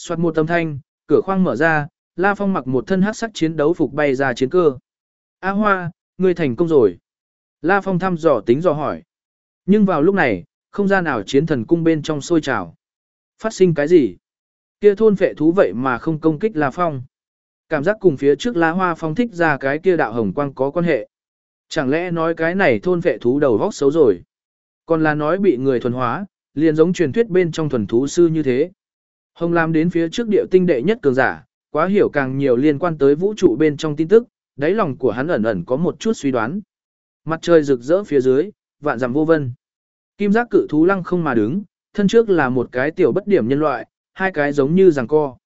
Xoát một tấm thanh, cửa khoang mở ra, La Phong mặc một thân hắc sắc chiến đấu phục bay ra chiến cơ. A Hoa, ngươi thành công rồi. La Phong thăm dò tính dò hỏi. Nhưng vào lúc này, không gian nào chiến thần cung bên trong sôi trào. Phát sinh cái gì? Kia thôn phệ thú vậy mà không công kích La Phong. Cảm giác cùng phía trước La Hoa Phong thích ra cái kia đạo hồng quang có quan hệ. Chẳng lẽ nói cái này thôn phệ thú đầu vóc xấu rồi? Còn là nói bị người thuần hóa, liền giống truyền thuyết bên trong thuần thú sư như thế. Hồng Lam đến phía trước điệu tinh đệ nhất cường giả, quá hiểu càng nhiều liên quan tới vũ trụ bên trong tin tức, đáy lòng của hắn ẩn ẩn có một chút suy đoán. Mặt trời rực rỡ phía dưới, vạn dặm vô vân. Kim giác cự thú lăng không mà đứng, thân trước là một cái tiểu bất điểm nhân loại, hai cái giống như giằng co.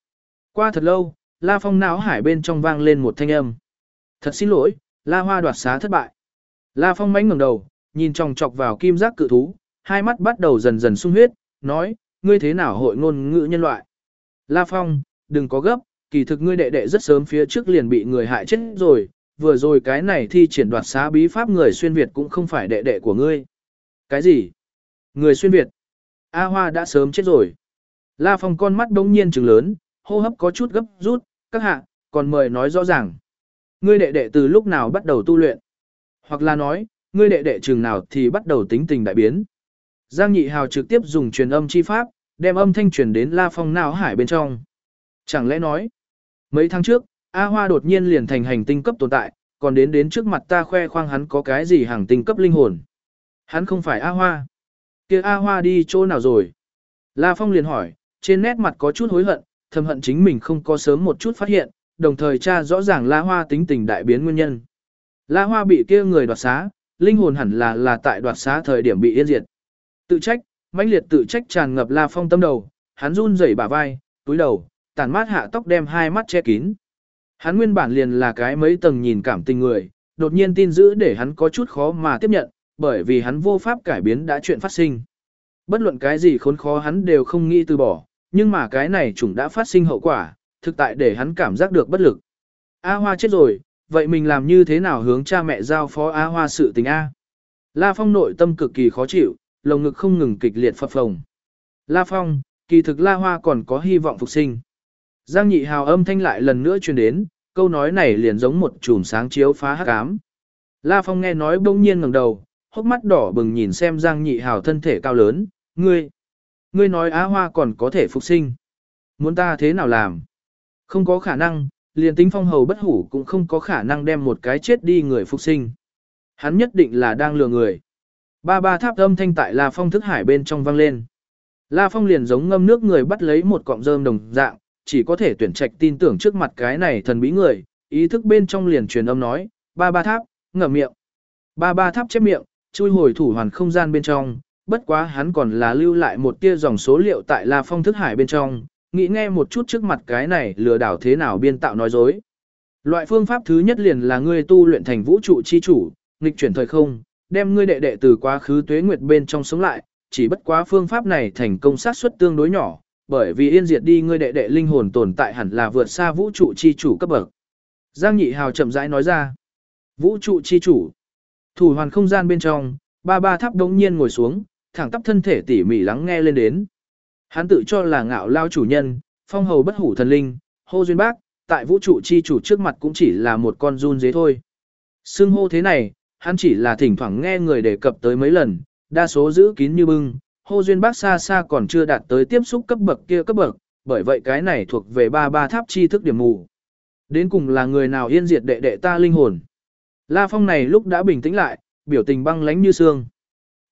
Qua thật lâu, La Phong não hải bên trong vang lên một thanh âm. Thật xin lỗi, La Hoa đoạt xá thất bại. La Phong mánh ngẩng đầu, nhìn chòng chọc vào kim giác cự thú, hai mắt bắt đầu dần dần sung huyết, nói, ngươi thế nào hội ngôn ngữ nhân loại. La Phong, đừng có gấp, kỳ thực ngươi đệ đệ rất sớm phía trước liền bị người hại chết rồi, vừa rồi cái này thi triển đoạt xá bí pháp người xuyên Việt cũng không phải đệ đệ của ngươi. Cái gì? Người xuyên Việt? A Hoa đã sớm chết rồi. La Phong con mắt bỗng nhiên trừng lớn, hô hấp có chút gấp rút, các hạ, còn mời nói rõ ràng. Ngươi đệ đệ từ lúc nào bắt đầu tu luyện? Hoặc là nói, ngươi đệ đệ trường nào thì bắt đầu tính tình đại biến. Giang Nhị Hào trực tiếp dùng truyền âm chi pháp, đem âm thanh truyền đến La Phong não hải bên trong. Chẳng lẽ nói, mấy tháng trước, A Hoa đột nhiên liền thành hành tinh cấp tồn tại, còn đến đến trước mặt ta khoe khoang hắn có cái gì hàng tinh cấp linh hồn. Hắn không phải A Hoa. kia A Hoa đi chỗ nào rồi? La Phong liền hỏi, trên nét mặt có chút hối hận, thầm hận chính mình không có sớm một chút phát hiện, đồng thời tra rõ ràng La Hoa tính tình đại biến nguyên nhân. La Hoa bị kia người đoạt xá, linh hồn hẳn là là tại đoạt xá thời điểm bị yên diệt. Tự trách, mãnh liệt tự trách tràn ngập La Phong tâm đầu, hắn run rẩy bả vai, túi đầu, tàn mát hạ tóc đem hai mắt che kín. Hắn nguyên bản liền là cái mấy tầng nhìn cảm tình người, đột nhiên tin giữ để hắn có chút khó mà tiếp nhận, bởi vì hắn vô pháp cải biến đã chuyện phát sinh. Bất luận cái gì khốn khó hắn đều không nghĩ từ bỏ, nhưng mà cái này chúng đã phát sinh hậu quả, thực tại để hắn cảm giác được bất lực. A Hoa chết rồi, vậy mình làm như thế nào hướng cha mẹ giao phó A Hoa sự tình A? La Phong nội tâm cực kỳ khó chịu, lồng ngực không ngừng kịch liệt phập phồng. La Phong, kỳ thực La Hoa còn có hy vọng phục sinh. Giang nhị hào âm thanh lại lần nữa truyền đến, câu nói này liền giống một chùm sáng chiếu phá hắc ám. La Phong nghe nói bỗng nhiên ngẩng đầu, hốc mắt đỏ bừng nhìn xem Giang nhị hào thân thể cao lớn, ngươi, ngươi nói Á Hoa còn có thể phục sinh. Muốn ta thế nào làm? Không có khả năng, liền tính phong hầu bất hủ cũng không có khả năng đem một cái chết đi người phục sinh. Hắn nhất định là đang lừa người. Ba ba tháp âm thanh tại La Phong thức hải bên trong vang lên. La Phong liền giống ngâm nước người bắt lấy một cọng rơm đồng dạng, chỉ có thể tuyển trạch tin tưởng trước mặt cái này thần bí người, ý thức bên trong liền truyền âm nói, ba ba tháp, ngậm miệng. Ba ba tháp chép miệng, chui hồi thủ hoàn không gian bên trong, bất quá hắn còn là lưu lại một tia dòng số liệu tại La Phong thức hải bên trong, nghĩ nghe một chút trước mặt cái này lừa đảo thế nào biên tạo nói dối. Loại phương pháp thứ nhất liền là ngươi tu luyện thành vũ trụ chi chủ, nghịch chuyển thời không, đem ngươi đệ đệ từ quá khứ tuế nguyệt bên trong sống lại, chỉ bất quá phương pháp này thành công sát suất tương đối nhỏ, bởi vì yên diệt đi ngươi đệ đệ linh hồn tồn tại hẳn là vượt xa vũ trụ chi chủ cấp bậc. Giang Nhị Hào chậm rãi nói ra, vũ trụ chi chủ, thủ hoàn không gian bên trong, ba ba tháp đống nhiên ngồi xuống, thẳng tắp thân thể tỉ mỉ lắng nghe lên đến. Hắn tự cho là ngạo lao chủ nhân, phong hầu bất hủ thần linh, hô duyên bác, tại vũ trụ chi chủ trước mặt cũng chỉ là một con run dế thôi. Xưng hô thế này, hắn chỉ là thỉnh thoảng nghe người đề cập tới mấy lần, đa số giữ kín như bưng, hô duyên bác xa xa còn chưa đạt tới tiếp xúc cấp bậc kia cấp bậc, bởi vậy cái này thuộc về ba ba tháp chi thức điểm mù. Đến cùng là người nào yên diệt đệ đệ ta linh hồn. La Phong này lúc đã bình tĩnh lại, biểu tình băng lánh như xương.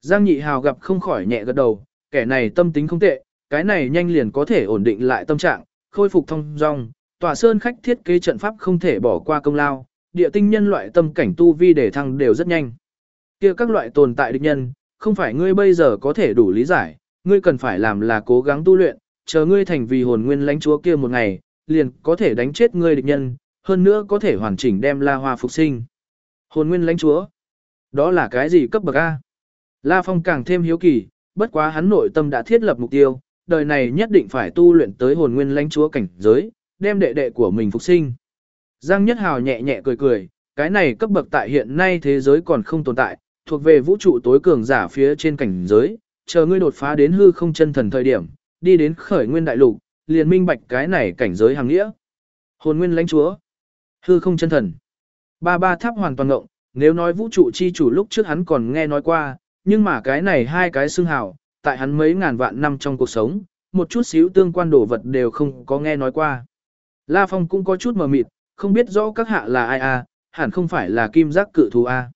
Giang Nhị Hào gặp không khỏi nhẹ gật đầu, kẻ này tâm tính không tệ, cái này nhanh liền có thể ổn định lại tâm trạng, khôi phục thông dong, tòa sơn khách thiết kế trận pháp không thể bỏ qua công lao, địa tinh nhân loại tâm cảnh tu vi để thăng đều rất nhanh. Kia các loại tồn tại địch nhân, không phải ngươi bây giờ có thể đủ lý giải, ngươi cần phải làm là cố gắng tu luyện, chờ ngươi thành vì hồn nguyên lãnh chúa kia một ngày, liền có thể đánh chết ngươi địch nhân, hơn nữa có thể hoàn chỉnh đem La Hoa phục sinh. Hồn nguyên lãnh chúa? Đó là cái gì cấp bậc A? La Phong càng thêm hiếu kỳ, bất quá hắn nội tâm đã thiết lập mục tiêu, đời này nhất định phải tu luyện tới hồn nguyên lãnh chúa cảnh giới, đem đệ đệ của mình phục sinh. Giang Nhất Hào nhẹ nhẹ cười cười, cái này cấp bậc tại hiện nay thế giới còn không tồn tại, thuộc về vũ trụ tối cường giả phía trên cảnh giới, chờ ngươi đột phá đến hư không chân thần thời điểm, đi đến khởi nguyên đại lục, liền minh bạch cái này cảnh giới hàng nghĩa. Hồn nguyên lãnh chúa, hư không chân thần. Ba ba tháp hoàn toàn ngộng, nếu nói vũ trụ chi chủ lúc trước hắn còn nghe nói qua, nhưng mà cái này hai cái xưng hào, tại hắn mấy ngàn vạn năm trong cuộc sống, một chút xíu tương quan đồ vật đều không có nghe nói qua. La Phong cũng có chút mờ mịt, không biết rõ các hạ là ai a, hẳn không phải là kim giác cự thú a.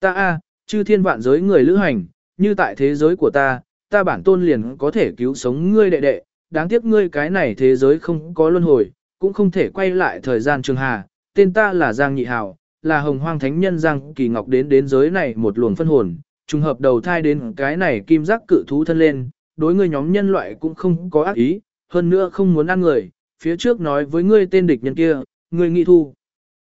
Ta a, chư thiên vạn giới người lữ hành, như tại thế giới của ta, ta bản tôn liền có thể cứu sống ngươi đệ đệ, đáng tiếc ngươi cái này thế giới không có luân hồi, cũng không thể quay lại thời gian trường hà, tên ta là Giang Nhị Hào, là hồng hoang thánh nhân Giang Kỳ Ngọc đến đến giới này một luồng phân hồn, trùng hợp đầu thai đến cái này kim giác cự thú thân lên, đối ngươi nhóm nhân loại cũng không có ác ý, hơn nữa không muốn ăn người, phía trước nói với ngươi tên địch nhân kia, ngươi nghĩ thu.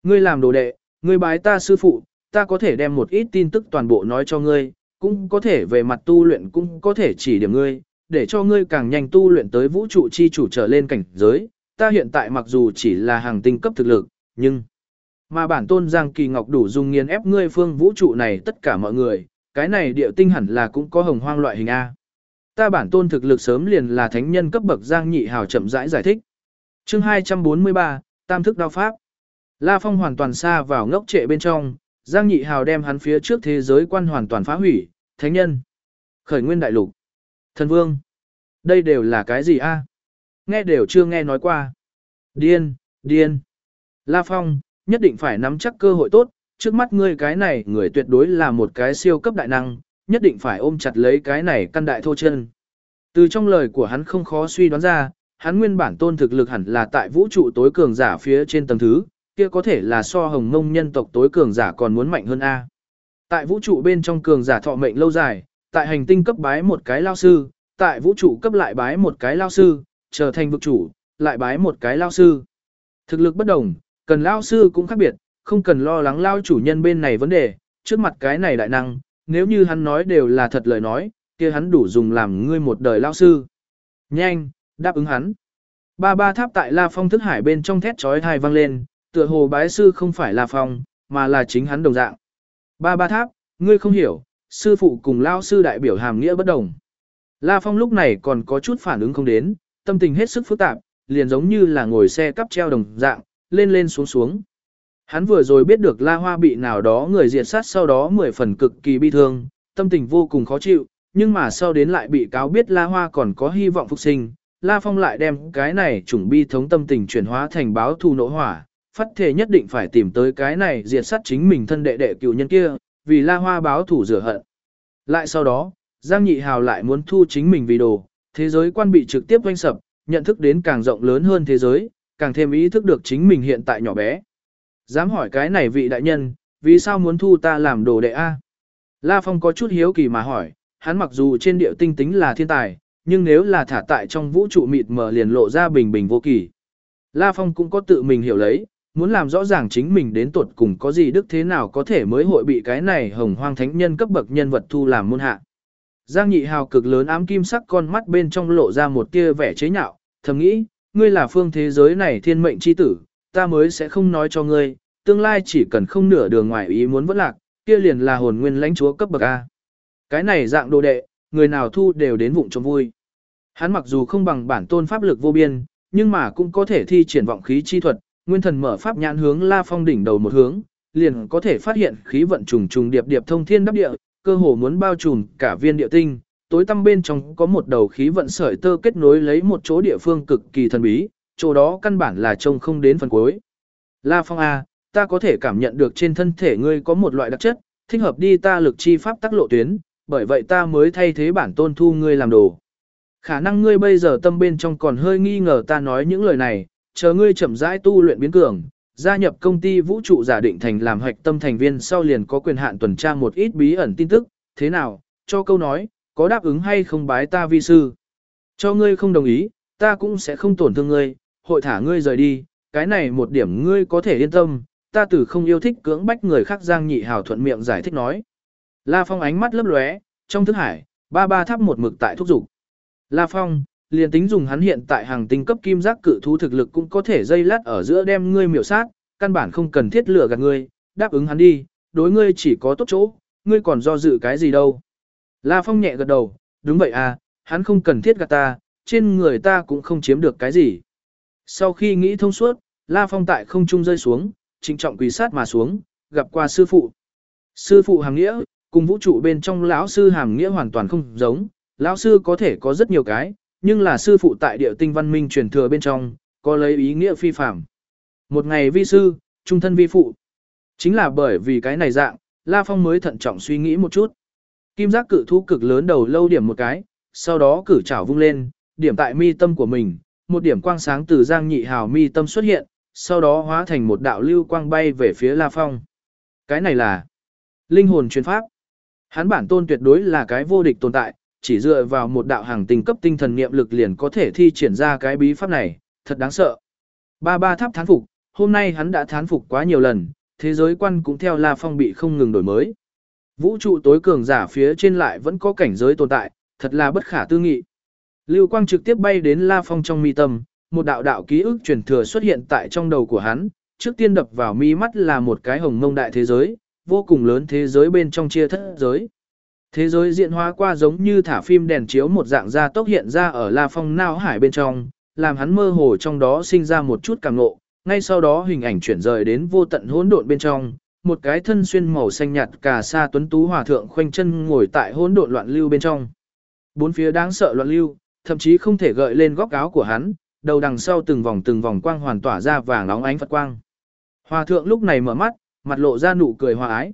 Ngươi làm đồ đệ, ngươi bái ta sư phụ, ta có thể đem một ít tin tức toàn bộ nói cho ngươi, cũng có thể về mặt tu luyện cũng có thể chỉ điểm ngươi, để cho ngươi càng nhanh tu luyện tới vũ trụ chi chủ trở lên cảnh giới. Ta hiện tại mặc dù chỉ là hàng tinh cấp thực lực, nhưng mà bản tôn Giang Kỳ Ngọc đủ dùng nghiền ép ngươi phương vũ trụ này tất cả mọi người, cái này địa tinh hẳn là cũng có hồng hoang loại hình A. Ta bản tôn thực lực sớm liền là thánh nhân cấp bậc Giang Nhị Hào chậm rãi giải, giải thích. Chương 243, Tam thức đao pháp. La Phong hoàn toàn xa vào ngốc trệ bên trong, Giang Nhị Hào đem hắn phía trước thế giới quan hoàn toàn phá hủy, thánh nhân, khởi nguyên đại lục, thần vương. Đây đều là cái gì a? Nghe đều chưa nghe nói qua. Điên, điên. La Phong, nhất định phải nắm chắc cơ hội tốt, trước mắt ngươi cái này người tuyệt đối là một cái siêu cấp đại năng, nhất định phải ôm chặt lấy cái này căn đại thô chân. Từ trong lời của hắn không khó suy đoán ra, hắn nguyên bản tôn thực lực hẳn là tại vũ trụ tối cường giả phía trên tầng thứ, kia có thể là so hồng mông nhân tộc tối cường giả còn muốn mạnh hơn A. Tại vũ trụ bên trong cường giả thọ mệnh lâu dài, tại hành tinh cấp bái một cái lao sư, tại vũ trụ cấp lại bái một cái lao sư, trở thành vực chủ, lại bái một cái lao sư. Thực lực bất đồng, cần lao sư cũng khác biệt, không cần lo lắng lao chủ nhân bên này vấn đề, trước mặt cái này đại năng, nếu như hắn nói đều là thật lời nói, kia hắn đủ dùng làm ngươi một đời lao sư. Nhanh, đáp ứng hắn. Ba ba tháp tại La Phong thức hải bên trong thét chói tai vang lên, tựa hồ bái sư không phải La Phong, mà là chính hắn đồng dạng. Ba ba tháp, ngươi không hiểu, sư phụ cùng lao sư đại biểu hàm nghĩa bất đồng. La Phong lúc này còn có chút phản ứng không đến, tâm tình hết sức phức tạp, liền giống như là ngồi xe cắp treo đồng dạng, lên lên xuống xuống. Hắn vừa rồi biết được La Hoa bị nào đó người diệt sát sau đó mười phần cực kỳ bi thương, tâm tình vô cùng khó chịu, nhưng mà sau đến lại bị cáo biết La Hoa còn có hy vọng phục sinh, La Phong lại đem cái này chủng bi thống tâm tình chuyển hóa thành báo thù nộ hỏa, phát thể nhất định phải tìm tới cái này diệt sát chính mình thân đệ đệ cựu nhân kia, vì La Hoa báo thù rửa hận. Lại sau đó, Giang Nhị Hào lại muốn thu chính mình vì đồ, thế giới quan bị trực tiếp doanh sập, nhận thức đến càng rộng lớn hơn thế giới, càng thêm ý thức được chính mình hiện tại nhỏ bé. Dám hỏi cái này vị đại nhân, vì sao muốn thu ta làm đồ đệ A? La Phong có chút hiếu kỳ mà hỏi, hắn mặc dù trên địa tinh tính là thiên tài, nhưng nếu là thả tại trong vũ trụ mịt mờ liền lộ ra bình bình vô kỳ. La Phong cũng có tự mình hiểu lấy, muốn làm rõ ràng chính mình đến tuột cùng có gì đức thế nào có thể mới hội bị cái này hồng hoang thánh nhân cấp bậc nhân vật thu làm môn hạ. Giang nhị hào cực lớn ám kim sắc con mắt bên trong lộ ra một tia vẻ chế nhạo, thầm nghĩ, ngươi là phương thế giới này thiên mệnh chi tử, ta mới sẽ không nói cho ngươi, tương lai chỉ cần không nửa đường ngoài ý muốn vẫn lạc, kia liền là hồn nguyên lãnh chúa cấp bậc A. Cái này dạng đồ đệ, người nào thu đều đến vụng trong vui. Hắn mặc dù không bằng bản tôn pháp lực vô biên, nhưng mà cũng có thể thi triển vọng khí chi thuật, nguyên thần mở pháp nhãn hướng La Phong đỉnh đầu một hướng, liền có thể phát hiện khí vận trùng trùng điệp điệp thông thiên đắp địa, cơ hồ muốn bao trùm cả viên địa tinh, tối tăm bên trong có một đầu khí vận sợi tơ kết nối lấy một chỗ địa phương cực kỳ thần bí, chỗ đó căn bản là trông không đến phần cuối. La Phong A, ta có thể cảm nhận được trên thân thể ngươi có một loại đặc chất, thích hợp đi ta lực chi pháp tác lộ tuyến, bởi vậy ta mới thay thế bản tôn thu ngươi làm đồ. Khả năng ngươi bây giờ tâm bên trong còn hơi nghi ngờ ta nói những lời này, chờ ngươi chậm rãi tu luyện biến cường, gia nhập công ty vũ trụ giả định thành làm hoạch tâm thành viên sau liền có quyền hạn tuần tra một ít bí ẩn tin tức, thế nào, cho câu nói, có đáp ứng hay không bái ta vi sư. Cho ngươi không đồng ý, ta cũng sẽ không tổn thương ngươi, hội thả ngươi rời đi, cái này một điểm ngươi có thể yên tâm, ta từ không yêu thích cưỡng bách người khác Giang Nhị Hào thuận miệng giải thích nói. La Phong ánh mắt lấp lóe, trong thức hải, ba ba tháp một mực tại thúc dục. La Phong, liền tính dùng hắn hiện tại hàng tinh cấp kim giác cự thú thực lực cũng có thể dây lát ở giữa đem ngươi miểu sát, căn bản không cần thiết lựa gạt ngươi, đáp ứng hắn đi, đối ngươi chỉ có tốt chỗ, ngươi còn do dự cái gì đâu. La Phong nhẹ gật đầu, đúng vậy à, hắn không cần thiết gạt ta, trên người ta cũng không chiếm được cái gì. Sau khi nghĩ thông suốt, La Phong tại không trung rơi xuống, trịnh trọng quỳ sát mà xuống, gặp qua sư phụ. Sư phụ hàng nghĩa, cùng vũ trụ bên trong lão sư hàng nghĩa hoàn toàn không giống, lão sư có thể có rất nhiều cái, nhưng là sư phụ tại địa tinh văn minh truyền thừa bên trong, có lấy ý nghĩa phi phạm. Một ngày vi sư, trung thân vi phụ. Chính là bởi vì cái này dạng, La Phong mới thận trọng suy nghĩ một chút. Kim giác cự thú cực lớn đầu lâu điểm một cái, sau đó cử chảo vung lên, điểm tại mi tâm của mình, một điểm quang sáng từ Giang Nhị Hào mi tâm xuất hiện, sau đó hóa thành một đạo lưu quang bay về phía La Phong. Cái này là linh hồn truyền pháp. Hắn bản tôn tuyệt đối là cái vô địch tồn tại, chỉ dựa vào một đạo hàng tinh cấp tinh thần niệm lực liền có thể thi triển ra cái bí pháp này, thật đáng sợ. Ba ba tháp thán phục, hôm nay hắn đã thán phục quá nhiều lần, thế giới quan cũng theo La Phong bị không ngừng đổi mới. Vũ trụ tối cường giả phía trên lại vẫn có cảnh giới tồn tại, thật là bất khả tư nghị. Lưu quang trực tiếp bay đến La Phong trong mi tâm, một đạo đạo ký ức truyền thừa xuất hiện tại trong đầu của hắn, trước tiên đập vào mi mắt là một cái hồng mông đại thế giới, vô cùng lớn thế giới bên trong chia thất giới. Thế giới diễn hóa qua giống như thả phim đèn chiếu một dạng ra tốc hiện ra ở La Phong nao hải bên trong, làm hắn mơ hồ trong đó sinh ra một chút cảm ngộ, ngay sau đó hình ảnh chuyển rời đến vô tận hỗn độn bên trong, một cái thân xuyên màu xanh nhạt cà sa tuấn tú hòa thượng khoanh chân ngồi tại hỗn độn loạn lưu bên trong. Bốn phía đáng sợ loạn lưu, thậm chí không thể gợi lên góc áo của hắn, đầu đằng sau từng vòng từng vòng quang hoàn tỏa ra vàng óng ánh Phật quang. Hòa thượng lúc này mở mắt, mặt lộ ra nụ cười hòa ái.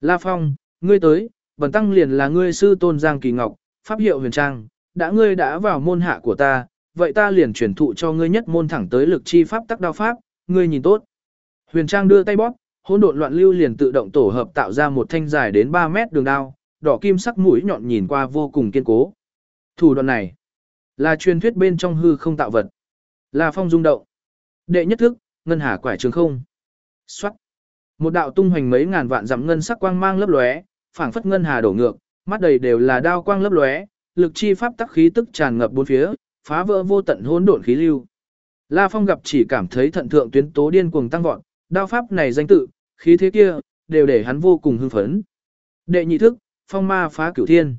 La Phong, ngươi tới, bần tăng liền là ngươi sư tôn Giang Kỳ Ngọc, pháp hiệu huyền trang, đã ngươi đã vào môn hạ của ta, vậy ta liền truyền thụ cho ngươi nhất môn thẳng tới lực chi pháp tắc đao pháp, ngươi nhìn tốt. Huyền trang đưa tay bóp, hỗn độn loạn lưu liền tự động tổ hợp tạo ra một thanh dài đến 3 mét đường đao, đỏ kim sắc mũi nhọn nhìn qua vô cùng kiên cố. Thủ đoạn này là truyền thuyết bên trong hư không tạo vật, là phong dung động. Đệ nhất thức, ngân hà quải trường không. Xoát. Một đạo tung hoành mấy ngàn vạn dặm ngân sắc quang mang lấp lóe, phảng phất ngân hà đổ ngược, mắt đầy đều là đao quang lấp lóe, lực chi pháp tắc khí tức tràn ngập bốn phía, phá vỡ vô tận hỗn độn khí lưu. La Phong gặp chỉ cảm thấy thận thượng tuyến tố điên cuồng tăng vọt, đao pháp này danh tự, khí thế kia, đều để hắn vô cùng hưng phấn. Đệ nhị thức, phong ma phá cửu thiên.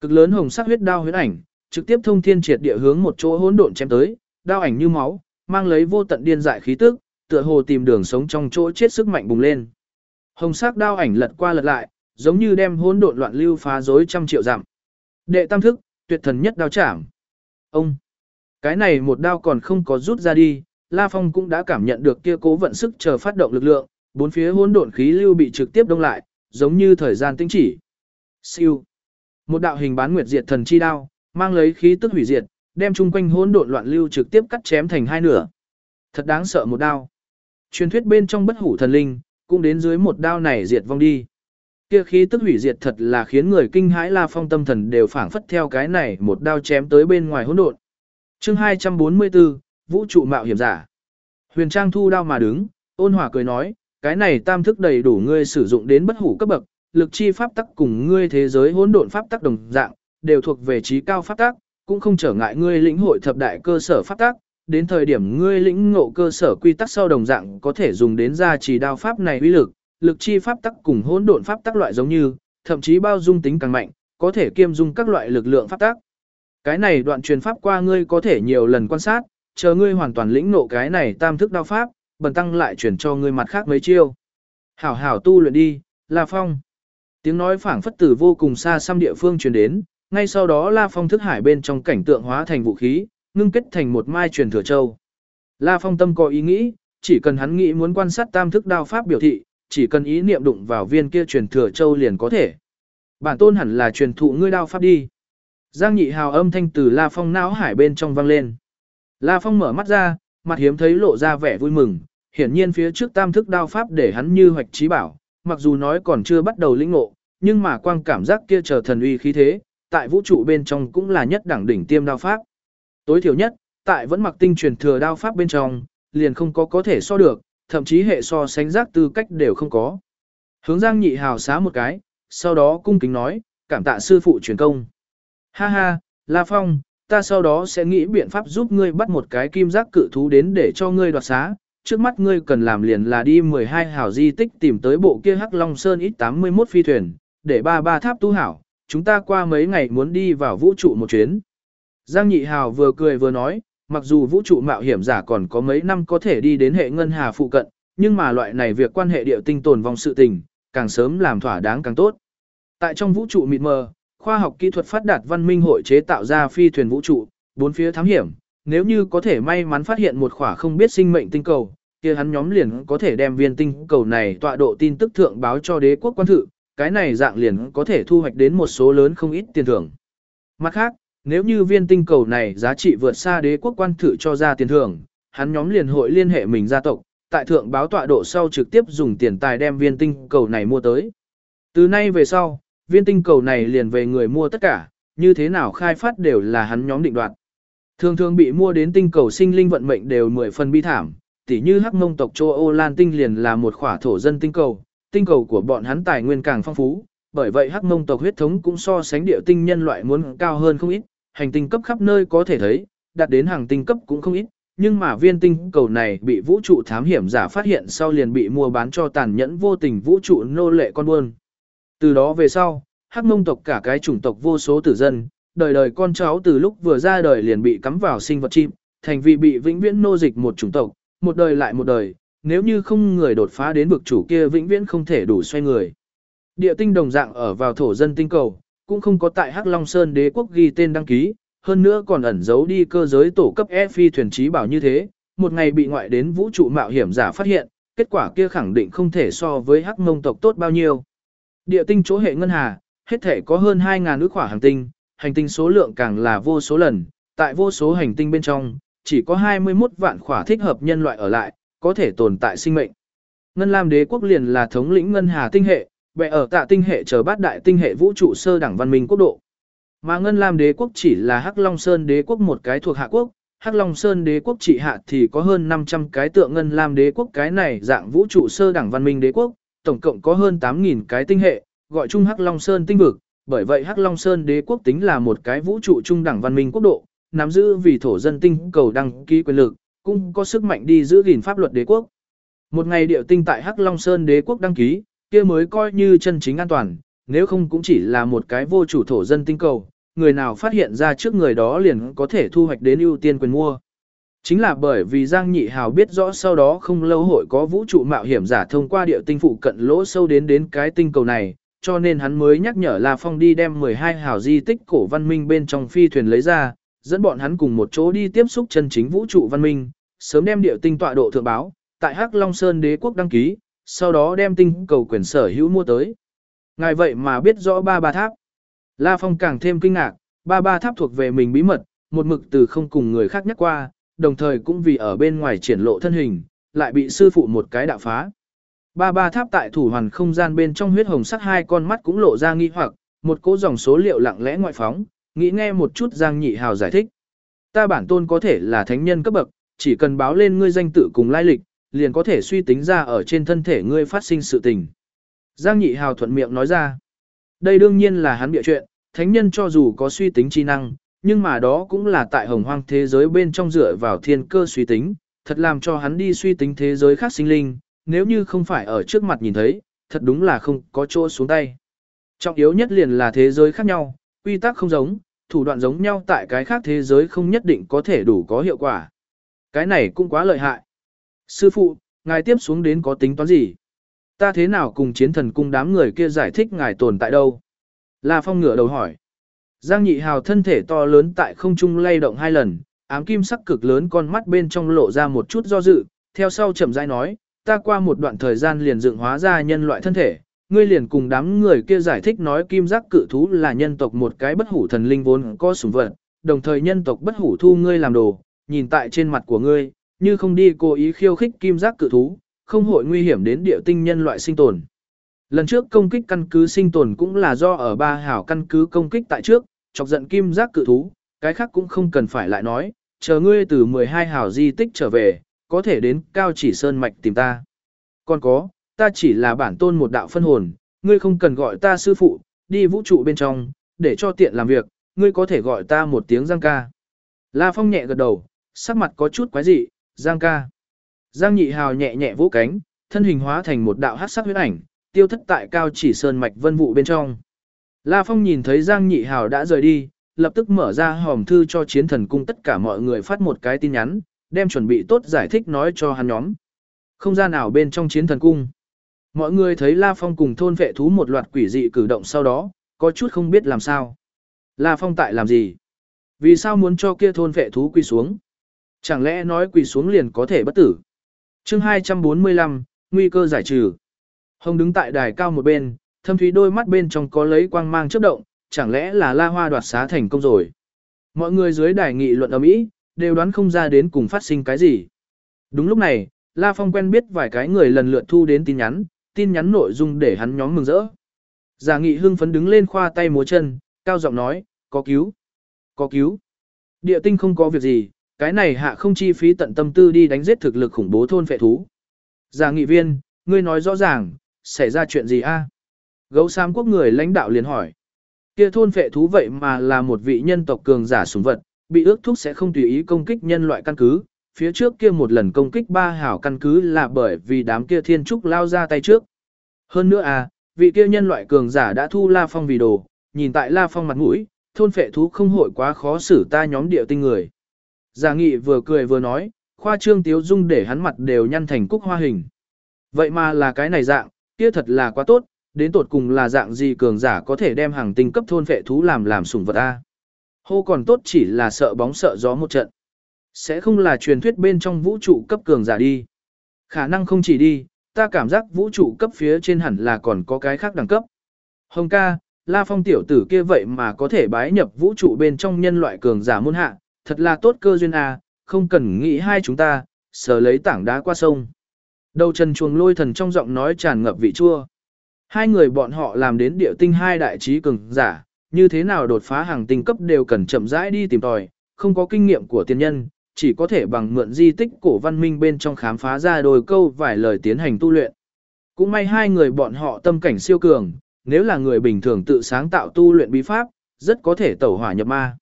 Cực lớn hồng sắc huyết đao huyết ảnh, trực tiếp thông thiên triệt địa hướng một chỗ hỗn độn chém tới, đao ảnh như máu, mang lấy vô tận điên dại khí tức, tựa hồ tìm đường sống trong chỗ chết sức mạnh bùng lên. Hồng sắc đao ảnh lật qua lật lại, giống như đem hỗn độn loạn lưu phá rối trăm triệu dặm. Đệ tam thức, tuyệt thần nhất đao chạm. Ông, cái này một đao còn không có rút ra đi, La Phong cũng đã cảm nhận được kia cố vận sức chờ phát động lực lượng, bốn phía hỗn độn khí lưu bị trực tiếp đông lại, giống như thời gian tĩnh chỉ. Siêu. Một đạo hình bán nguyệt diệt thần chi đao, mang lấy khí tức hủy diệt, đem chung quanh hỗn độn loạn lưu trực tiếp cắt chém thành hai nửa. Thật đáng sợ một đao. Truyền thuyết bên trong bất hủ thần linh, cũng đến dưới một đao này diệt vong đi. Kia khí tức hủy diệt thật là khiến người kinh hãi La Phong tâm thần đều phảng phất theo cái này một đao chém tới bên ngoài hỗn độn. Chương 244, Vũ trụ mạo hiểm giả. Huyền Trang thu đao mà đứng, ôn hòa cười nói, cái này tam thức đầy đủ ngươi sử dụng đến bất hủ cấp bậc, lực chi pháp tắc cùng ngươi thế giới hỗn độn pháp tắc đồng dạng, đều thuộc về trí cao pháp tắc, cũng không trở ngại ngươi lĩnh hội thập đại cơ sở pháp tắc, đến thời điểm ngươi lĩnh ngộ cơ sở quy tắc sau đồng dạng có thể dùng đến gia trì đao pháp này uy lực, lực chi pháp tắc cùng hỗn độn pháp tắc loại giống như, thậm chí bao dung tính càng mạnh, có thể kiêm dung các loại lực lượng pháp tắc. Cái này đoạn truyền pháp qua ngươi có thể nhiều lần quan sát, chờ ngươi hoàn toàn lĩnh ngộ cái này tam thức đao pháp, bần tăng lại truyền cho ngươi mặt khác mấy chiêu. Hảo hảo tu luyện đi, La Phong. Tiếng nói phảng phất từ vô cùng xa xăm địa phương truyền đến, ngay sau đó La Phong thức hải bên trong cảnh tượng hóa thành vũ khí, ngưng kết thành một mai truyền thừa châu. La Phong tâm có ý nghĩ, chỉ cần hắn nghĩ muốn quan sát tam thức đao pháp biểu thị, chỉ cần ý niệm đụng vào viên kia truyền thừa châu liền có thể. Bản tôn hẳn là truyền thụ ngươi đao pháp đi. Giang nhị hào âm thanh từ La Phong não hải bên trong vang lên. La Phong mở mắt ra, mặt hiếm thấy lộ ra vẻ vui mừng, hiển nhiên phía trước tam thức đao pháp để hắn như hoạch trí bảo, mặc dù nói còn chưa bắt đầu lĩnh ngộ, nhưng mà quang cảm giác kia chờ thần uy khí thế, tại vũ trụ bên trong cũng là nhất đẳng đỉnh tiêm đao pháp. Tối thiểu nhất, tại vẫn mặc tinh truyền thừa đao pháp bên trong, liền không có có thể so được, thậm chí hệ so sánh giác tư cách đều không có. Hướng Giang Nhị Hào xá một cái, sau đó cung kính nói, cảm tạ sư phụ truyền công. Ha ha, La Phong, ta sau đó sẽ nghĩ biện pháp giúp ngươi bắt một cái kim giác cự thú đến để cho ngươi đoạt xá. Trước mắt ngươi cần làm liền là đi 12 hảo di tích tìm tới bộ kia Hắc Long Sơn ít 81 phi thuyền, để ba ba tháp tu hảo, chúng ta qua mấy ngày muốn đi vào vũ trụ một chuyến. Giang Nhị Hào vừa cười vừa nói, mặc dù vũ trụ mạo hiểm giả còn có mấy năm có thể đi đến hệ ngân hà phụ cận, nhưng mà loại này việc quan hệ địa tinh tồn vong sự tình, càng sớm làm thỏa đáng càng tốt. Tại trong vũ trụ mịt mờ, khoa học kỹ thuật phát đạt văn minh hội chế tạo ra phi thuyền vũ trụ, bốn phía thám hiểm, nếu như có thể may mắn phát hiện một khỏa không biết sinh mệnh tinh cầu, kia hắn nhóm liền có thể đem viên tinh cầu này tọa độ tin tức thượng báo cho đế quốc quan thự, cái này dạng liền có thể thu hoạch đến một số lớn không ít tiền thưởng. Mặt khác, nếu như viên tinh cầu này giá trị vượt xa đế quốc quan thử cho ra tiền thưởng, hắn nhóm liền hội liên hệ mình gia tộc, tại thượng báo tọa độ sau trực tiếp dùng tiền tài đem viên tinh cầu này mua tới. Từ nay về sau, viên tinh cầu này liền về người mua tất cả, như thế nào khai phát đều là hắn nhóm định đoạt. Thường thường bị mua đến tinh cầu sinh linh vận mệnh đều mười phần bi thảm, tỉ như hắc mông tộc châu Âu Lan tinh liền là một khỏa thổ dân tinh cầu, tinh cầu của bọn hắn tài nguyên càng phong phú, bởi vậy hắc mông tộc huyết thống cũng so sánh địa tinh nhân loại muốn cao hơn không ít, hành tinh cấp khắp nơi có thể thấy, đạt đến hàng tinh cấp cũng không ít, nhưng mà viên tinh cầu này bị vũ trụ thám hiểm giả phát hiện sau liền bị mua bán cho tàn nhẫn vô tình vũ trụ nô lệ con buôn. Từ đó về sau, hắc mông tộc cả cái chủng tộc vô số tử dân, đời đời con cháu từ lúc vừa ra đời liền bị cắm vào sinh vật chim, thành vì bị vĩnh viễn nô dịch một chủng tộc, một đời lại một đời, nếu như không người đột phá đến vực chủ kia vĩnh viễn không thể đủ xoay người. Địa tinh đồng dạng ở vào thổ dân tinh cầu, cũng không có tại Hắc Long Sơn đế quốc ghi tên đăng ký, hơn nữa còn ẩn giấu đi cơ giới tổ cấp E phi thuyền trí bảo như thế, một ngày bị ngoại đến vũ trụ mạo hiểm giả phát hiện, kết quả kia khẳng định không thể so với Hắc Mông tộc tốt bao nhiêu. Địa tinh chỗ hệ ngân hà, hết thể có hơn 2.000 ước khỏa hành tinh, hành tinh số lượng càng là vô số lần, tại vô số hành tinh bên trong, chỉ có 21 vạn khỏa thích hợp nhân loại ở lại, có thể tồn tại sinh mệnh. Ngân Lam đế quốc liền là thống lĩnh ngân hà tinh hệ, bệ ở tạ tinh hệ chờ bát đại tinh hệ vũ trụ sơ đẳng văn minh quốc độ. Mà Ngân Lam đế quốc chỉ là Hắc Long Sơn đế quốc một cái thuộc hạ quốc, Hắc Long Sơn đế quốc trị hạ thì có hơn 500 cái tượng Ngân Lam đế quốc cái này dạng vũ trụ sơ đẳng văn minh đế quốc, tổng cộng có hơn 8.000 cái tinh hệ, gọi chung Hắc Long Sơn tinh vực, bởi vậy Hắc Long Sơn đế quốc tính là một cái vũ trụ trung đẳng văn minh quốc độ, nắm giữ vì thổ dân tinh cầu đăng ký quyền lực, cũng có sức mạnh đi giữ gìn pháp luật đế quốc. Một ngày điệu tinh tại Hắc Long Sơn đế quốc đăng ký, kia mới coi như chân chính an toàn, nếu không cũng chỉ là một cái vô chủ thổ dân tinh cầu, người nào phát hiện ra trước người đó liền có thể thu hoạch đến ưu tiên quyền mua. Chính là bởi vì Giang Nhị Hào biết rõ sau đó không lâu hội có vũ trụ mạo hiểm giả thông qua địa tinh phụ cận lỗ sâu đến đến cái tinh cầu này, cho nên hắn mới nhắc nhở La Phong đi đem 12 hào di tích cổ văn minh bên trong phi thuyền lấy ra, dẫn bọn hắn cùng một chỗ đi tiếp xúc chân chính vũ trụ văn minh, sớm đem địa tinh tọa độ thượng báo, tại Hắc Long Sơn đế quốc đăng ký, sau đó đem tinh cầu quyền sở hữu mua tới. Ngài vậy mà biết rõ ba ba tháp. La Phong càng thêm kinh ngạc, ba ba tháp thuộc về mình bí mật, một mực từ không cùng người khác nhắc qua, đồng thời cũng vì ở bên ngoài triển lộ thân hình, lại bị sư phụ một cái đạo phá. Ba ba tháp tại thủ hoàn không gian bên trong huyết hồng sắc hai con mắt cũng lộ ra nghi hoặc, một cỗ dòng số liệu lặng lẽ ngoại phóng, nghĩ nghe một chút Giang Nhị Hào giải thích. Ta bản tôn có thể là thánh nhân cấp bậc, chỉ cần báo lên ngươi danh tự cùng lai lịch, liền có thể suy tính ra ở trên thân thể ngươi phát sinh sự tình. Giang Nhị Hào thuận miệng nói ra. Đây đương nhiên là hắn bịa chuyện, thánh nhân cho dù có suy tính chi năng, nhưng mà đó cũng là tại hồng hoang thế giới bên trong dựa vào thiên cơ suy tính, thật làm cho hắn đi suy tính thế giới khác sinh linh, nếu như không phải ở trước mặt nhìn thấy, thật đúng là không có chỗ xuống tay. Trọng yếu nhất liền là thế giới khác nhau, quy tắc không giống, thủ đoạn giống nhau tại cái khác thế giới không nhất định có thể đủ có hiệu quả. Cái này cũng quá lợi hại. Sư phụ, ngài tiếp xuống đến có tính toán gì? Ta thế nào cùng chiến thần cung đám người kia giải thích ngài tồn tại đâu? La Phong ngửa đầu hỏi. Giang nhị hào thân thể to lớn tại không trung lay động hai lần, ám kim sắc cực lớn con mắt bên trong lộ ra một chút do dự, theo sau chậm rãi nói, ta qua một đoạn thời gian liền dựng hóa ra nhân loại thân thể, ngươi liền cùng đám người kia giải thích nói kim giác cự thú là nhân tộc một cái bất hủ thần linh vốn có sủng vật, đồng thời nhân tộc bất hủ thu ngươi làm đồ, nhìn tại trên mặt của ngươi, như không đi cố ý khiêu khích kim giác cự thú, không hội nguy hiểm đến địa tinh nhân loại sinh tồn. Lần trước công kích căn cứ sinh tồn cũng là do ở ba hảo căn cứ công kích tại trước, chọc giận kim giác cự thú, cái khác cũng không cần phải lại nói, chờ ngươi từ 12 hảo di tích trở về, có thể đến cao chỉ sơn mạch tìm ta. Còn có, ta chỉ là bản tôn một đạo phân hồn, ngươi không cần gọi ta sư phụ, đi vũ trụ bên trong, để cho tiện làm việc, ngươi có thể gọi ta một tiếng Giang ca. La Phong nhẹ gật đầu, sắc mặt có chút quái dị, Giang ca. Giang nhị hào nhẹ nhẹ vỗ cánh, thân hình hóa thành một đạo hát sắc huyết ảnh, tiêu thất tại cao chỉ sơn mạch vân vụ bên trong. La Phong nhìn thấy Giang nhị hào đã rời đi, lập tức mở ra hòm thư cho chiến thần cung tất cả mọi người phát một cái tin nhắn, đem chuẩn bị tốt giải thích nói cho hắn nhóm. Không gian nào bên trong chiến thần cung. Mọi người thấy La Phong cùng thôn vệ thú một loạt quỷ dị cử động sau đó, có chút không biết làm sao. La Phong tại làm gì? Vì sao muốn cho kia thôn vệ thú quỳ xuống? Chẳng lẽ nói quỳ xuống liền có thể bất tử? chương 245, nguy cơ giải trừ. Hồng đứng tại đài cao một bên, thâm thúy đôi mắt bên trong có lấy quang mang chớp động, chẳng lẽ là La Hoa đoạt xá thành công rồi? Mọi người dưới đài nghị luận ầm ĩ, đều đoán không ra đến cùng phát sinh cái gì. Đúng lúc này, La Phong quen biết vài cái người lần lượt thu đến tin nhắn, tin nhắn nội dung để hắn nhóm mừng rỡ. Giả nghị hưng phấn đứng lên khoa tay múa chân, cao giọng nói, có cứu, có cứu. Địa tinh không có việc gì, cái này hạ không chi phí tận tâm tư đi đánh giết thực lực khủng bố thôn phệ thú. già nghị viên, ngươi nói rõ ràng, xảy ra chuyện gì a? Gấu xám quốc người lãnh đạo liền hỏi. Kia thôn phệ thú vậy mà là một vị nhân tộc cường giả súng vật, bị ước thúc sẽ không tùy ý công kích nhân loại căn cứ. Phía trước kia một lần công kích ba hảo căn cứ là bởi vì đám kia thiên trúc lao ra tay trước. Hơn nữa à, vị kia nhân loại cường giả đã thu La Phong vì đồ, nhìn tại La Phong mặt mũi, thôn phệ thú không hội quá khó xử ta nhóm địa tinh người. Giả nghị vừa cười vừa nói, khoa trương tiếu dung để hắn mặt đều nhăn thành cúc hoa hình. Vậy mà là cái này dạng, kia thật là quá tốt, đến tột cùng là dạng gì cường giả có thể đem hàng tinh cấp thôn vệ thú làm làm sủng vật A. Hô còn tốt chỉ là sợ bóng sợ gió một trận. Sẽ không là truyền thuyết bên trong vũ trụ cấp cường giả đi. Khả năng không chỉ đi, ta cảm giác vũ trụ cấp phía trên hẳn là còn có cái khác đẳng cấp. Hồng ca, La Phong tiểu tử kia vậy mà có thể bái nhập vũ trụ bên trong nhân loại cường giả môn hạ, thật là tốt cơ duyên à, không cần nghĩ hai chúng ta, sờ lấy tảng đá qua sông. Đầu trần chuồng lôi thần trong giọng nói tràn ngập vị chua. Hai người bọn họ làm đến địa tinh hai đại trí cường giả, như thế nào đột phá hàng tinh cấp đều cần chậm rãi đi tìm tòi, không có kinh nghiệm của tiên nhân, chỉ có thể bằng mượn di tích cổ văn minh bên trong khám phá ra đôi câu vài lời tiến hành tu luyện. Cũng may hai người bọn họ tâm cảnh siêu cường, nếu là người bình thường tự sáng tạo tu luyện bí pháp, rất có thể tẩu hỏa nhập ma.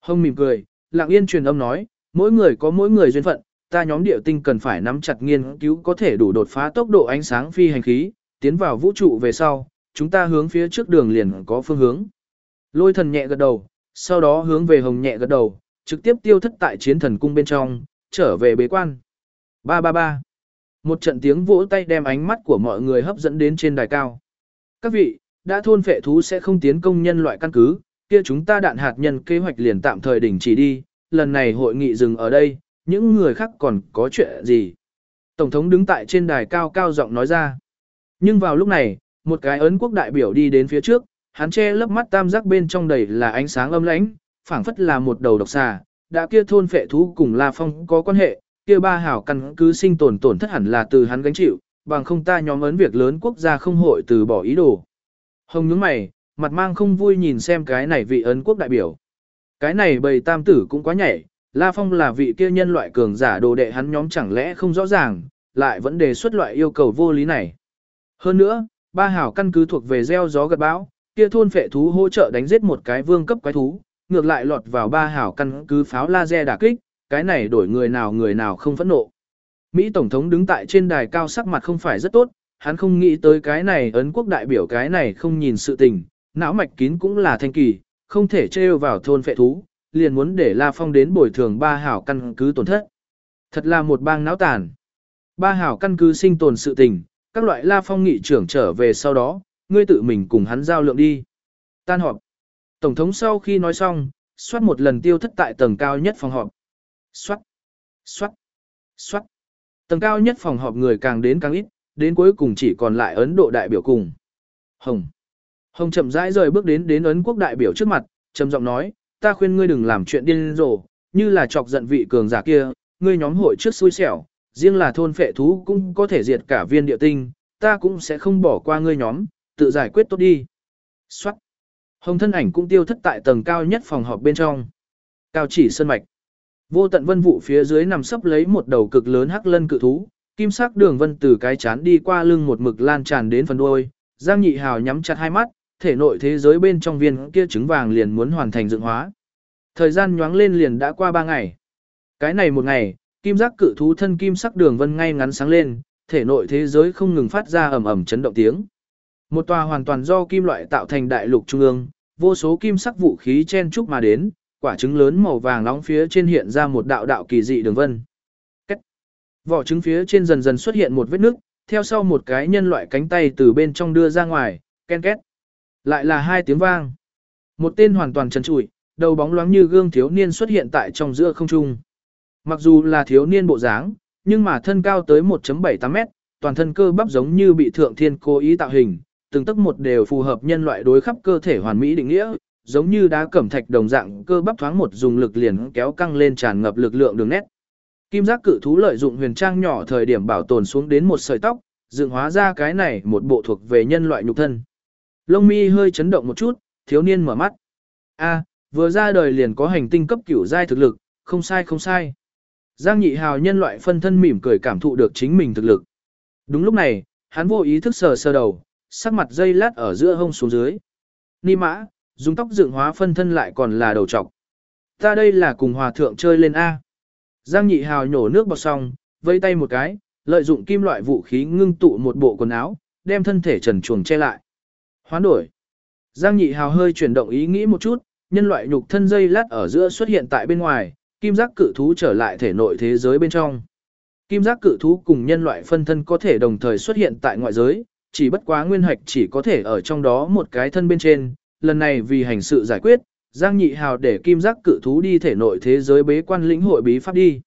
Hông mỉm cười, lặng yên truyền âm nói, mỗi người có mỗi người duyên phận, ta nhóm địa tinh cần phải nắm chặt nghiên cứu có thể đủ đột phá tốc độ ánh sáng phi hành khí, tiến vào vũ trụ về sau, chúng ta hướng phía trước đường liền có phương hướng. Lôi thần nhẹ gật đầu, sau đó hướng về hồng nhẹ gật đầu, trực tiếp tiêu thất tại chiến thần cung bên trong, trở về bế quan. Ba ba ba. Một trận tiếng vỗ tay đem ánh mắt của mọi người hấp dẫn đến trên đài cao. Các vị, đã thôn phệ thú sẽ không tiến công nhân loại căn cứ, kia chúng ta đạn hạt nhân kế hoạch liền tạm thời đình chỉ đi, lần này hội nghị dừng ở đây, những người khác còn có chuyện gì? Tổng thống đứng tại trên đài cao cao giọng nói ra. Nhưng vào lúc này, một cái ấn quốc đại biểu đi đến phía trước, hắn che lấp mắt tam giác bên trong đầy là ánh sáng âm lãnh, phảng phất là một đầu độc xà, đã kia thôn phệ thú cùng La Phong có quan hệ, kia ba hảo căn cứ sinh tồn tổn thất hẳn là từ hắn gánh chịu, bằng không ta nhóm ấn việc lớn quốc gia không hội từ bỏ ý đồ. Hồng nhướng mày, mặt mang không vui nhìn xem cái này vị ấn quốc đại biểu. Cái này bầy tam tử cũng quá nhảy, La Phong là vị kia nhân loại cường giả đồ đệ hắn nhóm chẳng lẽ không rõ ràng, lại vẫn đề xuất loại yêu cầu vô lý này. Hơn nữa, ba hảo căn cứ thuộc về gieo gió gật bão, kia thôn phệ thú hỗ trợ đánh giết một cái vương cấp quái thú, ngược lại lọt vào ba hảo căn cứ pháo laser đả kích, cái này đổi người nào người nào không phẫn nộ. Mỹ Tổng thống đứng tại trên đài cao sắc mặt không phải rất tốt, hắn không nghĩ tới cái này ấn quốc đại biểu cái này không nhìn sự tình, não mạch kín cũng là thanh kỳ, không thể trêu vào thôn phệ thú, liền muốn để La Phong đến bồi thường ba hảo căn cứ tổn thất. Thật là một bang náo tàn. Ba hảo căn cứ sinh tồn sự tình, các loại La Phong nghị trưởng trở về sau đó, ngươi tự mình cùng hắn giao lượng đi. Tan họp. Tổng thống sau khi nói xong, xoát một lần tiêu thất tại tầng cao nhất phòng họp. Xoát, xoát, xoát. Tầng cao nhất phòng họp người càng đến càng ít, đến cuối cùng chỉ còn lại Ấn Độ đại biểu cùng. Hồng. Hồng chậm rãi rời bước đến đến Ấn quốc đại biểu trước mặt, trầm giọng nói, ta khuyên ngươi đừng làm chuyện điên rồ, như là chọc giận vị cường giả kia, ngươi nhóm hội trước xui xẻo, riêng là thôn phệ thú cũng có thể diệt cả viên địa tinh, ta cũng sẽ không bỏ qua ngươi nhóm, tự giải quyết tốt đi. Xoát. Hồng thân ảnh cũng tiêu thất tại tầng cao nhất phòng họp bên trong. Cao chỉ sơn mạch. Vô tận vân vụ phía dưới nằm sấp lấy một đầu cực lớn hắc lân cự thú, kim sắc đường vân từ cái chán đi qua lưng một mực lan tràn đến phần đuôi. Giang Nhị Hào nhắm chặt hai mắt, thể nội thế giới bên trong viên kia trứng vàng liền muốn hoàn thành dựng hóa. Thời gian nhoáng lên liền đã qua ba ngày. Cái này một ngày, kim giác cự thú thân kim sắc đường vân ngay ngắn sáng lên, thể nội thế giới không ngừng phát ra ầm ầm chấn động tiếng. Một tòa hoàn toàn do kim loại tạo thành đại lục trung ương, vô số kim sắc vũ khí chen chúc mà đến, quả trứng lớn màu vàng nóng phía trên hiện ra một đạo đạo kỳ dị đường vân. Cách. Vỏ trứng phía trên dần dần xuất hiện một vết nước, theo sau một cái nhân loại cánh tay từ bên trong đưa ra ngoài, ken két. Lại là hai tiếng vang. Một tên hoàn toàn trần trụi, đầu bóng loáng như gương thiếu niên xuất hiện tại trong giữa không trung. Mặc dù là thiếu niên bộ dáng, nhưng mà thân cao tới 1.78 mét, toàn thân cơ bắp giống như bị thượng thiên cố ý tạo hình, từng tấc một đều phù hợp nhân loại đối khắp cơ thể hoàn mỹ định nghĩa, giống như đá cẩm thạch đồng dạng cơ bắp thoáng một dùng lực liền kéo căng lên tràn ngập lực lượng đường nét. Kim giác cự thú lợi dụng huyền trang nhỏ thời điểm bảo tồn xuống đến một sợi tóc, dựng hóa ra cái này một bộ thuộc về nhân loại nhục thân. Lông mi hơi chấn động một chút, thiếu niên mở mắt. A, vừa ra đời liền có hành tinh cấp cửu giai thực lực, không sai không sai. Giang nhị hào nhân loại phân thân mỉm cười cảm thụ được chính mình thực lực. Đúng lúc này, hắn vô ý thức sờ sờ đầu, sắc mặt dây lát ở giữa hông xuống dưới. Ni mã, dùng tóc dựng hóa phân thân lại còn là đầu trọc. Ta đây là cùng hòa thượng chơi lên A. Giang nhị hào nhổ nước bọt xong, vây tay một cái, lợi dụng kim loại vũ khí ngưng tụ một bộ quần áo, đem thân thể trần chuồng che lại. Hoán đổi. Giang nhị hào hơi chuyển động ý nghĩ một chút, nhân loại nhục thân dây lát ở giữa xuất hiện tại bên ngoài, kim giác cự thú trở lại thể nội thế giới bên trong. Kim giác cự thú cùng nhân loại phân thân có thể đồng thời xuất hiện tại ngoại giới, chỉ bất quá nguyên hạch chỉ có thể ở trong đó một cái thân bên trên, lần này vì hành sự giải quyết, Giang Nhị Hào để kim giác cự thú đi thể nội thế giới bế quan lĩnh hội bí pháp đi.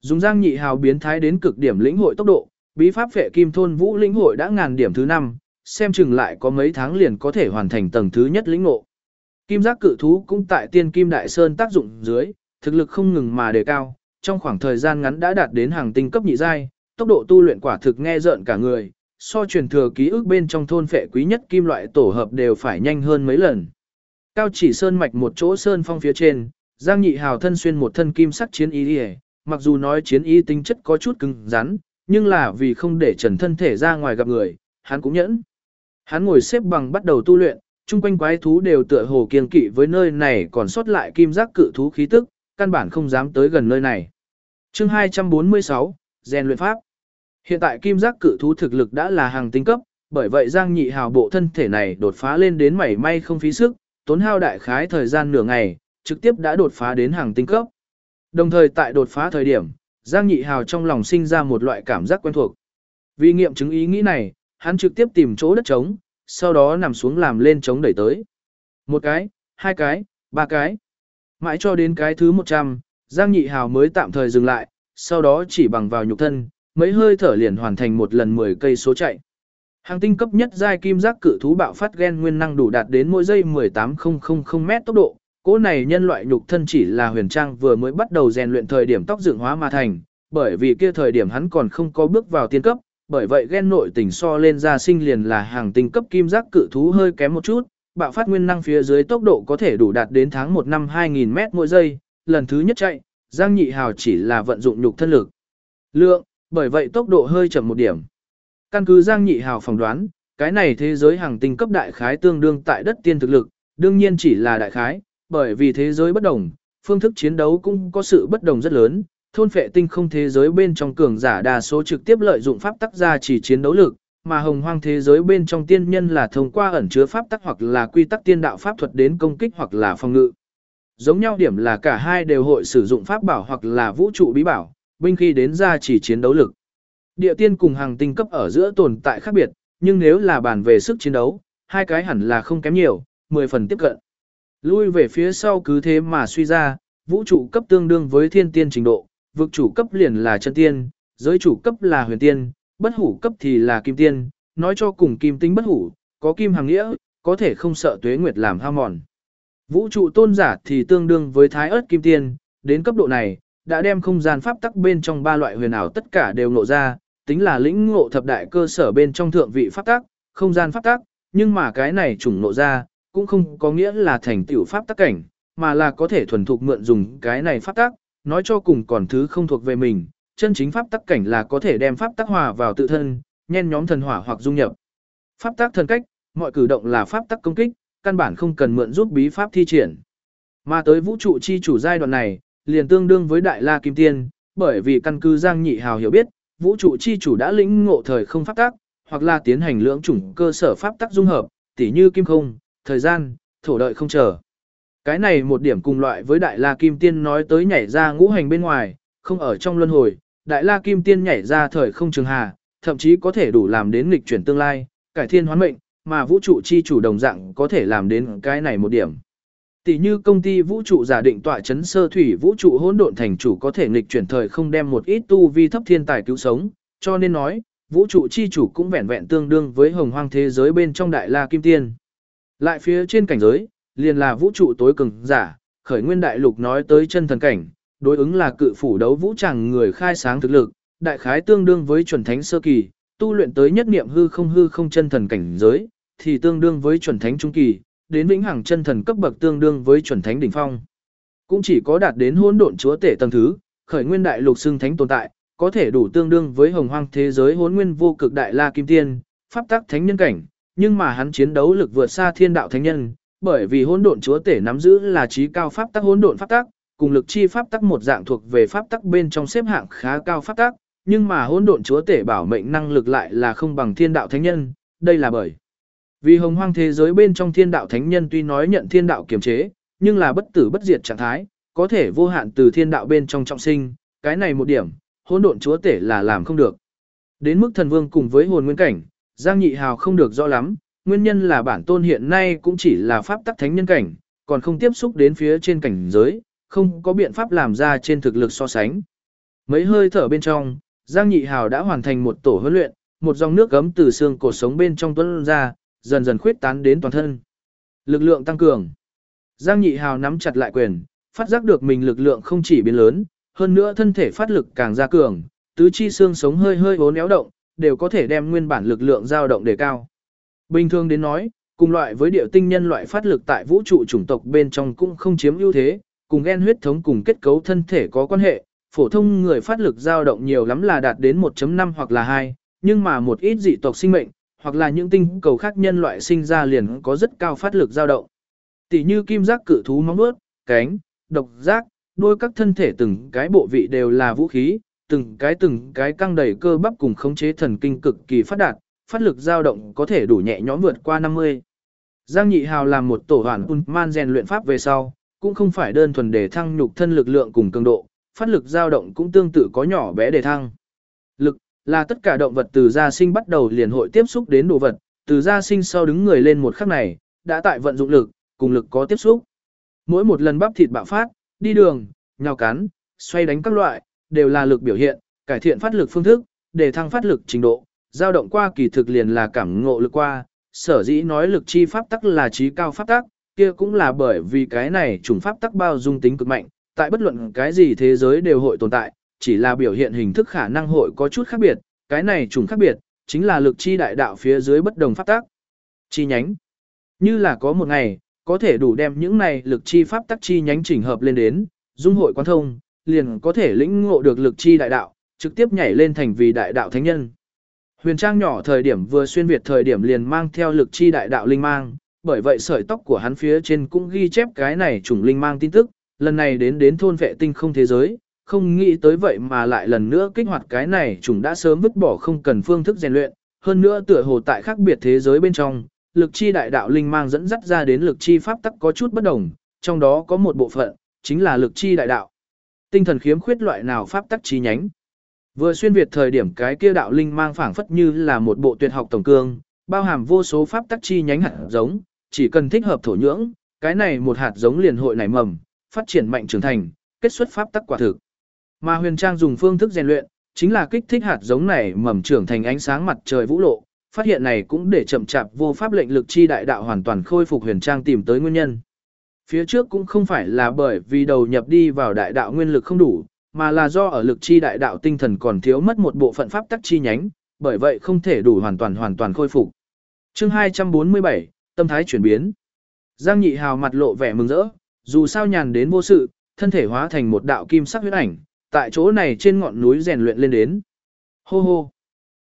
Dùng Giang Nhị Hào biến thái đến cực điểm lĩnh hội tốc độ, bí pháp phệ kim thôn vũ lĩnh hội đã ngàn điểm thứ 5, xem chừng lại có mấy tháng liền có thể hoàn thành tầng thứ nhất lĩnh ngộ. Kim giác cự thú cũng tại tiên kim đại sơn tác dụng dưới, thực lực không ngừng mà đề cao, trong khoảng thời gian ngắn đã đạt đến hàng tinh cấp nhị giai, tốc độ tu luyện quả thực nghe rợn cả người, so truyền thừa ký ức bên trong thôn phệ quý nhất kim loại tổ hợp đều phải nhanh hơn mấy lần. Cao chỉ sơn mạch một chỗ sơn phong phía trên, Giang Nhị Hào thân xuyên một thân kim sắc chiến y, mặc dù nói chiến y tính chất có chút cứng rắn, nhưng là vì không để trần thân thể ra ngoài gặp người, hắn cũng nhẫn. Hắn ngồi xếp bằng bắt đầu tu luyện, chung quanh quái thú đều tựa hồ kiên kỵ với nơi này còn sót lại kim giác cự thú khí tức, căn bản không dám tới gần nơi này. Chương 246, rèn luyện pháp. Hiện tại kim giác cự thú thực lực đã là hàng tinh cấp, bởi vậy Giang Nhị Hào bộ thân thể này đột phá lên đến mảy may không phí sức, tốn hao đại khái thời gian nửa ngày, trực tiếp đã đột phá đến hàng tinh cấp. Đồng thời tại đột phá thời điểm, Giang Nhị Hào trong lòng sinh ra một loại cảm giác quen thuộc. Vì nghiệm chứng ý nghĩ này, hắn trực tiếp tìm chỗ đất trống, sau đó nằm xuống làm lên trống đẩy tới. Một cái, hai cái, ba cái. Mãi cho đến cái thứ 100, Giang Nhị Hào mới tạm thời dừng lại, sau đó chỉ bằng vào nhục thân, mấy hơi thở liền hoàn thành một lần 10 cây số chạy. Hàng tinh cấp nhất giai kim giác cự thú bạo phát gen nguyên năng đủ đạt đến mỗi giây 18,000 mét tốc độ. Cỗ này nhân loại nhục thân chỉ là huyền trang vừa mới bắt đầu rèn luyện thời điểm tóc dựng hóa mà thành, bởi vì kia thời điểm hắn còn không có bước vào tiên cấp, bởi vậy gen nội tình so lên ra sinh liền là hàng tinh cấp kim giác cự thú hơi kém một chút, bạo phát nguyên năng phía dưới tốc độ có thể đủ đạt đến tháng 1 năm 2000 mét mỗi giây, lần thứ nhất chạy, Giang Nhị Hào chỉ là vận dụng nhục thân lực. Lượng, bởi vậy tốc độ hơi chậm một điểm. Căn cứ Giang Nhị Hào phỏng đoán, cái này thế giới hàng tinh cấp đại khái tương đương tại đất tiên thực lực, đương nhiên chỉ là đại khái, bởi vì thế giới bất đồng, phương thức chiến đấu cũng có sự bất đồng rất lớn. Thôn phệ tinh không thế giới bên trong cường giả đa số trực tiếp lợi dụng pháp tắc ra chỉ chiến đấu lực, mà hồng hoang thế giới bên trong tiên nhân là thông qua ẩn chứa pháp tắc hoặc là quy tắc tiên đạo pháp thuật đến công kích hoặc là phòng ngự. Giống nhau điểm là cả hai đều hội sử dụng pháp bảo hoặc là vũ trụ bí bảo, binh khi đến ra chỉ chiến đấu lực. Địa tiên cùng hàng tinh cấp ở giữa tồn tại khác biệt, nhưng nếu là bàn về sức chiến đấu, hai cái hẳn là không kém nhiều, 10 phần tiếp cận. Lui về phía sau cứ thế mà suy ra, vũ trụ cấp tương đương với thiên tiên trình độ, vực chủ cấp liền là chân tiên, giới chủ cấp là huyền tiên, bất hủ cấp thì là kim tiên, nói cho cùng kim tinh bất hủ, có kim hàng nghĩa, có thể không sợ tuế nguyệt làm hao mòn. Vũ trụ tôn giả thì tương đương với thái ớt kim tiên, đến cấp độ này, đã đem không gian pháp tắc bên trong ba loại huyền ảo tất cả đều ngộ ra, tính là lĩnh ngộ thập đại cơ sở bên trong thượng vị pháp tắc, không gian pháp tắc, nhưng mà cái này trùng ngộ ra, cũng không có nghĩa là thành tiểu pháp tắc cảnh, mà là có thể thuần thục mượn dùng cái này pháp tắc, nói cho cùng còn thứ không thuộc về mình, chân chính pháp tắc cảnh là có thể đem pháp tắc hòa vào tự thân, nhen nhóm thần hỏa hoặc dung nhập. Pháp tắc thần cách, mọi cử động là pháp tắc công kích, căn bản không cần mượn giúp bí pháp thi triển. Mà tới vũ trụ chi chủ giai đoạn này, liền tương đương với Đại La Kim Tiên, bởi vì căn cứ Giang Nhị Hào hiểu biết, vũ trụ chi chủ đã lĩnh ngộ thời không pháp tắc, hoặc là tiến hành lưỡng chủng cơ sở pháp tắc dung hợp, tỉ như kim không, thời gian, thổ đợi không chờ. Cái này một điểm cùng loại với Đại La Kim Tiên nói tới nhảy ra ngũ hành bên ngoài, không ở trong luân hồi, Đại La Kim Tiên nhảy ra thời không trường hà, thậm chí có thể đủ làm đến nghịch chuyển tương lai, cải thiên hoán mệnh, mà vũ trụ chi chủ đồng dạng có thể làm đến cái này một điểm. Tỷ như công ty vũ trụ giả định tọa chấn sơ thủy vũ trụ hỗn độn thành chủ có thể nghịch chuyển thời không đem một ít tu vi thấp thiên tài cứu sống, cho nên nói, vũ trụ chi chủ cũng vẹn vẹn tương đương với hồng hoang thế giới bên trong đại la kim tiên. Lại phía trên cảnh giới, liền là vũ trụ tối cường giả, khởi nguyên đại lục nói tới chân thần cảnh, đối ứng là cự phủ đấu vũ chẳng người khai sáng thực lực, đại khái tương đương với chuẩn thánh sơ kỳ, tu luyện tới nhất niệm hư không hư không chân thần cảnh giới, thì tương đương với chuẩn thánh trung kỳ, đến vĩnh hằng chân thần cấp bậc tương đương với chuẩn thánh đỉnh phong. Cũng chỉ có đạt đến hỗn độn chúa tể tầng thứ, khởi nguyên đại lục xưng thánh tồn tại, có thể đủ tương đương với hồng hoang thế giới hỗn nguyên vô cực đại la kim tiên, pháp tắc thánh nhân cảnh, nhưng mà hắn chiến đấu lực vượt xa thiên đạo thánh nhân, bởi vì hỗn độn chúa tể nắm giữ là trí cao pháp tắc hỗn độn pháp tắc, cùng lực chi pháp tắc một dạng thuộc về pháp tắc bên trong xếp hạng khá cao pháp tắc, nhưng mà hỗn độn chúa tể bảo mệnh năng lực lại là không bằng thiên đạo thánh nhân, đây là bởi vì hồng hoang thế giới bên trong thiên đạo thánh nhân tuy nói nhận thiên đạo kiềm chế, nhưng là bất tử bất diệt trạng thái, có thể vô hạn từ thiên đạo bên trong trọng sinh, cái này một điểm, hỗn độn chúa tể là làm không được. Đến mức thần vương cùng với hồn nguyên cảnh, Giang Nhị Hào không được rõ lắm, nguyên nhân là bản tôn hiện nay cũng chỉ là pháp tắc thánh nhân cảnh, còn không tiếp xúc đến phía trên cảnh giới, không có biện pháp làm ra trên thực lực so sánh. Mấy hơi thở bên trong, Giang Nhị Hào đã hoàn thành một tổ huấn luyện, một dòng nước gấm từ xương cổ sống bên trong tuấn ra, dần dần khuyết tán đến toàn thân. Lực lượng tăng cường. Giang Nhị Hào nắm chặt lại quyền, phát giác được mình lực lượng không chỉ biến lớn, hơn nữa thân thể phát lực càng gia cường, tứ chi xương sống hơi hơi uốn éo động, đều có thể đem nguyên bản lực lượng dao động đề cao. Bình thường đến nói, cùng loại với điệu tinh nhân loại phát lực tại vũ trụ chủng tộc bên trong cũng không chiếm ưu thế, cùng gen huyết thống cùng kết cấu thân thể có quan hệ, phổ thông người phát lực dao động nhiều lắm là đạt đến 1.5 hoặc là 2, nhưng mà một ít dị tộc sinh mệnh, hoặc là những tinh cầu khác nhân loại sinh ra liền có rất cao phát lực dao động. Tỷ như kim giác cự thú móng vuốt, cánh, độc giác, đôi các thân thể từng cái bộ vị đều là vũ khí, từng cái từng cái căng đầy cơ bắp cùng khống chế thần kinh cực kỳ phát đạt, phát lực dao động có thể đủ nhẹ nhõm vượt qua 50. Giang Nhị Hào làm một tổ hoàn Unman rèn luyện pháp về sau, cũng không phải đơn thuần để thăng nhục thân lực lượng cùng cường độ, phát lực dao động cũng tương tự có nhỏ bé để thăng. Lực là tất cả động vật từ gia sinh bắt đầu liền hội tiếp xúc đến đồ vật, từ gia sinh sau đứng người lên một khắc này, đã tại vận dụng lực, cùng lực có tiếp xúc. Mỗi một lần bắp thịt bạo phát, đi đường, nhào cắn, xoay đánh các loại, đều là lực biểu hiện, cải thiện phát lực phương thức, để thăng phát lực trình độ, dao động qua kỳ thực liền là cảm ngộ lực qua, sở dĩ nói lực chi pháp tắc là trí cao pháp tắc, kia cũng là bởi vì cái này trùng pháp tắc bao dung tính cực mạnh, tại bất luận cái gì thế giới đều hội tồn tại, chỉ là biểu hiện hình thức khả năng hội có chút khác biệt, cái này trùng khác biệt, chính là lực chi đại đạo phía dưới bất đồng pháp tắc. Chi nhánh. Như là có một ngày, có thể đủ đem những này lực chi pháp tắc chi nhánh chỉnh hợp lên đến, dung hội quan thông, liền có thể lĩnh ngộ được lực chi đại đạo, trực tiếp nhảy lên thành vì đại đạo thánh nhân. Huyền Trang nhỏ thời điểm vừa xuyên việt thời điểm liền mang theo lực chi đại đạo linh mang, bởi vậy sợi tóc của hắn phía trên cũng ghi chép cái này chủng linh mang tin tức, lần này đến đến thôn vệ tinh không thế giới, không nghĩ tới vậy mà lại lần nữa kích hoạt cái này chủng đã sớm vứt bỏ không cần phương thức rèn luyện, hơn nữa tựa hồ tại khác biệt thế giới bên trong, lực chi đại đạo linh mang dẫn dắt ra đến lực chi pháp tắc có chút bất đồng, trong đó có một bộ phận, chính là lực chi đại đạo. Tinh thần khiếm khuyết loại nào pháp tắc chi nhánh. Vừa xuyên việt thời điểm cái kia đạo linh mang phảng phất như là một bộ tuyệt học tổng cương, bao hàm vô số pháp tắc chi nhánh hạt giống, chỉ cần thích hợp thổ nhưỡng, cái này một hạt giống liền hội nảy mầm, phát triển mạnh trưởng thành, kết xuất pháp tắc quả thực. Mà Huyền Trang dùng phương thức rèn luyện, chính là kích thích hạt giống này mầm trưởng thành ánh sáng mặt trời vũ lộ, phát hiện này cũng để chậm chạp vô pháp lệnh lực chi đại đạo hoàn toàn khôi phục Huyền Trang tìm tới nguyên nhân. Phía trước cũng không phải là bởi vì đầu nhập đi vào đại đạo nguyên lực không đủ, mà là do ở lực chi đại đạo tinh thần còn thiếu mất một bộ phận pháp tắc chi nhánh, bởi vậy không thể đủ hoàn toàn hoàn toàn khôi phục. Chương 247, tâm thái chuyển biến. Giang Nhị Hào mặt lộ vẻ mừng rỡ, dù sao nhàn đến vô sự, thân thể hóa thành một đạo kim sắc huyết ảnh, tại chỗ này trên ngọn núi rèn luyện lên đến. Hô hô.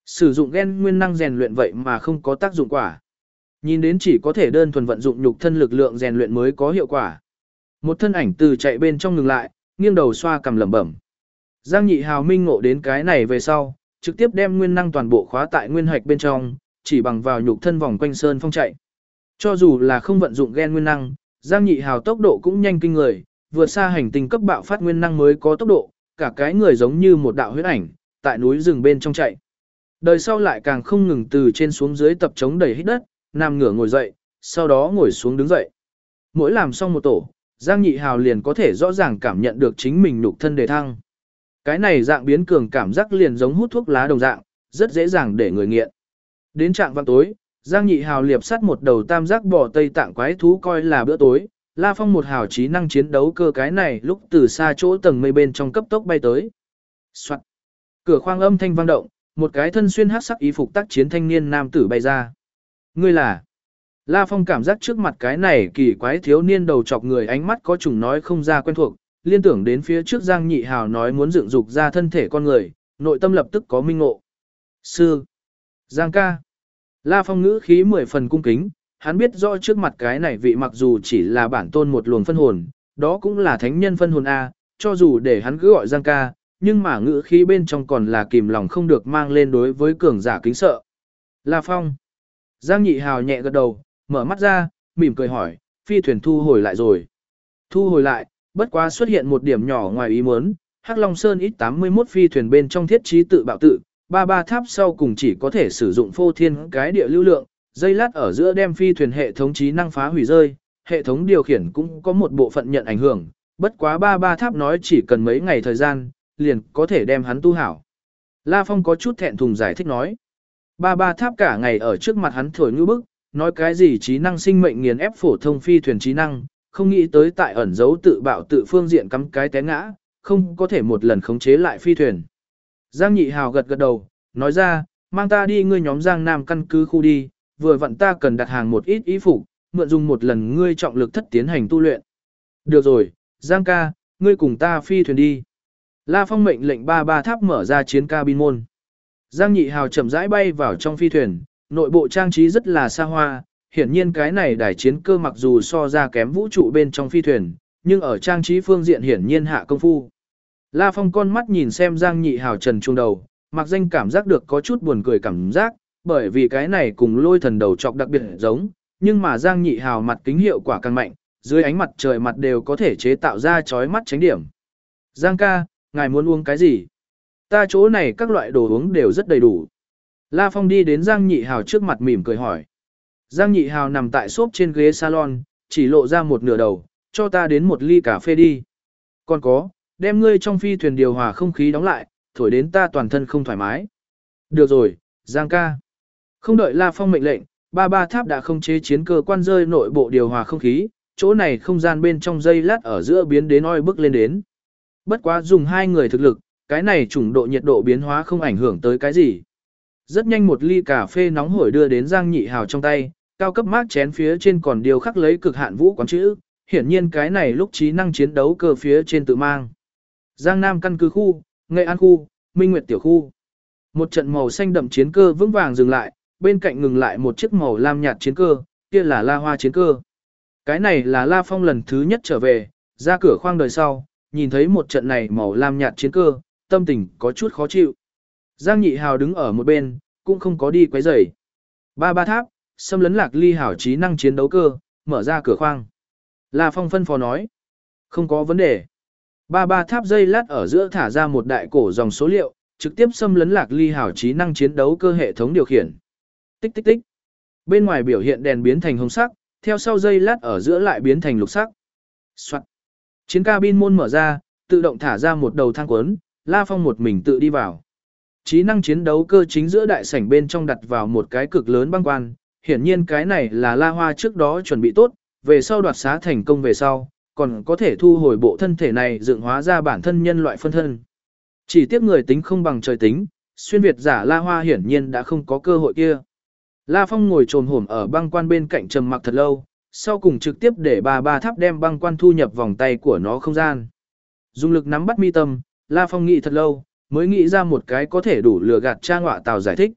Sử dụng gen nguyên năng rèn luyện vậy mà không có tác dụng quả. Nhìn đến chỉ có thể đơn thuần vận dụng nhục thân lực lượng rèn luyện mới có hiệu quả. Một thân ảnh từ chạy bên trong ngừng lại, nghiêng đầu xoa cầm lẩm bẩm. Giang Nhị Hào minh ngộ đến cái này về sau, trực tiếp đem nguyên năng toàn bộ khóa tại nguyên hạch bên trong, chỉ bằng vào nhục thân vòng quanh sơn phong chạy. Cho dù là không vận dụng gen nguyên năng, Giang Nhị Hào tốc độ cũng nhanh kinh người, vượt xa hành tinh cấp bạo phát nguyên năng mới có tốc độ, cả cái người giống như một đạo huyết ảnh, tại núi rừng bên trong chạy. Đời sau lại càng không ngừng từ trên xuống dưới tập chống đầy hít đất, nằm ngửa ngồi dậy, sau đó ngồi xuống đứng dậy. Mỗi làm xong một tổ, Giang Nhị Hào liền có thể rõ ràng cảm nhận được chính mình nhục thân đề thăng. Cái này dạng biến cường cảm giác liền giống hút thuốc lá đồng dạng, rất dễ dàng để người nghiện. Đến trạng văn tối, Giang Nhị Hào liệp sắt một đầu tam giác bò tây tạng quái thú coi là bữa tối, La Phong một hào trí năng chiến đấu cơ cái này lúc từ xa chỗ tầng mây bên trong cấp tốc bay tới. Soạn. Cửa khoang âm thanh vang động, một cái thân xuyên hắc sắc y phục tác chiến thanh niên nam tử bay ra. Ngươi là? La Phong cảm giác trước mặt cái này kỳ quái thiếu niên đầu chọc người ánh mắt có trùng nói không ra quen thuộc, liên tưởng đến phía trước Giang Nhị Hào nói muốn dựng dục ra thân thể con người, nội tâm lập tức có minh ngộ. Sư. Giang ca. La Phong ngữ khí mười phần cung kính, hắn biết rõ trước mặt cái này vị mặc dù chỉ là bản tôn một luồng phân hồn, đó cũng là thánh nhân phân hồn A, cho dù để hắn cứ gọi Giang ca, nhưng mà ngữ khí bên trong còn là kìm lòng không được mang lên đối với cường giả kính sợ. La Phong. Giang Nhị Hào nhẹ gật đầu, mở mắt ra, mỉm cười hỏi, phi thuyền thu hồi lại rồi. Thu hồi lại, bất quá xuất hiện một điểm nhỏ ngoài ý muốn, Hắc Long Sơn ít 81 phi thuyền bên trong thiết trí tự bạo tự, ba ba tháp sau cùng chỉ có thể sử dụng phô thiên cái địa lưu lượng, dây lát ở giữa đem phi thuyền hệ thống trí năng phá hủy rơi, hệ thống điều khiển cũng có một bộ phận nhận ảnh hưởng, bất quá ba ba tháp nói chỉ cần mấy ngày thời gian, liền có thể đem hắn tu hảo. La Phong có chút thẹn thùng giải thích nói. Ba ba tháp cả ngày ở trước mặt hắn thổi ngữ bức, nói cái gì trí năng sinh mệnh nghiền ép phổ thông phi thuyền trí năng, không nghĩ tới tại ẩn dấu tự bạo tự phương diện cắm cái té ngã, không có thể một lần khống chế lại phi thuyền. Giang Nhị Hào gật gật đầu, nói ra, mang ta đi ngươi nhóm Giang Nam căn cứ khu đi, vừa vặn ta cần đặt hàng một ít ý phục, mượn dùng một lần ngươi trọng lực thất tiến hành tu luyện. Được rồi, Giang ca, ngươi cùng ta phi thuyền đi. La Phong mệnh lệnh ba ba tháp mở ra chiến cabin môn. Giang Nhị Hào chậm rãi bay vào trong phi thuyền, nội bộ trang trí rất là xa hoa, hiển nhiên cái này đài chiến cơ mặc dù so ra kém vũ trụ bên trong phi thuyền, nhưng ở trang trí phương diện hiển nhiên hạ công phu. La Phong con mắt nhìn xem Giang Nhị Hào trần trung đầu, mặc danh cảm giác được có chút buồn cười cảm giác, bởi vì cái này cùng lôi thần đầu trọc đặc biệt giống, nhưng mà Giang Nhị Hào mặt kính hiệu quả càng mạnh, dưới ánh mặt trời mặt đều có thể chế tạo ra chói mắt tránh điểm. Giang ca, ngài muốn uống cái gì? Ta chỗ này các loại đồ uống đều rất đầy đủ. La Phong đi đến Giang Nhị Hào trước mặt mỉm cười hỏi. Giang Nhị Hào nằm tại xốp trên ghế salon, chỉ lộ ra một nửa đầu, cho ta đến một ly cà phê đi. Còn có, đem ngươi trong phi thuyền điều hòa không khí đóng lại, thổi đến ta toàn thân không thoải mái. Được rồi, Giang ca. Không đợi La Phong mệnh lệnh, ba ba tháp đã không chế chiến cơ quan rơi nội bộ điều hòa không khí, chỗ này không gian bên trong dây lát ở giữa biến đến oi bức lên đến. Bất quá dùng hai người thực lực, cái này chủng độ nhiệt độ biến hóa không ảnh hưởng tới cái gì. Rất nhanh một ly cà phê nóng hổi đưa đến Giang Nhị Hào trong tay, cao cấp mát chén phía trên còn điều khắc lấy cực hạn vũ quán chữ, hiển nhiên cái này lúc trí năng chiến đấu cơ phía trên tự mang. Giang Nam căn cứ khu, Nghệ An khu, Minh Nguyệt tiểu khu. Một trận màu xanh đậm chiến cơ vững vàng dừng lại, bên cạnh ngừng lại một chiếc màu lam nhạt chiến cơ, kia là La Hoa chiến cơ. Cái này là La Phong lần thứ nhất trở về, ra cửa khoang đời sau, nhìn thấy một trận này màu lam nhạt chiến cơ, tâm tình có chút khó chịu. Giang Nhị Hào đứng ở một bên, cũng không có đi quấy rầy. Ba ba tháp, xâm lấn lạc ly hảo trí năng chiến đấu cơ, mở ra cửa khoang. La Phong phân phó nói. Không có vấn đề. Ba ba tháp dây lát ở giữa thả ra một đại cổ dòng số liệu, trực tiếp xâm lấn lạc ly hảo trí năng chiến đấu cơ hệ thống điều khiển. Tích tích tích. Bên ngoài biểu hiện đèn biến thành hồng sắc, theo sau dây lát ở giữa lại biến thành lục sắc. Soạn. Chiến cabin môn mở ra, tự động thả ra một đầu thang cuốn, La Phong một mình tự đi vào. Trí năng chiến đấu cơ chính giữa đại sảnh bên trong đặt vào một cái cực lớn băng quan, hiển nhiên cái này là La Hoa trước đó chuẩn bị tốt, về sau đoạt xá thành công về sau, còn có thể thu hồi bộ thân thể này dựng hóa ra bản thân nhân loại phân thân. Chỉ tiếc người tính không bằng trời tính, xuyên Việt giả La Hoa hiển nhiên đã không có cơ hội kia. La Phong ngồi trồm hổm ở băng quan bên cạnh trầm mặc thật lâu, sau cùng trực tiếp để bà ba tháp đem băng quan thu nhập vòng tay của nó không gian. Dùng lực nắm bắt mi tâm, La Phong nghĩ thật lâu, mới nghĩ ra một cái có thể đủ lừa gạt cha ngọa tàu giải thích.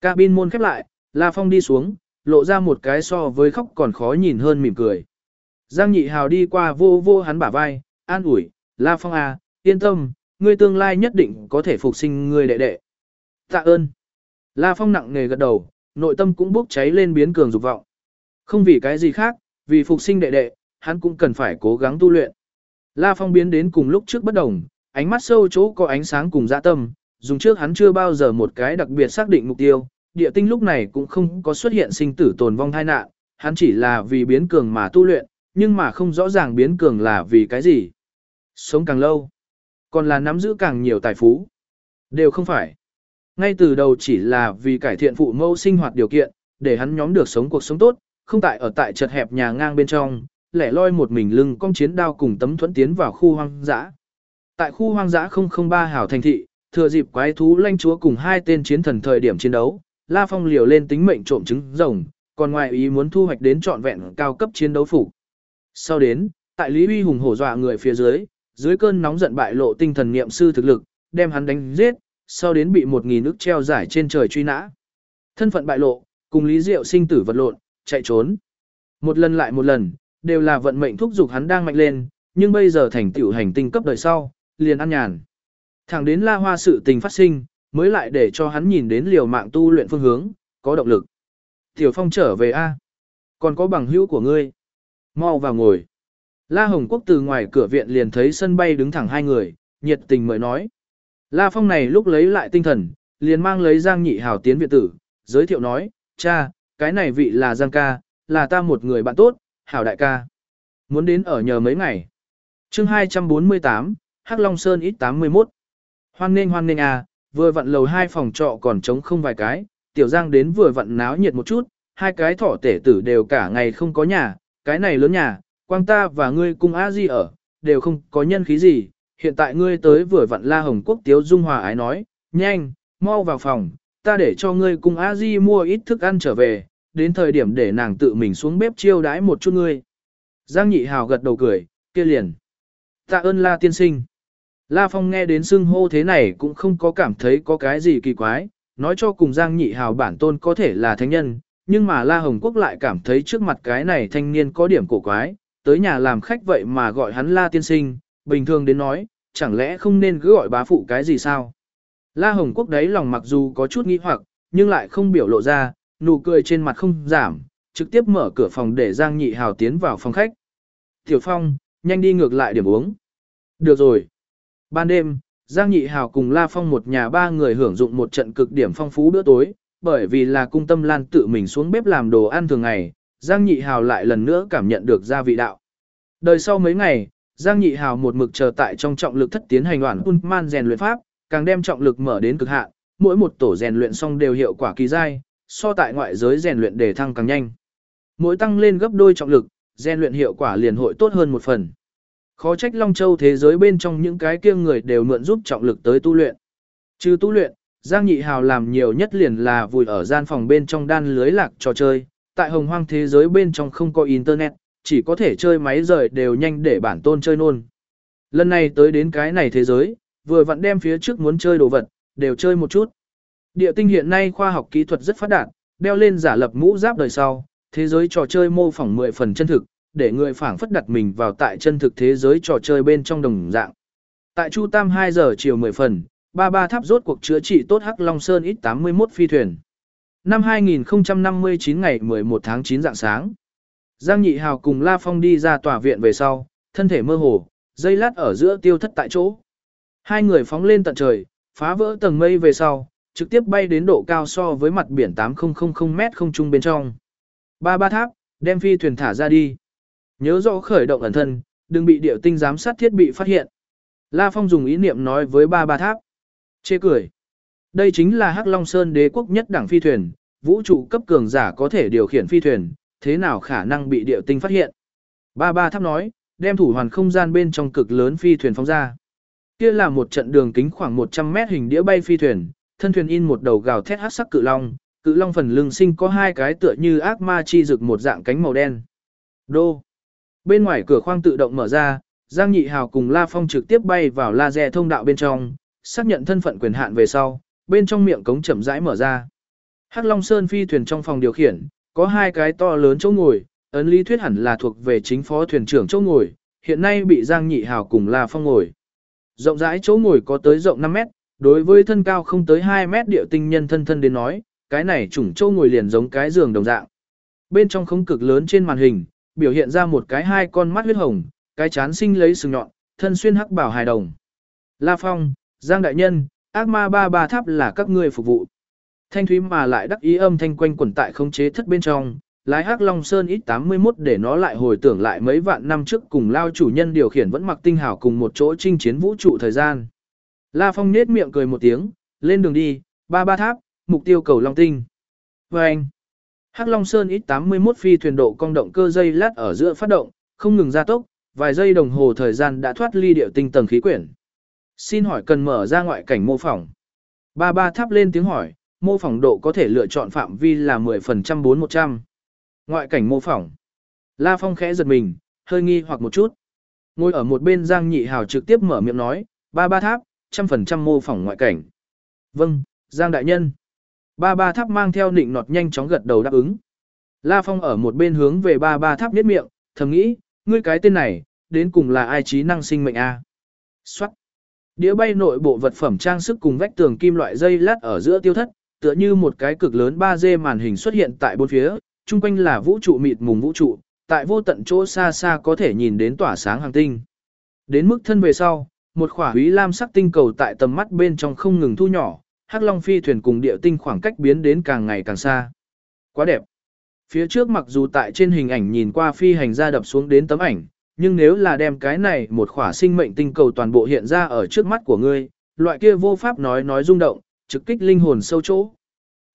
Cabin môn khép lại, La Phong đi xuống, lộ ra một cái so với khóc còn khó nhìn hơn mỉm cười. Giang Nhị Hào đi qua vô vô hắn bả vai, an ủi, La Phong à, yên tâm, ngươi tương lai nhất định có thể phục sinh ngươi đệ đệ. Tạ ơn. La Phong nặng nề gật đầu, nội tâm cũng bốc cháy lên biến cường dục vọng. Không vì cái gì khác, vì phục sinh đệ đệ, hắn cũng cần phải cố gắng tu luyện. La Phong biến đến cùng lúc trước bất đồng, ánh mắt sâu chỗ có ánh sáng cùng dạ tâm, dùng trước hắn chưa bao giờ một cái đặc biệt xác định mục tiêu, địa tinh lúc này cũng không có xuất hiện sinh tử tồn vong tai nạn, hắn chỉ là vì biến cường mà tu luyện, nhưng mà không rõ ràng biến cường là vì cái gì. Sống càng lâu, còn là nắm giữ càng nhiều tài phú. Đều không phải. Ngay từ đầu chỉ là vì cải thiện phụ mẫu sinh hoạt điều kiện, để hắn nhóm được sống cuộc sống tốt, không tại ở tại chật hẹp nhà ngang bên trong, lẻ loi một mình lưng cong chiến đao cùng tấm thuẫn tiến vào khu hoang dã. Tại khu hoang dã 003 hảo thành thị, thừa dịp quái thú lanh chúa cùng hai tên chiến thần thời điểm chiến đấu, La Phong liều lên tính mệnh trộm trứng rồng, còn ngoài ý muốn thu hoạch đến trọn vẹn cao cấp chiến đấu phục. Sau đến, tại Lý Uy hùng hổ dọa người phía dưới, dưới cơn nóng giận bại lộ tinh thần niệm sư thực lực, đem hắn đánh giết, sau đến bị một nghìn nước treo giải trên trời truy nã. Thân phận bại lộ, cùng Lý Diệu sinh tử vật lộn, chạy trốn. Một lần lại một lần, đều là vận mệnh thúc giục hắn đang mạnh lên, nhưng bây giờ thành tiểu hành tinh cấp đời sau, liền ăn nhàn. Thẳng đến La Hoa sự tình phát sinh, mới lại để cho hắn nhìn đến liều mạng tu luyện phương hướng, có động lực. Tiểu Phong trở về a, còn có bằng hữu của ngươi. Mau vào ngồi. La Hồng Quốc từ ngoài cửa viện liền thấy sân bay đứng thẳng hai người, nhiệt tình mời nói. La Phong này lúc lấy lại tinh thần, liền mang lấy Giang Nhị Hào tiến viện tử, giới thiệu nói, cha, cái này vị là Giang ca, là ta một người bạn tốt, Hảo đại ca. Muốn đến ở nhờ mấy ngày. chương 248, Hắc Long Sơn ít 81. Hoan nghênh hoan nghênh à, vừa vặn lầu hai phòng trọ còn trống không vài cái, tiểu giang đến vừa vặn náo nhiệt một chút, hai cái thỏ tể tử đều cả ngày không có nhà, cái này lớn nhà, quang ta và ngươi cùng a di ở, đều không có nhân khí gì, hiện tại ngươi tới vừa vặn la hồng quốc tiếu dung hòa ái nói, nhanh, mau vào phòng, ta để cho ngươi cùng a di mua ít thức ăn trở về, đến thời điểm để nàng tự mình xuống bếp chiêu đãi một chút ngươi. Giang nhị hào gật đầu cười, kia liền. Tạ ơn la tiên sinh. La Phong nghe đến xưng hô thế này cũng không có cảm thấy có cái gì kỳ quái, nói cho cùng Giang Nhị Hào bản tôn có thể là thánh nhân, nhưng mà La Hồng Quốc lại cảm thấy trước mặt cái này thanh niên có điểm cổ quái, tới nhà làm khách vậy mà gọi hắn La Tiên Sinh, bình thường đến nói, chẳng lẽ không nên cứ gọi bá phụ cái gì sao? La Hồng Quốc đấy lòng mặc dù có chút nghi hoặc, nhưng lại không biểu lộ ra, nụ cười trên mặt không giảm, trực tiếp mở cửa phòng để Giang Nhị Hào tiến vào phòng khách. Tiểu Phong, nhanh đi ngược lại điểm uống. Được rồi. Ban đêm, Giang Nhị Hào cùng La Phong một nhà ba người hưởng dụng một trận cực điểm phong phú bữa tối, bởi vì là cung tâm lan tự mình xuống bếp làm đồ ăn thường ngày, Giang Nhị Hào lại lần nữa cảm nhận được gia vị đạo. Đời sau mấy ngày, Giang Nhị Hào một mực chờ tại trong trọng lực thất tiến hành đoạn man rèn luyện pháp, càng đem trọng lực mở đến cực hạn, mỗi một tổ rèn luyện xong đều hiệu quả kỳ dai, so tại ngoại giới rèn luyện để thăng càng nhanh. Mỗi tăng lên gấp đôi trọng lực, rèn luyện hiệu quả liền hội tốt hơn một phần. Khó trách Long Châu thế giới bên trong những cái kia người đều mượn giúp trọng lực tới tu luyện. Trừ tu luyện, Giang Nhị Hào làm nhiều nhất liền là vùi ở gian phòng bên trong đan lưới lạc trò chơi. Tại hồng hoang thế giới bên trong không có internet, chỉ có thể chơi máy rời đều nhanh để bản tôn chơi nôn. Lần này tới đến cái này thế giới, vừa vặn đem phía trước muốn chơi đồ vật, đều chơi một chút. Địa tinh hiện nay khoa học kỹ thuật rất phát đạt, đeo lên giả lập mũ giáp đời sau, thế giới trò chơi mô phỏng 10 phần chân thực, để người phảng phất đặt mình vào tại chân thực thế giới trò chơi bên trong đồng dạng. Tại Chu Tam 2 giờ chiều 10 phần, ba ba tháp rốt cuộc chữa trị tốt Hắc Long Sơn ít 81 phi thuyền. Năm 2059 ngày 11 tháng 9 dạng sáng, Giang Nhị Hào cùng La Phong đi ra tòa viện về sau, thân thể mơ hồ, dây lát ở giữa tiêu thất tại chỗ. Hai người phóng lên tận trời, phá vỡ tầng mây về sau, trực tiếp bay đến độ cao so với mặt biển 8000 mét không trung bên trong. Ba ba tháp, đem phi thuyền thả ra đi. Nhớ rõ khởi động ẩn thân, đừng bị điệu tinh giám sát thiết bị phát hiện. La Phong dùng ý niệm nói với ba ba tháp. Chê cười. Đây chính là Hắc Long Sơn đế quốc nhất đẳng phi thuyền, vũ trụ cấp cường giả có thể điều khiển phi thuyền, thế nào khả năng bị điệu tinh phát hiện. Ba ba tháp nói, đem thủ hoàn không gian bên trong cực lớn phi thuyền phóng ra. Kia là một trận đường kính khoảng 100 mét hình đĩa bay phi thuyền, thân thuyền in một đầu gào thét hắc sắc cự long, cự long phần lưng sinh có hai cái tựa như ác ma chi rực một dạng cánh màu đen. Đô. Bên ngoài cửa khoang tự động mở ra, Giang Nhị Hào cùng La Phong trực tiếp bay vào laser thông đạo bên trong, xác nhận thân phận quyền hạn về sau, bên trong miệng cống chậm rãi mở ra. Hắc Long Sơn phi thuyền trong phòng điều khiển, có hai cái to lớn chỗ ngồi, ấn lý thuyết hẳn là thuộc về chính phó thuyền trưởng chỗ ngồi, hiện nay bị Giang Nhị Hào cùng La Phong ngồi. Rộng rãi chỗ ngồi có tới rộng 5 mét, đối với thân cao không tới 2 mét địa tinh nhân thân thân đến nói, cái này chủng chỗ ngồi liền giống cái giường đồng dạng. bên trong không cực lớn trên màn hình, biểu hiện ra một cái hai con mắt huyết hồng, cái chán sinh lấy sừng nhọn, thân xuyên hắc bảo hài đồng. La Phong, Giang Đại Nhân, ác ma ba ba tháp là các ngươi phục vụ. Thanh thúy mà lại đắc ý âm thanh quanh quẩn tại không chế thất bên trong, lái hắc long sơn ít 81 để nó lại hồi tưởng lại mấy vạn năm trước cùng lao chủ nhân điều khiển vẫn mặc tinh hảo cùng một chỗ chinh chiến vũ trụ thời gian. La Phong nết miệng cười một tiếng, lên đường đi, ba ba tháp, mục tiêu cầu long tinh. Và anh, hắc long sơn ít 81 phi thuyền độ cong động cơ dây lát ở giữa phát động, không ngừng gia tốc, vài giây đồng hồ thời gian đã thoát ly điệu tinh tầng khí quyển. Xin hỏi cần mở ra ngoại cảnh mô phỏng. Ba ba tháp lên tiếng hỏi, mô phỏng độ có thể lựa chọn phạm vi là 10% 4100. Ngoại cảnh mô phỏng. La Phong khẽ giật mình, hơi nghi hoặc một chút. Ngồi ở một bên Giang Nhị Hào trực tiếp mở miệng nói, ba ba tháp, trăm phần trăm mô phỏng ngoại cảnh. Vâng, Giang Đại Nhân. Ba ba tháp mang theo nịnh nọt nhanh chóng gật đầu đáp ứng. La Phong ở một bên hướng về ba ba tháp niết miệng, thầm nghĩ, ngươi cái tên này, đến cùng là ai trí năng sinh mệnh a? À? Xoát. Đĩa bay nội bộ vật phẩm trang sức cùng vách tường kim loại dây lát ở giữa tiêu thất, tựa như một cái cực lớn 3D màn hình xuất hiện tại bốn phía, chung quanh là vũ trụ mịt mùng vũ trụ, tại vô tận chỗ xa xa có thể nhìn đến tỏa sáng hàng tinh. Đến mức thân về sau, một khỏa húy lam sắc tinh cầu tại tầm mắt bên trong không ngừng thu nhỏ, hắc long phi thuyền cùng địa tinh khoảng cách biến đến càng ngày càng xa. Quá đẹp. Phía trước mặc dù tại trên hình ảnh nhìn qua phi hành ra đập xuống đến tấm ảnh, nhưng nếu là đem cái này một khỏa sinh mệnh tinh cầu toàn bộ hiện ra ở trước mắt của ngươi, loại kia vô pháp nói nói rung động, trực kích linh hồn sâu chỗ.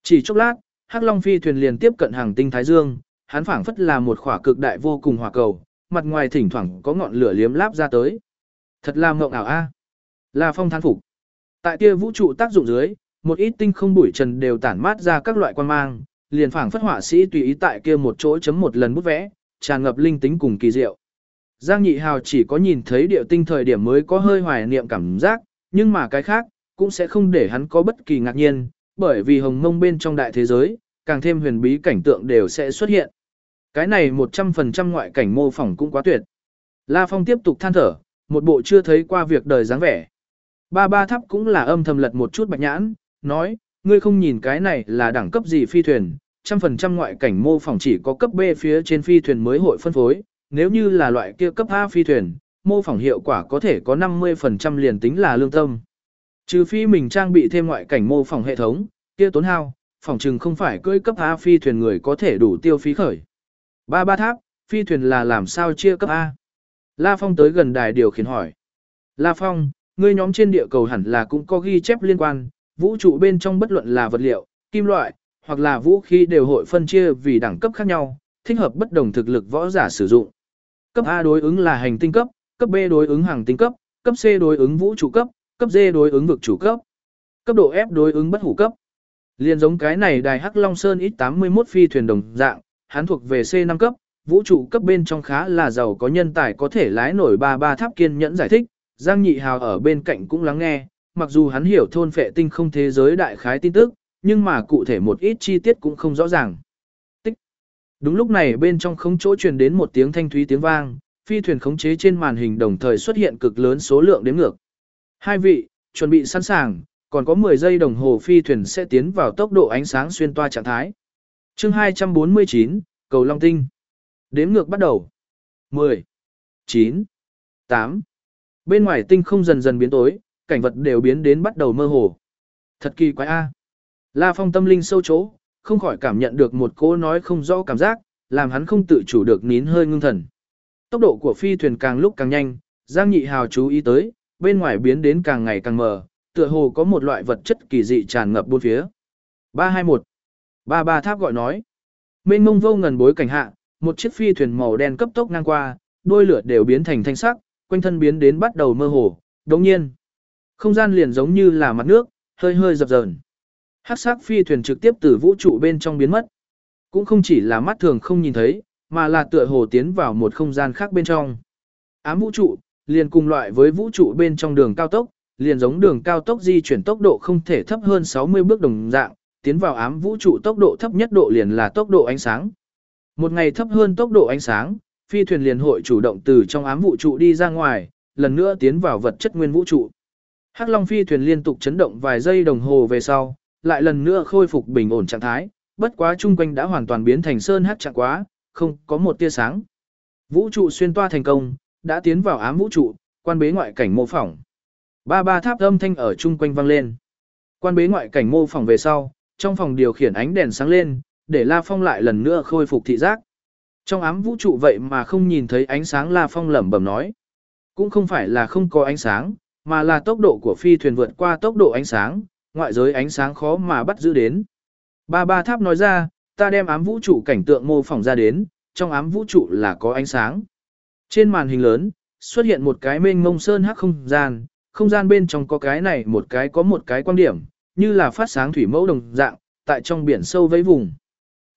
Chỉ chốc lát, Hắc Long phi thuyền liền tiếp cận hàng tinh Thái Dương, hắn phảng phất là một khỏa cực đại vô cùng hỏa cầu, mặt ngoài thỉnh thoảng có ngọn lửa liếm láp ra tới. Thật là mộng ảo a. À. La Phong thán phục. Tại kia vũ trụ tác dụng dưới, một ít tinh không bụi trần đều tản mát ra các loại quan mang, liền phảng phất họa sĩ tùy ý tại kia một chỗ chấm một lần bút vẽ, tràn ngập linh tính cùng kỳ diệu. Giang Nhị Hào chỉ có nhìn thấy điệu tinh thời điểm mới có hơi hoài niệm cảm giác, nhưng mà cái khác, cũng sẽ không để hắn có bất kỳ ngạc nhiên, bởi vì hồng mông bên trong đại thế giới, càng thêm huyền bí cảnh tượng đều sẽ xuất hiện. Cái này 100% ngoại cảnh mô phỏng cũng quá tuyệt. La Phong tiếp tục than thở, một bộ chưa thấy qua việc đời dáng vẻ. Ba ba thắp cũng là âm thầm lật một chút bạch nhãn, nói, ngươi không nhìn cái này là đẳng cấp gì phi thuyền, trăm phần trăm ngoại cảnh mô phỏng chỉ có cấp B phía trên phi thuyền mới hội phân phối, nếu như là loại kia cấp A phi thuyền, mô phỏng hiệu quả có thể có 50% liền tính là lương tâm. Trừ phi mình trang bị thêm ngoại cảnh mô phỏng hệ thống, kia tốn hao, phỏng trừng không phải cưỡi cấp A phi thuyền người có thể đủ tiêu phí khởi. Ba ba tháp, phi thuyền là làm sao chia cấp A? La Phong tới gần đài điều khiển hỏi. La Phong, ngươi nhóm trên địa cầu hẳn là cũng có ghi chép liên quan, vũ trụ bên trong bất luận là vật liệu, kim loại, hoặc là vũ khí đều hội phân chia vì đẳng cấp khác nhau, thích hợp bất đồng thực lực võ giả sử dụng. Cấp A đối ứng là hành tinh cấp, cấp B đối ứng hàng tinh cấp, cấp C đối ứng vũ trụ cấp, cấp D đối ứng vực chủ cấp. Cấp độ F đối ứng bất hủ cấp. Liên giống cái này đài Hắc Long Sơn ít 81 phi thuyền đồng dạng, hắn thuộc về C5 cấp, vũ trụ cấp bên trong khá là giàu có nhân tài có thể lái nổi ba ba tháp kiên nhẫn giải thích, Giang Nhị Hào ở bên cạnh cũng lắng nghe, mặc dù hắn hiểu thôn phệ tinh không thế giới đại khái tin tức, nhưng mà cụ thể một ít chi tiết cũng không rõ ràng. Tích. Đúng lúc này bên trong không chỗ truyền đến một tiếng thanh thúy tiếng vang, phi thuyền khống chế trên màn hình đồng thời xuất hiện cực lớn số lượng đếm ngược. Hai vị, chuẩn bị sẵn sàng, còn có 10 giây đồng hồ phi thuyền sẽ tiến vào tốc độ ánh sáng xuyên toa trạng thái. Chương 249, Cầu Long Tinh. Đếm ngược bắt đầu. 10, 9, 8. Bên ngoài tinh không dần dần biến tối, cảnh vật đều biến đến bắt đầu mơ hồ. Thật kỳ quái a. À. La Phong tâm linh sâu chỗ, không khỏi cảm nhận được một cô nói không rõ cảm giác, làm hắn không tự chủ được nín hơi ngưng thần. Tốc độ của phi thuyền càng lúc càng nhanh, Giang Nhị Hào chú ý tới, bên ngoài biến đến càng ngày càng mờ, tựa hồ có một loại vật chất kỳ dị tràn ngập bốn phía. 321. Ba ba tháp gọi nói. Mênh mông vô ngần bối cảnh hạ, một chiếc phi thuyền màu đen cấp tốc ngang qua, đôi lửa đều biến thành thanh sắc, quanh thân biến đến bắt đầu mơ hồ. Đồng nhiên, không gian liền giống như là mặt nước, hơi hơi dập dờn. Hắc sắc phi thuyền trực tiếp từ vũ trụ bên trong biến mất. Cũng không chỉ là mắt thường không nhìn thấy, mà là tựa hồ tiến vào một không gian khác bên trong. Ám vũ trụ, liền cùng loại với vũ trụ bên trong đường cao tốc, liền giống đường cao tốc di chuyển tốc độ không thể thấp hơn 60 bước đồng dạng, tiến vào ám vũ trụ tốc độ thấp nhất độ liền là tốc độ ánh sáng. Một ngày thấp hơn tốc độ ánh sáng, phi thuyền liền hội chủ động từ trong ám vũ trụ đi ra ngoài, lần nữa tiến vào vật chất nguyên vũ trụ. Hắc Long phi thuyền liên tục chấn động vài giây đồng hồ về sau, lại lần nữa khôi phục bình ổn trạng thái, bất quá chung quanh đã hoàn toàn biến thành sơn hắc trạng quá, không có một tia sáng. Vũ trụ xuyên toa thành công, đã tiến vào ám vũ trụ, quan bế ngoại cảnh mô phỏng. Ba ba tháp âm thanh ở chung quanh vang lên. Quan bế ngoại cảnh mô phỏng về sau, trong phòng điều khiển ánh đèn sáng lên, để La Phong lại lần nữa khôi phục thị giác. Trong ám vũ trụ vậy mà không nhìn thấy ánh sáng La Phong lẩm bẩm nói. Cũng không phải là không có ánh sáng, mà là tốc độ của phi thuyền vượt qua tốc độ ánh sáng, ngoại giới ánh sáng khó mà bắt giữ đến. Ba ba tháp nói ra, ta đem ám vũ trụ cảnh tượng mô phỏng ra đến, trong ám vũ trụ là có ánh sáng. Trên màn hình lớn, xuất hiện một cái mênh mông sơn hắc không gian, không gian bên trong có cái này một cái có một cái quan điểm, như là phát sáng thủy mẫu đồng dạng, tại trong biển sâu vẫy vùng.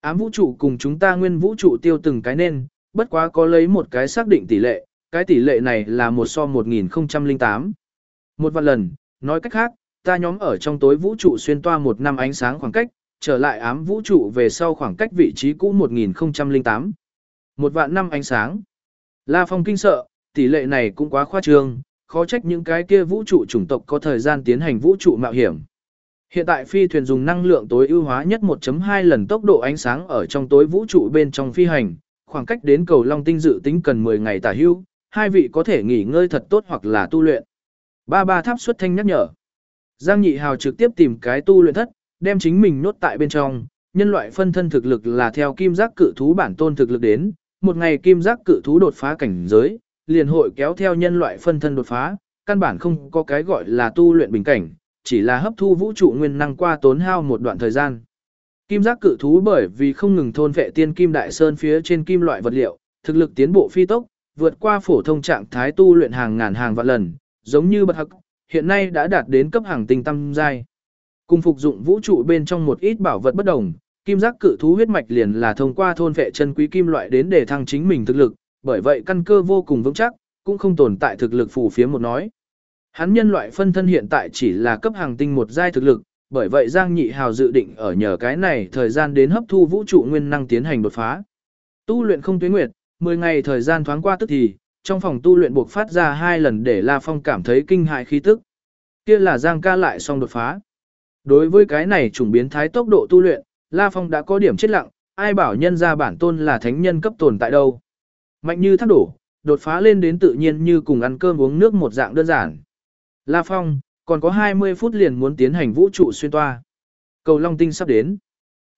Ám vũ trụ cùng chúng ta nguyên vũ trụ tiêu từng cái nên, bất quá có lấy một cái xác định tỷ lệ, cái tỷ lệ này là một so 1008. Một vạn lần, nói cách khác, ta nhóm ở trong tối vũ trụ xuyên toa một năm ánh sáng khoảng cách, trở lại ám vũ trụ về sau khoảng cách vị trí cũ 1008. Một vạn năm ánh sáng. La Phong kinh sợ, tỷ lệ này cũng quá khoa trương, khó trách những cái kia vũ trụ chủng tộc có thời gian tiến hành vũ trụ mạo hiểm. Hiện tại phi thuyền dùng năng lượng tối ưu hóa nhất 1.2 lần tốc độ ánh sáng ở trong tối vũ trụ bên trong phi hành, khoảng cách đến cầu Long Tinh dự tính cần 10 ngày tả hưu, hai vị có thể nghỉ ngơi thật tốt hoặc là tu luyện. Ba ba tháp xuất thanh nhắc nhở. Giang Nhị Hào trực tiếp tìm cái tu luyện thất, đem chính mình nốt tại bên trong, nhân loại phân thân thực lực là theo kim giác cự thú bản tôn thực lực đến, một ngày kim giác cự thú đột phá cảnh giới, liền hội kéo theo nhân loại phân thân đột phá, căn bản không có cái gọi là tu luyện bình cảnh, chỉ là hấp thu vũ trụ nguyên năng qua tốn hao một đoạn thời gian. Kim giác cự thú bởi vì không ngừng thôn vệ tiên kim đại sơn phía trên kim loại vật liệu, thực lực tiến bộ phi tốc, vượt qua phổ thông trạng thái tu luyện hàng ngàn hàng vạn lần, giống như bật hắc, hiện nay đã đạt đến cấp hàng tinh tam giai. Cùng phục dụng vũ trụ bên trong một ít bảo vật bất đồng, kim giác cự thú huyết mạch liền là thông qua thôn vệ chân quý kim loại đến để thăng chính mình thực lực, bởi vậy căn cơ vô cùng vững chắc, cũng không tồn tại thực lực phù phía một nói. Hắn nhân loại phân thân hiện tại chỉ là cấp hàng tinh một giai thực lực, bởi vậy Giang Nhị Hào dự định ở nhờ cái này thời gian đến hấp thu vũ trụ nguyên năng tiến hành đột phá. Tu luyện không tuyến nguyệt, 10 ngày thời gian thoáng qua tức thì, trong phòng tu luyện buộc phát ra hai lần để La Phong cảm thấy kinh hại khí tức. Kia là Giang ca lại xong đột phá. Đối với cái này trùng biến thái tốc độ tu luyện, La Phong đã có điểm chết lặng, ai bảo nhân ra bản tôn là thánh nhân cấp tồn tại đâu. Mạnh như thác đổ, đột phá lên đến tự nhiên như cùng ăn cơm uống nước một dạng đơn giản. La Phong, còn có 20 phút liền muốn tiến hành vũ trụ xuyên toa. Cầu Long Tinh sắp đến.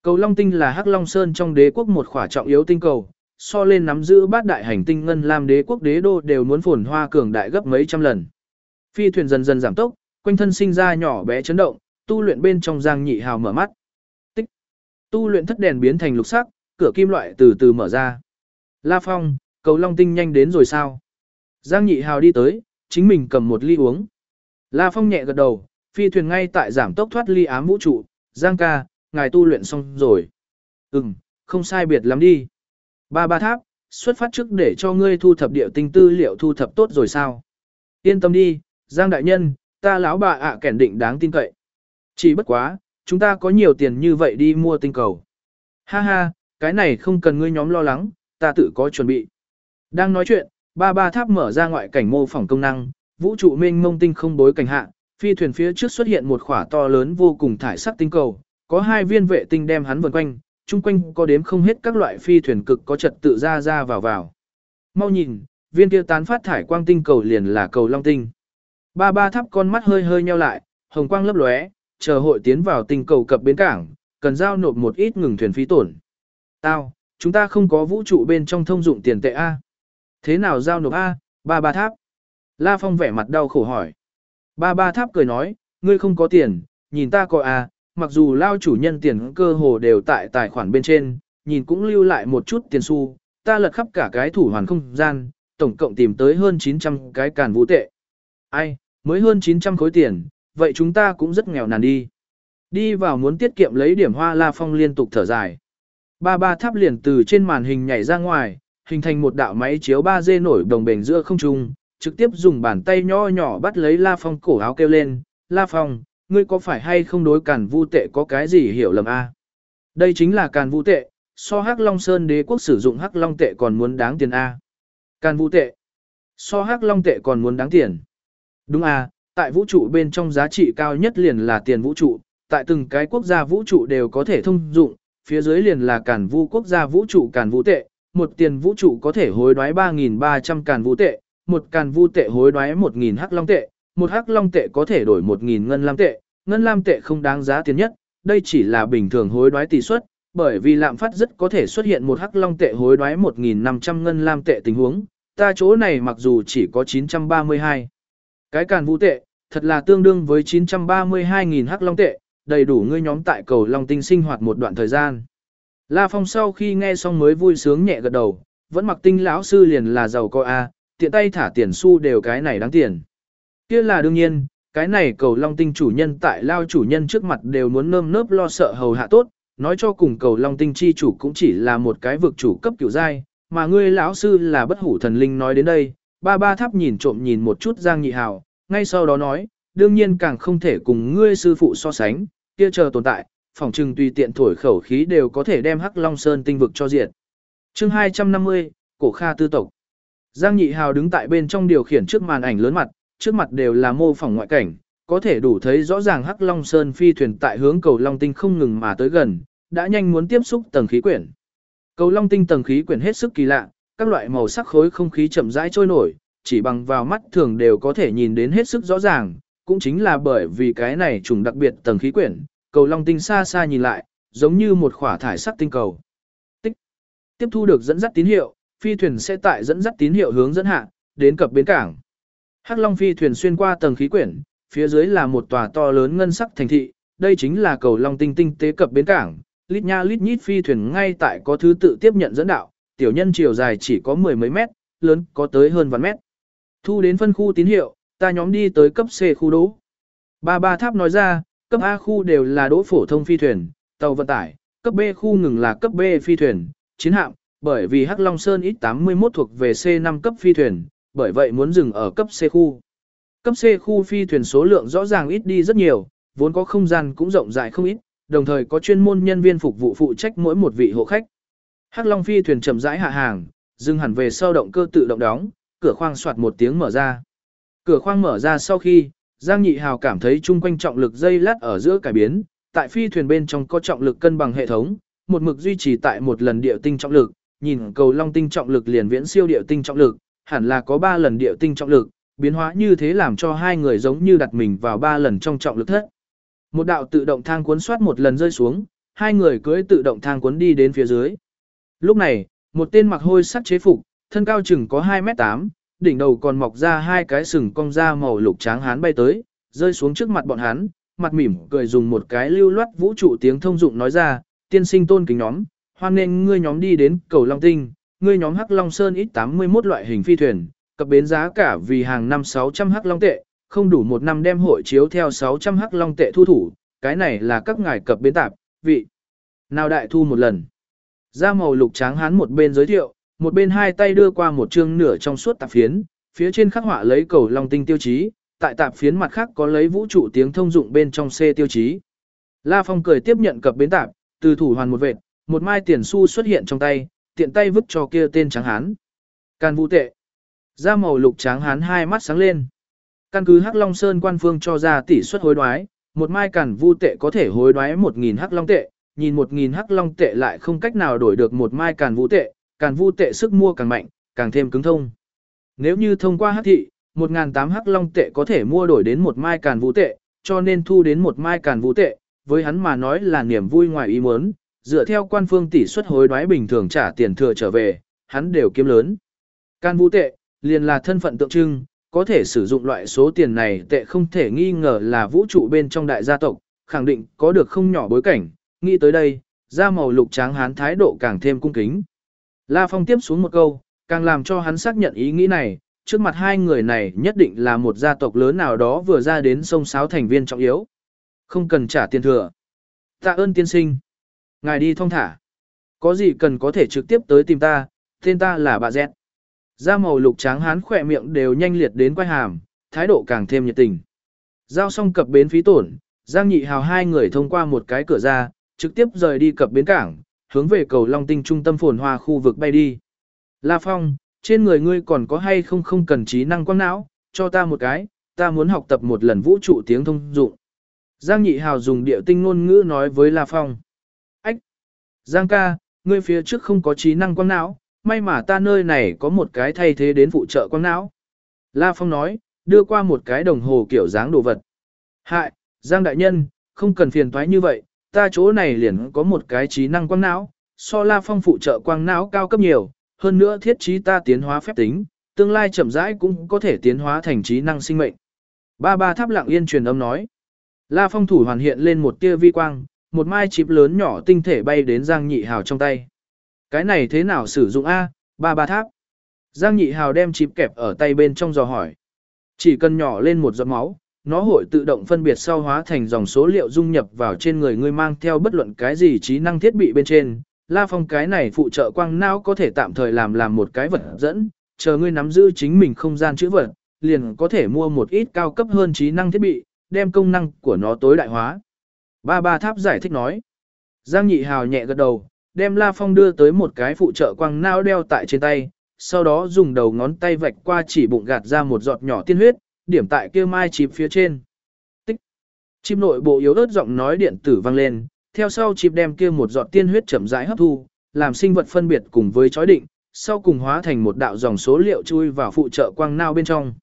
Cầu Long Tinh là Hắc Long Sơn trong đế quốc một khỏa trọng yếu tinh cầu, so lên nắm giữ bát đại hành tinh ngân lam đế quốc đế đô đều muốn phồn hoa cường đại gấp mấy trăm lần. Phi thuyền dần dần giảm tốc, quanh thân sinh ra nhỏ bé chấn động, tu luyện bên trong Giang Nhị Hào mở mắt. Tích. Tu luyện thất đèn biến thành lục sắc, cửa kim loại từ từ mở ra. La Phong, cầu Long Tinh nhanh đến rồi sao? Giang Nhị Hào đi tới, chính mình cầm một ly uống. La Phong nhẹ gật đầu, phi thuyền ngay tại giảm tốc thoát ly ám vũ trụ, Giang ca, ngài tu luyện xong rồi. Ừm, không sai biệt lắm đi. Ba ba tháp, xuất phát trước để cho ngươi thu thập địa tinh tư liệu thu thập tốt rồi sao? Yên tâm đi, Giang đại nhân, ta lão bà ạ kẻn định đáng tin cậy. Chỉ bất quá, chúng ta có nhiều tiền như vậy đi mua tinh cầu. Ha ha, cái này không cần ngươi nhóm lo lắng, ta tự có chuẩn bị. Đang nói chuyện, ba ba tháp mở ra ngoại cảnh mô phỏng công năng, vũ trụ mênh mông tinh không bối cảnh hạ, phi thuyền phía trước xuất hiện một khỏa to lớn vô cùng thải sắc tinh cầu, có hai viên vệ tinh đem hắn vần quanh, chung quanh có đếm không hết các loại phi thuyền cực có trật tự ra ra vào vào. Mau nhìn, viên kia tán phát thải quang tinh cầu liền là cầu long tinh. Ba ba tháp con mắt hơi hơi nheo lại, hồng quang lấp lóe, chờ hội tiến vào tinh cầu cập bến cảng, cần giao nộp một ít ngừng thuyền phí tổn. Tao, chúng ta không có vũ trụ bên trong thông dụng tiền tệ A. Thế nào giao nộp A, ba ba tháp? La Phong vẻ mặt đau khổ hỏi. Ba ba tháp cười nói, ngươi không có tiền, nhìn ta có A, mặc dù lao chủ nhân tiền cơ hồ đều tại tài khoản bên trên, nhìn cũng lưu lại một chút tiền xu, ta lật khắp cả cái thủ hoàn không gian, tổng cộng tìm tới hơn 900 cái càn vũ tệ. Ai, mới hơn 900 khối tiền, vậy chúng ta cũng rất nghèo nàn đi. Đi vào muốn tiết kiệm lấy điểm hoa La Phong liên tục thở dài. Ba ba tháp liền từ trên màn hình nhảy ra ngoài, hình thành một đạo máy chiếu 3D nổi đồng bền giữa không trung, trực tiếp dùng bàn tay nho nhỏ bắt lấy La Phong cổ áo kêu lên, La Phong, ngươi có phải hay không đối càn vu tệ có cái gì hiểu lầm a? Đây chính là càn vu tệ, so Hắc Long Sơn đế quốc sử dụng Hắc Long tệ còn muốn đáng tiền a. Càn vu tệ, so Hắc Long tệ còn muốn đáng tiền. Đúng a, tại vũ trụ bên trong giá trị cao nhất liền là tiền vũ trụ, tại từng cái quốc gia vũ trụ đều có thể thông dụng, phía dưới liền là càn vu quốc gia vũ trụ càn vũ tệ, một tiền vũ trụ có thể hối đoái 3.300 càn vũ tệ, một càn vu tệ hối đoái 1.000 hắc long tệ, một hắc long tệ có thể đổi 1.000 ngân lam tệ, ngân lam tệ không đáng giá tiền nhất, đây chỉ là bình thường hối đoái tỷ suất, bởi vì lạm phát rất có thể xuất hiện một hắc long tệ hối đoái 1.500 ngân lam tệ tình huống, ta chỗ này mặc dù chỉ có 932. Cái càn vũ tệ, thật là tương đương với 932.000 hắc long tệ, đầy đủ ngươi nhóm tại cầu long tinh sinh hoạt một đoạn thời gian. La Phong sau khi nghe xong mới vui sướng nhẹ gật đầu, vẫn mặc tinh lão sư liền là giàu có a, tiện tay thả tiền xu đều cái này đáng tiền. Kia là đương nhiên, cái này cầu long tinh chủ nhân tại lao chủ nhân trước mặt đều muốn nơm nớp lo sợ hầu hạ tốt, nói cho cùng cầu long tinh chi chủ cũng chỉ là một cái vực chủ cấp kiểu giai, mà ngươi lão sư là bất hủ thần linh nói đến đây, ba ba tháp nhìn trộm nhìn một chút Giang Nhị Hào, ngay sau đó nói, đương nhiên càng không thể cùng ngươi sư phụ so sánh, kia chờ tồn tại, phòng trừng tùy tiện thổi khẩu khí đều có thể đem Hắc Long Sơn tinh vực cho diệt. Chương 250, Cổ Kha tư tộc. Giang Nhị Hào đứng tại bên trong điều khiển trước màn ảnh lớn mặt, trước mặt đều là mô phỏng ngoại cảnh, có thể đủ thấy rõ ràng Hắc Long Sơn phi thuyền tại hướng cầu Long Tinh không ngừng mà tới gần, đã nhanh muốn tiếp xúc tầng khí quyển. Cầu Long Tinh tầng khí quyển hết sức kỳ lạ, các loại màu sắc khối không khí chậm rãi trôi nổi, chỉ bằng vào mắt thường đều có thể nhìn đến hết sức rõ ràng, cũng chính là bởi vì cái này trùng đặc biệt tầng khí quyển, cầu Long Tinh xa xa nhìn lại, giống như một khỏa thải sắc tinh cầu. Tích. Tiếp thu được dẫn dắt tín hiệu, phi thuyền sẽ tại dẫn dắt tín hiệu hướng dẫn hạ, đến cập bến cảng. Hắc Long phi thuyền xuyên qua tầng khí quyển, phía dưới là một tòa to lớn ngân sắc thành thị, đây chính là cầu Long Tinh tinh tế cập bến cảng, lít nha lít nhít phi thuyền ngay tại có thứ tự tiếp nhận dẫn đạo, tiểu nhân chiều dài chỉ có mười mấy mét, lớn có tới hơn vạn mét. Thu đến phân khu tín hiệu, ta nhóm đi tới cấp C khu đỗ. Ba ba tháp nói ra, cấp A khu đều là đỗ phổ thông phi thuyền, tàu vận tải, cấp B khu ngừng là cấp B phi thuyền, chiến hạm, bởi vì Hắc Long Sơn ít 81 thuộc về C5 cấp phi thuyền, bởi vậy muốn dừng ở cấp C khu. Cấp C khu phi thuyền số lượng rõ ràng ít đi rất nhiều, vốn có không gian cũng rộng rãi không ít, đồng thời có chuyên môn nhân viên phục vụ phụ trách mỗi một vị hộ khách. Hắc Long phi thuyền chậm rãi hạ hàng, dừng hẳn về sau động cơ tự động đóng, cửa khoang soạt một tiếng mở ra. Cửa khoang mở ra sau khi, Giang Nhị Hào cảm thấy chung quanh trọng lực dây lát ở giữa cải biến, tại phi thuyền bên trong có trọng lực cân bằng hệ thống, một mực duy trì tại một lần điệu tinh trọng lực, nhìn cầu long tinh trọng lực liền viễn siêu điệu tinh trọng lực, hẳn là có 3 lần điệu tinh trọng lực, biến hóa như thế làm cho hai người giống như đặt mình vào 3 lần trong trọng lực thất. Một đạo tự động thang cuốn soát một lần rơi xuống, hai người cưỡi tự động thang cuốn đi đến phía dưới. Lúc này, một tên mặc hôi sắt chế phục, thân cao chừng có 2m8, đỉnh đầu còn mọc ra hai cái sừng cong da màu lục tráng hán bay tới, rơi xuống trước mặt bọn hắn, mặt mỉm cười dùng một cái lưu loát vũ trụ tiếng thông dụng nói ra, tiên sinh tôn kính nhóm, hoan nên ngươi nhóm đi đến cầu Long Tinh, ngươi nhóm Hắc Long Sơn ít 81 loại hình phi thuyền, cập bến giá cả vì hàng năm 600 Hắc Long tệ, không đủ một năm đem hội chiếu theo 600 Hắc Long tệ thu thủ, cái này là các ngài cập bến tạp, vị. Nào đại thu một lần. Ra màu lục tráng hán một bên giới thiệu, một bên hai tay đưa qua một chương nửa trong suốt tạp phiến, phía trên khắc họa lấy cầu long tinh tiêu chí, tại tạp phiến mặt khác có lấy vũ trụ tiếng thông dụng bên trong C tiêu chí. La Phong cười tiếp nhận cập bến tạp, từ thủ hoàn một vệt, một mai tiền xu xuất hiện trong tay, tiện tay vứt cho kia tên tráng hán. càn vũ tệ. Da màu lục tráng hán hai mắt sáng lên. Căn cứ Hắc Long Sơn quan phương cho ra tỷ suất hối đoái, một mai càn vu tệ có thể hối đoái 1000 Hắc Long tệ, nhìn 1000 Hắc Long tệ lại không cách nào đổi được một mai càn vu tệ, càn vu tệ sức mua càng mạnh, càng thêm cứng thông. Nếu như thông qua hắc thị, 1.800 hắc long tệ có thể mua đổi đến một mai càn vũ tệ, cho nên thu đến một mai càn vũ tệ, với hắn mà nói là niềm vui ngoài ý muốn, dựa theo quan phương tỷ suất hối đoái bình thường trả tiền thừa trở về, hắn đều kiếm lớn. Can vũ tệ, liền là thân phận tượng trưng, có thể sử dụng loại số tiền này tệ không thể nghi ngờ là vũ trụ bên trong đại gia tộc, khẳng định có được không nhỏ bối cảnh, nghĩ tới đây, da màu lục tráng hán thái độ càng thêm cung kính. La Phong tiếp xuống một câu, càng làm cho hắn xác nhận ý nghĩ này, trước mặt hai người này nhất định là một gia tộc lớn nào đó vừa ra đến sông sáo thành viên trọng yếu. Không cần trả tiền thừa. Tạ ơn tiên sinh. Ngài đi thong thả. Có gì cần có thể trực tiếp tới tìm ta, tên ta là bà Dẹt. Da màu lục trắng hán khỏe miệng đều nhanh liệt đến quay hàm, thái độ càng thêm nhiệt tình. Giao xong cập bến phí tổn, Giang Nhị Hào hai người thông qua một cái cửa ra, trực tiếp rời đi cập bến cảng, hướng về cầu Long Tinh trung tâm phồn hoa khu vực bay đi. La Phong, trên người ngươi còn có hay không không cần trí năng quang não, cho ta một cái, ta muốn học tập một lần vũ trụ tiếng thông dụng. Giang Nhị Hào dùng điệu tinh ngôn ngữ nói với La Phong. Giang ca, ngươi phía trước không có trí năng quang não, may mà ta nơi này có một cái thay thế đến phụ trợ quang não. La Phong nói, đưa qua một cái đồng hồ kiểu dáng đồ vật. Hại, Giang đại nhân, không cần phiền toái như vậy, ta chỗ này liền có một cái trí năng quang não, so La Phong phụ trợ quang não cao cấp nhiều, hơn nữa thiết trí ta tiến hóa phép tính, tương lai chậm rãi cũng có thể tiến hóa thành trí năng sinh mệnh. Ba ba tháp lặng yên truyền âm nói. La Phong thủ hoàn hiện lên một tia vi quang, một mai chip lớn nhỏ tinh thể bay đến Giang Nhị Hào trong tay. Cái này thế nào sử dụng A, ba ba tháp. Giang Nhị Hào đem chip kẹp ở tay bên trong dò hỏi. Chỉ cần nhỏ lên một giọt máu, nó hội tự động phân biệt sau hóa thành dòng số liệu dung nhập vào trên người ngươi mang theo bất luận cái gì trí năng thiết bị bên trên. La Phong cái này phụ trợ quang não có thể tạm thời làm làm một cái vật dẫn, chờ ngươi nắm giữ chính mình không gian chữ vật, liền có thể mua một ít cao cấp hơn trí năng thiết bị, đem công năng của nó tối đại hóa. Ba ba tháp giải thích nói. Giang nhị hào nhẹ gật đầu, đem La Phong đưa tới một cái phụ trợ quang não đeo tại trên tay, sau đó dùng đầu ngón tay vạch qua chỉ bụng gạt ra một giọt nhỏ tiên huyết, điểm tại kia mai chìm phía trên. Tích. chim nội bộ yếu ớt giọng nói điện tử vang lên, theo sau chìm đem kia một giọt tiên huyết chậm rãi hấp thu, làm sinh vật phân biệt cùng với chói định, sau cùng hóa thành một đạo dòng số liệu chui vào phụ trợ quang não bên trong.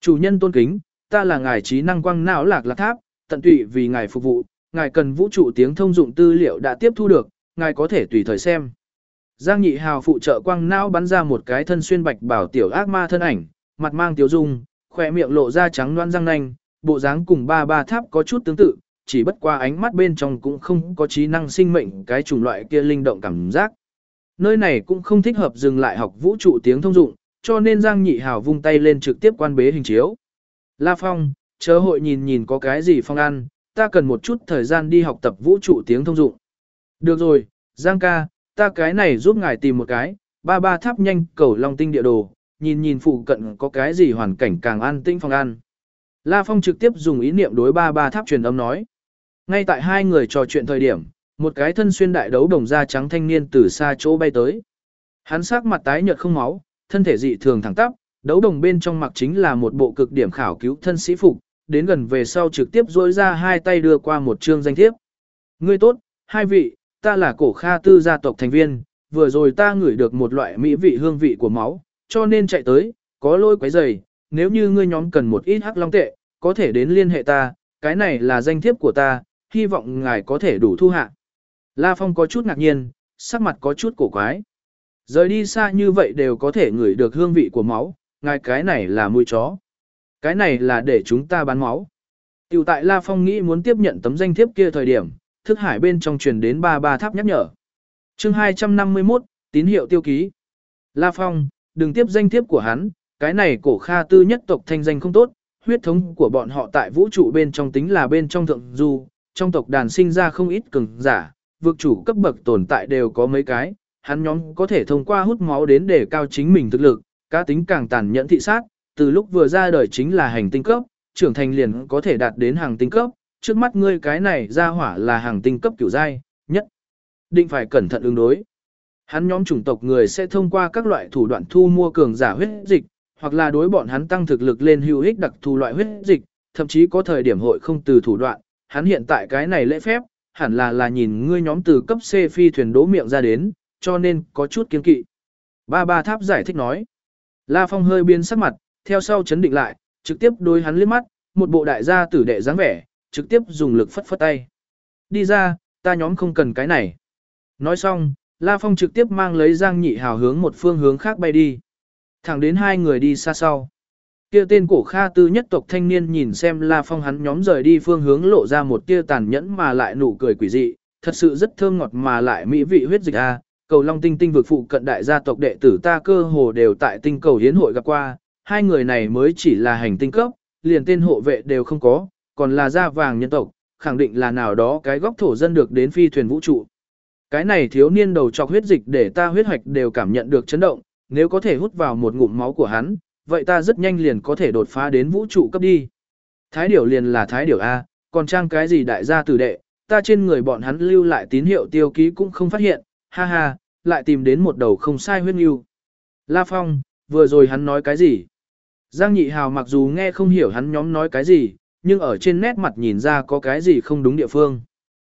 Chủ nhân tôn kính, ta là ngài trí năng quang não lạc lạc tháp, tận tụy vì ngài phục vụ, ngài cần vũ trụ tiếng thông dụng tư liệu đã tiếp thu được, ngài có thể tùy thời xem. Giang Nhị Hào phụ trợ quang não bắn ra một cái thân xuyên bạch bảo tiểu ác ma thân ảnh, mặt mang tiểu dung, khỏe miệng lộ ra trắng loan răng nanh, bộ dáng cùng ba ba tháp có chút tương tự, chỉ bất qua ánh mắt bên trong cũng không có trí năng sinh mệnh cái chủng loại kia linh động cảm giác. Nơi này cũng không thích hợp dừng lại học vũ trụ tiếng thông dụng, cho nên Giang Nhị Hào vung tay lên trực tiếp quan bế hình chiếu. La Phong, chớ hội nhìn nhìn có cái gì phong ăn, ta cần một chút thời gian đi học tập vũ trụ tiếng thông dụng. Được rồi, Giang ca, ta cái này giúp ngài tìm một cái, ba ba tháp nhanh cầu long tinh địa đồ, nhìn nhìn phụ cận có cái gì hoàn cảnh càng an tinh phòng ăn. La Phong trực tiếp dùng ý niệm đối ba ba tháp truyền âm nói. Ngay tại hai người trò chuyện thời điểm, một cái thân xuyên đại đấu đồng da trắng thanh niên từ xa chỗ bay tới. Hắn sắc mặt tái nhợt không máu, thân thể dị thường thẳng tắp, đấu đồng bên trong mặc chính là một bộ cực điểm khảo cứu thân sĩ phục, đến gần về sau trực tiếp dối ra hai tay đưa qua một chương danh thiếp. Ngươi tốt, hai vị, ta là cổ kha tư gia tộc thành viên, vừa rồi ta ngửi được một loại mỹ vị hương vị của máu, cho nên chạy tới, có lôi quấy giày, nếu như ngươi nhóm cần một ít hắc long tệ, có thể đến liên hệ ta, cái này là danh thiếp của ta, hy vọng ngài có thể đủ thu hạ. La Phong có chút ngạc nhiên, sắc mặt có chút cổ quái. Rời đi xa như vậy đều có thể ngửi được hương vị của máu, ngài cái này là mùi chó. Cái này là để chúng ta bán máu. Tiểu tại La Phong nghĩ muốn tiếp nhận tấm danh thiếp kia thời điểm, thức hải bên trong truyền đến ba ba tháp nhắc nhở. chương 251, tín hiệu tiêu ký. La Phong, đừng tiếp danh thiếp của hắn, cái này cổ kha tư nhất tộc thanh danh không tốt, huyết thống của bọn họ tại vũ trụ bên trong tính là bên trong thượng du, trong tộc đàn sinh ra không ít cường giả, vực chủ cấp bậc tồn tại đều có mấy cái, hắn nhóm có thể thông qua hút máu đến để cao chính mình thực lực, cá tính càng tàn nhẫn thị sát, từ lúc vừa ra đời chính là hành tinh cấp, trưởng thành liền có thể đạt đến hàng tinh cấp, trước mắt ngươi cái này ra hỏa là hàng tinh cấp kiểu giai, nhất. Định phải cẩn thận ứng đối. Hắn nhóm chủng tộc người sẽ thông qua các loại thủ đoạn thu mua cường giả huyết dịch, hoặc là đối bọn hắn tăng thực lực lên hữu ích đặc thù loại huyết dịch, thậm chí có thời điểm hội không từ thủ đoạn, hắn hiện tại cái này lễ phép, hẳn là là nhìn ngươi nhóm từ cấp C phi thuyền đố miệng ra đến, cho nên có chút kiên kỵ. Ba ba tháp giải thích nói. La Phong hơi biến sắc mặt, theo sau chấn định lại, trực tiếp đối hắn liếc mắt, một bộ đại gia tử đệ dáng vẻ, trực tiếp dùng lực phất phất tay. Đi ra, ta nhóm không cần cái này. Nói xong, La Phong trực tiếp mang lấy Giang Nhị Hào hướng một phương hướng khác bay đi. Thẳng đến hai người đi xa sau. Kia tên cổ Kha Tư nhất tộc thanh niên nhìn xem La Phong hắn nhóm rời đi phương hướng lộ ra một tia tàn nhẫn mà lại nụ cười quỷ dị, thật sự rất thơm ngọt mà lại mỹ vị huyết dịch a. Cầu Long Tinh Tinh vực phụ cận đại gia tộc đệ tử ta cơ hồ đều tại tinh cầu hiến hội gặp qua, hai người này mới chỉ là hành tinh cấp, liền tên hộ vệ đều không có, còn là da vàng nhân tộc, khẳng định là nào đó cái góc thổ dân được đến phi thuyền vũ trụ. Cái này thiếu niên đầu chọc huyết dịch để ta huyết hoạch đều cảm nhận được chấn động, nếu có thể hút vào một ngụm máu của hắn, vậy ta rất nhanh liền có thể đột phá đến vũ trụ cấp đi. Thái điểu liền là thái điểu A, còn trang cái gì đại gia tử đệ, ta trên người bọn hắn lưu lại tín hiệu tiêu ký cũng không phát hiện, ha ha, lại tìm đến một đầu không sai huyết yêu. La Phong, vừa rồi hắn nói cái gì? Giang Nhị Hào mặc dù nghe không hiểu hắn nhóm nói cái gì, nhưng ở trên nét mặt nhìn ra có cái gì không đúng địa phương.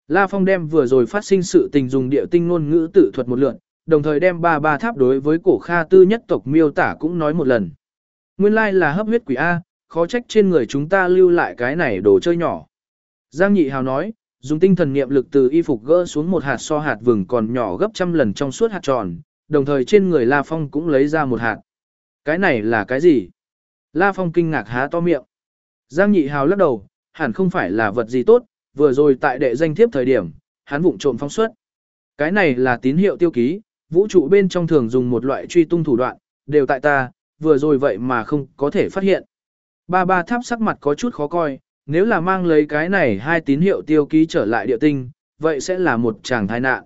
La Phong đem vừa rồi phát sinh sự tình dùng địa tinh ngôn ngữ tự thuật một lượt, đồng thời đem ba ba tháp đối với cổ Kha tư nhất tộc miêu tả cũng nói một lần. Nguyên lai là hấp huyết quỷ A, khó trách trên người chúng ta lưu lại cái này đồ chơi nhỏ. Giang Nhị Hào nói, dùng tinh thần niệm lực từ y phục gỡ xuống một hạt so hạt vừng còn nhỏ gấp trăm lần trong suốt hạt tròn, đồng thời trên người La Phong cũng lấy ra một hạt. Cái này là cái gì? La Phong kinh ngạc há to miệng. Giang Nhị Hào lắc đầu, hẳn không phải là vật gì tốt, vừa rồi tại đệ danh thiếp thời điểm, hắn vụng trộm phóng xuất. Cái này là tín hiệu tiêu ký, vũ trụ bên trong thường dùng một loại truy tung thủ đoạn, đều tại ta, vừa rồi vậy mà không có thể phát hiện. Ba ba tháp sắc mặt có chút khó coi, nếu là mang lấy cái này hai tín hiệu tiêu ký trở lại địa tinh, vậy sẽ là một chàng tai nạn.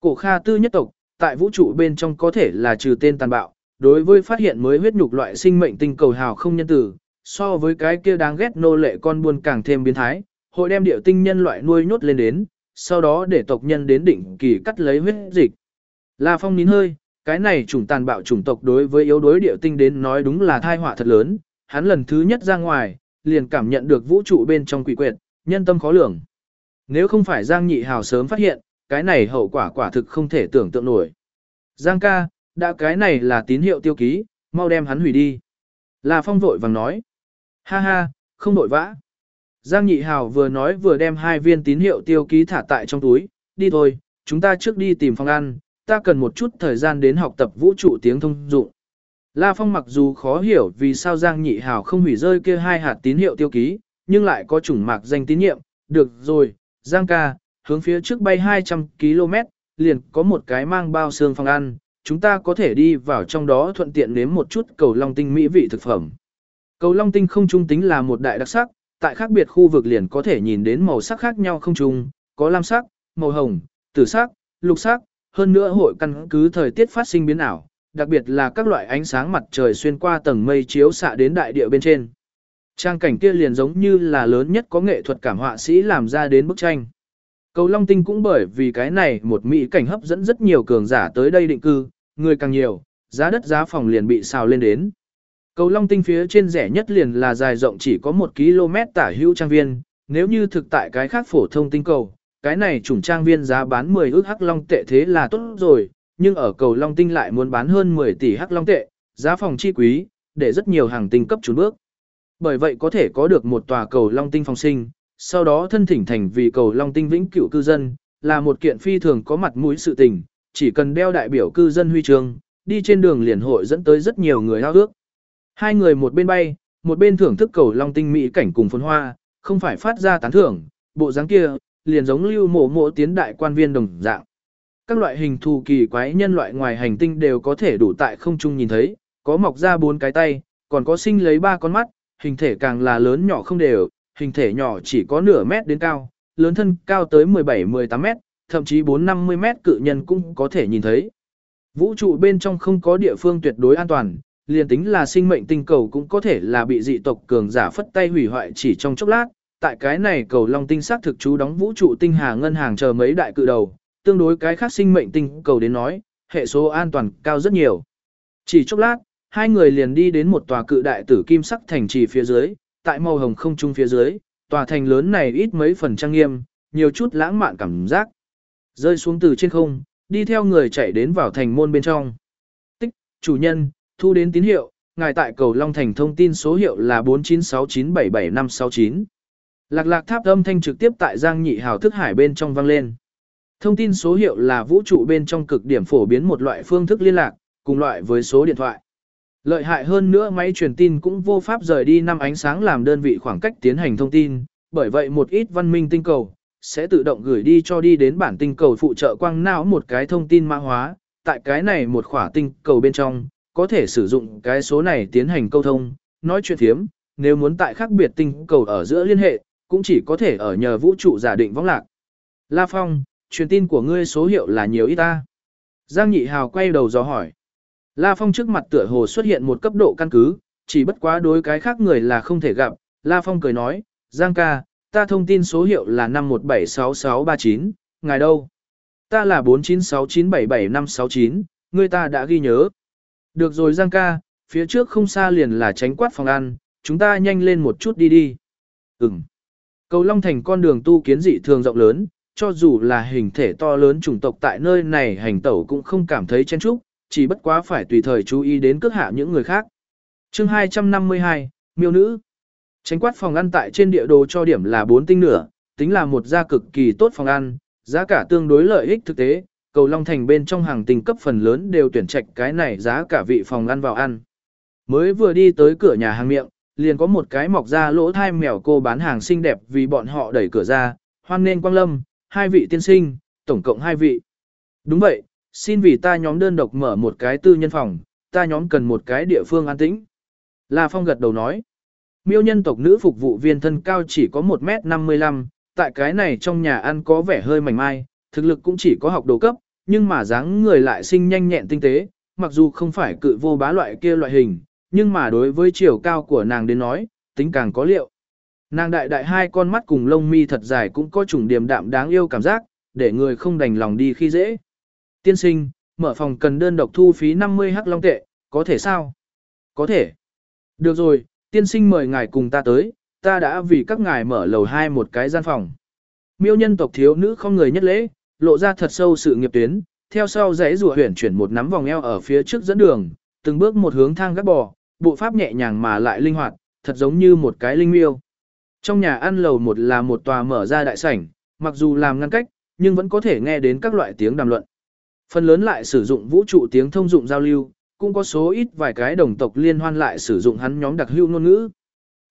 Cổ Kha tư nhất tộc, tại vũ trụ bên trong có thể là trừ tên tàn bạo, đối với phát hiện mới huyết nhục loại sinh mệnh tinh cầu hào không nhân tử, so với cái kia đáng ghét nô lệ con buôn càng thêm biến thái, hội đem địa tinh nhân loại nuôi nhốt lên đến, sau đó để tộc nhân đến định kỳ cắt lấy huyết dịch. La Phong nín hơi, cái này chủng tàn bạo chủng tộc đối với yếu đối địa tinh đến nói đúng là thai họa thật lớn, hắn lần thứ nhất ra ngoài, liền cảm nhận được vũ trụ bên trong quỷ quyệt, nhân tâm khó lường. Nếu không phải Giang Nhị Hào sớm phát hiện, cái này hậu quả quả thực không thể tưởng tượng nổi. Giang ca, đã cái này là tín hiệu tiêu ký, mau đem hắn hủy đi. La Phong vội vàng nói. Ha ha, không vội vã. Giang Nhị Hào vừa nói vừa đem hai viên tín hiệu tiêu ký thả tại trong túi, đi thôi, chúng ta trước đi tìm phòng ăn, ta cần một chút thời gian đến học tập vũ trụ tiếng thông dụng. La Phong mặc dù khó hiểu vì sao Giang Nhị Hào không hủy rơi kia hai hạt tín hiệu tiêu ký, nhưng lại có chủng mạc danh tín nhiệm, được rồi, Giang ca, hướng phía trước bay 200 km, liền có một cái mang bao xương phòng ăn, chúng ta có thể đi vào trong đó thuận tiện nếm một chút cầu long tinh mỹ vị thực phẩm. Cầu long tinh không trung tính là một đại đặc sắc, tại khác biệt khu vực liền có thể nhìn đến màu sắc khác nhau không trung, có lam sắc, màu hồng, tử sắc, lục sắc, hơn nữa hội căn cứ thời tiết phát sinh biến ảo, đặc biệt là các loại ánh sáng mặt trời xuyên qua tầng mây chiếu xạ đến đại địa bên trên. Trang cảnh kia liền giống như là lớn nhất có nghệ thuật cảm họa sĩ làm ra đến bức tranh. Cầu Long Tinh cũng bởi vì cái này một mỹ cảnh hấp dẫn rất nhiều cường giả tới đây định cư, người càng nhiều, giá đất giá phòng liền bị xào lên đến. Cầu Long Tinh phía trên rẻ nhất liền là dài rộng chỉ có 1 km tả hữu trang viên, nếu như thực tại cái khác phổ thông tinh cầu, cái này chủng trang viên giá bán 10 ước hắc long tệ thế là tốt rồi, nhưng ở cầu Long Tinh lại muốn bán hơn 10 tỷ hắc long tệ, giá phòng chi quý, để rất nhiều hàng tinh cấp trốn bước. Bởi vậy có thể có được một tòa cầu Long Tinh phòng sinh, sau đó thân thỉnh thành vì cầu Long Tinh vĩnh cửu cư dân, là một kiện phi thường có mặt mũi sự tình, chỉ cần đeo đại biểu cư dân huy chương, đi trên đường liền hội dẫn tới rất nhiều người ao ước. Hai người một bên bay, một bên thưởng thức cầu Long Tinh mỹ cảnh cùng phồn hoa, không phải phát ra tán thưởng, bộ dáng kia, liền giống lưu mộ mộ tiến đại quan viên đồng dạng. Các loại hình thù kỳ quái nhân loại ngoài hành tinh đều có thể đủ tại không trung nhìn thấy, có mọc ra bốn cái tay, còn có sinh lấy ba con mắt, hình thể càng là lớn nhỏ không đều, hình thể nhỏ chỉ có nửa mét đến cao, lớn thân cao tới 17-18 mét, thậm chí 4-50 mét cự nhân cũng có thể nhìn thấy. Vũ trụ bên trong không có địa phương tuyệt đối an toàn, liền tính là sinh mệnh tinh cầu cũng có thể là bị dị tộc cường giả phất tay hủy hoại chỉ trong chốc lát. Tại cái này cầu long tinh xác thực chú đóng vũ trụ tinh hà ngân hàng chờ mấy đại cự đầu, tương đối cái khác sinh mệnh tinh cầu đến nói, hệ số an toàn cao rất nhiều. Chỉ chốc lát, hai người liền đi đến một tòa cự đại tử kim sắc thành trì phía dưới, tại màu hồng không trung phía dưới, tòa thành lớn này ít mấy phần trang nghiêm, nhiều chút lãng mạn cảm giác. Rơi xuống từ trên không, đi theo người chạy đến vào thành môn bên trong. Tích, chủ nhân, thu đến tín hiệu, ngài tại cầu Long Thành thông tin số hiệu là 4969777569. Lạc lạc tháp âm thanh trực tiếp tại Giang Nhị Hào thức hải bên trong vang lên. Thông tin số hiệu là vũ trụ bên trong cực điểm phổ biến một loại phương thức liên lạc, cùng loại với số điện thoại. Lợi hại hơn nữa máy truyền tin cũng vô pháp rời đi năm ánh sáng làm đơn vị khoảng cách tiến hành thông tin, bởi vậy một ít văn minh tinh cầu sẽ tự động gửi đi cho đi đến bản tinh cầu phụ trợ quang não một cái thông tin mã hóa, tại cái này một khỏa tinh cầu bên trong, có thể sử dụng cái số này tiến hành câu thông, nói chuyện thiếm, nếu muốn tại khác biệt tinh cầu ở giữa liên hệ, cũng chỉ có thể ở nhờ vũ trụ giả định vong lạc. La Phong, truyền tin của ngươi số hiệu là nhiều ít ta. Giang Nhị Hào quay đầu dò hỏi. La Phong trước mặt tựa hồ xuất hiện một cấp độ căn cứ, chỉ bất quá đối cái khác người là không thể gặp. La Phong cười nói, Giang ca, ta thông tin số hiệu là 5176639, ngài đâu? Ta là 4969777569, ngươi ta đã ghi nhớ. Được rồi Giang ca, phía trước không xa liền là tránh quát phòng ăn, chúng ta nhanh lên một chút đi đi. Ừm. Cầu Long Thành con đường tu kiến dị thường rộng lớn, cho dù là hình thể to lớn chủng tộc tại nơi này hành tẩu cũng không cảm thấy chen chúc, chỉ bất quá phải tùy thời chú ý đến cước hạ những người khác. chương 252, miêu nữ. Tránh quát phòng ăn tại trên địa đồ cho điểm là 4 tinh nửa, tính là một gia cực kỳ tốt phòng ăn, giá cả tương đối lợi ích thực tế, cầu Long Thành bên trong hàng tinh cấp phần lớn đều tuyển trạch cái này giá cả vị phòng ăn vào ăn. Mới vừa đi tới cửa nhà hàng miệng, liền có một cái mọc ra lỗ thai mèo cô bán hàng xinh đẹp vì bọn họ đẩy cửa ra, hoan nên quang lâm, hai vị tiên sinh, tổng cộng hai vị. Đúng vậy, xin vì ta nhóm đơn độc mở một cái tư nhân phòng, ta nhóm cần một cái địa phương an tĩnh. La Phong gật đầu nói, miêu nhân tộc nữ phục vụ viên thân cao chỉ có 1m55, tại cái này trong nhà ăn có vẻ hơi mảnh mai, thực lực cũng chỉ có học đồ cấp, nhưng mà dáng người lại sinh nhanh nhẹn tinh tế, mặc dù không phải cự vô bá loại kia loại hình, nhưng mà đối với chiều cao của nàng đến nói, tính càng có liệu. Nàng đại đại hai con mắt cùng lông mi thật dài cũng có chủng điềm đạm đáng yêu cảm giác, để người không đành lòng đi khi dễ. Tiên sinh, mở phòng cần đơn độc thu phí 50 hắc long tệ, có thể sao? Có thể. Được rồi, tiên sinh mời ngài cùng ta tới, ta đã vì các ngài mở lầu hai một cái gian phòng. Miêu nhân tộc thiếu nữ không người nhất lễ, lộ ra thật sâu sự nghiệp tuyến, theo sau dãy rùa huyển chuyển một nắm vòng eo ở phía trước dẫn đường, từng bước một hướng thang gác bò, bộ pháp nhẹ nhàng mà lại linh hoạt, thật giống như một cái linh miêu. Trong nhà ăn lầu một là một tòa mở ra đại sảnh, mặc dù làm ngăn cách, nhưng vẫn có thể nghe đến các loại tiếng đàm luận. Phần lớn lại sử dụng vũ trụ tiếng thông dụng giao lưu, cũng có số ít vài cái đồng tộc liên hoan lại sử dụng hắn nhóm đặc hữu ngôn ngữ.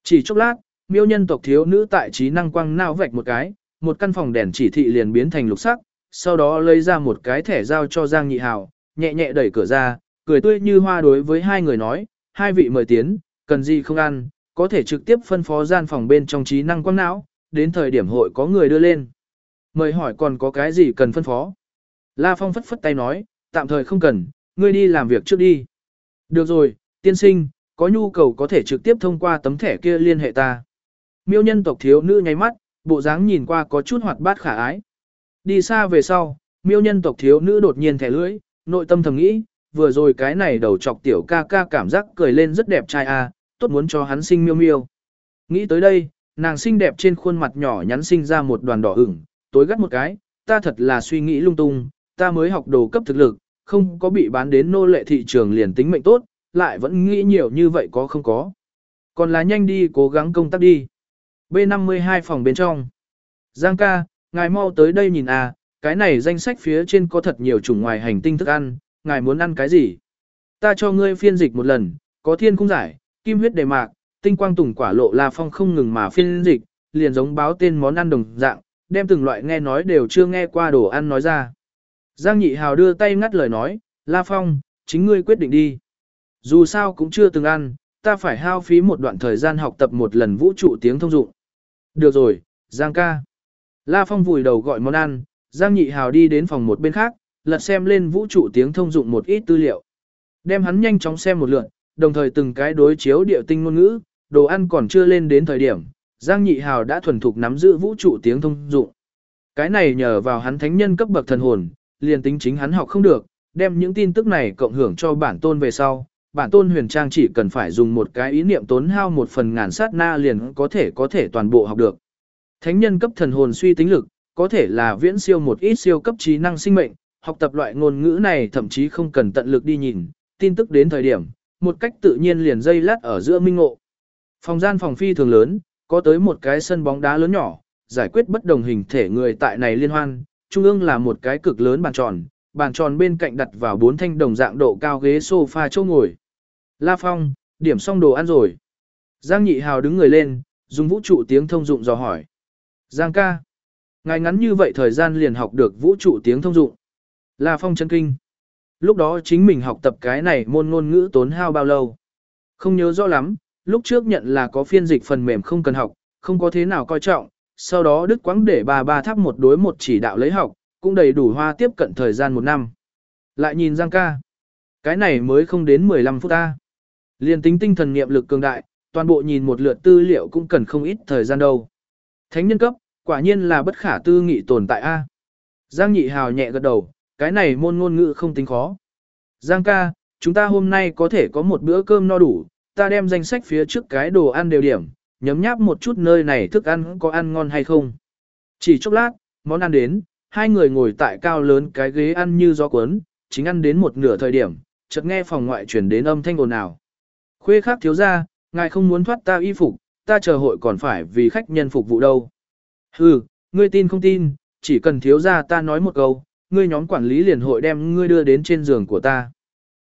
Chỉ chốc lát, miêu nhân tộc thiếu nữ tại trí năng quang nao vạch một cái, một căn phòng đèn chỉ thị liền biến thành lục sắc, sau đó lấy ra một cái thẻ giao cho Giang Nhị Hào, nhẹ nhẹ đẩy cửa ra, cười tươi như hoa đối với hai người nói, hai vị mời tiến, cần gì không ăn, có thể trực tiếp phân phó gian phòng bên trong trí năng quang não, đến thời điểm hội có người đưa lên. Mời hỏi còn có cái gì cần phân phó? La Phong phất phất tay nói, tạm thời không cần, ngươi đi làm việc trước đi. Được rồi, tiên sinh, có nhu cầu có thể trực tiếp thông qua tấm thẻ kia liên hệ ta. Miêu nhân tộc thiếu nữ nháy mắt, bộ dáng nhìn qua có chút hoạt bát khả ái. Đi xa về sau, miêu nhân tộc thiếu nữ đột nhiên thẻ lưỡi, nội tâm thầm nghĩ, vừa rồi cái này đầu chọc tiểu ca ca cảm giác cười lên rất đẹp trai à, tốt muốn cho hắn sinh miêu miêu. Nghĩ tới đây, nàng xinh đẹp trên khuôn mặt nhỏ nhắn sinh ra một đoàn đỏ ửng, tối gắt một cái, ta thật là suy nghĩ lung tung, ta mới học đồ cấp thực lực, không có bị bán đến nô lệ thị trường liền tính mệnh tốt, lại vẫn nghĩ nhiều như vậy có không có. Còn là nhanh đi cố gắng công tác đi. B52 phòng bên trong. Giang ca, ngài mau tới đây nhìn à, cái này danh sách phía trên có thật nhiều chủng ngoài hành tinh thức ăn, ngài muốn ăn cái gì? Ta cho ngươi phiên dịch một lần, có thiên cung giải, kim huyết đề mạc, tinh quang tùng quả lộ la phong không ngừng mà phiên dịch, liền giống báo tên món ăn đồng dạng, đem từng loại nghe nói đều chưa nghe qua đồ ăn nói ra. Giang nhị hào đưa tay ngắt lời nói, la phong, chính ngươi quyết định đi. Dù sao cũng chưa từng ăn, ta phải hao phí một đoạn thời gian học tập một lần vũ trụ tiếng thông dụng. Được rồi, Giang ca. La Phong vùi đầu gọi món ăn, Giang Nhị Hào đi đến phòng một bên khác, lật xem lên vũ trụ tiếng thông dụng một ít tư liệu. Đem hắn nhanh chóng xem một lượt, đồng thời từng cái đối chiếu địa tinh ngôn ngữ, đồ ăn còn chưa lên đến thời điểm, Giang Nhị Hào đã thuần thục nắm giữ vũ trụ tiếng thông dụng. Cái này nhờ vào hắn thánh nhân cấp bậc thần hồn, liền tính chính hắn học không được, đem những tin tức này cộng hưởng cho bản tôn về sau, bản tôn huyền trang chỉ cần phải dùng một cái ý niệm tốn hao một phần ngàn sát na liền có thể có thể toàn bộ học được. Thánh nhân cấp thần hồn suy tính lực, có thể là viễn siêu một ít siêu cấp trí năng sinh mệnh, học tập loại ngôn ngữ này thậm chí không cần tận lực đi nhìn, tin tức đến thời điểm, một cách tự nhiên liền dây lát ở giữa minh ngộ. Phòng gian phòng phi thường lớn, có tới một cái sân bóng đá lớn nhỏ, giải quyết bất đồng hình thể người tại này liên hoan, trung ương là một cái cực lớn bàn tròn, bàn tròn bên cạnh đặt vào bốn thanh đồng dạng độ cao ghế sofa chỗ ngồi. La Phong, điểm xong đồ ăn rồi. Giang Nhị Hào đứng người lên, dùng vũ trụ tiếng thông dụng dò hỏi. Giang ca. Ngài ngắn như vậy thời gian liền học được vũ trụ tiếng thông dụng. La Phong chân kinh. Lúc đó chính mình học tập cái này môn ngôn ngữ tốn hao bao lâu. Không nhớ rõ lắm, lúc trước nhận là có phiên dịch phần mềm không cần học, không có thế nào coi trọng, sau đó Đức Quãng để bà ba tháp một đối một chỉ đạo lấy học, cũng đầy đủ hoa tiếp cận thời gian một năm. Lại nhìn Giang ca. Cái này mới không đến 15 phút ta. Liên tính tinh thần nghiệm lực cường đại, toàn bộ nhìn một lượt tư liệu cũng cần không ít thời gian đâu. Thánh nhân cấp, quả nhiên là bất khả tư nghị tồn tại A. Giang nhị hào nhẹ gật đầu, cái này môn ngôn ngữ không tính khó. Giang ca, chúng ta hôm nay có thể có một bữa cơm no đủ, ta đem danh sách phía trước cái đồ ăn đều điểm, nhấm nháp một chút nơi này thức ăn có ăn ngon hay không. Chỉ chốc lát, món ăn đến, hai người ngồi tại cao lớn cái ghế ăn như gió cuốn, chính ăn đến một nửa thời điểm, chợt nghe phòng ngoại truyền đến âm thanh ồn ào. Khuê khắc thiếu ra, ngài không muốn thoát ta y phục, ta chờ hội còn phải vì khách nhân phục vụ đâu. Hừ, ngươi tin không tin, chỉ cần thiếu ra ta nói một câu, ngươi nhóm quản lý liền hội đem ngươi đưa đến trên giường của ta.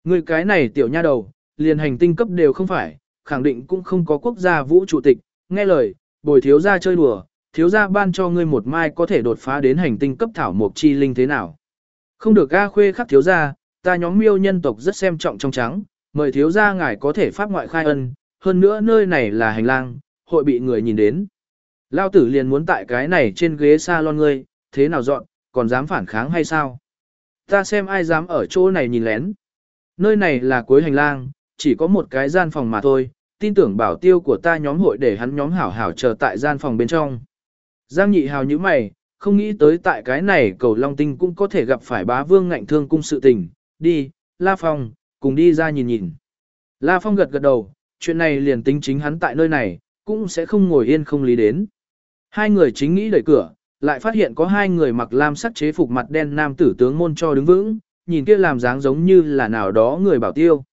Ngươi cái này tiểu nha đầu, liền hành tinh cấp đều không phải, khẳng định cũng không có quốc gia vũ trụ tịch, nghe lời, bồi thiếu gia chơi đùa, thiếu gia ban cho ngươi một mai có thể đột phá đến hành tinh cấp thảo mộc chi linh thế nào. Không được ga khuê khắc thiếu gia ta nhóm miêu nhân tộc rất xem trọng trong trắng, mời thiếu gia ngài có thể pháp ngoại khai ân, hơn nữa nơi này là hành lang, hội bị người nhìn đến. Lao tử liền muốn tại cái này trên ghế salon ngươi, thế nào dọn, còn dám phản kháng hay sao? Ta xem ai dám ở chỗ này nhìn lén. Nơi này là cuối hành lang, chỉ có một cái gian phòng mà thôi, tin tưởng bảo tiêu của ta nhóm hội để hắn nhóm hảo hảo chờ tại gian phòng bên trong. Giang nhị hào như mày, không nghĩ tới tại cái này cầu Long Tinh cũng có thể gặp phải bá vương ngạnh thương cung sự tình, đi, La Phong, cùng đi ra nhìn nhìn. La Phong gật gật đầu, chuyện này liền tính chính hắn tại nơi này, cũng sẽ không ngồi yên không lý đến. Hai người chính nghĩ đẩy cửa, lại phát hiện có hai người mặc lam sắc chế phục mặt đen nam tử tướng môn cho đứng vững, nhìn kia làm dáng giống như là nào đó người bảo tiêu.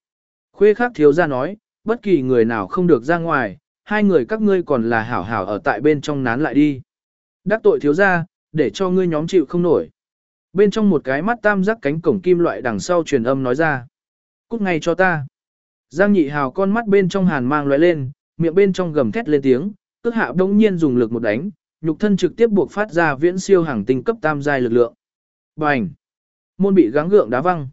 Khuê khắc thiếu ra nói, bất kỳ người nào không được ra ngoài, hai người các ngươi còn là hảo hảo ở tại bên trong nán lại đi. Đắc tội thiếu ra, để cho ngươi nhóm chịu không nổi. Bên trong một cái mắt tam giác cánh cổng kim loại đằng sau truyền âm nói ra. Cút ngay cho ta. Giang nhị hào con mắt bên trong hàn mang lóe lên, miệng bên trong gầm thét lên tiếng, tức hạ đống nhiên dùng lực một đánh, nhục thân trực tiếp buộc phát ra viễn siêu hàng tinh cấp tam giai lực lượng. Bành! Môn bị gắng gượng đá văng.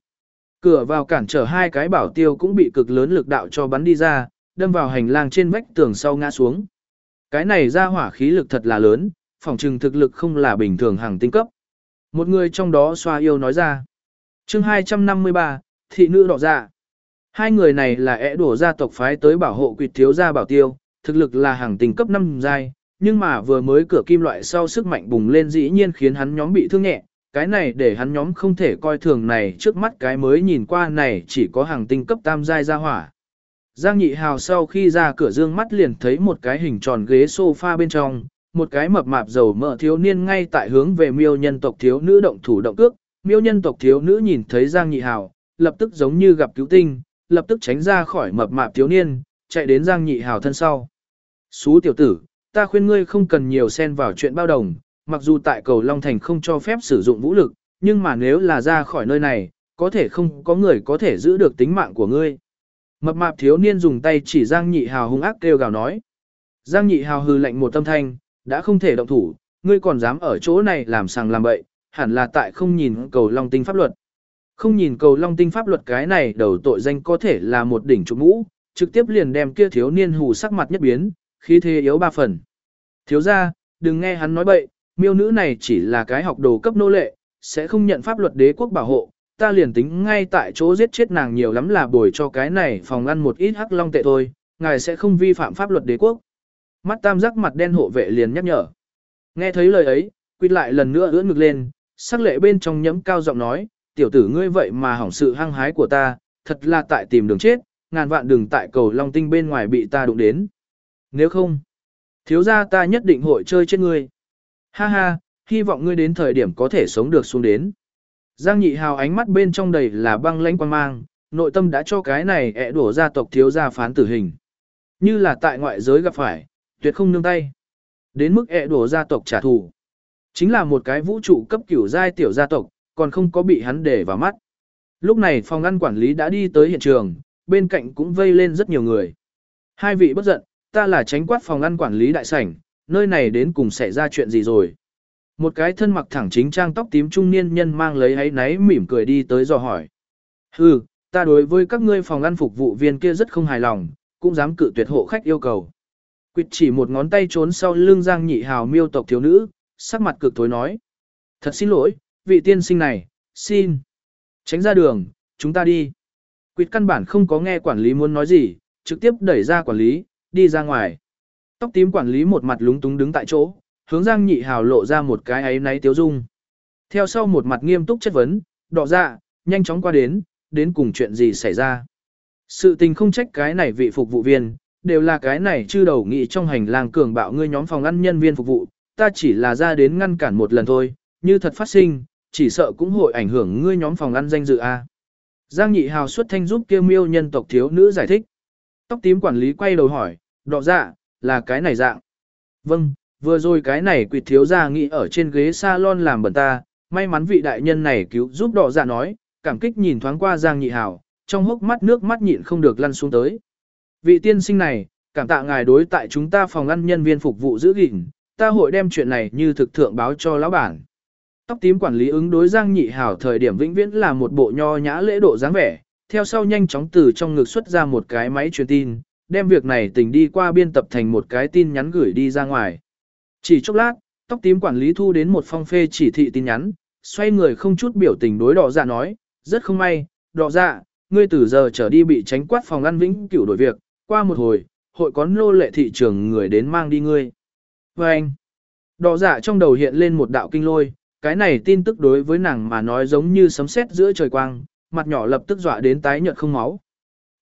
Cửa vào cản trở hai cái bảo tiêu cũng bị cực lớn lực đạo cho bắn đi ra, đâm vào hành lang trên vách tường sau ngã xuống. Cái này ra hỏa khí lực thật là lớn, phòng trừng thực lực không là bình thường hàng tinh cấp. Một người trong đó xoa yêu nói ra. chương 253, thị nữ đỏ dạ. Hai người này là ẻ đổ gia tộc phái tới bảo hộ quyệt thiếu gia bảo tiêu, thực lực là hàng tinh cấp 5 giai, nhưng mà vừa mới cửa kim loại sau sức mạnh bùng lên dĩ nhiên khiến hắn nhóm bị thương nhẹ, cái này để hắn nhóm không thể coi thường này trước mắt cái mới nhìn qua này chỉ có hàng tinh cấp tam giai ra hỏa. Giang nhị hào sau khi ra cửa dương mắt liền thấy một cái hình tròn ghế sofa bên trong, một cái mập mạp dầu mỡ thiếu niên ngay tại hướng về miêu nhân tộc thiếu nữ động thủ động cước, miêu nhân tộc thiếu nữ nhìn thấy Giang nhị hào, lập tức giống như gặp cứu tinh, lập tức tránh ra khỏi mập mạp thiếu niên, chạy đến Giang nhị hào thân sau. Xú tiểu tử, ta khuyên ngươi không cần nhiều xen vào chuyện bao đồng, mặc dù tại cầu Long Thành không cho phép sử dụng vũ lực, nhưng mà nếu là ra khỏi nơi này, có thể không có người có thể giữ được tính mạng của ngươi. Mập mạp thiếu niên dùng tay chỉ Giang Nhị Hào hung ác kêu gào nói. Giang Nhị Hào hư lạnh một tâm thanh, đã không thể động thủ, ngươi còn dám ở chỗ này làm sàng làm bậy, hẳn là tại không nhìn cầu Long Tinh pháp luật. Không nhìn cầu Long Tinh pháp luật cái này đầu tội danh có thể là một đỉnh trụ mũ, trực tiếp liền đem kia thiếu niên hù sắc mặt nhất biến, khí thế yếu ba phần. Thiếu ra, đừng nghe hắn nói bậy, miêu nữ này chỉ là cái học đồ cấp nô lệ, sẽ không nhận pháp luật đế quốc bảo hộ, ta liền tính ngay tại chỗ giết chết nàng nhiều lắm là bồi cho cái này phòng ăn một ít hắc long tệ thôi, ngài sẽ không vi phạm pháp luật đế quốc. Mắt tam giác mặt đen hộ vệ liền nhắc nhở. Nghe thấy lời ấy, quyết lại lần nữa ưỡn ngực lên, sắc lệ bên trong nhấm cao giọng nói, tiểu tử ngươi vậy mà hỏng sự hăng hái của ta, thật là tại tìm đường chết, ngàn vạn đừng tại cầu long tinh bên ngoài bị ta đụng đến. Nếu không, thiếu ra ta nhất định hội chơi chết ngươi. Ha ha, hy vọng ngươi đến thời điểm có thể sống được xuống đến. Giang nhị hào ánh mắt bên trong đầy là băng lãnh quan mang, nội tâm đã cho cái này ẹ đổ gia tộc thiếu gia phán tử hình. Như là tại ngoại giới gặp phải, tuyệt không nương tay. Đến mức ẹ đổ gia tộc trả thù. Chính là một cái vũ trụ cấp kiểu giai tiểu gia tộc, còn không có bị hắn để vào mắt. Lúc này phòng ngăn quản lý đã đi tới hiện trường, bên cạnh cũng vây lên rất nhiều người. Hai vị bất giận, ta là tránh quát phòng ngăn quản lý đại sảnh, nơi này đến cùng xảy ra chuyện gì rồi. Một cái thân mặc thẳng chính trang tóc tím trung niên nhân mang lấy ấy náy mỉm cười đi tới dò hỏi. Hừ, ta đối với các ngươi phòng ăn phục vụ viên kia rất không hài lòng, cũng dám cự tuyệt hộ khách yêu cầu. Quyệt chỉ một ngón tay trốn sau lưng giang nhị hào miêu tộc thiếu nữ, sắc mặt cực thối nói. Thật xin lỗi, vị tiên sinh này, xin. Tránh ra đường, chúng ta đi. Quyệt căn bản không có nghe quản lý muốn nói gì, trực tiếp đẩy ra quản lý, đi ra ngoài. Tóc tím quản lý một mặt lúng túng đứng tại chỗ, hướng Giang Nhị Hào lộ ra một cái ấy náy tiếu dung. Theo sau một mặt nghiêm túc chất vấn, đỏ dạ, nhanh chóng qua đến, đến cùng chuyện gì xảy ra. Sự tình không trách cái này vị phục vụ viên, đều là cái này chư đầu nghị trong hành lang cường bạo ngươi nhóm phòng ăn nhân viên phục vụ, ta chỉ là ra đến ngăn cản một lần thôi, như thật phát sinh, chỉ sợ cũng hội ảnh hưởng ngươi nhóm phòng ăn danh dự a. Giang Nhị Hào xuất thanh giúp kia miêu nhân tộc thiếu nữ giải thích. Tóc tím quản lý quay đầu hỏi, đọ dạ, là cái này dạng. Vâng, vừa rồi cái này quỷ thiếu gia nghĩ ở trên ghế salon làm bẩn ta, may mắn vị đại nhân này cứu giúp đỏ dạ nói, cảm kích nhìn thoáng qua Giang Nhị hảo trong hốc mắt nước mắt nhịn không được lăn xuống tới. Vị tiên sinh này, cảm tạ ngài đối tại chúng ta phòng ăn nhân viên phục vụ giữ gìn, ta hội đem chuyện này như thực thượng báo cho lão bản. Tóc tím quản lý ứng đối Giang Nhị Hảo thời điểm vĩnh viễn là một bộ nho nhã lễ độ dáng vẻ, theo sau nhanh chóng từ trong ngực xuất ra một cái máy truyền tin, đem việc này tình đi qua biên tập thành một cái tin nhắn gửi đi ra ngoài. Chỉ chốc lát, tóc tím quản lý thu đến một phong phê chỉ thị tin nhắn, xoay người không chút biểu tình đối đỏ dạ nói, rất không may, đỏ dạ, ngươi từ giờ trở đi bị tránh quát phòng ăn vĩnh cửu đổi việc, qua một hồi, hội có nô lệ thị trường người đến mang đi ngươi. Và anh, đỏ dạ trong đầu hiện lên một đạo kinh lôi, cái này tin tức đối với nàng mà nói giống như sấm sét giữa trời quang, mặt nhỏ lập tức dọa đến tái nhợt không máu.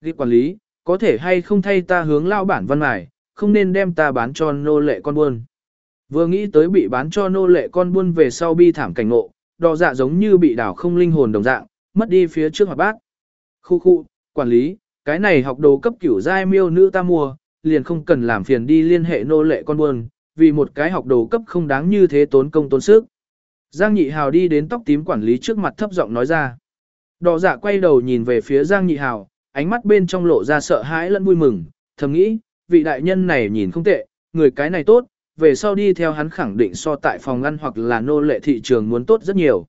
Ghi quản lý, có thể hay không thay ta hướng lao bản văn mải, không nên đem ta bán cho nô lệ con buôn. Vừa nghĩ tới bị bán cho nô lệ con buôn về sau bi thảm cảnh ngộ, đỏ dạ giống như bị đảo không linh hồn đồng dạng, mất đi phía trước mặt bác. Khu khu, quản lý, cái này học đồ cấp kiểu giai miêu nữ ta mua, liền không cần làm phiền đi liên hệ nô lệ con buôn, vì một cái học đồ cấp không đáng như thế tốn công tốn sức. Giang Nhị Hào đi đến tóc tím quản lý trước mặt thấp giọng nói ra. Đỏ dạ quay đầu nhìn về phía Giang Nhị Hào, ánh mắt bên trong lộ ra sợ hãi lẫn vui mừng, thầm nghĩ, vị đại nhân này nhìn không tệ, người cái này tốt, về sau đi theo hắn khẳng định so tại phòng ngăn hoặc là nô lệ thị trường muốn tốt rất nhiều.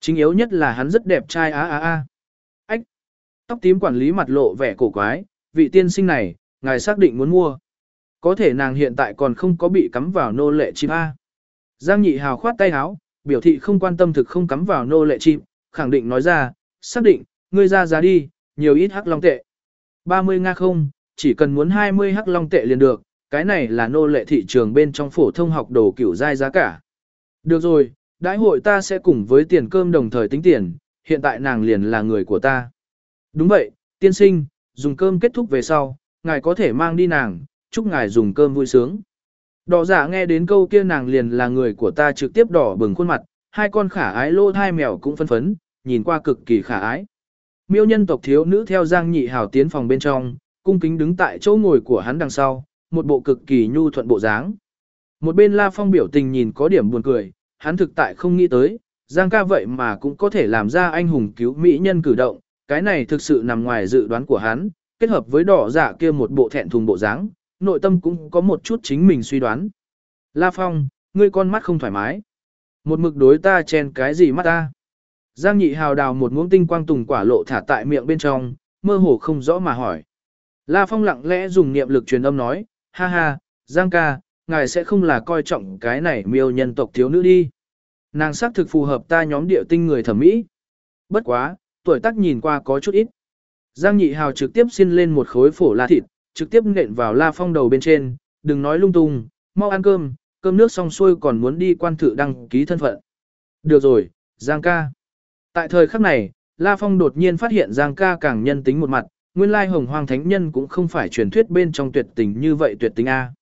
Chính yếu nhất là hắn rất đẹp trai á á á. Ách! Tóc tím quản lý mặt lộ vẻ cổ quái, vị tiên sinh này, ngài xác định muốn mua. Có thể nàng hiện tại còn không có bị cắm vào nô lệ chim A. Giang nhị hào khoát tay áo, biểu thị không quan tâm thực không cắm vào nô lệ chim, khẳng định nói ra, xác định, ngươi ra giá đi, nhiều ít hắc long tệ. 30 nga không, chỉ cần muốn 20 hắc long tệ liền được, cái này là nô lệ thị trường bên trong phổ thông học đồ kiểu giai giá cả. Được rồi, đãi hội ta sẽ cùng với tiền cơm đồng thời tính tiền, hiện tại nàng liền là người của ta. Đúng vậy, tiên sinh, dùng cơm kết thúc về sau, ngài có thể mang đi nàng, chúc ngài dùng cơm vui sướng. Đỏ giả nghe đến câu kia nàng liền là người của ta trực tiếp đỏ bừng khuôn mặt, hai con khả ái lô hai mèo cũng phân phấn, nhìn qua cực kỳ khả ái. Miêu nhân tộc thiếu nữ theo Giang Nhị Hào tiến phòng bên trong, cung kính đứng tại chỗ ngồi của hắn đằng sau, một bộ cực kỳ nhu thuận bộ dáng. Một bên La Phong biểu tình nhìn có điểm buồn cười, hắn thực tại không nghĩ tới, Giang ca vậy mà cũng có thể làm ra anh hùng cứu mỹ nhân cử động, cái này thực sự nằm ngoài dự đoán của hắn, kết hợp với đỏ giả kia một bộ thẹn thùng bộ dáng, nội tâm cũng có một chút chính mình suy đoán. La Phong, ngươi con mắt không thoải mái. Một mực đối ta chen cái gì mắt ta? Giang nhị hào đào một muỗng tinh quang tùng quả lộ thả tại miệng bên trong, mơ hồ không rõ mà hỏi. La Phong lặng lẽ dùng niệm lực truyền âm nói, ha ha, Giang ca, ngài sẽ không là coi trọng cái này miêu nhân tộc thiếu nữ đi. Nàng sắc thực phù hợp ta nhóm địa tinh người thẩm mỹ. Bất quá, tuổi tác nhìn qua có chút ít. Giang nhị hào trực tiếp xin lên một khối phổ la thịt, trực tiếp nện vào La Phong đầu bên trên, đừng nói lung tung, mau ăn cơm, cơm nước xong xuôi còn muốn đi quan thử đăng ký thân phận. Được rồi, Giang ca. Tại thời khắc này, La Phong đột nhiên phát hiện Giang ca càng nhân tính một mặt, nguyên lai hồng hoang thánh nhân cũng không phải truyền thuyết bên trong tuyệt tình như vậy tuyệt tình A.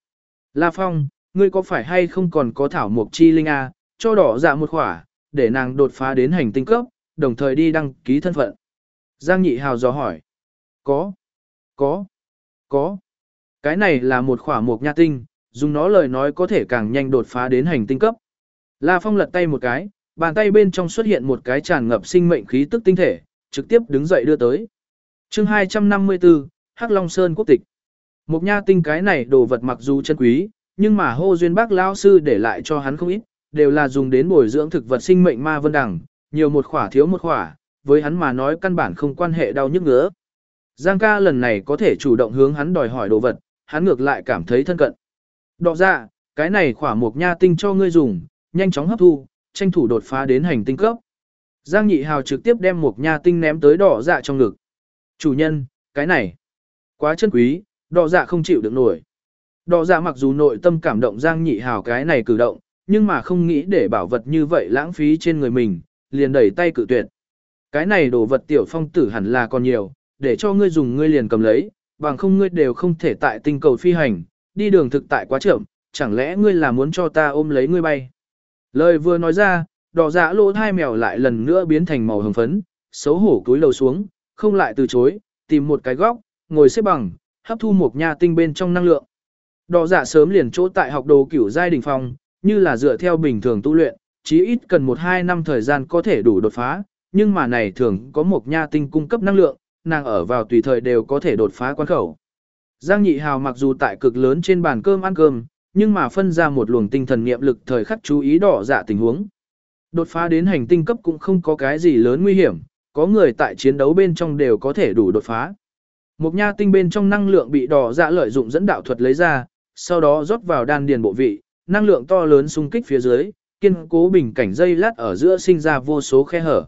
La Phong, ngươi có phải hay không còn có thảo mục chi linh A, cho đỏ dạ một khỏa, để nàng đột phá đến hành tinh cấp, đồng thời đi đăng ký thân phận. Giang Nhị Hào dò hỏi. Có. Có. Có. Cái này là một khỏa mục nha tinh, dùng nó lời nói có thể càng nhanh đột phá đến hành tinh cấp. La Phong lật tay một cái, bàn tay bên trong xuất hiện một cái tràn ngập sinh mệnh khí tức tinh thể, trực tiếp đứng dậy đưa tới. chương 254, Hắc Long Sơn quốc tịch. Một nha tinh cái này đồ vật mặc dù chân quý, nhưng mà hô duyên bác Lão sư để lại cho hắn không ít, đều là dùng đến bồi dưỡng thực vật sinh mệnh ma vân đẳng, nhiều một khỏa thiếu một khỏa, với hắn mà nói căn bản không quan hệ đau nhức ngứa. Giang ca lần này có thể chủ động hướng hắn đòi hỏi đồ vật, hắn ngược lại cảm thấy thân cận. Đọ ra, cái này khỏa một nha tinh cho ngươi dùng, nhanh chóng hấp thu, tranh thủ đột phá đến hành tinh cấp. Giang nhị hào trực tiếp đem một nha tinh ném tới đỏ dạ trong ngực. Chủ nhân, cái này, quá chân quý, đỏ dạ không chịu được nổi. Đỏ dạ mặc dù nội tâm cảm động Giang nhị hào cái này cử động, nhưng mà không nghĩ để bảo vật như vậy lãng phí trên người mình, liền đẩy tay cử tuyệt. Cái này đồ vật tiểu phong tử hẳn là còn nhiều, để cho ngươi dùng ngươi liền cầm lấy, bằng không ngươi đều không thể tại tinh cầu phi hành, đi đường thực tại quá chậm, chẳng lẽ ngươi là muốn cho ta ôm lấy ngươi bay. Lời vừa nói ra, đỏ dạ lỗ thai mèo lại lần nữa biến thành màu hồng phấn, xấu hổ cúi đầu xuống, không lại từ chối, tìm một cái góc, ngồi xếp bằng, hấp thu một nha tinh bên trong năng lượng. Đỏ dạ sớm liền chỗ tại học đồ cửu giai đỉnh phong, như là dựa theo bình thường tu luyện, chí ít cần 1-2 năm thời gian có thể đủ đột phá, nhưng mà này thường có một nha tinh cung cấp năng lượng, nàng ở vào tùy thời đều có thể đột phá quan khẩu. Giang Nhị Hào mặc dù tại cực lớn trên bàn cơm ăn cơm, nhưng mà phân ra một luồng tinh thần niệm lực thời khắc chú ý đỏ dạ tình huống. Đột phá đến hành tinh cấp cũng không có cái gì lớn nguy hiểm, có người tại chiến đấu bên trong đều có thể đủ đột phá. Một nha tinh bên trong năng lượng bị đỏ dạ lợi dụng dẫn đạo thuật lấy ra, sau đó rót vào đan điền bộ vị, năng lượng to lớn xung kích phía dưới, kiên cố bình cảnh dây lát ở giữa sinh ra vô số khe hở.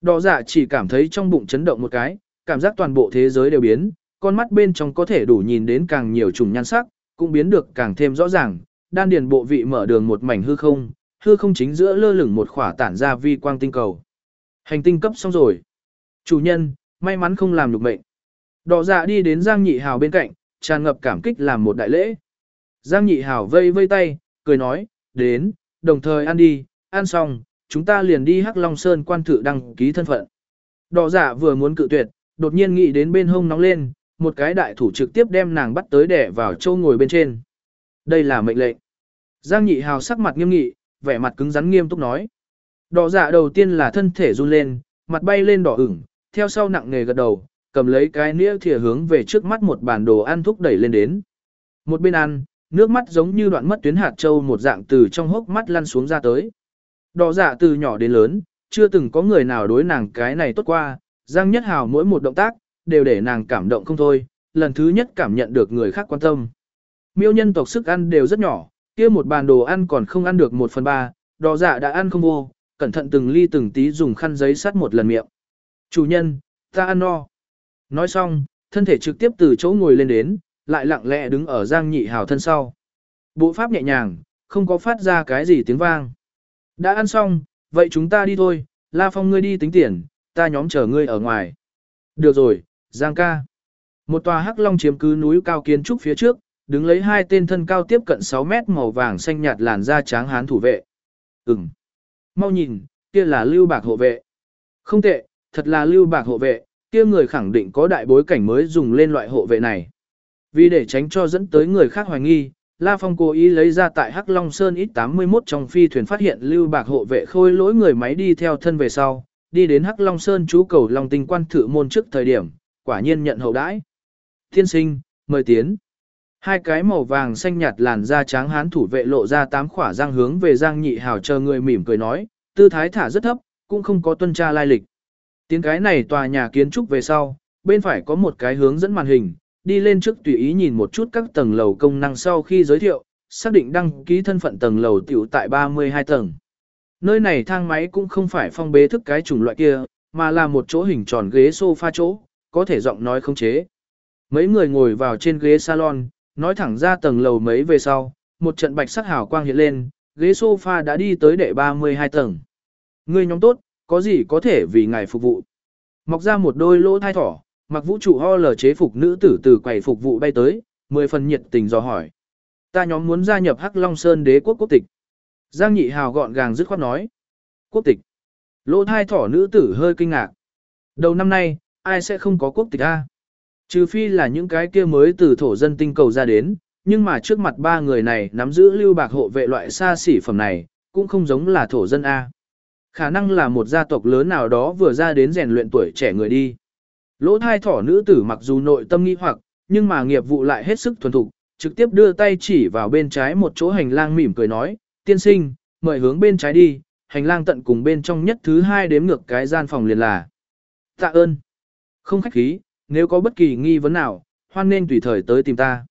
Đỏ dạ chỉ cảm thấy trong bụng chấn động một cái, cảm giác toàn bộ thế giới đều biến, con mắt bên trong có thể đủ nhìn đến càng nhiều chủng nhan sắc, cũng biến được càng thêm rõ ràng, đan điền bộ vị mở đường một mảnh hư không, hư không chính giữa lơ lửng một khỏa tản ra vi quang tinh cầu. Hành tinh cấp xong rồi. Chủ nhân, may mắn không làm nhục mệnh. Đỏ dạ đi đến Giang Nhị Hào bên cạnh, tràn ngập cảm kích làm một đại lễ. Giang Nhị Hào vây vây tay, cười nói, đến, đồng thời ăn đi, ăn xong, chúng ta liền đi Hắc Long Sơn quan thử đăng ký thân phận. Đỏ dạ vừa muốn cự tuyệt, đột nhiên nghĩ đến bên hông nóng lên, một cái đại thủ trực tiếp đem nàng bắt tới đẻ vào châu ngồi bên trên. Đây là mệnh lệnh. Giang Nhị Hào sắc mặt nghiêm nghị, vẻ mặt cứng rắn nghiêm túc nói. Đỏ dạ đầu tiên là thân thể run lên, mặt bay lên đỏ ửng, theo sau nặng nề gật đầu, cầm lấy cái nĩa thìa hướng về trước mắt một bản đồ ăn thúc đẩy lên đến. Một bên ăn, nước mắt giống như đoạn mất tuyến hạt châu một dạng từ trong hốc mắt lăn xuống ra tới. Đỏ dạ từ nhỏ đến lớn, chưa từng có người nào đối nàng cái này tốt qua, Giang Nhất Hào mỗi một động tác, đều để nàng cảm động không thôi, lần thứ nhất cảm nhận được người khác quan tâm. Miêu nhân tộc sức ăn đều rất nhỏ, kia một bàn đồ ăn còn không ăn được một phần ba, đỏ dạ đã ăn không vô, cẩn thận từng ly từng tí dùng khăn giấy sắt một lần miệng. Chủ nhân, ta ăn no. Nói xong, thân thể trực tiếp từ chỗ ngồi lên đến, lại lặng lẽ đứng ở Giang Nhị Hào thân sau. Bộ pháp nhẹ nhàng, không có phát ra cái gì tiếng vang. Đã ăn xong, vậy chúng ta đi thôi, La Phong ngươi đi tính tiền, ta nhóm chờ ngươi ở ngoài. Được rồi, Giang ca. Một tòa hắc long chiếm cứ núi cao kiến trúc phía trước, đứng lấy hai tên thân cao tiếp cận 6 mét màu vàng xanh nhạt làn da tráng hán thủ vệ. Ừm. Mau nhìn, kia là lưu bạc hộ vệ. Không tệ, thật là lưu bạc hộ vệ, kia người khẳng định có đại bối cảnh mới dùng lên loại hộ vệ này. Vì để tránh cho dẫn tới người khác hoài nghi, La Phong cố ý lấy ra tại Hắc Long Sơn ít 81 trong phi thuyền phát hiện lưu bạc hộ vệ khôi lỗi người máy đi theo thân về sau, đi đến Hắc Long Sơn chú cầu Long Tinh quan thử môn trước thời điểm, quả nhiên nhận hậu đãi. Thiên sinh, mời tiến. Hai cái màu vàng xanh nhạt làn da trắng hán thủ vệ lộ ra tám khỏa răng hướng về Giang Nhị Hào chờ người mỉm cười nói, tư thái thả rất thấp, cũng không có tuân tra lai lịch. Tiến cái này tòa nhà kiến trúc về sau, bên phải có một cái hướng dẫn màn hình, đi lên trước tùy ý nhìn một chút các tầng lầu công năng sau khi giới thiệu, xác định đăng ký thân phận tầng lầu tiểu tại 32 tầng. Nơi này thang máy cũng không phải phong bế thức cái chủng loại kia, mà là một chỗ hình tròn ghế sofa chỗ, có thể giọng nói không chế. Mấy người ngồi vào trên ghế salon, nói thẳng ra tầng lầu mấy về sau, một trận bạch sắc hào quang hiện lên, ghế sofa đã đi tới đệ 32 tầng. Người nhóm tốt, có gì có thể vì ngài phục vụ. Mọc ra một đôi lỗ thai thỏ, mặc vũ trụ ho lờ chế phục nữ tử từ quầy phục vụ bay tới, mười phần nhiệt tình dò hỏi. Ta nhóm muốn gia nhập Hắc Long Sơn đế quốc quốc tịch. Giang nhị hào gọn gàng dứt khoát nói. Quốc tịch. Lỗ thai thỏ nữ tử hơi kinh ngạc. Đầu năm nay, ai sẽ không có quốc tịch A? Trừ phi là những cái kia mới từ thổ dân tinh cầu ra đến, nhưng mà trước mặt ba người này nắm giữ lưu bạc hộ vệ loại xa xỉ phẩm này, cũng không giống là thổ dân A. Khả năng là một gia tộc lớn nào đó vừa ra đến rèn luyện tuổi trẻ người đi. Lỗ thai thỏ nữ tử mặc dù nội tâm nghi hoặc, nhưng mà nghiệp vụ lại hết sức thuần thục, trực tiếp đưa tay chỉ vào bên trái một chỗ hành lang mỉm cười nói, tiên sinh, mời hướng bên trái đi, hành lang tận cùng bên trong nhất thứ hai đếm ngược cái gian phòng liền là. Tạ ơn. Không khách khí, nếu có bất kỳ nghi vấn nào, hoan nên tùy thời tới tìm ta.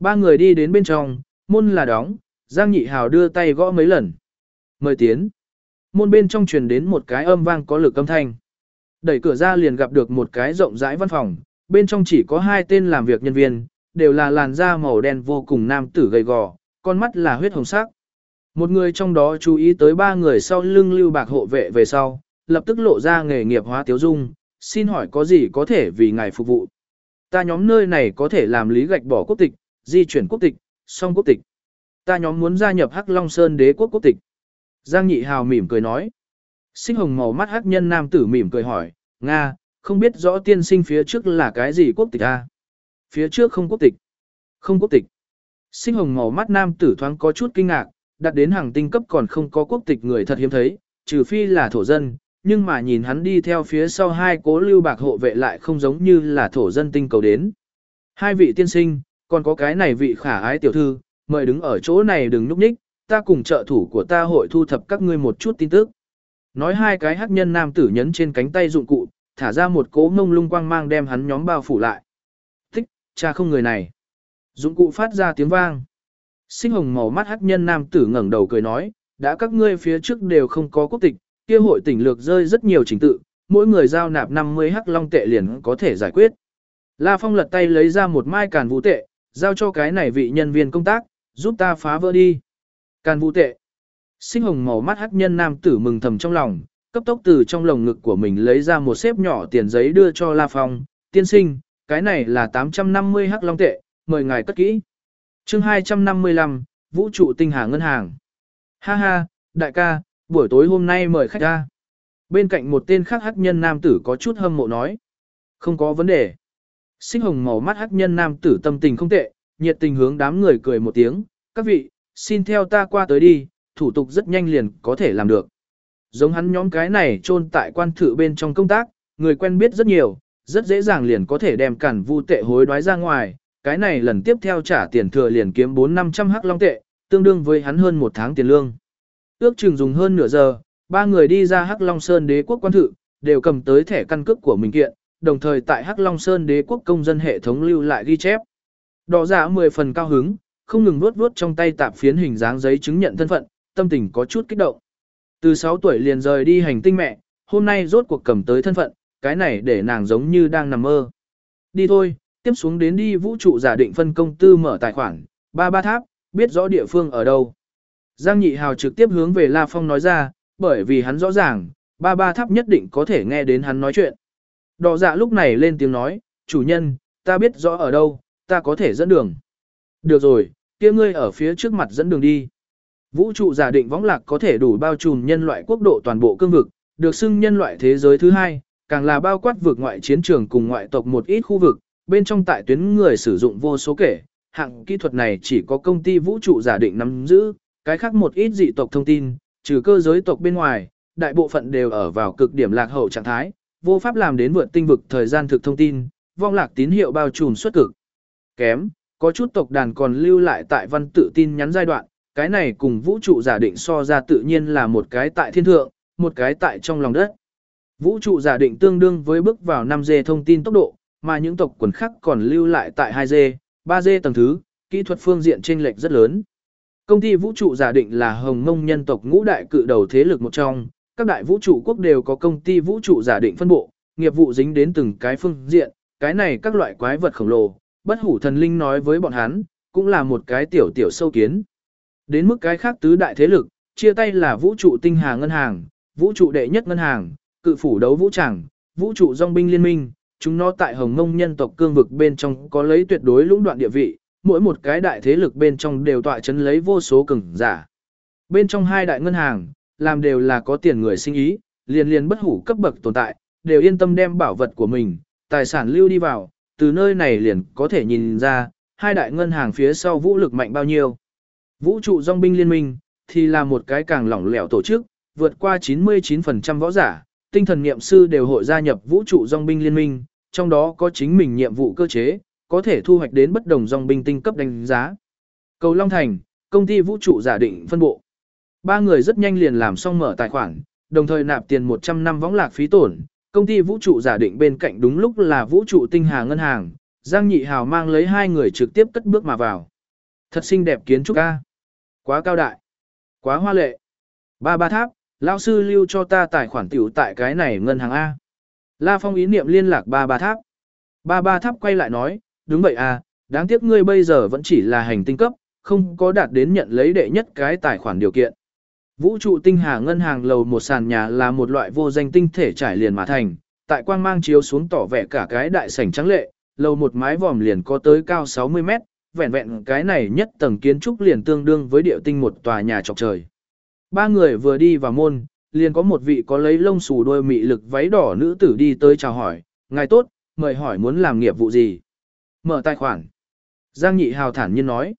Ba người đi đến bên trong, môn là đóng, Giang Nhị Hào đưa tay gõ mấy lần. Mời tiến. Môn bên trong truyền đến một cái âm vang có lực âm thanh. Đẩy cửa ra liền gặp được một cái rộng rãi văn phòng, bên trong chỉ có hai tên làm việc nhân viên, đều là làn da màu đen vô cùng nam tử gầy gò, con mắt là huyết hồng sắc. Một người trong đó chú ý tới ba người sau lưng lưu bạc hộ vệ về sau, lập tức lộ ra nghề nghiệp hóa tiếu dung, xin hỏi có gì có thể vì ngài phục vụ. Ta nhóm nơi này có thể làm lý gạch bỏ quốc tịch, di chuyển quốc tịch, song quốc tịch. Ta nhóm muốn gia nhập Hắc Long Sơn đế quốc quốc tịch. Giang Nhị Hào mỉm cười nói. Sinh hồng màu mắt hắc nhân nam tử mỉm cười hỏi, Nga, không biết rõ tiên sinh phía trước là cái gì quốc tịch a? Phía trước không quốc tịch. Không quốc tịch. Sinh hồng màu mắt nam tử thoáng có chút kinh ngạc, đặt đến hàng tinh cấp còn không có quốc tịch người thật hiếm thấy, trừ phi là thổ dân, nhưng mà nhìn hắn đi theo phía sau hai cố lưu bạc hộ vệ lại không giống như là thổ dân tinh cầu đến. Hai vị tiên sinh, còn có cái này vị khả ái tiểu thư, mời đứng ở chỗ này đừng núp nhích, ta cùng trợ thủ của ta hội thu thập các ngươi một chút tin tức. Nói hai cái hắc nhân nam tử nhấn trên cánh tay dụng cụ, thả ra một cỗ ngông lung quang mang đem hắn nhóm bao phủ lại. Thích, cha không người này. Dụng cụ phát ra tiếng vang. Sinh hồng màu mắt hắc nhân nam tử ngẩng đầu cười nói, đã các ngươi phía trước đều không có quốc tịch, kia hội tỉnh lược rơi rất nhiều trình tự, mỗi người giao nạp 50 hắc long tệ liền có thể giải quyết. La Phong lật tay lấy ra một mai càn vũ tệ, giao cho cái này vị nhân viên công tác, giúp ta phá vỡ đi. Càn vũ tệ. Sinh hồng màu mắt hắc nhân nam tử mừng thầm trong lòng, cấp tốc từ trong lồng ngực của mình lấy ra một xếp nhỏ tiền giấy đưa cho La Phong, tiên sinh, cái này là 850 hắc long tệ, mời ngài cất kỹ. chương 255, Vũ trụ tinh hà ngân hàng. Ha ha, đại ca, buổi tối hôm nay mời khách ra. Bên cạnh một tên khác hắc nhân nam tử có chút hâm mộ nói. Không có vấn đề. Sinh hồng màu mắt hắc nhân nam tử tâm tình không tệ, nhiệt tình hướng đám người cười một tiếng. Các vị, xin theo ta qua tới đi, thủ tục rất nhanh liền có thể làm được. Giống hắn nhóm cái này chôn tại quan thự bên trong công tác, người quen biết rất nhiều, rất dễ dàng liền có thể đem cản vu tệ hối đoái ra ngoài, cái này lần tiếp theo trả tiền thừa liền kiếm 4-500 hắc long tệ, tương đương với hắn hơn một tháng tiền lương. Ước chừng dùng hơn nửa giờ, ba người đi ra Hắc Long Sơn đế quốc quan thự, đều cầm tới thẻ căn cước của mình kiện, đồng thời tại Hắc Long Sơn đế quốc công dân hệ thống lưu lại ghi chép. Đỏ dạ giả 10 phần cao hứng, không ngừng vuốt vuốt trong tay tạp phiến hình dáng giấy chứng nhận thân phận, tâm tình có chút kích động. Từ 6 tuổi liền rời đi hành tinh mẹ, hôm nay rốt cuộc cầm tới thân phận, cái này để nàng giống như đang nằm mơ. Đi thôi, tiếp xuống đến đi vũ trụ giả định phân công tư mở tài khoản, ba ba tháp, biết rõ địa phương ở đâu. Giang Nhị Hào trực tiếp hướng về La Phong nói ra, bởi vì hắn rõ ràng, ba ba tháp nhất định có thể nghe đến hắn nói chuyện. Đỏ dạ lúc này lên tiếng nói, chủ nhân, ta biết rõ ở đâu, ta có thể dẫn đường. Được rồi, kia ngươi ở phía trước mặt dẫn đường đi. Vũ trụ giả định võng lạc có thể đủ bao trùm nhân loại quốc độ toàn bộ cương vực, được xưng nhân loại thế giới thứ hai, càng là bao quát vực ngoại chiến trường cùng ngoại tộc một ít khu vực, bên trong tại tuyến người sử dụng vô số kể, hạng kỹ thuật này chỉ có công ty vũ trụ giả định nắm giữ, cái khác một ít dị tộc thông tin, trừ cơ giới tộc bên ngoài, đại bộ phận đều ở vào cực điểm lạc hậu trạng thái, vô pháp làm đến vượt tinh vực thời gian thực thông tin, vong lạc tín hiệu bao trùm xuất cực. Kém, có chút tộc đàn còn lưu lại tại văn tự tin nhắn giai đoạn, cái này cùng vũ trụ giả định so ra tự nhiên là một cái tại thiên thượng, một cái tại trong lòng đất. Vũ trụ giả định tương đương với bước vào 5G thông tin tốc độ, mà những tộc quần khác còn lưu lại tại 2G, 3G tầng thứ, kỹ thuật phương diện chênh lệch rất lớn. Công ty vũ trụ giả định là hồng mông nhân tộc ngũ đại cự đầu thế lực một trong, các đại vũ trụ quốc đều có công ty vũ trụ giả định phân bộ, nghiệp vụ dính đến từng cái phương diện, cái này các loại quái vật khổng lồ, bất hủ thần linh nói với bọn hắn, cũng là một cái tiểu tiểu sâu kiến. Đến mức cái khác tứ đại thế lực, chia tay là vũ trụ tinh hà ngân hàng, vũ trụ đệ nhất ngân hàng, cự phủ đấu vũ tràng, vũ trụ dòng binh liên minh, chúng nó tại hồng mông nhân tộc cương vực bên trong có lấy tuyệt đối lũng đoạn địa vị, mỗi một cái đại thế lực bên trong đều tọa chấn lấy vô số cường giả. Bên trong hai đại ngân hàng, làm đều là có tiền người sinh ý, liền liền bất hủ cấp bậc tồn tại, đều yên tâm đem bảo vật của mình, tài sản lưu đi vào, từ nơi này liền có thể nhìn ra, hai đại ngân hàng phía sau vũ lực mạnh bao nhiêu. Vũ trụ dòng binh liên minh, thì là một cái càng lỏng lẻo tổ chức, vượt qua 99% võ giả, tinh thần niệm sư đều hội gia nhập vũ trụ dòng binh liên minh, trong đó có chính mình nhiệm vụ cơ chế, có thể thu hoạch đến bất đồng dòng binh tinh cấp đánh giá. Cầu Long Thành, công ty vũ trụ giả định phân bộ. Ba người rất nhanh liền làm xong mở tài khoản, đồng thời nạp tiền 100 năm võng lạc phí tổn. Công ty vũ trụ giả định bên cạnh đúng lúc là vũ trụ tinh hà ngân hàng, Giang Nhị Hào mang lấy hai người trực tiếp cất bước mà vào. Thật xinh đẹp kiến trúc a. Quá cao đại. Quá hoa lệ. Ba ba tháp, lão sư lưu cho ta tài khoản tiểu tại cái này ngân hàng A. La Phong ý niệm liên lạc ba ba tháp. Ba ba tháp quay lại nói, đúng vậy à, đáng tiếc ngươi bây giờ vẫn chỉ là hành tinh cấp, không có đạt đến nhận lấy đệ nhất cái tài khoản điều kiện. Vũ trụ tinh hà ngân hàng lầu một sàn nhà là một loại vô danh tinh thể trải liền mà thành, tại quang mang chiếu xuống tỏ vẻ cả cái đại sảnh trắng lệ, lầu một mái vòm liền có tới cao 60 mét, vẹn vẹn cái này nhất tầng kiến trúc liền tương đương với địa tinh một tòa nhà trọc trời. Ba người vừa đi vào môn, liền có một vị có lấy lông xù đôi mị lực váy đỏ nữ tử đi tới chào hỏi, ngài tốt, mời hỏi muốn làm nghiệp vụ gì. Mở tài khoản. Giang Nhị Hào thản nhiên nói.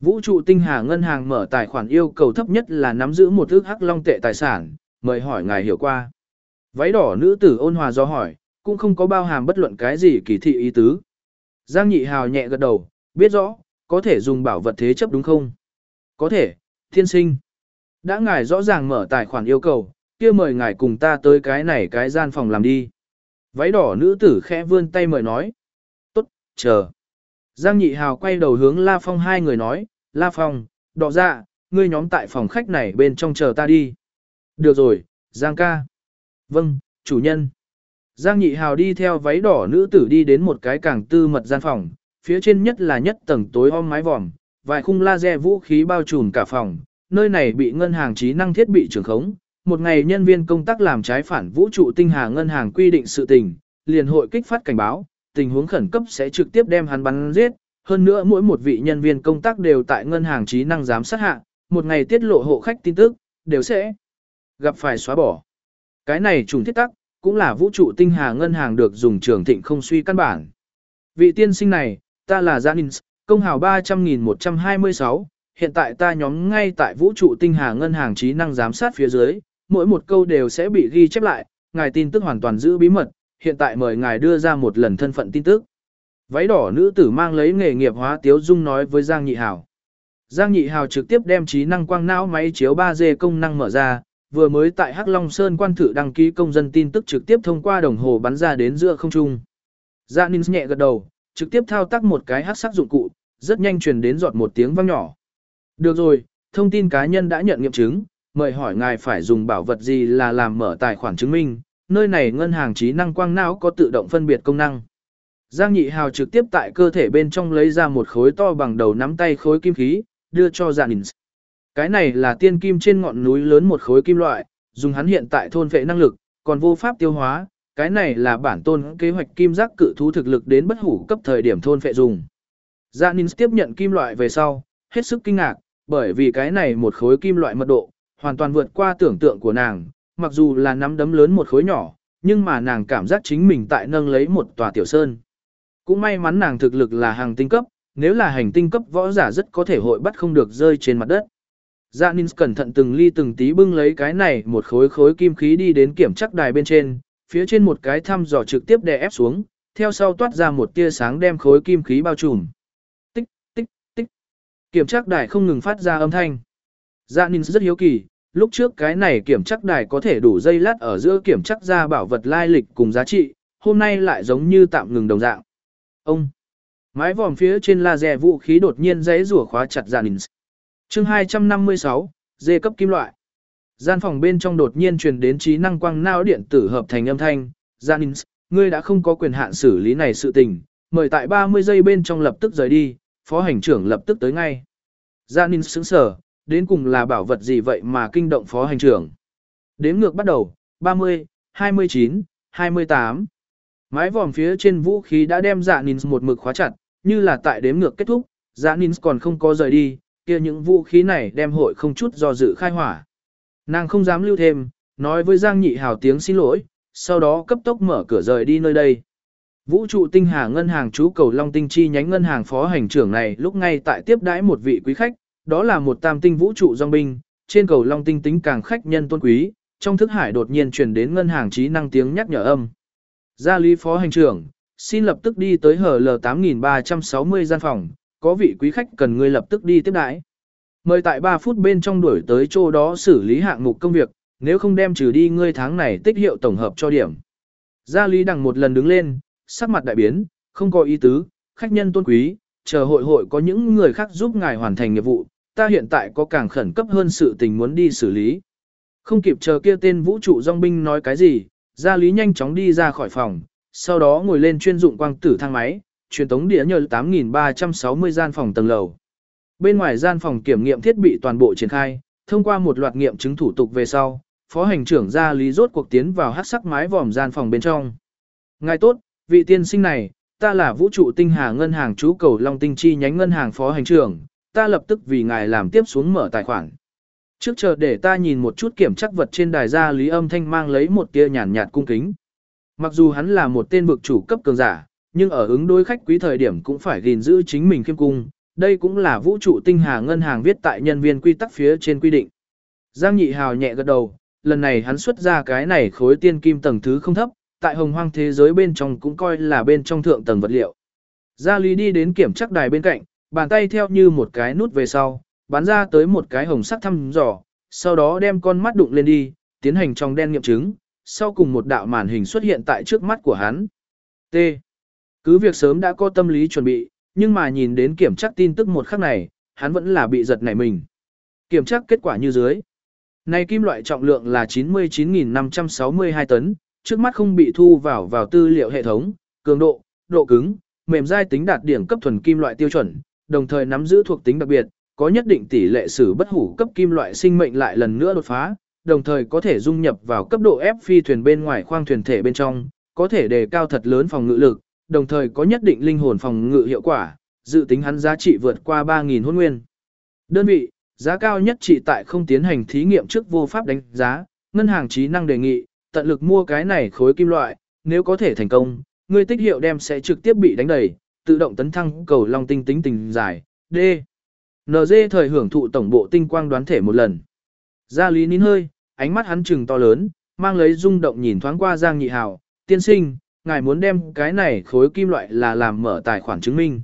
Vũ trụ tinh hà ngân hàng mở tài khoản yêu cầu thấp nhất là nắm giữ một ước hắc long tệ tài sản, mời hỏi ngài hiểu qua. Váy đỏ nữ tử ôn hòa do hỏi, cũng không có bao hàm bất luận cái gì kỳ thị ý tứ. Giang nhị hào nhẹ gật đầu, biết rõ, có thể dùng bảo vật thế chấp đúng không? Có thể, thiên sinh. Đã ngài rõ ràng mở tài khoản yêu cầu, kia mời ngài cùng ta tới cái này cái gian phòng làm đi. Váy đỏ nữ tử khẽ vươn tay mời nói. Chờ. Giang nhị hào quay đầu hướng La Phong hai người nói, La Phong, đọ ra, dạ, ngươi nhóm tại phòng khách này bên trong chờ ta đi. Được rồi, Giang ca. Vâng, chủ nhân. Giang nhị hào đi theo váy đỏ nữ tử đi đến một cái càng tư mật gian phòng, phía trên nhất là nhất tầng tối om mái vòm, vài khung laser vũ khí bao trùm cả phòng, nơi này bị ngân hàng trí năng thiết bị trường khống. Một ngày nhân viên công tác làm trái phản vũ trụ tinh hà ngân hàng quy định sự tình, liền hội kích phát cảnh báo, tình huống khẩn cấp sẽ trực tiếp đem hắn bắn giết. Hơn nữa mỗi một vị nhân viên công tác đều tại ngân hàng trí năng giám sát hạ, một ngày tiết lộ hộ khách tin tức, đều sẽ gặp phải xóa bỏ. Cái này trùng thiết tắc, cũng là vũ trụ tinh hà ngân hàng được dùng trường thịnh không suy căn bản. Vị tiên sinh này, ta là Janins, công hào 300.126, hiện tại ta nhóm ngay tại vũ trụ tinh hà ngân hàng trí năng giám sát phía dưới, mỗi một câu đều sẽ bị ghi chép lại, ngài tin tức hoàn toàn giữ bí mật, hiện tại mời ngài đưa ra một lần thân phận tin tức. Váy đỏ nữ tử mang lấy nghề nghiệp hóa tiếu dung nói với Giang Nhị Hào. Giang Nhị Hào trực tiếp đem trí năng quang não máy chiếu 3D công năng mở ra, vừa mới tại Hắc Long Sơn quan thử đăng ký công dân tin tức trực tiếp thông qua đồng hồ bắn ra đến giữa không trung. Dạ Ninh nhẹ gật đầu, trực tiếp thao tác một cái hắc sắc dụng cụ, rất nhanh truyền đến giọt một tiếng vang nhỏ. Được rồi, thông tin cá nhân đã nhận nghiệm chứng, mời hỏi ngài phải dùng bảo vật gì là làm mở tài khoản chứng minh, nơi này ngân hàng trí năng quang não có tự động phân biệt công năng. Giang Nhị Hào trực tiếp tại cơ thể bên trong lấy ra một khối to bằng đầu nắm tay khối kim khí, đưa cho Dạ Ninh. Cái này là tiên kim trên ngọn núi lớn một khối kim loại, dùng hắn hiện tại thôn vệ năng lực, còn vô pháp tiêu hóa, cái này là bản tôn kế hoạch kim giác cự thú thực lực đến bất hủ cấp thời điểm thôn vệ dùng. Dạ Ninh tiếp nhận kim loại về sau, hết sức kinh ngạc, bởi vì cái này một khối kim loại mật độ, hoàn toàn vượt qua tưởng tượng của nàng, mặc dù là nắm đấm lớn một khối nhỏ, nhưng mà nàng cảm giác chính mình tại nâng lấy một tòa tiểu sơn. Cũng may mắn nàng thực lực là hàng tinh cấp, nếu là hành tinh cấp võ giả rất có thể hội bắt không được rơi trên mặt đất. Dạ Ninh cẩn thận từng ly từng tí bưng lấy cái này một khối khối kim khí đi đến kiểm chắc đài bên trên, phía trên một cái thăm dò trực tiếp đè ép xuống, theo sau toát ra một tia sáng đem khối kim khí bao trùm. Tích, tích, tích. Kiểm chắc đài không ngừng phát ra âm thanh. Dạ Ninh rất hiếu kỳ, lúc trước cái này kiểm chắc đài có thể đủ dây lát ở giữa kiểm chắc ra bảo vật lai lịch cùng giá trị, hôm nay lại giống như tạm ngừng đồng dạng. Ông. Mái vòm phía trên laser vũ khí đột nhiên dãy rủa khóa chặt Dạ Ninh chương 256, dê cấp kim loại. Gian phòng bên trong đột nhiên truyền đến trí năng quang não điện tử hợp thành âm thanh, Janins, ngươi đã không có quyền hạn xử lý này sự tình, mời tại 30 giây bên trong lập tức rời đi, phó hành trưởng lập tức tới ngay. Janins sững sờ đến cùng là bảo vật gì vậy mà kinh động phó hành trưởng. Đếm ngược bắt đầu, 30, 29, 28. Mái vòm phía trên vũ khí đã đem dạ Janins một mực khóa chặt, như là tại đếm ngược kết thúc, dạ Janins còn không có rời đi, kia những vũ khí này đem hội không chút do dự khai hỏa. Nàng không dám lưu thêm, nói với Giang Nhị Hào tiếng xin lỗi, sau đó cấp tốc mở cửa rời đi nơi đây. Vũ trụ tinh hà ngân hàng chú cầu Long Tinh chi nhánh ngân hàng phó hành trưởng này lúc ngay tại tiếp đãi một vị quý khách, đó là một tam tinh vũ trụ dòng binh, trên cầu Long Tinh tính càng khách nhân tôn quý, trong thức hải đột nhiên truyền đến ngân hàng trí năng tiếng nhắc nhở âm. Gia lý phó hành trưởng, xin lập tức đi tới hở L8360 gian phòng, có vị quý khách cần ngươi lập tức đi tiếp đãi. Mời tại 3 phút bên trong đuổi tới chỗ đó xử lý hạng mục công việc, nếu không đem trừ đi ngươi tháng này tích hiệu tổng hợp cho điểm. Gia Lý Đằng một lần đứng lên, sắc mặt đại biến, không có ý tứ, khách nhân tôn quý, chờ hội hội có những người khác giúp ngài hoàn thành nghiệp vụ, ta hiện tại có càng khẩn cấp hơn sự tình muốn đi xử lý. Không kịp chờ kia tên vũ trụ dòng binh nói cái gì, Gia Lý nhanh chóng đi ra khỏi phòng, sau đó ngồi lên chuyên dụng quang tử thang máy, truyền tống địa nhờ 8.360 gian phòng tầng lầu. Bên ngoài gian phòng kiểm nghiệm thiết bị toàn bộ triển khai, thông qua một loạt nghiệm chứng thủ tục về sau, phó hành trưởng gia lý rốt cuộc tiến vào hát sắc mái vòm gian phòng bên trong. Ngài tốt, vị tiên sinh này, ta là vũ trụ tinh hà ngân hàng chú cầu Long Tinh chi nhánh ngân hàng phó hành trưởng, ta lập tức vì ngài làm tiếp xuống mở tài khoản. Trước chờ để ta nhìn một chút kiểm chắc vật trên đài ra lý âm thanh mang lấy một tia nhàn nhạt cung kính. Mặc dù hắn là một tên vực chủ cấp cường giả, nhưng ở ứng đối khách quý thời điểm cũng phải gìn giữ chính mình khiêm cung, đây cũng là vũ trụ tinh hà ngân hàng viết tại nhân viên quy tắc phía trên quy định. Giang Nhị Hào nhẹ gật đầu, lần này hắn xuất ra cái này khối tiên kim tầng thứ không thấp, tại hồng hoang thế giới bên trong cũng coi là bên trong thượng tầng vật liệu. Gia Lý đi đến kiểm chắc đài bên cạnh, bàn tay theo như một cái nút về sau, bắn ra tới một cái hồng sắc thăm dò, sau đó đem con mắt đụng lên đi, tiến hành trong đen nghiệm chứng, sau cùng một đạo màn hình xuất hiện tại trước mắt của hắn. T. Cứ việc sớm đã có tâm lý chuẩn bị, nhưng mà nhìn đến kiểm tra tin tức một khắc này, hắn vẫn là bị giật nảy mình. Kiểm tra kết quả như dưới. Này kim loại trọng lượng là 99.562 tấn, trước mắt không bị thu vào vào tư liệu hệ thống, cường độ, độ cứng, mềm dai tính đạt điểm cấp thuần kim loại tiêu chuẩn, đồng thời nắm giữ thuộc tính đặc biệt, có nhất định tỷ lệ sử bất hủ cấp kim loại sinh mệnh lại lần nữa đột phá, đồng thời có thể dung nhập vào cấp độ ép phi thuyền bên ngoài khoang thuyền thể bên trong, có thể đề cao thật lớn phòng ngự lực, đồng thời có nhất định linh hồn phòng ngự hiệu quả, dự tính hắn giá trị vượt qua 3000 hôn nguyên. Đơn vị, giá cao nhất trị tại không tiến hành thí nghiệm trước vô pháp đánh giá, ngân hàng trí năng đề nghị, tận lực mua cái này khối kim loại, nếu có thể thành công, người tích hiệu đem sẽ trực tiếp bị đánh đầy, tự động tấn thăng cầu long tinh tính tình dài, D. NG thời hưởng thụ tổng bộ tinh quang đoán thể một lần. Gia lý nín hơi, ánh mắt hắn trừng to lớn, mang lấy rung động nhìn thoáng qua Giang Nhị Hào, tiên sinh, ngài muốn đem cái này khối kim loại là làm mở tài khoản chứng minh.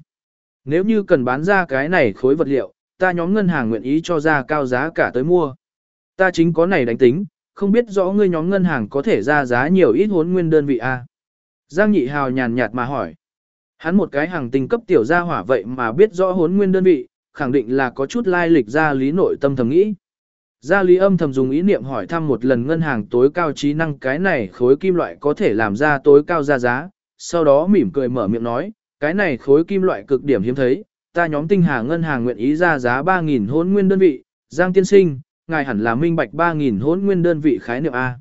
Nếu như cần bán ra cái này khối vật liệu, ta nhóm ngân hàng nguyện ý cho ra cao giá cả tới mua. Ta chính có này đánh tính, không biết rõ ngươi nhóm ngân hàng có thể ra giá nhiều ít hốn nguyên đơn vị a. Giang Nhị Hào nhàn nhạt mà hỏi. Hắn một cái hàng tinh cấp tiểu gia hỏa vậy mà biết rõ hốn nguyên đơn vị, khẳng định là có chút lai lịch gia lý nội tâm thầm nghĩ. Gia lý âm thầm dùng ý niệm hỏi thăm một lần ngân hàng tối cao trí năng cái này khối kim loại có thể làm ra tối cao ra giá, sau đó mỉm cười mở miệng nói, cái này khối kim loại cực điểm hiếm thấy, ta nhóm tinh hà ngân hàng nguyện ý ra giá 3.000 hôn nguyên đơn vị, Giang tiên sinh, ngài hẳn là minh bạch 3.000 hôn nguyên đơn vị khái niệm A.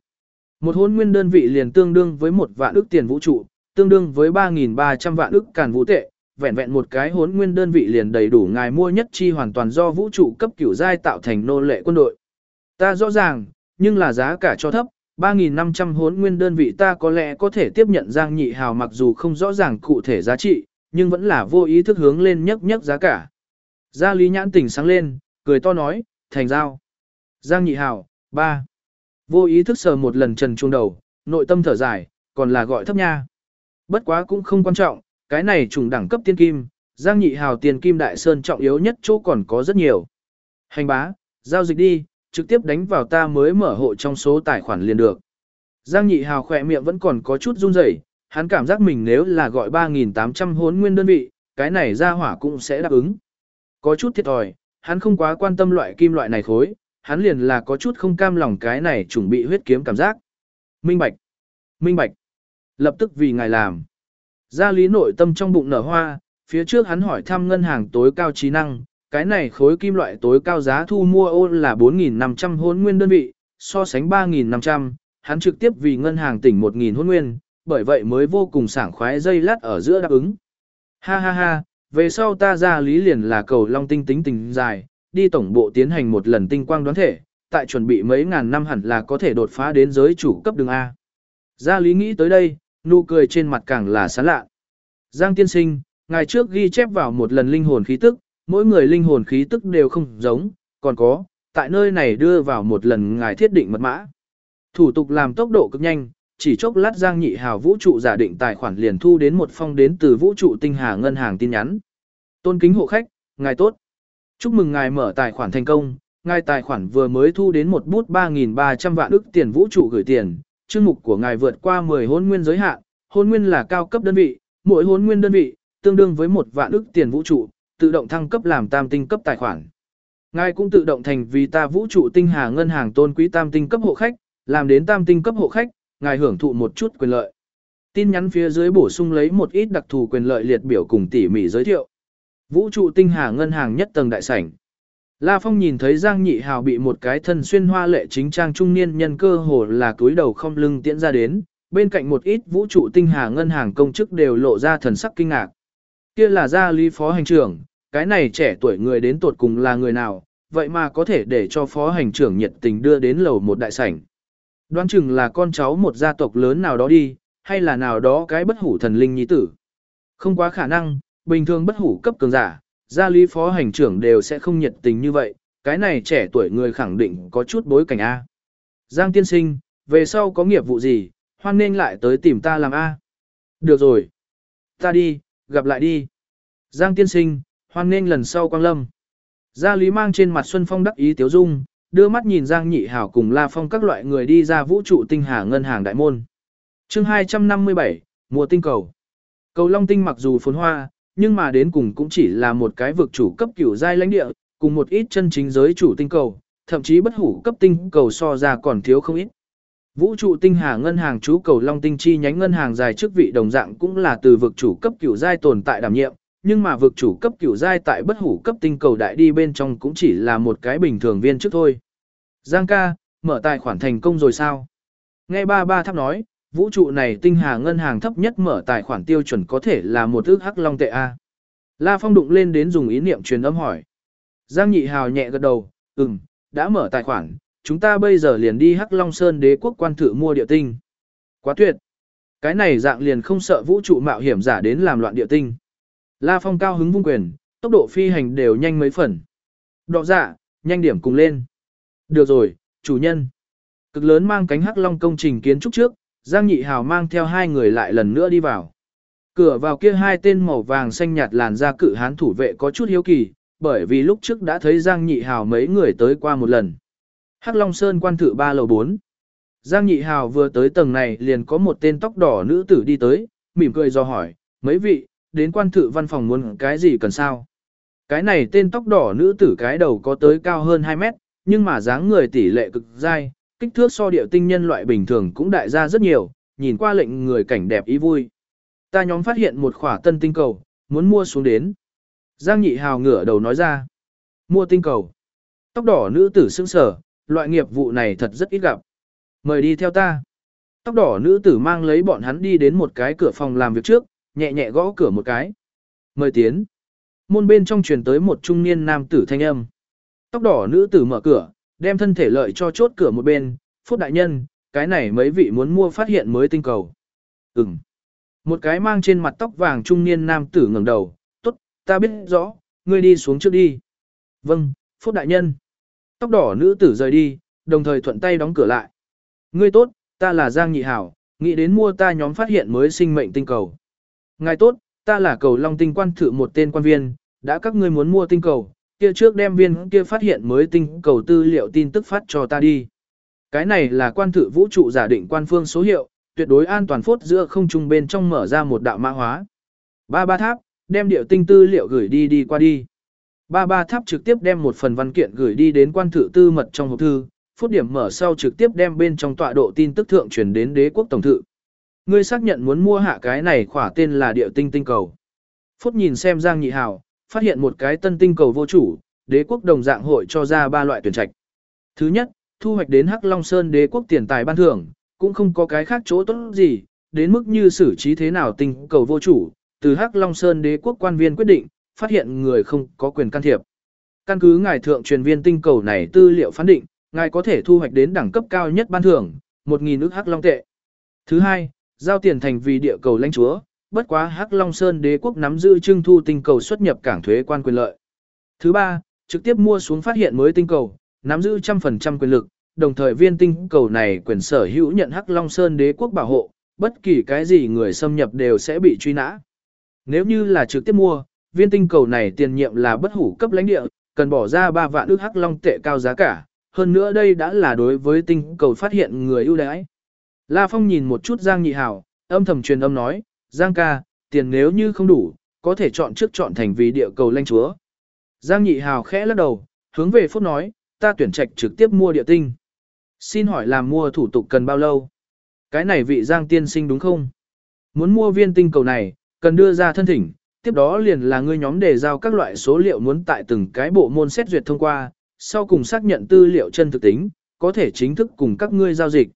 Một hôn nguyên đơn vị liền tương đương với một vạn ước tiền vũ trụ, tương đương với 3.300 vạn ức càn vũ tệ, vẹn vẹn một cái hốn nguyên đơn vị liền đầy đủ ngài mua nhất chi hoàn toàn do vũ trụ cấp kiểu giai tạo thành nô lệ quân đội. Ta rõ ràng, nhưng là giá cả cho thấp, 3.500 hốn nguyên đơn vị ta có lẽ có thể tiếp nhận Giang Nhị Hào mặc dù không rõ ràng cụ thể giá trị, nhưng vẫn là vô ý thức hướng lên nhấc nhấc giá cả. Gia Lý Nhãn tỉnh sáng lên, cười to nói, thành giao. Giang Nhị Hào, 3. Vô ý thức sờ một lần trần chuông đầu, nội tâm thở dài, còn là gọi thấp nha. Bất quá cũng không quan trọng, cái này trùng đẳng cấp tiên kim, Giang Nhị Hào tiền kim đại sơn trọng yếu nhất chỗ còn có rất nhiều. Hành bá, giao dịch đi, trực tiếp đánh vào ta mới mở hộ trong số tài khoản liền được. Giang Nhị Hào khỏe miệng vẫn còn có chút run rẩy, hắn cảm giác mình nếu là gọi 3.800 hốn nguyên đơn vị, cái này ra hỏa cũng sẽ đáp ứng. Có chút thiệt thòi, hắn không quá quan tâm loại kim loại này khối, hắn liền là có chút không cam lòng cái này chuẩn bị huyết kiếm cảm giác. Minh Bạch! Minh Bạch! Lập tức vì ngài làm. Gia lý nội tâm trong bụng nở hoa, phía trước hắn hỏi thăm ngân hàng tối cao trí năng, cái này khối kim loại tối cao giá thu mua ô là 4.500 hôn nguyên đơn vị, so sánh 3.500, hắn trực tiếp vì ngân hàng tỉnh 1.000 hôn nguyên, bởi vậy mới vô cùng sảng khoái dây lát ở giữa đáp ứng. Ha ha ha, về sau ta ra lý liền là cầu long tinh tính tình dài, đi tổng bộ tiến hành một lần tinh quang đoán thể, tại chuẩn bị mấy ngàn năm hẳn là có thể đột phá đến giới chủ cấp đường A. Gia lý nghĩ tới đây, nụ cười trên mặt càng là sán lạ. Giang tiên sinh, ngày trước ghi chép vào một lần linh hồn khí tức, mỗi người linh hồn khí tức đều không giống, còn có, tại nơi này đưa vào một lần ngài thiết định mật mã. Thủ tục làm tốc độ cực nhanh, chỉ chốc lát Giang Nhị Hào vũ trụ giả định tài khoản liền thu đến một phong đến từ vũ trụ tinh hà ngân hàng tin nhắn. Tôn kính hộ khách, ngài tốt. Chúc mừng ngài mở tài khoản thành công, ngài tài khoản vừa mới thu đến một bút 3.300 vạn ức tiền vũ trụ gửi tiền, chương mục của ngài vượt qua 10 hôn nguyên giới hạn, hôn nguyên là cao cấp đơn vị, mỗi hôn nguyên đơn vị tương đương với một vạn ức tiền vũ trụ, tự động thăng cấp làm tam tinh cấp tài khoản. Ngài cũng tự động thành vì ta vũ trụ tinh hà ngân hàng tôn quý tam tinh cấp hộ khách, làm đến tam tinh cấp hộ khách, ngài hưởng thụ một chút quyền lợi. Tin nhắn phía dưới bổ sung lấy một ít đặc thù quyền lợi liệt biểu cùng tỉ mỉ giới thiệu. Vũ trụ tinh hà ngân hàng nhất tầng đại sảnh. La Phong nhìn thấy Giang Nhị Hào bị một cái thân xuyên hoa lệ chính trang trung niên nhân cơ hồ là túi đầu không lưng tiễn ra đến, Bên cạnh một ít vũ trụ tinh hà ngân hàng công chức đều lộ ra thần sắc kinh ngạc. Kia là gia lý phó hành trưởng, cái này trẻ tuổi người đến tột cùng là người nào, vậy mà có thể để cho phó hành trưởng nhiệt tình đưa đến lầu một đại sảnh. Đoán chừng là con cháu một gia tộc lớn nào đó đi, hay là nào đó cái bất hủ thần linh nhi tử. Không quá khả năng, bình thường bất hủ cấp cường giả, gia lý phó hành trưởng đều sẽ không nhiệt tình như vậy, cái này trẻ tuổi người khẳng định có chút bối cảnh A. Giang tiên sinh, về sau có nghiệp vụ gì, hoan nên lại tới tìm ta làm A. Được rồi. Ta đi, gặp lại đi. Giang tiên sinh, hoan nên lần sau quang lâm. Gia Lý mang trên mặt Xuân Phong đắc ý tiếu dung, đưa mắt nhìn Giang Nhị Hảo cùng La Phong các loại người đi ra vũ trụ tinh hà ngân hàng đại môn. chương 257, mùa tinh cầu. Cầu Long Tinh mặc dù phồn hoa, nhưng mà đến cùng cũng chỉ là một cái vực chủ cấp cửu giai lãnh địa, cùng một ít chân chính giới chủ tinh cầu, thậm chí bất hủ cấp tinh cầu so ra còn thiếu không ít. Vũ trụ tinh hà ngân hàng chú cầu Long Tinh chi nhánh ngân hàng dài chức vị đồng dạng cũng là từ vực chủ cấp cửu giai tồn tại đảm nhiệm, nhưng mà vực chủ cấp cửu giai tại bất hủ cấp tinh cầu đại đi bên trong cũng chỉ là một cái bình thường viên trước thôi. Giang ca, mở tài khoản thành công rồi sao? Nghe ba ba tháp nói, vũ trụ này tinh hà ngân hàng thấp nhất mở tài khoản tiêu chuẩn có thể là một ước hắc long tệ A. La Phong đụng lên đến dùng ý niệm truyền âm hỏi. Giang nhị hào nhẹ gật đầu, ừm, đã mở tài khoản, chúng ta bây giờ liền đi hắc long sơn đế quốc quan thử mua địa tinh. Quá tuyệt. Cái này dạng liền không sợ vũ trụ mạo hiểm giả đến làm loạn địa tinh. La Phong cao hứng vung quyền, tốc độ phi hành đều nhanh mấy phần. Đọ dạ, nhanh điểm cùng lên. Được rồi, chủ nhân. Cực lớn mang cánh hắc long công trình kiến trúc trước, Giang Nhị Hào mang theo hai người lại lần nữa đi vào. Cửa vào kia hai tên màu vàng xanh nhạt làn da cự hán thủ vệ có chút hiếu kỳ, bởi vì lúc trước đã thấy Giang Nhị Hào mấy người tới qua một lần. Hắc Long Sơn quan thự ba lầu 4. Giang Nhị Hào vừa tới tầng này liền có một tên tóc đỏ nữ tử đi tới, mỉm cười do hỏi, mấy vị, đến quan thự văn phòng muốn cái gì cần sao? Cái này tên tóc đỏ nữ tử cái đầu có tới cao hơn 2 mét, nhưng mà dáng người tỷ lệ cực dai, kích thước so địa tinh nhân loại bình thường cũng đại ra rất nhiều, nhìn qua lệnh người cảnh đẹp ý vui. Ta nhóm phát hiện một khỏa tân tinh cầu, muốn mua xuống đến. Giang nhị hào ngửa đầu nói ra. Mua tinh cầu. Tóc đỏ nữ tử sững sở, loại nghiệp vụ này thật rất ít gặp. Mời đi theo ta. Tóc đỏ nữ tử mang lấy bọn hắn đi đến một cái cửa phòng làm việc trước, nhẹ nhẹ gõ cửa một cái. Mời tiến. Môn bên trong truyền tới một trung niên nam tử thanh âm. Tóc đỏ nữ tử mở cửa, đem thân thể lợi cho chốt cửa một bên. Phúc đại nhân, cái này mấy vị muốn mua phát hiện mới tinh cầu. Ừm. Một cái mang trên mặt tóc vàng trung niên nam tử ngẩng đầu. Tốt, ta biết rõ, ngươi đi xuống trước đi. Vâng, Phúc đại nhân. Tóc đỏ nữ tử rời đi, đồng thời thuận tay đóng cửa lại. Ngươi tốt, ta là Giang Nhị Hảo, nghĩ đến mua ta nhóm phát hiện mới sinh mệnh tinh cầu. Ngài tốt, ta là cầu long tinh quan thử một tên quan viên, đã các ngươi muốn mua tinh cầu, kia trước đem viên kia phát hiện mới tinh cầu tư liệu tin tức phát cho ta đi. Cái này là quan thử vũ trụ giả định quan phương số hiệu, tuyệt đối an toàn phốt giữa không trung bên trong mở ra một đạo mã hóa. Ba ba tháp, đem điệu tinh tư liệu gửi đi đi qua đi. Ba ba tháp trực tiếp đem một phần văn kiện gửi đi đến quan thử tư mật trong hộp thư, phút điểm mở sau trực tiếp đem bên trong tọa độ tin tức thượng truyền đến đế quốc tổng thự. Ngươi xác nhận muốn mua hạ cái này khỏa tên là địa tinh tinh cầu. Phút nhìn xem Giang Nhị hảo phát hiện một cái tân tinh cầu vô chủ, đế quốc đồng dạng hội cho ra ba loại tuyển trạch. Thứ nhất, thu hoạch đến Hắc Long Sơn đế quốc tiền tài ban thưởng, cũng không có cái khác chỗ tốt gì, đến mức như xử trí thế nào tinh cầu vô chủ, từ Hắc Long Sơn đế quốc quan viên quyết định, phát hiện người không có quyền can thiệp. Căn cứ ngài thượng truyền viên tinh cầu này tư liệu phán định, ngài có thể thu hoạch đến đẳng cấp cao nhất ban thưởng, 1.000 ức Hắc Long tệ. Thứ hai, giao tiền thành vì địa cầu lãnh chúa, bất quá Hắc Long Sơn đế quốc nắm giữ trưng thu tinh cầu xuất nhập cảng thuế quan quyền lợi. Thứ ba, trực tiếp mua xuống phát hiện mới tinh cầu, nắm giữ trăm phần trăm quyền lực, đồng thời viên tinh cầu này quyền sở hữu nhận Hắc Long Sơn đế quốc bảo hộ, bất kỳ cái gì người xâm nhập đều sẽ bị truy nã. Nếu như là trực tiếp mua, viên tinh cầu này tiền nhiệm là bất hủ cấp lãnh địa, cần bỏ ra 3 vạn ước Hắc Long tệ cao giá cả, hơn nữa đây đã là đối với tinh cầu phát hiện người ưu đãi. La Phong nhìn một chút Giang Nhị Hảo, âm thầm truyền âm nói, Giang ca, tiền nếu như không đủ, có thể chọn trước chọn thành vì địa cầu lanh chúa. Giang Nhị hào khẽ lắc đầu, hướng về phút nói, ta tuyển trạch trực tiếp mua địa tinh. Xin hỏi làm mua thủ tục cần bao lâu? Cái này vị Giang tiên sinh đúng không? Muốn mua viên tinh cầu này, cần đưa ra thân thỉnh, tiếp đó liền là ngươi nhóm đề giao các loại số liệu muốn tại từng cái bộ môn xét duyệt thông qua, sau cùng xác nhận tư liệu chân thực tính, có thể chính thức cùng các ngươi giao dịch.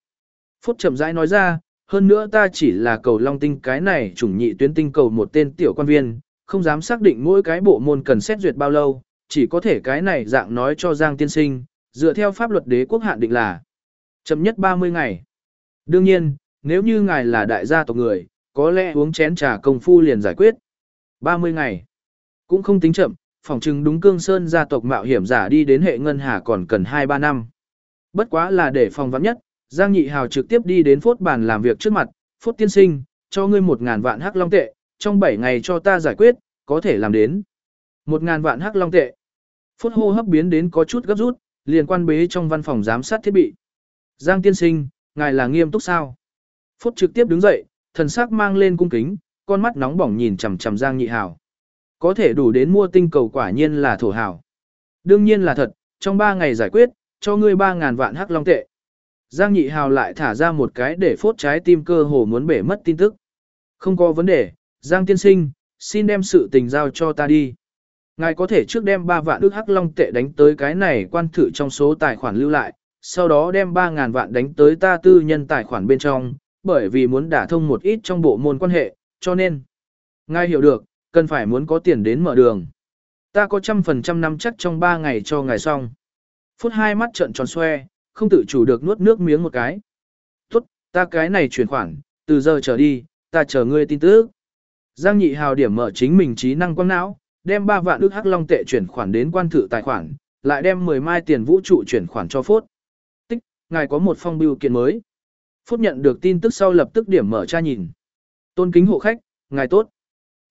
Phút chậm rãi nói ra, hơn nữa ta chỉ là cầu long tinh cái này chủng nhị tuyến tinh cầu một tên tiểu quan viên, không dám xác định mỗi cái bộ môn cần xét duyệt bao lâu, chỉ có thể cái này dạng nói cho Giang tiên sinh, dựa theo pháp luật đế quốc hạn định là chậm nhất 30 ngày. Đương nhiên, nếu như ngài là đại gia tộc người, có lẽ uống chén trà công phu liền giải quyết. 30 ngày. Cũng không tính chậm, phòng chừng đúng cương sơn gia tộc mạo hiểm giả đi đến hệ ngân hà còn cần 2-3 năm. Bất quá là để phòng vắng nhất, Giang Nhị Hào trực tiếp đi đến phốt bàn làm việc trước mặt, phốt tiên sinh, cho ngươi 1.000 vạn hắc long tệ, trong 7 ngày cho ta giải quyết, có thể làm đến. 1.000 vạn hắc long tệ. Phốt hô hấp biến đến có chút gấp rút, liền quan bế trong văn phòng giám sát thiết bị. Giang tiên sinh, ngài là nghiêm túc sao? Phốt trực tiếp đứng dậy, thần sắc mang lên cung kính, con mắt nóng bỏng nhìn chằm chằm Giang Nhị Hào. Có thể đủ đến mua tinh cầu quả nhiên là thổ hào. Đương nhiên là thật, trong 3 ngày giải quyết, cho ngươi 3.000 vạn hắc long tệ. Giang Nhị Hào lại thả ra một cái để phốt trái tim cơ hồ muốn bể mất tin tức. Không có vấn đề, Giang tiên sinh, xin đem sự tình giao cho ta đi. Ngài có thể trước đem 3 vạn ước hắc long tệ đánh tới cái này quan thử trong số tài khoản lưu lại, sau đó đem 3.000 vạn đánh tới ta tư nhân tài khoản bên trong, bởi vì muốn đả thông một ít trong bộ môn quan hệ, cho nên. Ngài hiểu được, cần phải muốn có tiền đến mở đường. Ta có trăm phần trăm năm chắc trong 3 ngày cho ngài xong. Phút hai mắt trợn tròn xoe, không tự chủ được nuốt nước miếng một cái. Tốt, ta cái này chuyển khoản, từ giờ trở đi, ta chờ ngươi tin tức. Giang nhị hào điểm mở chính mình trí năng quang não, đem 3 vạn ước hắc long tệ chuyển khoản đến quan thử tài khoản, lại đem 10 mai tiền vũ trụ chuyển khoản cho Phốt. Tích, ngài có một phong bưu kiện mới. Phốt nhận được tin tức sau lập tức điểm mở tra nhìn. Tôn kính hộ khách, ngài tốt.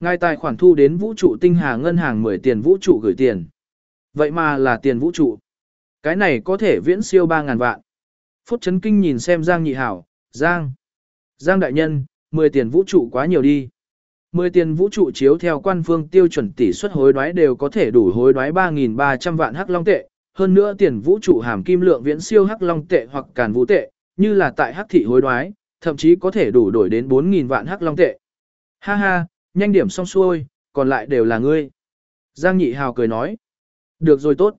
Ngài tài khoản thu đến vũ trụ tinh hà ngân hàng 10 tiền vũ trụ gửi tiền. Vậy mà là tiền vũ trụ. Cái này có thể viễn siêu 3.000 vạn. Phút chấn kinh nhìn xem Giang nhị hảo, Giang. Giang đại nhân, 10 tiền vũ trụ quá nhiều đi. 10 tiền vũ trụ chiếu theo quan phương tiêu chuẩn tỷ suất hối đoái đều có thể đủ hối đoái 3.300 vạn hắc long tệ. Hơn nữa tiền vũ trụ hàm kim lượng viễn siêu hắc long tệ hoặc càn vũ tệ, như là tại hắc thị hối đoái, thậm chí có thể đủ đổi đến 4.000 vạn hắc long tệ. Ha ha, nhanh điểm xong xuôi, còn lại đều là ngươi. Giang nhị hào cười nói. Được rồi tốt.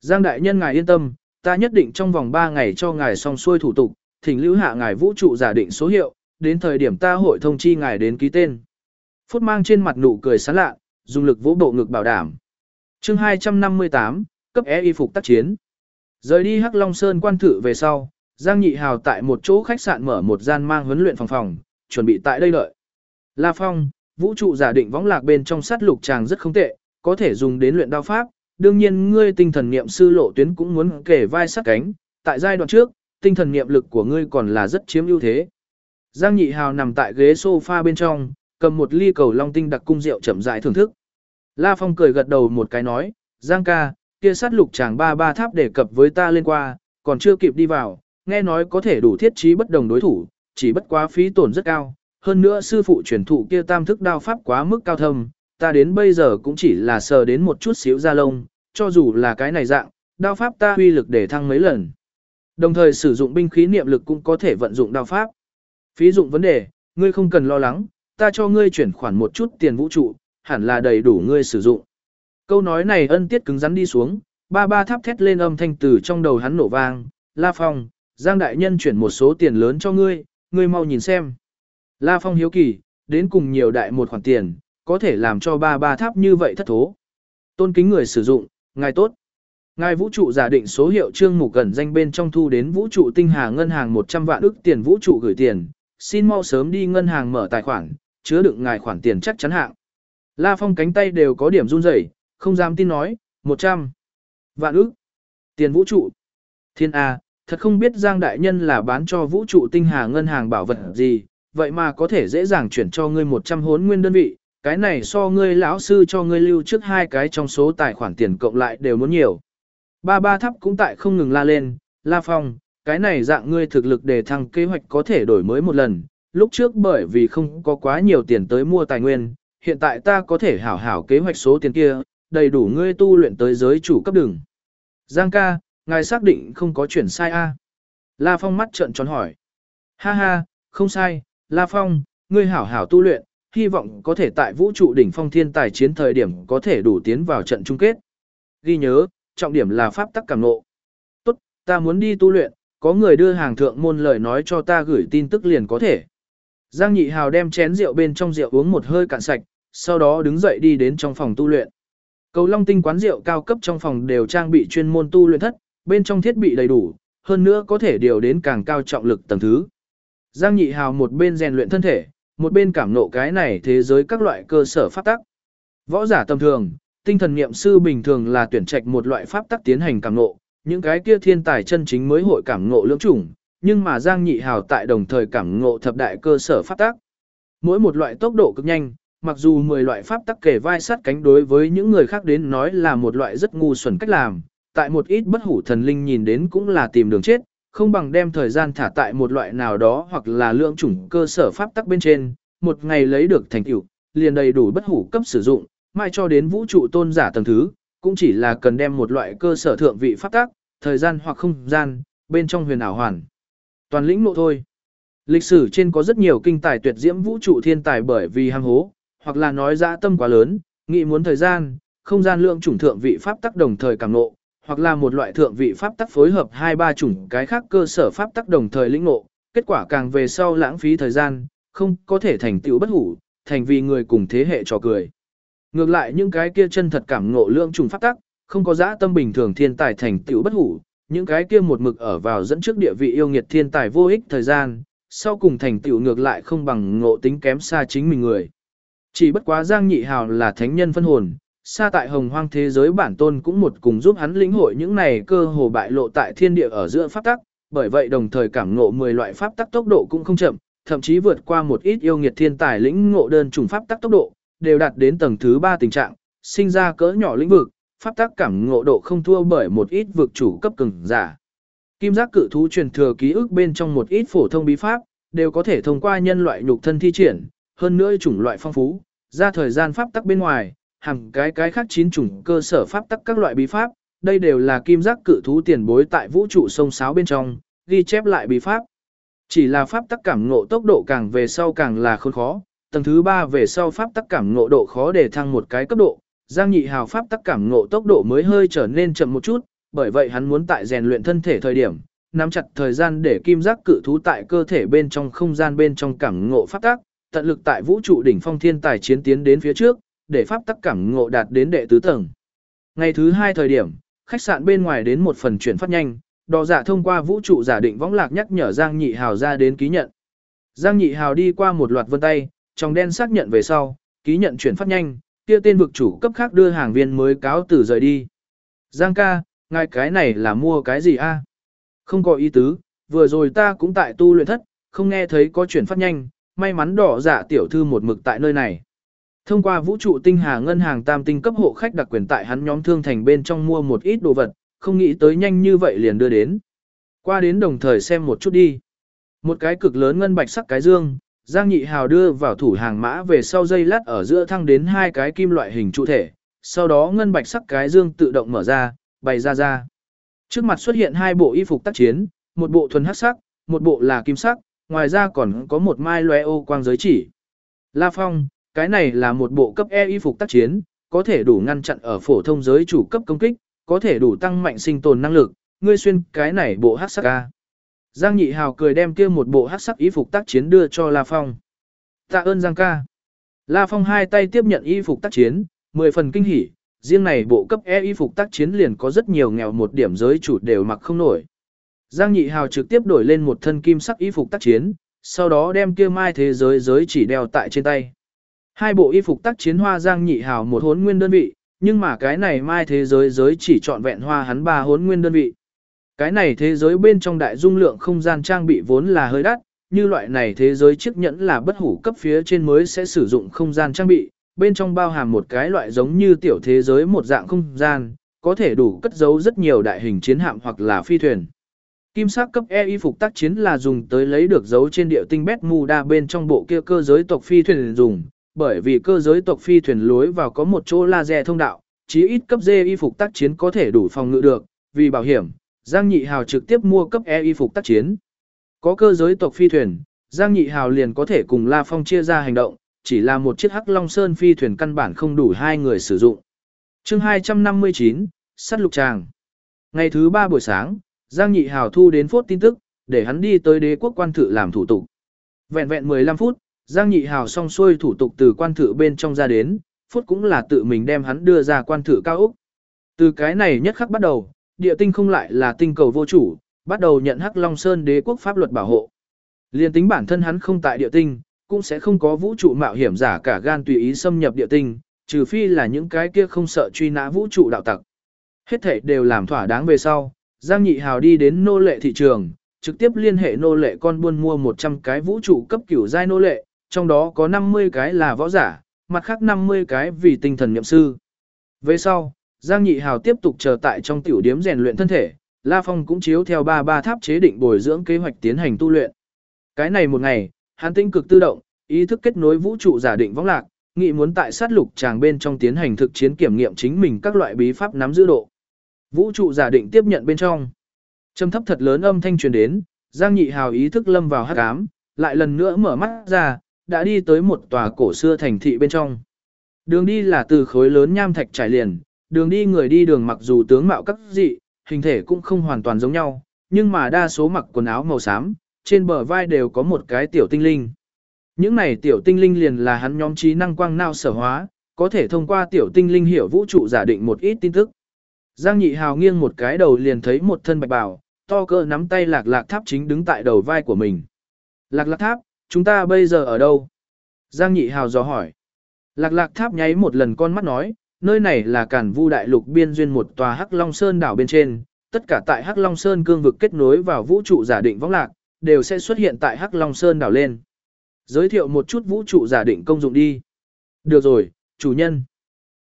Giang đại nhân ngài yên tâm, ta nhất định trong vòng 3 ngày cho ngài xong xuôi thủ tục, thỉnh lưu hạ ngài vũ trụ giả định số hiệu, đến thời điểm ta hội thông chi ngài đến ký tên. Phút mang trên mặt nụ cười sán lạ, dùng lực vỗ bộ ngực bảo đảm. chương 258, cấp E y phục tác chiến. Rời đi Hắc Long Sơn quan thử về sau, Giang Nhị Hào tại một chỗ khách sạn mở một gian mang huấn luyện phòng phòng, chuẩn bị tại đây đợi. La Phong, vũ trụ giả định võng lạc bên trong sát lục chàng rất không tệ, có thể dùng đến luyện đao pháp, đương nhiên ngươi tinh thần niệm sư lộ tuyến cũng muốn kể vai sát cánh, tại giai đoạn trước, tinh thần niệm lực của ngươi còn là rất chiếm ưu thế. Giang Nhị Hào nằm tại ghế sofa bên trong, cầm một ly cầu long tinh đặc cung rượu chậm rãi thưởng thức. La Phong cười gật đầu một cái nói, Giang ca, kia sát lục chàng ba ba tháp đề cập với ta lên qua, còn chưa kịp đi vào, nghe nói có thể đủ thiết trí bất đồng đối thủ, chỉ bất quá phí tổn rất cao, hơn nữa sư phụ truyền thụ kia tam thức đao pháp quá mức cao thâm, ta đến bây giờ cũng chỉ là sờ đến một chút xíu da lông, cho dù là cái này dạng, đao pháp ta uy lực để thăng mấy lần. Đồng thời sử dụng binh khí niệm lực cũng có thể vận dụng đao pháp. Phí dụng vấn đề, ngươi không cần lo lắng, ta cho ngươi chuyển khoản một chút tiền vũ trụ, hẳn là đầy đủ ngươi sử dụng. Câu nói này ân tiết cứng rắn đi xuống, ba ba tháp thét lên âm thanh từ trong đầu hắn nổ vang, La Phong, Giang Đại Nhân chuyển một số tiền lớn cho ngươi, ngươi mau nhìn xem. La Phong hiếu kỳ, đến cùng nhiều đại một khoản tiền, có thể làm cho ba ba tháp như vậy thất thố. Tôn kính người sử dụng, ngài tốt. Ngài vũ trụ giả định số hiệu trương mục gần danh bên trong thu đến vũ trụ tinh hà ngân hàng 100 vạn ức tiền vũ trụ gửi tiền, xin mau sớm đi ngân hàng mở tài khoản, chứa đựng ngài khoản tiền chắc chắn hạng. La Phong cánh tay đều có điểm run rẩy, không dám tin nói, 100 vạn ức tiền vũ trụ. Thiên A, thật không biết Giang Đại Nhân là bán cho vũ trụ tinh hà ngân hàng bảo vật gì, vậy mà có thể dễ dàng chuyển cho ngươi 100 hốn nguyên đơn vị, cái này so ngươi lão sư cho ngươi lưu trước hai cái trong số tài khoản tiền cộng lại đều muốn nhiều. Ba ba thắp cũng tại không ngừng la lên, la phong, cái này dạng ngươi thực lực để thăng kế hoạch có thể đổi mới một lần, lúc trước bởi vì không có quá nhiều tiền tới mua tài nguyên, hiện tại ta có thể hảo hảo kế hoạch số tiền kia, đầy đủ ngươi tu luyện tới giới chủ cấp đường. Giang ca, ngài xác định không có chuyển sai a? La Phong mắt trợn tròn hỏi. Ha ha, không sai, La Phong, ngươi hảo hảo tu luyện, hy vọng có thể tại vũ trụ đỉnh phong thiên tài chiến thời điểm có thể đủ tiến vào trận chung kết. Ghi nhớ, trọng điểm là pháp tắc cảm ngộ. Tốt, ta muốn đi tu luyện, có người đưa hàng thượng môn lời nói cho ta gửi tin tức liền có thể. Giang Nhị Hào đem chén rượu bên trong rượu uống một hơi cạn sạch, sau đó đứng dậy đi đến trong phòng tu luyện. Cầu Long Tinh quán rượu cao cấp trong phòng đều trang bị chuyên môn tu luyện thất, bên trong thiết bị đầy đủ, hơn nữa có thể điều đến càng cao trọng lực tầng thứ. Giang Nhị Hào một bên rèn luyện thân thể, một bên cảm nộ cái này thế giới các loại cơ sở pháp tắc. Võ giả tầm thường, tinh thần niệm sư bình thường là tuyển trạch một loại pháp tắc tiến hành cảm nộ, những cái kia thiên tài chân chính mới hội cảm ngộ lưỡng chủng, nhưng mà Giang Nhị Hào tại đồng thời cảm ngộ thập đại cơ sở pháp tắc. Mỗi một loại tốc độ cực nhanh, mặc dù 10 loại pháp tắc kể vai sát cánh đối với những người khác đến nói là một loại rất ngu xuẩn cách làm, tại một ít bất hủ thần linh nhìn đến cũng là tìm đường chết, không bằng đem thời gian thả tại một loại nào đó hoặc là lượng chủng cơ sở pháp tắc bên trên, một ngày lấy được thành tựu, liền đầy đủ bất hủ cấp sử dụng, mai cho đến vũ trụ tôn giả tầng thứ, cũng chỉ là cần đem một loại cơ sở thượng vị pháp tắc, thời gian hoặc không gian, bên trong huyền ảo hoàn. Toàn lĩnh ngộ thôi. Lịch sử trên có rất nhiều kinh tài tuyệt diễm vũ trụ thiên tài bởi vì ham hố, hoặc là nói dã tâm quá lớn, nghĩ muốn thời gian, không gian lượng chủng thượng vị pháp tắc đồng thời cảm ngộ, hoặc là một loại thượng vị pháp tắc phối hợp hai ba chủng cái khác cơ sở pháp tắc đồng thời lĩnh ngộ, kết quả càng về sau lãng phí thời gian, không có thể thành tựu bất hủ, thành vì người cùng thế hệ trò cười. Ngược lại những cái kia chân thật cảm ngộ lượng trùng pháp tắc, không có dã tâm bình thường thiên tài thành tựu bất hủ, những cái kia một mực ở vào dẫn trước địa vị yêu nghiệt thiên tài vô ích thời gian, sau cùng thành tựu ngược lại không bằng ngộ tính kém xa chính mình người. Chỉ bất quá Giang Nhị Hào là thánh nhân phân hồn, xa tại hồng hoang thế giới bản tôn cũng một cùng giúp hắn lĩnh hội những này cơ hồ bại lộ tại thiên địa ở giữa pháp tắc, bởi vậy đồng thời cảm ngộ 10 loại pháp tắc tốc độ cũng không chậm, thậm chí vượt qua một ít yêu nghiệt thiên tài lĩnh ngộ đơn trùng pháp tắc tốc độ, đều đạt đến tầng thứ 3 tình trạng, sinh ra cỡ nhỏ lĩnh vực, pháp tắc cảm ngộ độ không thua bởi một ít vực chủ cấp cường giả. Kim giác cự thú truyền thừa ký ức bên trong một ít phổ thông bí pháp, đều có thể thông qua nhân loại nhục thân thi triển, hơn nữa chủng loại phong phú, ra thời gian pháp tắc bên ngoài, hàng cái cái khác chín chủng cơ sở pháp tắc các loại bí pháp, đây đều là kim giác cự thú tiền bối tại vũ trụ sông sáo bên trong, ghi chép lại bí pháp. Chỉ là pháp tắc cảm ngộ tốc độ càng về sau càng là khôn khó, tầng thứ 3 về sau pháp tắc cảm ngộ độ khó để thăng một cái cấp độ, Giang Nhị Hào pháp tắc cảm ngộ tốc độ mới hơi trở nên chậm một chút, bởi vậy hắn muốn tại rèn luyện thân thể thời điểm, nắm chặt thời gian để kim giác cự thú tại cơ thể bên trong không gian bên trong cảm ngộ pháp tắc, tận lực tại vũ trụ đỉnh phong thiên tài chiến tiến đến phía trước, để pháp tắc cảm ngộ đạt đến đệ tứ tầng. Ngày thứ hai thời điểm, khách sạn bên ngoài đến một phần chuyển phát nhanh, đò giả thông qua vũ trụ giả định võng lạc nhắc nhở Giang Nhị Hào ra đến ký nhận. Giang Nhị Hào đi qua một loạt vân tay, trong đen xác nhận về sau, ký nhận chuyển phát nhanh, kia tên vực chủ cấp khác đưa hàng viên mới cáo từ rời đi. Giang ca, ngài cái này là mua cái gì a? Không có ý tứ, vừa rồi ta cũng tại tu luyện thất, không nghe thấy có chuyển phát nhanh, may mắn đỏ dạ tiểu thư một mực tại nơi này. Thông qua vũ trụ tinh hà ngân hàng tam tinh cấp hộ khách đặc quyền tại hắn nhóm thương thành bên trong mua một ít đồ vật, không nghĩ tới nhanh như vậy liền đưa đến. Qua đến đồng thời xem một chút đi. Một cái cực lớn ngân bạch sắc cái dương, Giang Nhị Hào đưa vào thủ hàng mã về sau dây lát ở giữa thăng đến hai cái kim loại hình trụ thể, sau đó ngân bạch sắc cái dương tự động mở ra, bày ra ra. Trước mặt xuất hiện hai bộ y phục tác chiến, một bộ thuần hắc sắc, một bộ là kim sắc, ngoài ra còn có một mai loe ô quang giới chỉ. La Phong, cái này là một bộ cấp E y phục tác chiến, có thể đủ ngăn chặn ở phổ thông giới chủ cấp công kích, có thể đủ tăng mạnh sinh tồn năng lực, ngươi xuyên cái này bộ hắc sắc a. Giang Nhị Hào cười đem kia một bộ hắc sắc y phục tác chiến đưa cho La Phong. Tạ ơn Giang ca. La Phong hai tay tiếp nhận y phục tác chiến, mười phần kinh hỉ, riêng này bộ cấp E y phục tác chiến liền có rất nhiều nghèo một điểm giới chủ đều mặc không nổi. Giang Nhị Hào trực tiếp đổi lên một thân kim sắc y phục tác chiến, sau đó đem kia mai thế giới giới chỉ đeo tại trên tay. Hai bộ y phục tác chiến hoa Giang Nhị Hào một hốn nguyên đơn vị, nhưng mà cái này mai thế giới giới chỉ chọn vẹn hoa hắn ba hốn nguyên đơn vị. Cái này thế giới bên trong đại dung lượng không gian trang bị vốn là hơi đắt, như loại này thế giới chiếc nhẫn là bất hủ cấp phía trên mới sẽ sử dụng không gian trang bị, bên trong bao hàm một cái loại giống như tiểu thế giới một dạng không gian, có thể đủ cất giấu rất nhiều đại hình chiến hạm hoặc là phi thuyền. Kim sắc cấp E y phục tác chiến là dùng tới lấy được dấu trên địa tinh bét mù đa bên trong bộ kia cơ giới tộc phi thuyền dùng, bởi vì cơ giới tộc phi thuyền lối vào có một chỗ laser thông đạo, chí ít cấp D y phục tác chiến có thể đủ phòng ngự được, vì bảo hiểm, Giang Nhị Hào trực tiếp mua cấp E y phục tác chiến. Có cơ giới tộc phi thuyền, Giang Nhị Hào liền có thể cùng La Phong chia ra hành động, chỉ là một chiếc Hắc Long Sơn phi thuyền căn bản không đủ hai người sử dụng. Chương 259, sắt lục tràng. Ngày thứ ba buổi sáng, Giang Nhị Hào thu đến phốt tin tức, để hắn đi tới đế quốc quan thự làm thủ tục. Vẹn vẹn 15 phút, Giang Nhị Hào xong xuôi thủ tục từ quan thự bên trong ra đến, phút cũng là tự mình đem hắn đưa ra quan thự cao Úc. Từ cái này nhất khắc bắt đầu, địa tinh không lại là tinh cầu vô chủ, bắt đầu nhận Hắc Long Sơn đế quốc pháp luật bảo hộ. Liên tính bản thân hắn không tại địa tinh, cũng sẽ không có vũ trụ mạo hiểm giả cả gan tùy ý xâm nhập địa tinh, trừ phi là những cái kia không sợ truy nã vũ trụ đạo tặc. Hết thể đều làm thỏa đáng về sau, Giang Nhị Hào đi đến nô lệ thị trường, trực tiếp liên hệ nô lệ con buôn mua 100 cái vũ trụ cấp cửu giai nô lệ, trong đó có 50 cái là võ giả, mặt khác 50 cái vì tinh thần nhậm sư. Về sau, Giang Nhị Hào tiếp tục chờ tại trong tiểu điếm rèn luyện thân thể, La Phong cũng chiếu theo ba ba tháp chế định bồi dưỡng kế hoạch tiến hành tu luyện. Cái này một ngày, hắn tinh cực tự động, ý thức kết nối vũ trụ giả định võng lạc, nghị muốn tại sát lục tràng bên trong tiến hành thực chiến kiểm nghiệm chính mình các loại bí pháp nắm giữ độ. Vũ trụ giả định tiếp nhận bên trong. Trầm thấp thật lớn âm thanh truyền đến, Giang Nhị Hào ý thức lâm vào hắc ám, lại lần nữa mở mắt ra, đã đi tới một tòa cổ xưa thành thị bên trong. Đường đi là từ khối lớn nham thạch trải liền, đường đi người đi đường mặc dù tướng mạo các dị, hình thể cũng không hoàn toàn giống nhau, nhưng mà đa số mặc quần áo màu xám, trên bờ vai đều có một cái tiểu tinh linh. Những này tiểu tinh linh liền là hắn nhóm trí năng quang nao sở hóa, có thể thông qua tiểu tinh linh hiểu vũ trụ giả định một ít tin tức. Giang nhị hào nghiêng một cái đầu liền thấy một thân bạch bào, to cơ nắm tay lạc lạc tháp chính đứng tại đầu vai của mình. Lạc lạc tháp, chúng ta bây giờ ở đâu? Giang nhị hào dò hỏi. Lạc lạc tháp nháy một lần con mắt nói, nơi này là cản vu đại lục biên duyên một tòa Hắc Long Sơn đảo bên trên, tất cả tại Hắc Long Sơn cương vực kết nối vào vũ trụ giả định võng lạc, đều sẽ xuất hiện tại Hắc Long Sơn đảo lên. Giới thiệu một chút vũ trụ giả định công dụng đi. Được rồi, chủ nhân.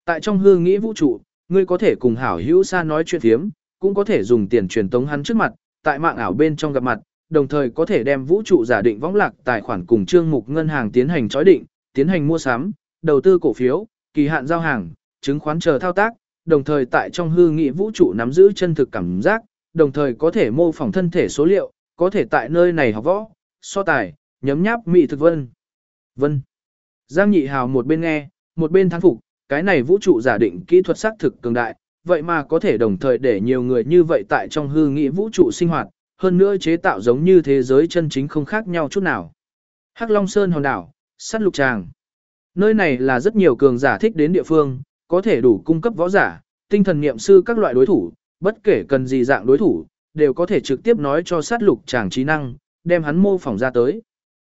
Tại trong hương nghĩ vũ trụ, ngươi có thể cùng hảo hữu xa nói chuyện thiếm, cũng có thể dùng tiền truyền tống hắn trước mặt, tại mạng ảo bên trong gặp mặt, đồng thời có thể đem vũ trụ giả định võng lạc tài khoản cùng chương mục ngân hàng tiến hành chói định, tiến hành mua sắm, đầu tư cổ phiếu, kỳ hạn giao hàng, chứng khoán chờ thao tác, đồng thời tại trong hư nghị vũ trụ nắm giữ chân thực cảm giác, đồng thời có thể mô phỏng thân thể số liệu, có thể tại nơi này học võ, so tài, nhấm nháp mỹ thực vân. Vân. Giang Nhị Hào một bên nghe, một bên thán phục, cái này vũ trụ giả định kỹ thuật xác thực cường đại, vậy mà có thể đồng thời để nhiều người như vậy tại trong hư nghị vũ trụ sinh hoạt, hơn nữa chế tạo giống như thế giới chân chính không khác nhau chút nào. Hắc Long Sơn hòn đảo, sắt lục tràng. Nơi này là rất nhiều cường giả thích đến địa phương, có thể đủ cung cấp võ giả, tinh thần niệm sư các loại đối thủ, bất kể cần gì dạng đối thủ, đều có thể trực tiếp nói cho sát lục tràng trí năng, đem hắn mô phỏng ra tới.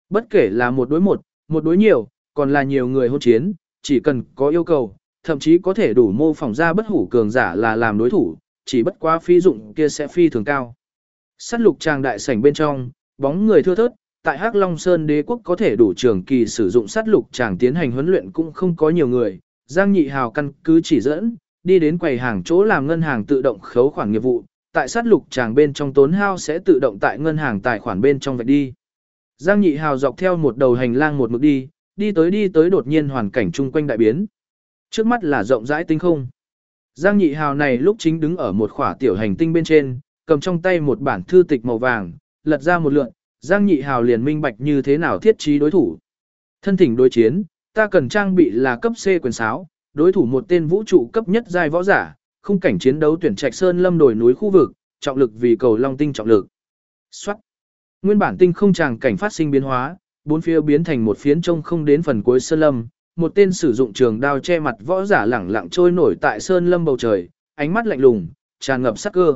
Bất kể là một đối một, một đối nhiều, còn là nhiều người hôn chiến, chỉ cần có yêu cầu, thậm chí có thể đủ mô phỏng ra bất hủ cường giả là làm đối thủ, chỉ bất quá phi dụng kia sẽ phi thường cao. Sát lục tràng đại sảnh bên trong, bóng người thưa thớt, tại Hắc Long Sơn đế quốc có thể đủ trường kỳ sử dụng sát lục tràng tiến hành huấn luyện cũng không có nhiều người. Giang Nhị Hào căn cứ chỉ dẫn, đi đến quầy hàng chỗ làm ngân hàng tự động khấu khoản nghiệp vụ, tại sát lục tràng bên trong tốn hao sẽ tự động tại ngân hàng tài khoản bên trong vạch đi. Giang Nhị Hào dọc theo một đầu hành lang một mực đi, đi tới đi tới đột nhiên hoàn cảnh chung quanh đại biến. Trước mắt là rộng rãi tinh không. Giang Nhị Hào này lúc chính đứng ở một khỏa tiểu hành tinh bên trên, cầm trong tay một bản thư tịch màu vàng, lật ra một lượn, Giang Nhị Hào liền minh bạch như thế nào thiết trí đối thủ. Thân thỉnh đối chiến, ta cần trang bị là cấp C quyền sáo, đối thủ một tên vũ trụ cấp nhất giai võ giả, khung cảnh chiến đấu tuyển trạch sơn lâm đồi núi khu vực, trọng lực vì cầu long tinh trọng lực. Soát. Nguyên bản tinh không tràng cảnh phát sinh biến hóa, bốn phía biến thành một phiến trông không đến phần cuối sơn lâm, một tên sử dụng trường đao che mặt võ giả lẳng lặng trôi nổi tại sơn lâm bầu trời, ánh mắt lạnh lùng, tràn ngập sát cơ.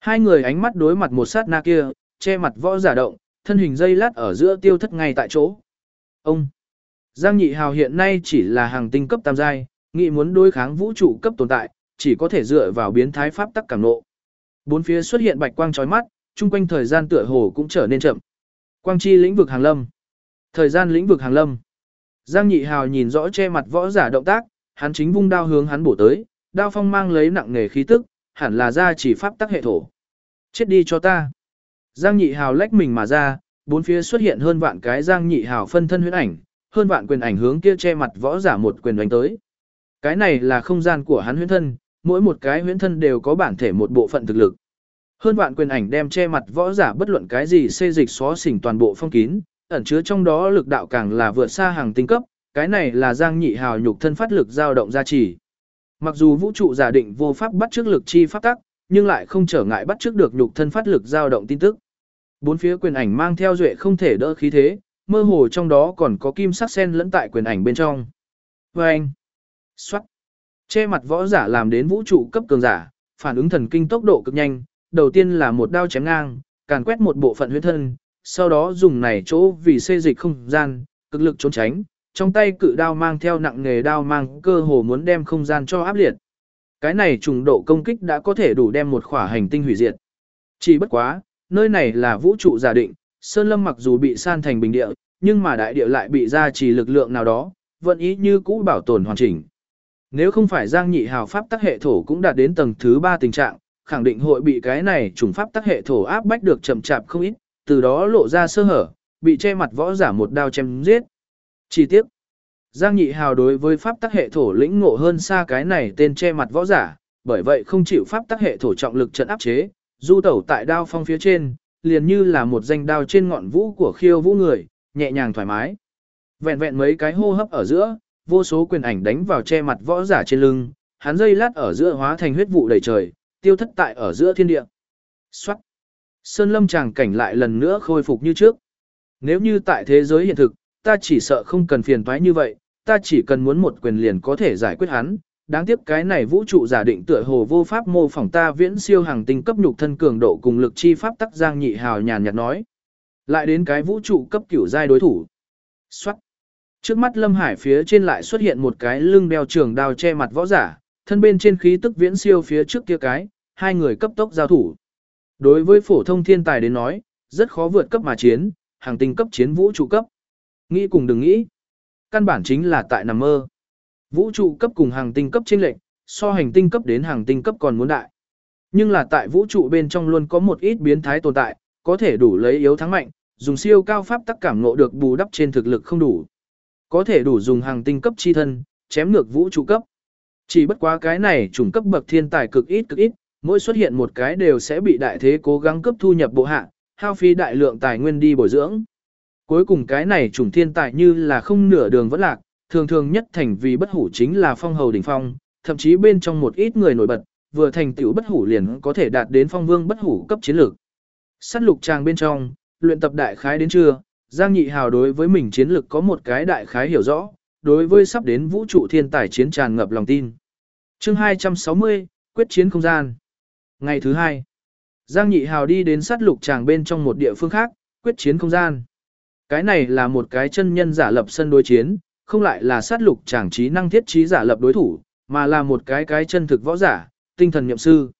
Hai người ánh mắt đối mặt một sát na kia, che mặt võ giả động, thân hình dây lát ở giữa tiêu thất ngay tại chỗ. Ông Giang Nhị Hào hiện nay chỉ là hàng tinh cấp tam giai, nghị muốn đối kháng vũ trụ cấp tồn tại, chỉ có thể dựa vào biến thái pháp tắc cảm nộ. Bốn phía xuất hiện bạch quang chói mắt, chung quanh thời gian tựa hồ cũng trở nên chậm. Quang chi lĩnh vực hàng lâm. Thời gian lĩnh vực hàng lâm. Giang Nhị Hào nhìn rõ che mặt võ giả động tác, hắn chính vung đao hướng hắn bổ tới, đao phong mang lấy nặng nghề khí tức, hẳn là ra chỉ pháp tắc hệ thổ. Chết đi cho ta. Giang Nhị Hào lách mình mà ra, bốn phía xuất hiện hơn vạn cái Giang Nhị Hào phân thân huyễn ảnh, hơn vạn quyền ảnh hướng kia che mặt võ giả một quyền đánh tới. Cái này là không gian của hắn huyễn thân, mỗi một cái huyễn thân đều có bản thể một bộ phận thực lực. Hơn vạn quyền ảnh đem che mặt võ giả bất luận cái gì xê dịch xóa xỉnh toàn bộ phong kín, ẩn chứa trong đó lực đạo càng là vượt xa hàng tinh cấp, cái này là Giang Nhị Hào nhục thân phát lực dao động gia trì. Mặc dù vũ trụ giả định vô pháp bắt trước lực chi pháp tắc, nhưng lại không trở ngại bắt trước được nhục thân phát lực dao động tin tức. Bốn phía quyền ảnh mang theo duệ không thể đỡ khí thế, mơ hồ trong đó còn có kim sắc sen lẫn tại quyền ảnh bên trong. Và anh, xoát, che mặt võ giả làm đến vũ trụ cấp cường giả, phản ứng thần kinh tốc độ cực nhanh, đầu tiên là một đao chém ngang, càn quét một bộ phận huyết thân, sau đó dùng này chỗ vì xê dịch không gian, cực lực trốn tránh, trong tay cự đao mang theo nặng nghề đao mang cơ hồ muốn đem không gian cho áp liệt. Cái này trùng độ công kích đã có thể đủ đem một khỏa hành tinh hủy diệt. Chỉ bất quá, nơi này là vũ trụ giả định, Sơn Lâm mặc dù bị san thành bình địa, nhưng mà đại địa lại bị ra trì lực lượng nào đó, vẫn ý như cũ bảo tồn hoàn chỉnh. Nếu không phải Giang Nhị Hào pháp tắc hệ thổ cũng đạt đến tầng thứ 3 tình trạng, khẳng định hội bị cái này trùng pháp tắc hệ thổ áp bách được chậm chạp không ít, từ đó lộ ra sơ hở, bị che mặt võ giả một đao chém giết. Chi tiết Giang Nhị Hào đối với pháp tắc hệ thổ lĩnh ngộ hơn xa cái này tên che mặt võ giả, bởi vậy không chịu pháp tắc hệ thổ trọng lực trận áp chế, du tẩu tại đao phong phía trên, liền như là một danh đao trên ngọn vũ của khiêu vũ người, nhẹ nhàng thoải mái. Vẹn vẹn mấy cái hô hấp ở giữa, vô số quyền ảnh đánh vào che mặt võ giả trên lưng, hắn dây lát ở giữa hóa thành huyết vụ đầy trời, tiêu thất tại ở giữa thiên địa. Xoát. Sơn lâm tràng cảnh lại lần nữa khôi phục như trước. Nếu như tại thế giới hiện thực, ta chỉ sợ không cần phiền toái như vậy, ta chỉ cần muốn một quyền liền có thể giải quyết hắn. Đáng tiếc cái này vũ trụ giả định tựa hồ vô pháp mô phỏng ta viễn siêu hàng tinh cấp nhục thân cường độ cùng lực chi pháp tắc giang nhị hào nhàn nhạt nói. Lại đến cái vũ trụ cấp kiểu giai đối thủ. Xoát. Trước mắt Lâm Hải phía trên lại xuất hiện một cái lưng đeo trường đao che mặt võ giả, thân bên trên khí tức viễn siêu phía trước kia cái, hai người cấp tốc giao thủ. Đối với phổ thông thiên tài đến nói, rất khó vượt cấp mà chiến, hàng tinh cấp chiến vũ trụ cấp. Nghĩ cùng đừng nghĩ. Căn bản chính là tại nằm mơ. Vũ trụ cấp cùng hàng tinh cấp trên lệch, so hành tinh cấp đến hàng tinh cấp còn muốn đại. Nhưng là tại vũ trụ bên trong luôn có một ít biến thái tồn tại, có thể đủ lấy yếu thắng mạnh, dùng siêu cao pháp tắc cảm ngộ được bù đắp trên thực lực không đủ. Có thể đủ dùng hàng tinh cấp chi thân, chém ngược vũ trụ cấp. Chỉ bất quá cái này chủng cấp bậc thiên tài cực ít cực ít, mỗi xuất hiện một cái đều sẽ bị đại thế cố gắng cấp thu nhập bộ hạ, hao phí đại lượng tài nguyên đi bồi dưỡng. Cuối cùng cái này chủng thiên tài như là không nửa đường vẫn lạc, thường thường nhất thành vì bất hủ chính là phong hầu đỉnh phong, thậm chí bên trong một ít người nổi bật, vừa thành tựu bất hủ liền có thể đạt đến phong vương bất hủ cấp chiến lược. Sát lục tràng bên trong, luyện tập đại khái đến trưa, Giang Nhị Hào đối với mình chiến lược có một cái đại khái hiểu rõ, đối với sắp đến vũ trụ thiên tài chiến tràn ngập lòng tin. Chương 260, quyết chiến không gian. Ngày thứ hai, Giang Nhị Hào đi đến sát lục tràng bên trong một địa phương khác, quyết chiến không gian. Cái này là một cái chân nhân giả lập sân đối chiến, không lại là sát lục tràng trí năng thiết trí giả lập đối thủ, mà là một cái cái chân thực võ giả, tinh thần nhậm sư.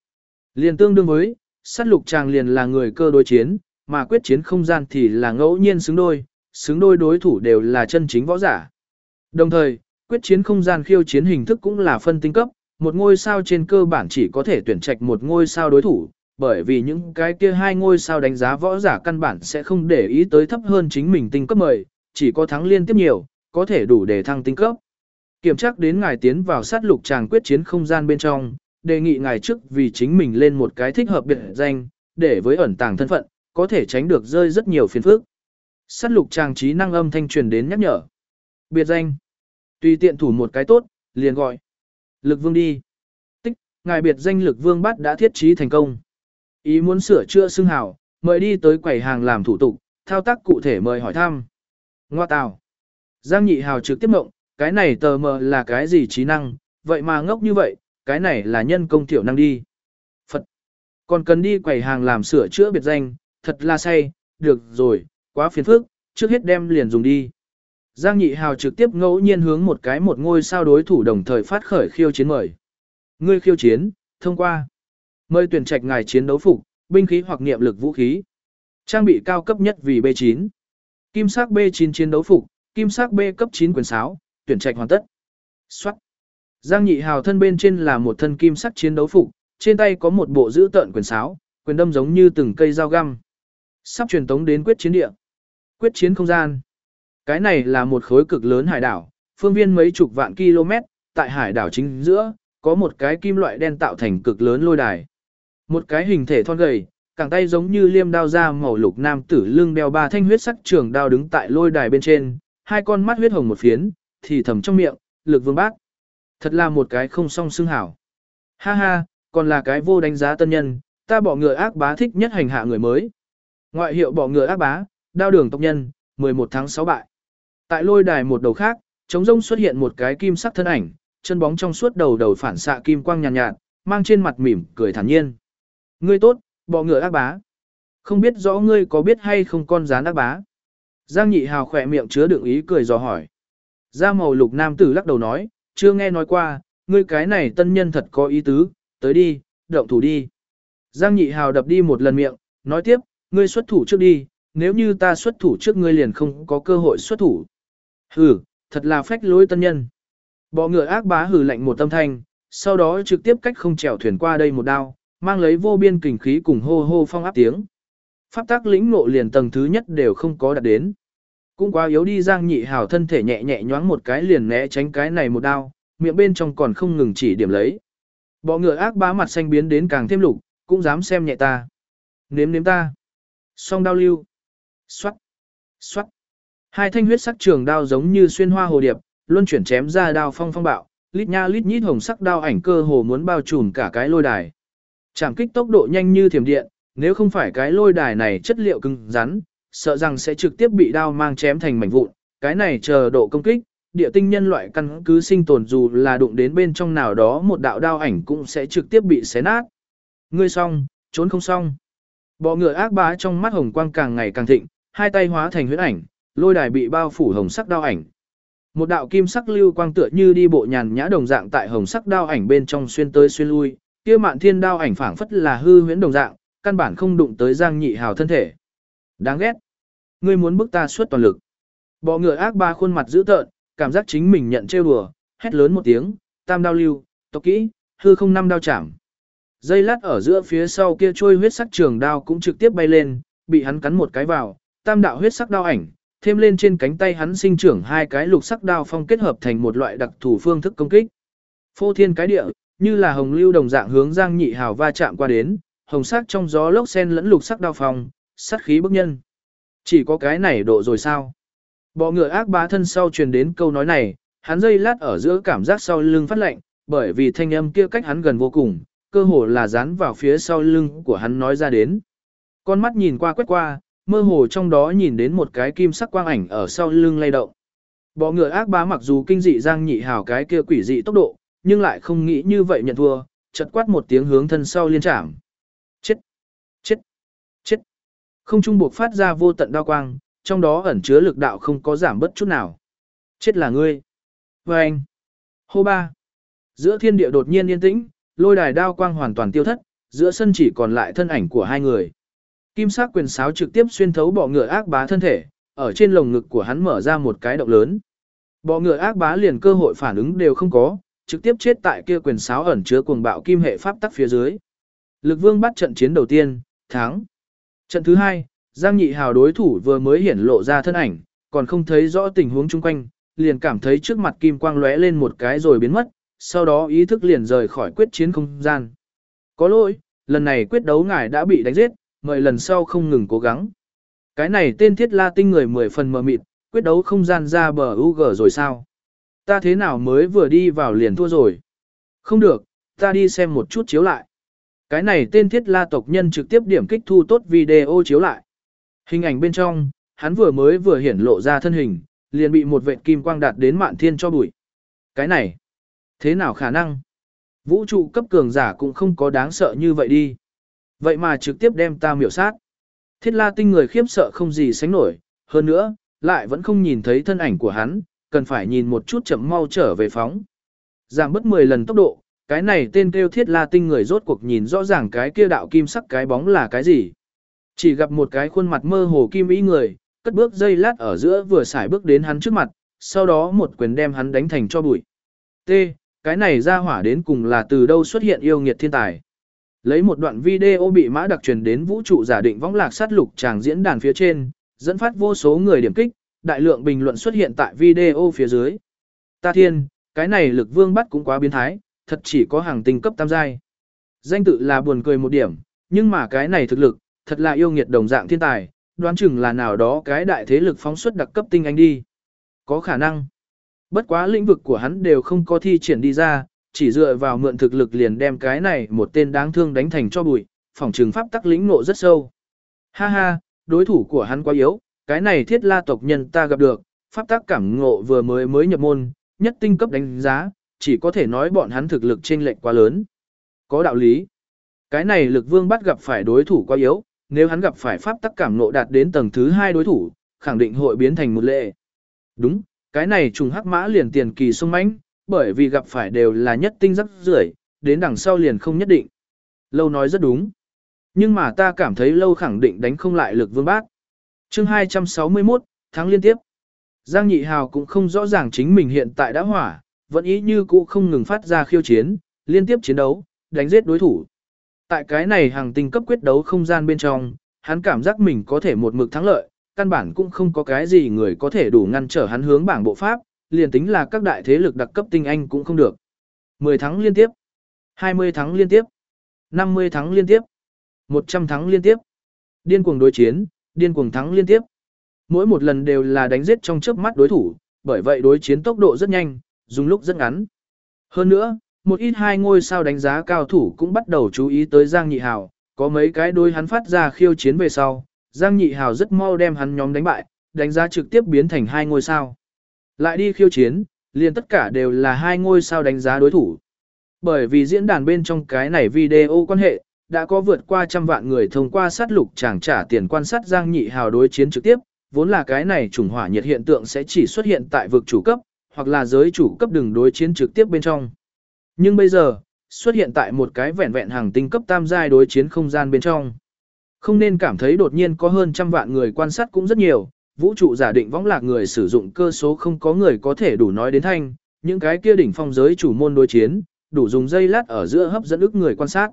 Liền tương đương với, sát lục tràng liền là người cơ đối chiến, mà quyết chiến không gian thì là ngẫu nhiên xứng đôi, xứng đôi đối thủ đều là chân chính võ giả. Đồng thời, quyết chiến không gian khiêu chiến hình thức cũng là phân tinh cấp, một ngôi sao trên cơ bản chỉ có thể tuyển trạch một ngôi sao đối thủ, bởi vì những cái kia hai ngôi sao đánh giá võ giả căn bản sẽ không để ý tới thấp hơn chính mình tinh cấp mời, chỉ có thắng liên tiếp nhiều, có thể đủ để thăng tinh cấp. Kiểm tra đến ngài tiến vào sát lục tràng quyết chiến không gian bên trong, đề nghị ngài trước vì chính mình lên một cái thích hợp biệt danh, để với ẩn tàng thân phận, có thể tránh được rơi rất nhiều phiền phức. Sát lục tràng trí năng âm thanh truyền đến nhắc nhở. Biệt danh. Tùy tiện thủ một cái tốt, liền gọi. Lực vương đi. Tích, ngài biệt danh lực vương bắt đã thiết trí thành công. Ý muốn sửa chữa xưng hào, mời đi tới quầy hàng làm thủ tục, thao tác cụ thể mời hỏi thăm. Ngoa tào. Giang nhị hào trực tiếp mộng, cái này tờ mờ là cái gì trí năng, vậy mà ngốc như vậy, cái này là nhân công tiểu năng đi. Phật. Còn cần đi quầy hàng làm sửa chữa biệt danh, thật là say, được rồi, quá phiền phức, trước hết đem liền dùng đi. Giang Nhị Hào trực tiếp ngẫu nhiên hướng một cái một ngôi sao đối thủ đồng thời phát khởi khiêu chiến mời. Ngươi khiêu chiến, thông qua. Mời tuyển trạch ngài chiến đấu phục, binh khí hoặc niệm lực vũ khí. Trang bị cao cấp nhất vì B9. Kim sắc B9 chiến đấu phục, kim sắc B cấp 9 quyền sáo, tuyển trạch hoàn tất. Soát. Giang Nhị Hào thân bên trên là một thân kim sắc chiến đấu phục, trên tay có một bộ giữ tợn quyền sáo, quyền đâm giống như từng cây dao găm. Sắp truyền tống đến quyết chiến địa. Quyết chiến không gian. Cái này là một khối cực lớn hải đảo, phương viên mấy chục vạn km, tại hải đảo chính giữa, có một cái kim loại đen tạo thành cực lớn lôi đài. Một cái hình thể thon gầy, cẳng tay giống như liêm đao da màu lục nam tử lưng đeo ba thanh huyết sắc trường đao đứng tại lôi đài bên trên, hai con mắt huyết hồng một phiến, thì thầm trong miệng, lực vương bác. Thật là một cái không song xương hảo. Ha ha, còn là cái vô đánh giá tân nhân, ta bỏ ngựa ác bá thích nhất hành hạ người mới. Ngoại hiệu bỏ ngựa ác bá, đao đường tộc nhân, 11 tháng 6 bại. Tại lôi đài một đầu khác, trống rông xuất hiện một cái kim sắc thân ảnh, chân bóng trong suốt đầu đầu phản xạ kim quang nhàn nhạt, nhạt, mang trên mặt mỉm cười thản nhiên. Ngươi tốt, bỏ ngựa ác bá. Không biết rõ ngươi có biết hay không con rán ác bá. Giang nhị hào khỏe miệng chứa đựng ý cười dò hỏi. Da màu lục nam tử lắc đầu nói, chưa nghe nói qua, ngươi cái này tân nhân thật có ý tứ, tới đi, động thủ đi. Giang nhị hào đập đi một lần miệng, nói tiếp, ngươi xuất thủ trước đi, nếu như ta xuất thủ trước ngươi liền không có cơ hội xuất thủ. Hừ, thật là phách lối tân nhân. Bọ ngựa ác bá hừ lạnh một tâm thanh, sau đó trực tiếp cách không chèo thuyền qua đây một đao, mang lấy vô biên kình khí cùng hô hô phong áp tiếng. Pháp tác lĩnh ngộ liền tầng thứ nhất đều không có đạt đến. Cũng quá yếu đi Giang Nhị Hào thân thể nhẹ nhẹ nhoáng một cái liền né tránh cái này một đao, miệng bên trong còn không ngừng chỉ điểm lấy. Bọ ngựa ác bá mặt xanh biến đến càng thêm lục, cũng dám xem nhẹ ta. Nếm nếm ta. Song đao lưu. Xoát. Xoát. Hai thanh huyết sắc trường đao giống như xuyên hoa hồ điệp, luân chuyển chém ra đao phong phong bạo, lít nha lít nhít hồng sắc đao ảnh cơ hồ muốn bao trùm cả cái lôi đài. Chạm kích tốc độ nhanh như thiểm điện, nếu không phải cái lôi đài này chất liệu cứng rắn, sợ rằng sẽ trực tiếp bị đao mang chém thành mảnh vụn. Cái này chờ độ công kích, địa tinh nhân loại căn cứ sinh tồn dù là đụng đến bên trong nào đó một đạo đao ảnh cũng sẽ trực tiếp bị xé nát. Ngươi xong, trốn không xong. Bọ ngựa ác bá trong mắt hồng quang càng ngày càng thịnh, hai tay hóa thành huyết ảnh, lôi đài bị bao phủ hồng sắc đao ảnh. Một đạo kim sắc lưu quang tựa như đi bộ nhàn nhã đồng dạng tại hồng sắc đao ảnh bên trong xuyên tới xuyên lui, kia mạn thiên đao ảnh phảng phất là hư huyễn đồng dạng, căn bản không đụng tới Giang Nhị Hào thân thể. Đáng ghét. Ngươi muốn bức ta suốt toàn lực. Bọ ngựa ác ba khuôn mặt dữ tợn, cảm giác chính mình nhận trêu đùa, hét lớn một tiếng, tam đao lưu, tốc kỹ, hư không năm đao chạm. Dây lát ở giữa phía sau kia trôi huyết sắc trường đao cũng trực tiếp bay lên, bị hắn cắn một cái vào, tam đạo huyết sắc đao ảnh, thêm lên trên cánh tay hắn sinh trưởng hai cái lục sắc đao phong kết hợp thành một loại đặc thù phương thức công kích. Phô thiên cái địa, như là hồng lưu đồng dạng hướng Giang Nhị Hào va chạm qua đến, hồng sắc trong gió lốc sen lẫn lục sắc đao phong, sát khí bức nhân. Chỉ có cái này độ rồi sao? Bọ ngựa ác bá thân sau truyền đến câu nói này, hắn dây lát ở giữa cảm giác sau lưng phát lạnh, bởi vì thanh âm kia cách hắn gần vô cùng, cơ hồ là dán vào phía sau lưng của hắn nói ra đến. Con mắt nhìn qua quét qua, mơ hồ trong đó nhìn đến một cái kim sắc quang ảnh ở sau lưng lay động. Bọ ngựa ác bá mặc dù kinh dị giang nhị hào cái kia quỷ dị tốc độ, nhưng lại không nghĩ như vậy nhận thua, chợt quát một tiếng hướng thân sau liên trảm. Chết! Chết! Chết! Không trung buộc phát ra vô tận đao quang, trong đó ẩn chứa lực đạo không có giảm bất chút nào. Chết là ngươi! Và anh! Hô ba! Giữa thiên địa đột nhiên yên tĩnh, lôi đài đao quang hoàn toàn tiêu thất, giữa sân chỉ còn lại thân ảnh của hai người. Kim sắc quyền sáo trực tiếp xuyên thấu bọ ngựa ác bá thân thể, ở trên lồng ngực của hắn mở ra một cái động lớn. Bọ ngựa ác bá liền cơ hội phản ứng đều không có, trực tiếp chết tại kia quyền sáo ẩn chứa cuồng bạo kim hệ pháp tắc phía dưới. Lực Vương bắt trận chiến đầu tiên, thắng. Trận thứ hai, Giang Nhị Hào đối thủ vừa mới hiển lộ ra thân ảnh, còn không thấy rõ tình huống chung quanh, liền cảm thấy trước mặt kim quang lóe lên một cái rồi biến mất, sau đó ý thức liền rời khỏi quyết chiến không gian. Có lỗi, lần này quyết đấu ngài đã bị đánh giết, mời lần sau không ngừng cố gắng. Cái này tên thiết la tinh người mười phần mờ mịt, quyết đấu không gian ra bờ UG rồi sao? Ta thế nào mới vừa đi vào liền thua rồi? Không được, ta đi xem một chút chiếu lại. Cái này tên thiết la tộc nhân trực tiếp điểm kích thu tốt video chiếu lại. Hình ảnh bên trong, hắn vừa mới vừa hiển lộ ra thân hình, liền bị một vệt kim quang đạt đến mạn thiên cho bụi. Cái này, thế nào khả năng? Vũ trụ cấp cường giả cũng không có đáng sợ như vậy đi. Vậy mà trực tiếp đem ta miểu sát. Thiết la tinh người khiếp sợ không gì sánh nổi, hơn nữa, lại vẫn không nhìn thấy thân ảnh của hắn, cần phải nhìn một chút chậm mau trở về phóng. Giảm bất 10 lần tốc độ, cái này tên kêu thiết la tinh người rốt cuộc nhìn rõ ràng cái kia đạo kim sắc cái bóng là cái gì. Chỉ gặp một cái khuôn mặt mơ hồ kim ý người, cất bước dây lát ở giữa vừa xài bước đến hắn trước mặt, sau đó một quyền đem hắn đánh thành cho bụi. T. Cái này ra hỏa đến cùng là từ đâu xuất hiện yêu nghiệt thiên tài. Lấy một đoạn video bị mã đặc truyền đến vũ trụ giả định võng lạc sát lục tràng diễn đàn phía trên, dẫn phát vô số người điểm kích, đại lượng bình luận xuất hiện tại video phía dưới. Ta thiên, cái này lực vương bắt cũng quá biến thái, thật chỉ có hàng tinh cấp tam giai. Danh tự là buồn cười một điểm, nhưng mà cái này thực lực, thật là yêu nghiệt đồng dạng thiên tài, đoán chừng là nào đó cái đại thế lực phóng xuất đặc cấp tinh anh đi. Có khả năng. Bất quá lĩnh vực của hắn đều không có thi triển đi ra, chỉ dựa vào mượn thực lực liền đem cái này một tên đáng thương đánh thành cho bụi, phòng trường pháp tắc lĩnh ngộ rất sâu. Ha ha, đối thủ của hắn quá yếu, cái này thiết la tộc nhân ta gặp được, pháp tắc cảm ngộ vừa mới mới nhập môn, nhất tinh cấp đánh giá, chỉ có thể nói bọn hắn thực lực trên lệnh quá lớn. Có đạo lý. Cái này lực vương bắt gặp phải đối thủ quá yếu, nếu hắn gặp phải pháp tắc cảm ngộ đạt đến tầng thứ hai đối thủ, khẳng định hội biến thành một lệ. Đúng, cái này trùng hắc mã liền tiền kỳ sung mãnh, bởi vì gặp phải đều là nhất tinh rắc rưởi, đến đằng sau liền không nhất định. Lâu nói rất đúng. Nhưng mà ta cảm thấy lâu khẳng định đánh không lại lực vương bát chương 261, tháng liên tiếp. Giang Nhị Hào cũng không rõ ràng chính mình hiện tại đã hỏa, vẫn ý như cũ không ngừng phát ra khiêu chiến, liên tiếp chiến đấu, đánh giết đối thủ. Tại cái này hàng tinh cấp quyết đấu không gian bên trong, hắn cảm giác mình có thể một mực thắng lợi, căn bản cũng không có cái gì người có thể đủ ngăn trở hắn hướng bảng bộ pháp, liền tính là các đại thế lực đặc cấp tinh anh cũng không được. 10 thắng liên tiếp, 20 thắng liên tiếp, 50 thắng liên tiếp, 100 thắng liên tiếp. Điên cuồng đối chiến, điên cuồng thắng liên tiếp. Mỗi một lần đều là đánh giết trong chớp mắt đối thủ, bởi vậy đối chiến tốc độ rất nhanh, dùng lúc rất ngắn. Hơn nữa, một ít hai ngôi sao đánh giá cao thủ cũng bắt đầu chú ý tới Giang Nhị Hào, có mấy cái đối hắn phát ra khiêu chiến về sau, Giang Nhị Hào rất mau đem hắn nhóm đánh bại, đánh giá trực tiếp biến thành hai ngôi sao. Lại đi khiêu chiến, liền tất cả đều là hai ngôi sao đánh giá đối thủ. Bởi vì diễn đàn bên trong cái này video quan hệ, đã có vượt qua trăm vạn người thông qua sát lục chẳng trả tiền quan sát Giang Nhị Hào đối chiến trực tiếp, vốn là cái này trùng hỏa nhiệt hiện tượng sẽ chỉ xuất hiện tại vực chủ cấp, hoặc là giới chủ cấp đường đối chiến trực tiếp bên trong. Nhưng bây giờ, xuất hiện tại một cái vẹn vẹn hàng tinh cấp tam giai đối chiến không gian bên trong. Không nên cảm thấy đột nhiên có hơn trăm vạn người quan sát cũng rất nhiều, vũ trụ giả định võng lạc người sử dụng cơ số không có người có thể đủ nói đến thanh, những cái kia đỉnh phong giới chủ môn đối chiến, đủ dùng dây lát ở giữa hấp dẫn ức người quan sát.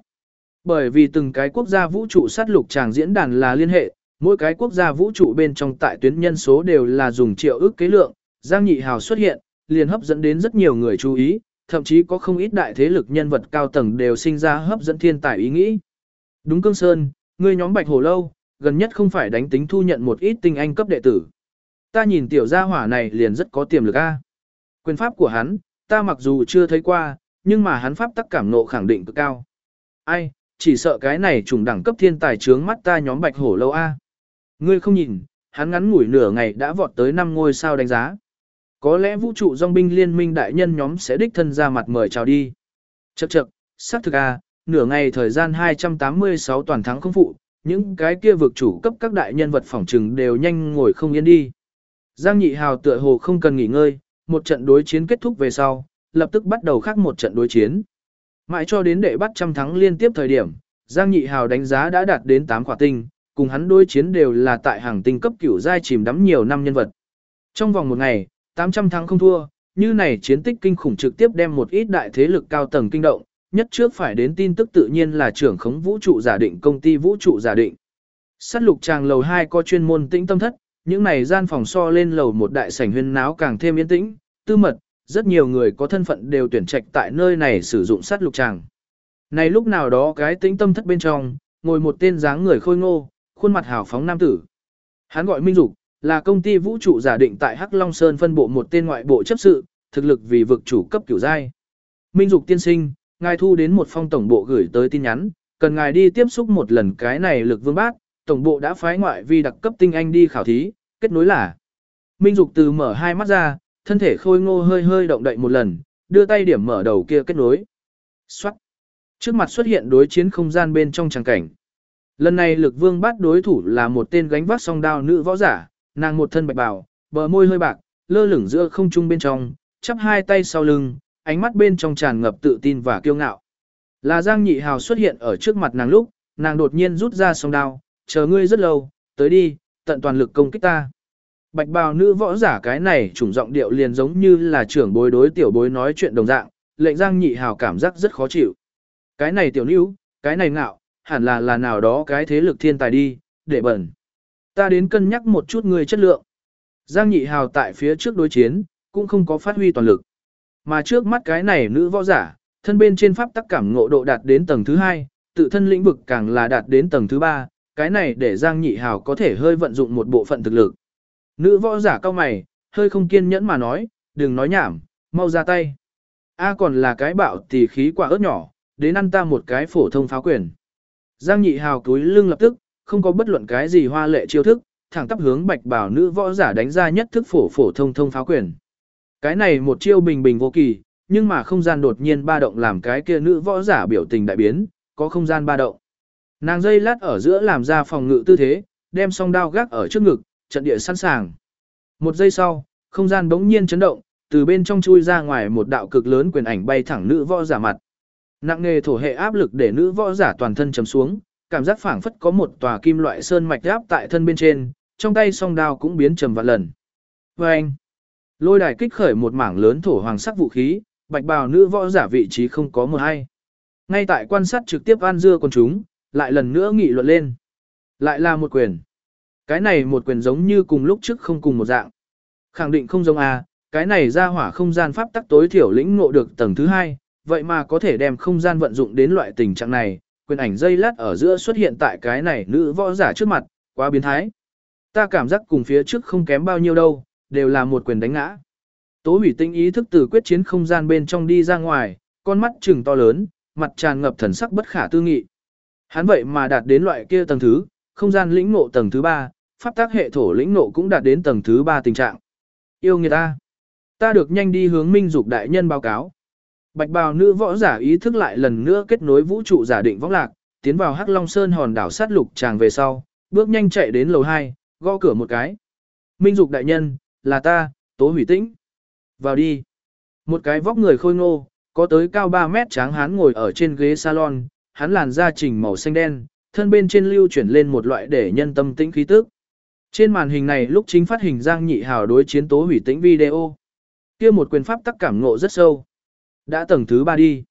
Bởi vì từng cái quốc gia vũ trụ sát lục tràng diễn đàn là liên hệ, mỗi cái quốc gia vũ trụ bên trong tại tuyến nhân số đều là dùng triệu ước kế lượng, Giang Nhị Hào xuất hiện, liền hấp dẫn đến rất nhiều người chú ý, thậm chí có không ít đại thế lực nhân vật cao tầng đều sinh ra hấp dẫn thiên tài ý nghĩ. Đúng Cương Sơn, người nhóm Bạch hồ Lâu, gần nhất không phải đánh tính thu nhận một ít tinh anh cấp đệ tử. Ta nhìn tiểu gia hỏa này liền rất có tiềm lực a. Quyền pháp của hắn, ta mặc dù chưa thấy qua, nhưng mà hắn pháp tắc cảm nộ khẳng định cực cao. Ai, chỉ sợ cái này trùng đẳng cấp thiên tài trướng mắt ta nhóm Bạch Hổ Lâu a. Ngươi không nhìn, hắn ngắn ngủi nửa ngày đã vọt tới năm ngôi sao đánh giá. Có lẽ vũ trụ dòng binh liên minh đại nhân nhóm sẽ đích thân ra mặt mời chào đi. Chậc chậc, xác thực à, nửa ngày thời gian 286 toàn thắng không phụ, những cái kia vực chủ cấp các đại nhân vật phỏng trừng đều nhanh ngồi không yên đi. Giang Nhị Hào tựa hồ không cần nghỉ ngơi, một trận đối chiến kết thúc về sau, lập tức bắt đầu khác một trận đối chiến. Mãi cho đến đệ bắt trăm thắng liên tiếp thời điểm, Giang Nhị Hào đánh giá đã đạt đến 8 quả tinh, cùng hắn đối chiến đều là tại hàng tinh cấp cửu giai chìm đắm nhiều năm nhân vật. Trong vòng một ngày, 800 thắng không thua, như này chiến tích kinh khủng trực tiếp đem một ít đại thế lực cao tầng kinh động, nhất trước phải đến tin tức tự nhiên là trưởng khống vũ trụ giả định công ty vũ trụ giả định. Sát lục tràng lầu 2 có chuyên môn tĩnh tâm thất, những này gian phòng so lên lầu một đại sảnh huyên náo càng thêm yên tĩnh, tư mật, rất nhiều người có thân phận đều tuyển trạch tại nơi này sử dụng sát lục tràng. Này lúc nào đó cái tĩnh tâm thất bên trong, ngồi một tên dáng người khôi ngô, khuôn mặt hào phóng nam tử. Hắn gọi Minh Dục, là công ty vũ trụ giả định tại Hắc Long Sơn phân bộ một tên ngoại bộ chấp sự, thực lực vì vực chủ cấp kiểu giai. Minh Dục tiên sinh, ngài thu đến một phong tổng bộ gửi tới tin nhắn, cần ngài đi tiếp xúc một lần cái này lực vương bác tổng bộ đã phái ngoại vi đặc cấp tinh anh đi khảo thí, kết nối là. Minh Dục từ mở hai mắt ra, thân thể khôi ngô hơi hơi động đậy một lần, đưa tay điểm mở đầu kia kết nối. Xoát. Trước mặt xuất hiện đối chiến không gian bên trong tràng cảnh. Lần này lực vương bắt đối thủ là một tên gánh vác song đao nữ võ giả, nàng một thân bạch bào, bờ môi hơi bạc, lơ lửng giữa không trung bên trong, chắp hai tay sau lưng, ánh mắt bên trong tràn ngập tự tin và kiêu ngạo. Là Giang Nhị Hào xuất hiện ở trước mặt nàng lúc, nàng đột nhiên rút ra song đao, chờ ngươi rất lâu, tới đi, tận toàn lực công kích ta. Bạch bào nữ võ giả cái này trùng giọng điệu liền giống như là trưởng bối đối tiểu bối nói chuyện đồng dạng, lệnh Giang Nhị Hào cảm giác rất khó chịu. Cái này tiểu nữ, cái này ngạo, hẳn là là nào đó cái thế lực thiên tài đi, để bẩn. Ta đến cân nhắc một chút người chất lượng. Giang Nhị Hào tại phía trước đối chiến, cũng không có phát huy toàn lực. Mà trước mắt cái này nữ võ giả, thân bên trên pháp tắc cảm ngộ độ đạt đến tầng thứ hai, tự thân lĩnh vực càng là đạt đến tầng thứ ba, cái này để Giang Nhị Hào có thể hơi vận dụng một bộ phận thực lực. Nữ võ giả cao mày, hơi không kiên nhẫn mà nói, đừng nói nhảm, mau ra tay. A còn là cái bạo tỷ khí quả ớt nhỏ, đến ăn ta một cái phổ thông pháo quyền. Giang nhị hào túi lưng lập tức, không có bất luận cái gì hoa lệ chiêu thức, thẳng tắp hướng bạch bảo nữ võ giả đánh ra nhất thức phổ phổ thông thông pháo quyền. Cái này một chiêu bình bình vô kỳ, nhưng mà không gian đột nhiên ba động làm cái kia nữ võ giả biểu tình đại biến, có không gian ba động. Nàng dây lát ở giữa làm ra phòng ngự tư thế, đem song đao gác ở trước ngực, trận địa sẵn sàng. Một giây sau, không gian bỗng nhiên chấn động, từ bên trong chui ra ngoài một đạo cực lớn quyền ảnh bay thẳng nữ võ giả mặt. Nặng nghề thổ hệ áp lực để nữ võ giả toàn thân chấm xuống, cảm giác phảng phất có một tòa kim loại sơn mạch áp tại thân bên trên, trong tay song đao cũng biến trầm vạn lần. Và anh, lôi đài kích khởi một mảng lớn thổ hoàng sắc vũ khí, bạch bào nữ võ giả vị trí không có một hay. Ngay tại quan sát trực tiếp an dưa con chúng, lại lần nữa nghị luận lên. Lại là một quyền. Cái này một quyền giống như cùng lúc trước không cùng một dạng. Khẳng định không giống A, cái này ra hỏa không gian pháp tắc tối thiểu lĩnh ngộ được tầng thứ hai, vậy mà có thể đem không gian vận dụng đến loại tình trạng này, quyền ảnh dây lát ở giữa xuất hiện tại cái này nữ võ giả trước mặt, quá biến thái. Ta cảm giác cùng phía trước không kém bao nhiêu đâu, đều là một quyền đánh ngã. Tố hủy tinh ý thức từ quyết chiến không gian bên trong đi ra ngoài, con mắt trừng to lớn, mặt tràn ngập thần sắc bất khả tư nghị. Hắn vậy mà đạt đến loại kia tầng thứ, không gian lĩnh ngộ tầng thứ ba, pháp tác hệ thổ lĩnh nộ cũng đạt đến tầng thứ ba tình trạng. Yêu người ta. Ta được nhanh đi hướng minh dục đại nhân báo cáo. Bạch bào nữ võ giả ý thức lại lần nữa kết nối vũ trụ giả định võng lạc, tiến vào Hắc Long Sơn hòn đảo sát lục tràng về sau, bước nhanh chạy đến lầu 2, gõ cửa một cái. Minh dục đại nhân, là ta, tố hủy tĩnh. Vào đi. Một cái vóc người khôi ngô, có tới cao 3 mét tráng hán ngồi ở trên ghế salon, hắn làn da trình màu xanh đen, thân bên trên lưu chuyển lên một loại để nhân tâm tĩnh khí tức. Trên màn hình này lúc chính phát hình Giang Nhị Hào đối chiến tố hủy tĩnh video. Kia một quyền pháp tắc cảm ngộ rất sâu. Đã tầng thứ ba đi.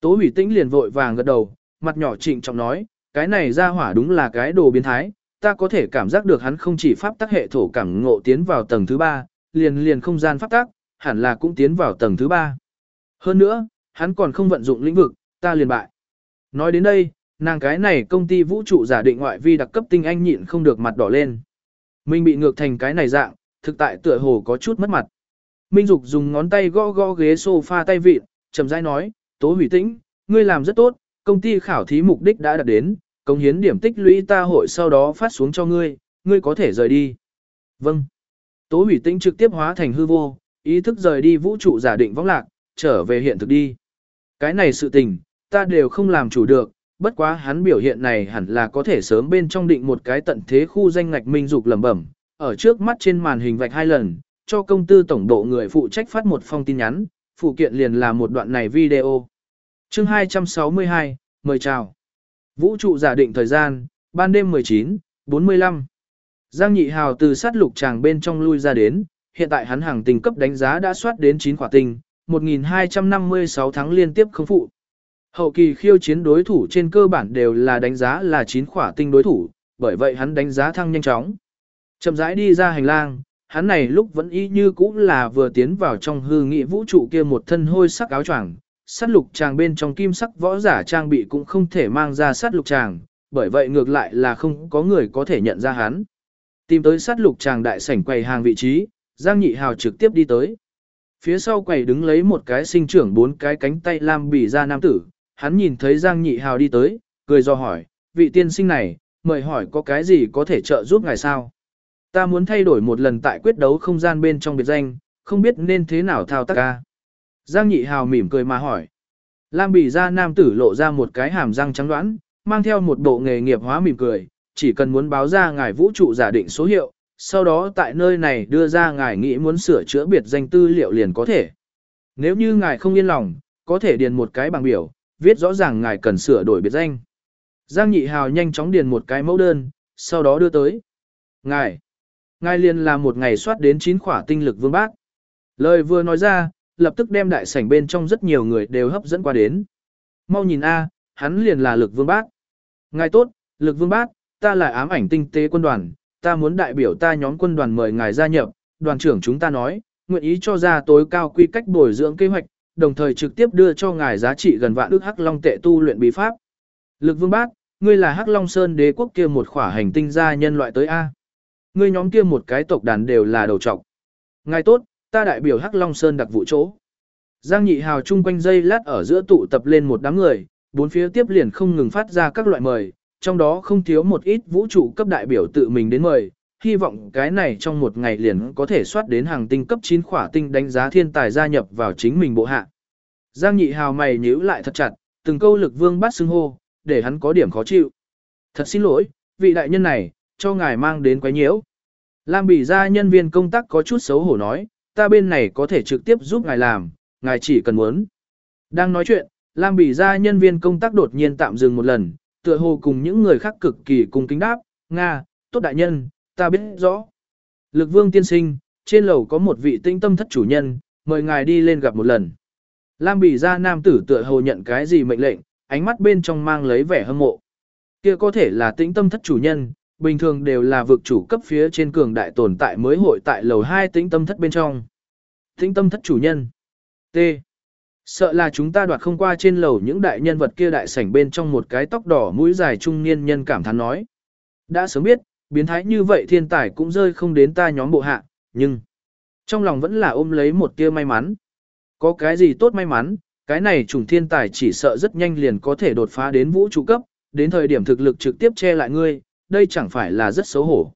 Tố hủy tĩnh liền vội vàng gật đầu, mặt nhỏ trịnh trọng nói, cái này ra hỏa đúng là cái đồ biến thái, ta có thể cảm giác được hắn không chỉ pháp tắc hệ thổ cảm ngộ tiến vào tầng thứ ba, liền liền không gian pháp tắc, hẳn là cũng tiến vào tầng thứ ba. Hơn nữa, hắn còn không vận dụng lĩnh vực, ta liền bại. Nói đến đây, nàng cái này công ty vũ trụ giả định ngoại vi đặc cấp tinh anh nhịn không được mặt đỏ lên. Mình bị ngược thành cái này dạng, thực tại tựa hồ có chút mất mặt. Minh Dục dùng ngón tay gõ gõ ghế sofa tay vịn, chậm rãi nói, "Tố Hủy Tĩnh, ngươi làm rất tốt, công ty khảo thí mục đích đã đạt đến, công hiến điểm tích lũy ta hội sau đó phát xuống cho ngươi, ngươi có thể rời đi." "Vâng." Tố Hủy Tĩnh trực tiếp hóa thành hư vô, ý thức rời đi vũ trụ giả định võng lạc, trở về hiện thực đi. Cái này sự tình, ta đều không làm chủ được, bất quá hắn biểu hiện này hẳn là có thể sớm bên trong định một cái tận thế khu danh ngạch minh dục lẩm bẩm, ở trước mắt trên màn hình vạch hai lần, cho công tư tổng độ người phụ trách phát một phong tin nhắn, phụ kiện liền là một đoạn này video. Chương 262, mời chào. Vũ trụ giả định thời gian, ban đêm 19, 45. Giang Nhị Hào từ sát lục tràng bên trong lui ra đến, hiện tại hắn hàng tình cấp đánh giá đã soát đến 9 khỏa tinh, 1256 tháng liên tiếp không phụ. Hậu kỳ khiêu chiến đối thủ trên cơ bản đều là đánh giá là 9 khỏa tinh đối thủ, bởi vậy hắn đánh giá thăng nhanh chóng. Chậm rãi đi ra hành lang, hắn này lúc vẫn y như cũng là vừa tiến vào trong hư nghị vũ trụ kia một thân hôi sắc áo choàng, sát lục tràng bên trong kim sắc võ giả trang bị cũng không thể mang ra sát lục tràng, bởi vậy ngược lại là không có người có thể nhận ra hắn. Tìm tới sát lục tràng đại sảnh quầy hàng vị trí, Giang Nhị Hào trực tiếp đi tới. Phía sau quầy đứng lấy một cái sinh trưởng bốn cái cánh tay lam bỉ ra nam tử, hắn nhìn thấy Giang Nhị Hào đi tới, cười do hỏi, vị tiên sinh này, mời hỏi có cái gì có thể trợ giúp ngài sao? Ta muốn thay đổi một lần tại quyết đấu không gian bên trong biệt danh, không biết nên thế nào thao tác ca. Giang Nhị Hào mỉm cười mà hỏi. Lam bỉ ra nam tử lộ ra một cái hàm răng trắng đoán, mang theo một bộ nghề nghiệp hóa mỉm cười, chỉ cần muốn báo ra ngài vũ trụ giả định số hiệu, sau đó tại nơi này đưa ra ngài nghĩ muốn sửa chữa biệt danh tư liệu liền có thể. Nếu như ngài không yên lòng, có thể điền một cái bằng biểu, viết rõ ràng ngài cần sửa đổi biệt danh. Giang Nhị Hào nhanh chóng điền một cái mẫu đơn, sau đó đưa tới. Ngài, ngài liền là một ngày soát đến 9 khỏa tinh lực vương bác. Lời vừa nói ra, lập tức đem đại sảnh bên trong rất nhiều người đều hấp dẫn qua đến. Mau nhìn a, hắn liền là lực vương bác. Ngài tốt, lực vương bác, ta là ám ảnh tinh tế quân đoàn, ta muốn đại biểu ta nhóm quân đoàn mời ngài gia nhập, đoàn trưởng chúng ta nói, nguyện ý cho ra tối cao quy cách bồi dưỡng kế hoạch, đồng thời trực tiếp đưa cho ngài giá trị gần vạn ước Hắc Long tệ tu luyện bí pháp. Lực Vương Bác, ngươi là Hắc Long Sơn đế quốc kia một khỏa hành tinh gia nhân loại tới a. Ngươi nhóm kia một cái tộc đàn đều là đầu trọc. Ngài tốt, ta đại biểu Hắc Long Sơn đặc vụ chỗ. Giang nhị hào chung quanh dây lát ở giữa tụ tập lên một đám người, bốn phía tiếp liền không ngừng phát ra các loại mời, trong đó không thiếu một ít vũ trụ cấp đại biểu tự mình đến mời, hy vọng cái này trong một ngày liền có thể soát đến hàng tinh cấp 9 khỏa tinh đánh giá thiên tài gia nhập vào chính mình bộ hạ. Giang nhị hào mày nhíu lại thật chặt, từng câu lực vương bắt xưng hô, để hắn có điểm khó chịu. Thật xin lỗi, vị đại nhân này, cho ngài mang đến quái nhiễu. Lam bỉ ra nhân viên công tác có chút xấu hổ nói, ta bên này có thể trực tiếp giúp ngài làm, ngài chỉ cần muốn. Đang nói chuyện, Lam bỉ ra nhân viên công tác đột nhiên tạm dừng một lần, tựa hồ cùng những người khác cực kỳ cùng kính đáp, Nga, tốt đại nhân, ta biết rõ. Lực vương tiên sinh, trên lầu có một vị tinh tâm thất chủ nhân, mời ngài đi lên gặp một lần. Lam bỉ ra nam tử tựa hồ nhận cái gì mệnh lệnh, ánh mắt bên trong mang lấy vẻ hâm mộ. Kia có thể là tĩnh tâm thất chủ nhân, bình thường đều là vực chủ cấp phía trên cường đại tồn tại mới hội tại lầu 2 tĩnh tâm thất bên trong. Tĩnh tâm thất chủ nhân. T. Sợ là chúng ta đoạt không qua trên lầu những đại nhân vật kia đại sảnh bên trong một cái tóc đỏ mũi dài trung niên nhân cảm thán nói. Đã sớm biết, biến thái như vậy thiên tài cũng rơi không đến ta nhóm bộ hạ, nhưng trong lòng vẫn là ôm lấy một tia may mắn. Có cái gì tốt may mắn, cái này trùng thiên tài chỉ sợ rất nhanh liền có thể đột phá đến vũ trụ cấp, đến thời điểm thực lực trực tiếp che lại ngươi, đây chẳng phải là rất xấu hổ.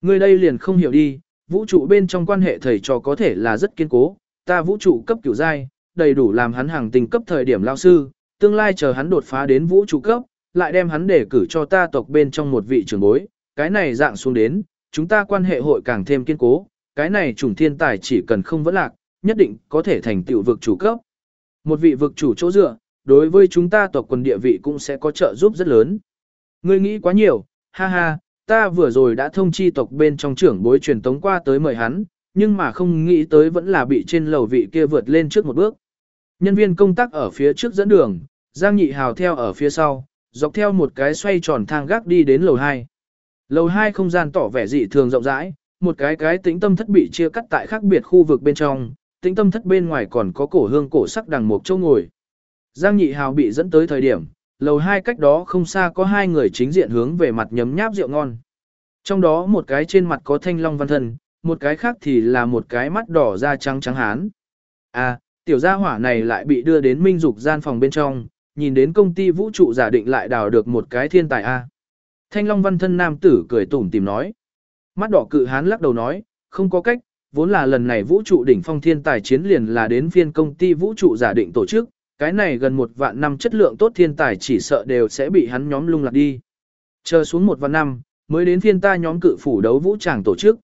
Ngươi đây liền không hiểu đi, vũ trụ bên trong quan hệ thầy trò có thể là rất kiên cố, ta vũ trụ cấp kiểu giai, đầy đủ làm hắn hàng tình cấp thời điểm lao sư, tương lai chờ hắn đột phá đến vũ trụ cấp, lại đem hắn để cử cho ta tộc bên trong một vị trưởng bối, cái này dạng xuống đến, chúng ta quan hệ hội càng thêm kiên cố, cái này chủng thiên tài chỉ cần không vẫn lạc, nhất định có thể thành tựu vực chủ cấp. Một vị vực chủ chỗ dựa, đối với chúng ta tộc quần địa vị cũng sẽ có trợ giúp rất lớn. Ngươi nghĩ quá nhiều, ha ha, ta vừa rồi đã thông chi tộc bên trong trưởng bối truyền tống qua tới mời hắn, nhưng mà không nghĩ tới vẫn là bị trên lầu vị kia vượt lên trước một bước. Nhân viên công tác ở phía trước dẫn đường, Giang Nhị Hào theo ở phía sau, dọc theo một cái xoay tròn thang gác đi đến lầu 2. Lầu 2 không gian tỏ vẻ dị thường rộng rãi, một cái cái tĩnh tâm thất bị chia cắt tại khác biệt khu vực bên trong, tĩnh tâm thất bên ngoài còn có cổ hương cổ sắc đằng một châu ngồi. Giang Nhị Hào bị dẫn tới thời điểm, lầu hai cách đó không xa có hai người chính diện hướng về mặt nhấm nháp rượu ngon. Trong đó một cái trên mặt có thanh long văn thân, một cái khác thì là một cái mắt đỏ da trắng trắng hán. À, tiểu gia hỏa này lại bị đưa đến minh dục gian phòng bên trong, nhìn đến công ty vũ trụ giả định lại đào được một cái thiên tài A. Thanh long văn thân nam tử cười tủm tìm nói. Mắt đỏ cự hán lắc đầu nói, không có cách, vốn là lần này vũ trụ đỉnh phong thiên tài chiến liền là đến phiên công ty vũ trụ giả định tổ chức, cái này gần một vạn năm chất lượng tốt thiên tài chỉ sợ đều sẽ bị hắn nhóm lung lạc đi. Chờ xuống một vạn năm, mới đến phiên ta nhóm cự phủ đấu vũ tràng tổ chức.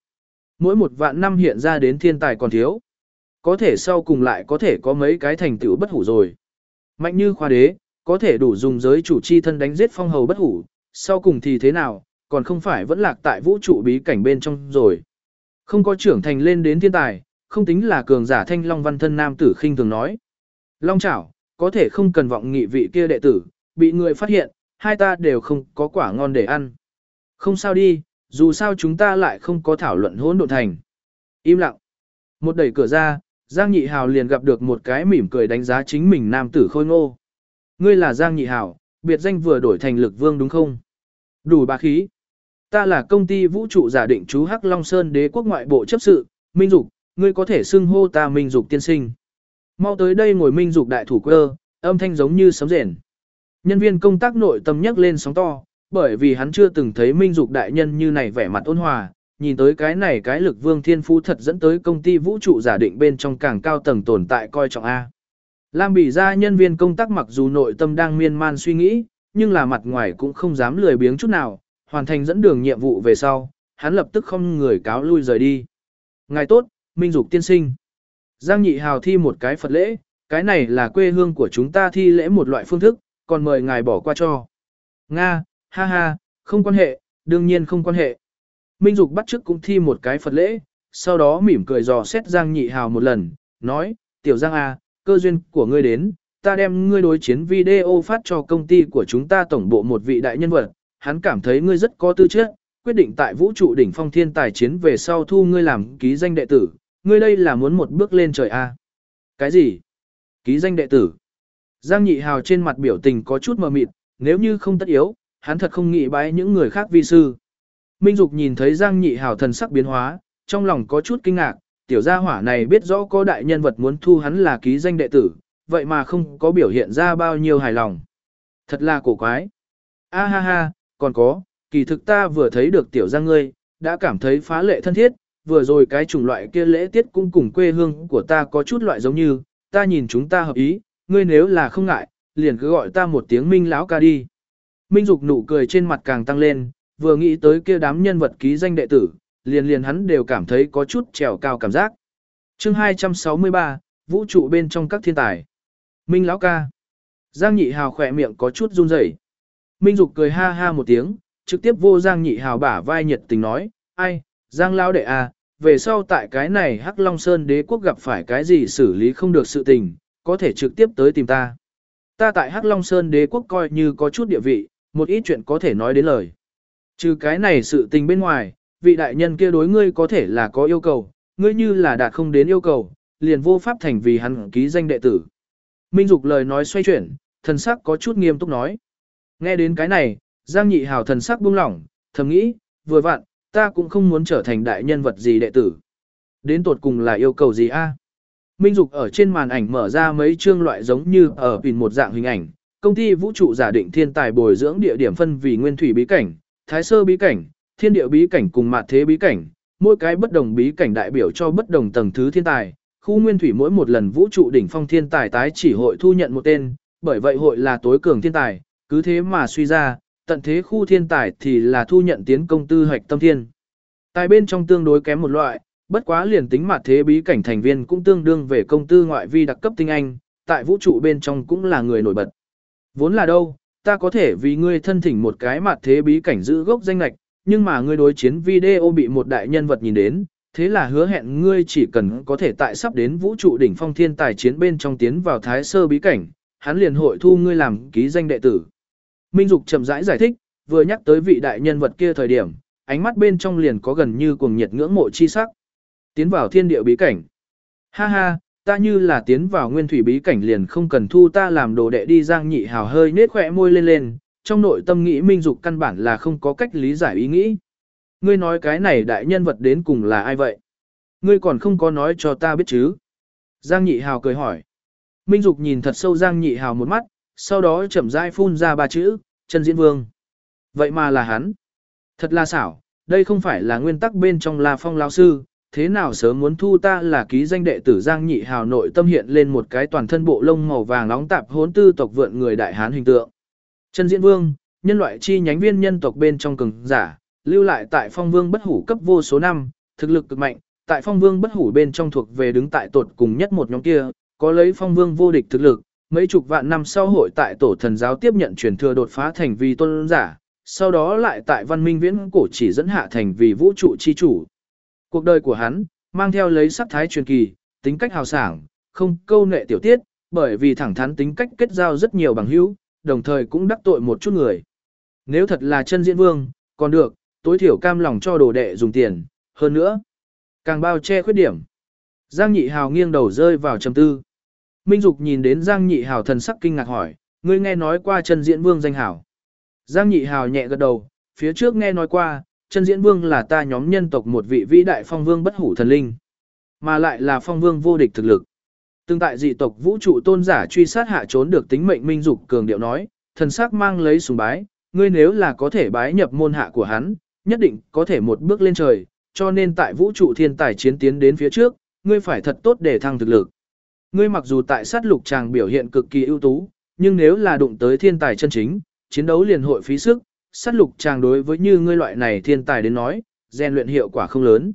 Mỗi một vạn năm hiện ra đến thiên tài còn thiếu. Có thể sau cùng lại có thể có mấy cái thành tựu bất hủ rồi. Mạnh như khoa đế, có thể đủ dùng giới chủ chi thân đánh giết phong hầu bất hủ, sau cùng thì thế nào, còn không phải vẫn lạc tại vũ trụ bí cảnh bên trong rồi. Không có trưởng thành lên đến thiên tài, không tính là cường giả thanh long văn thân nam tử khinh thường nói. Long chảo, có thể không cần vọng nghị vị kia đệ tử, bị người phát hiện, hai ta đều không có quả ngon để ăn. Không sao đi, dù sao chúng ta lại không có thảo luận hỗn độn thành. Im lặng. Một đẩy cửa ra, Giang Nhị Hào liền gặp được một cái mỉm cười đánh giá chính mình nam tử khôi ngô. Ngươi là Giang Nhị Hào, biệt danh vừa đổi thành lực vương đúng không? Đủ bá khí. Ta là công ty vũ trụ giả định chú Hắc Long Sơn đế quốc ngoại bộ chấp sự, Minh Dục, ngươi có thể xưng hô ta Minh Dục tiên sinh. Mau tới đây ngồi Minh Dục đại thủ quơ, âm thanh giống như sấm rền. Nhân viên công tác nội tâm nhắc lên sóng to, bởi vì hắn chưa từng thấy Minh Dục đại nhân như này vẻ mặt ôn hòa, nhìn tới cái này cái lực vương thiên phú thật dẫn tới công ty vũ trụ giả định bên trong càng cao tầng tồn tại coi trọng A. Lam Bỉ ra nhân viên công tác mặc dù nội tâm đang miên man suy nghĩ, nhưng là mặt ngoài cũng không dám lười biếng chút nào, hoàn thành dẫn đường nhiệm vụ về sau, hắn lập tức không người cáo lui rời đi. Ngài tốt, Minh Dục tiên sinh. Giang Nhị Hào thi một cái Phật lễ, cái này là quê hương của chúng ta thi lễ một loại phương thức, còn mời ngài bỏ qua cho. Nga, ha ha, không quan hệ, đương nhiên không quan hệ. Minh Dục bắt trước cũng thi một cái Phật lễ, sau đó mỉm cười dò xét Giang Nhị Hào một lần, nói, tiểu Giang A, cơ duyên của ngươi đến, ta đem ngươi đối chiến video phát cho công ty của chúng ta tổng bộ một vị đại nhân vật, hắn cảm thấy ngươi rất có tư chất, quyết định tại vũ trụ đỉnh phong thiên tài chiến về sau thu ngươi làm ký danh đệ tử, ngươi đây là muốn một bước lên trời A. À? Cái gì? Ký danh đệ tử. Giang Nhị Hào trên mặt biểu tình có chút mờ mịt, nếu như không tất yếu, hắn thật không nghĩ bái những người khác vi sư. Minh Dục nhìn thấy Giang Nhị Hào thần sắc biến hóa, trong lòng có chút kinh ngạc, tiểu gia hỏa này biết rõ có đại nhân vật muốn thu hắn là ký danh đệ tử, vậy mà không có biểu hiện ra bao nhiêu hài lòng. Thật là cổ quái. A ha ha, còn có, kỳ thực ta vừa thấy được tiểu gia ngươi, đã cảm thấy phá lệ thân thiết, vừa rồi cái chủng loại kia lễ tiết cũng cùng quê hương của ta có chút loại giống như, ta nhìn chúng ta hợp ý, ngươi nếu là không ngại, liền cứ gọi ta một tiếng Minh lão ca đi. Minh Dục nụ cười trên mặt càng tăng lên, vừa nghĩ tới kia đám nhân vật ký danh đệ tử, liền liền hắn đều cảm thấy có chút trèo cao cảm giác. Chương 263, vũ trụ bên trong các thiên tài. Minh lão ca. Giang Nhị Hào khỏe miệng có chút run rẩy. Minh Dục cười ha ha một tiếng, trực tiếp vô Giang Nhị Hào bả vai nhiệt tình nói, ai, Giang lão đệ à, về sau tại cái này Hắc Long Sơn đế quốc gặp phải cái gì xử lý không được sự tình, có thể trực tiếp tới tìm ta. Ta tại Hắc Long Sơn đế quốc coi như có chút địa vị, một ít chuyện có thể nói đến lời. Trừ cái này sự tình bên ngoài, vị đại nhân kia đối ngươi có thể là có yêu cầu, ngươi như là đạt không đến yêu cầu, liền vô pháp thành vì hắn ký danh đệ tử. Minh Dục lời nói xoay chuyển, thần sắc có chút nghiêm túc nói. Nghe đến cái này, Giang Nhị Hào thần sắc buông lỏng, thầm nghĩ, vừa vặn, ta cũng không muốn trở thành đại nhân vật gì đệ tử. Đến tột cùng là yêu cầu gì a? Minh Dục ở trên màn ảnh mở ra mấy chương loại giống như ở pin một dạng hình ảnh, công ty vũ trụ giả định thiên tài bồi dưỡng địa điểm phân vì nguyên thủy bí cảnh, thái sơ bí cảnh, thiên địa bí cảnh cùng mạt thế bí cảnh, mỗi cái bất đồng bí cảnh đại biểu cho bất đồng tầng thứ thiên tài. Khu nguyên thủy mỗi một lần vũ trụ đỉnh phong thiên tài tái chỉ hội thu nhận một tên, bởi vậy hội là tối cường thiên tài, cứ thế mà suy ra, tận thế khu thiên tài thì là thu nhận tiến công tư hoạch tâm thiên. Tài bên trong tương đối kém một loại, bất quá liền tính mạt thế bí cảnh thành viên cũng tương đương về công tư ngoại vi đặc cấp tinh anh, tại vũ trụ bên trong cũng là người nổi bật. Vốn là đâu, ta có thể vì ngươi thân thỉnh một cái mạt thế bí cảnh giữ gốc danh lạch, nhưng mà ngươi đối chiến video bị một đại nhân vật nhìn đến, thế là hứa hẹn ngươi chỉ cần có thể tại sắp đến vũ trụ đỉnh phong thiên tài chiến bên trong tiến vào thái sơ bí cảnh, hắn liền hội thu ngươi làm ký danh đệ tử. Minh Dục chậm rãi giải, giải thích, vừa nhắc tới vị đại nhân vật kia thời điểm, ánh mắt bên trong liền có gần như cuồng nhiệt ngưỡng mộ chi sắc. Tiến vào thiên địa bí cảnh. Ha ha, ta như là tiến vào nguyên thủy bí cảnh liền không cần thu ta làm đồ đệ đi giang nhị hào hơi nết khỏe môi lên lên, trong nội tâm nghĩ minh dục căn bản là không có cách lý giải ý nghĩ. Ngươi nói cái này đại nhân vật đến cùng là ai vậy? Ngươi còn không có nói cho ta biết chứ? Giang nhị hào cười hỏi. Minh dục nhìn thật sâu Giang nhị hào một mắt, sau đó chậm rãi phun ra ba chữ, chân diễn vương. Vậy mà là hắn. Thật là xảo, đây không phải là nguyên tắc bên trong La Phong lão sư, thế nào sớm muốn thu ta là ký danh đệ tử Giang Nhị Hào nội tâm hiện lên một cái toàn thân bộ lông màu vàng nóng tạp hốn tư tộc vượn người đại hán hình tượng. Trần Diễn Vương, nhân loại chi nhánh viên nhân tộc bên trong cường giả, lưu lại tại Phong Vương bất hủ cấp vô số năm, thực lực cực mạnh, tại Phong Vương bất hủ bên trong thuộc về đứng tại tột cùng nhất một nhóm kia, có lấy Phong Vương vô địch thực lực, mấy chục vạn năm sau hội tại tổ thần giáo tiếp nhận truyền thừa đột phá thành vi tôn giả, sau đó lại tại văn minh viễn cổ chỉ dẫn hạ thành vì vũ trụ chi chủ. Cuộc đời của hắn, mang theo lấy sắc thái truyền kỳ, tính cách hào sảng, không câu nệ tiểu tiết, bởi vì thẳng thắn tính cách kết giao rất nhiều bằng hữu, đồng thời cũng đắc tội một chút người. Nếu thật là chân diễn vương, còn được, tối thiểu cam lòng cho đồ đệ dùng tiền, hơn nữa, càng bao che khuyết điểm. Giang Nhị Hào nghiêng đầu rơi vào trầm tư. Minh Dục nhìn đến Giang Nhị Hào thần sắc kinh ngạc hỏi, ngươi nghe nói qua chân diễn vương danh hảo. Giang Nhị Hào nhẹ gật đầu, phía trước nghe nói qua, chân diễn vương là ta nhóm nhân tộc một vị vĩ đại phong vương bất hủ thần linh, mà lại là phong vương vô địch thực lực. Tương tại dị tộc vũ trụ tôn giả truy sát hạ trốn được tính mệnh minh dục cường điệu nói, thần sắc mang lấy sùng bái, ngươi nếu là có thể bái nhập môn hạ của hắn, nhất định có thể một bước lên trời, cho nên tại vũ trụ thiên tài chiến tiến đến phía trước, ngươi phải thật tốt để thăng thực lực. Ngươi mặc dù tại sát lục chàng biểu hiện cực kỳ ưu tú, nhưng nếu là đụng tới thiên tài chân chính, chiến đấu liền hội phí sức, sát lục chàng đối với như ngươi loại này thiên tài đến nói, rèn luyện hiệu quả không lớn.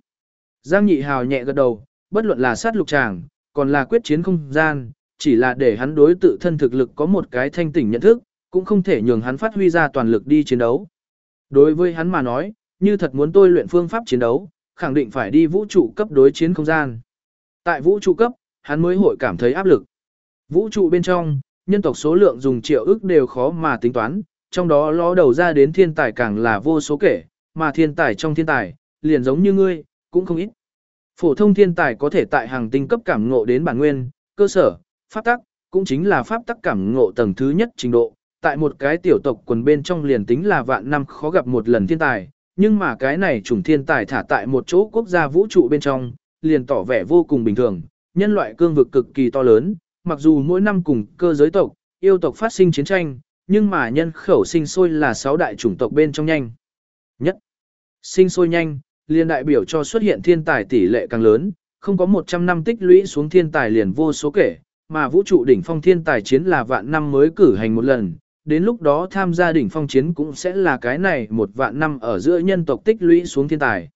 Giang Nhị Hào nhẹ gật đầu, bất luận là sát lục chàng, còn là quyết chiến không gian, chỉ là để hắn đối tự thân thực lực có một cái thanh tỉnh nhận thức, cũng không thể nhường hắn phát huy ra toàn lực đi chiến đấu. Đối với hắn mà nói, như thật muốn tôi luyện phương pháp chiến đấu, khẳng định phải đi vũ trụ cấp đối chiến không gian. Tại vũ trụ cấp, hắn mới hội cảm thấy áp lực. Vũ trụ bên trong, nhân tộc số lượng dùng triệu ức đều khó mà tính toán, trong đó ló đầu ra đến thiên tài càng là vô số kể, mà thiên tài trong thiên tài, liền giống như ngươi, cũng không ít. Phổ thông thiên tài có thể tại hàng tinh cấp cảm ngộ đến bản nguyên, cơ sở, pháp tắc, cũng chính là pháp tắc cảm ngộ tầng thứ nhất trình độ. Tại một cái tiểu tộc quần bên trong liền tính là vạn năm khó gặp một lần thiên tài, nhưng mà cái này chủng thiên tài thả tại một chỗ quốc gia vũ trụ bên trong, liền tỏ vẻ vô cùng bình thường, nhân loại cương vực cực kỳ to lớn, mặc dù mỗi năm cùng cơ giới tộc, yêu tộc phát sinh chiến tranh, nhưng mà nhân khẩu sinh sôi là 6 đại chủng tộc bên trong nhanh. Nhất, sinh sôi nhanh, liền đại biểu cho xuất hiện thiên tài tỷ lệ càng lớn, không có 100 năm tích lũy xuống thiên tài liền vô số kể, mà vũ trụ đỉnh phong thiên tài chiến là vạn năm mới cử hành một lần, đến lúc đó tham gia đỉnh phong chiến cũng sẽ là cái này một vạn năm ở giữa nhân tộc tích lũy xuống thiên tài.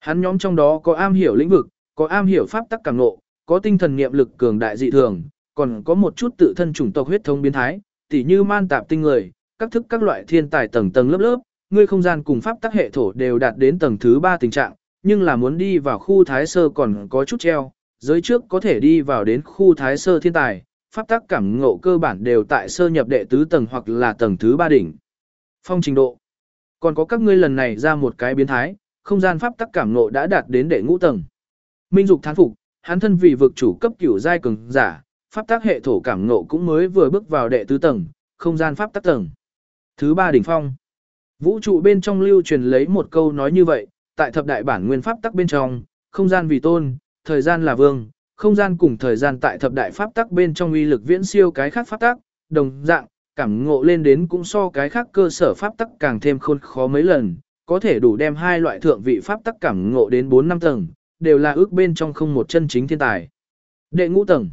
Hắn nhóm trong đó có am hiểu lĩnh vực, có am hiểu pháp tắc càng ngộ, có tinh thần niệm lực cường đại dị thường, còn có một chút tự thân chủng tộc huyết thống biến thái, tỉ như man tạp tinh người, các thức các loại thiên tài tầng tầng lớp lớp, ngươi không gian cùng pháp tắc hệ thổ đều đạt đến tầng thứ 3 tình trạng, nhưng là muốn đi vào khu thái sơ còn có chút treo, giới trước có thể đi vào đến khu thái sơ thiên tài, pháp tắc cảm ngộ cơ bản đều tại sơ nhập đệ tứ tầng hoặc là tầng thứ 3 đỉnh. Phong trình độ. Còn có các ngươi lần này ra một cái biến thái, không gian pháp tắc cảm ngộ đã đạt đến đệ ngũ tầng. Minh dục thán phục, hắn thân vì vực chủ cấp cửu giai cường giả, pháp tắc hệ thổ cảm ngộ cũng mới vừa bước vào đệ tứ tầng, không gian pháp tắc tầng. Thứ ba đỉnh phong. Vũ trụ bên trong lưu truyền lấy một câu nói như vậy, tại thập đại bản nguyên pháp tắc bên trong, không gian vì tôn, thời gian là vương, không gian cùng thời gian tại thập đại pháp tắc bên trong uy lực viễn siêu cái khác pháp tắc, đồng dạng, cảm ngộ lên đến cũng so cái khác cơ sở pháp tắc càng thêm khôn khó mấy lần, có thể đủ đem hai loại thượng vị pháp tắc cảm ngộ đến 4 năm tầng, đều là ước bên trong không một chân chính thiên tài. Đệ ngũ tầng.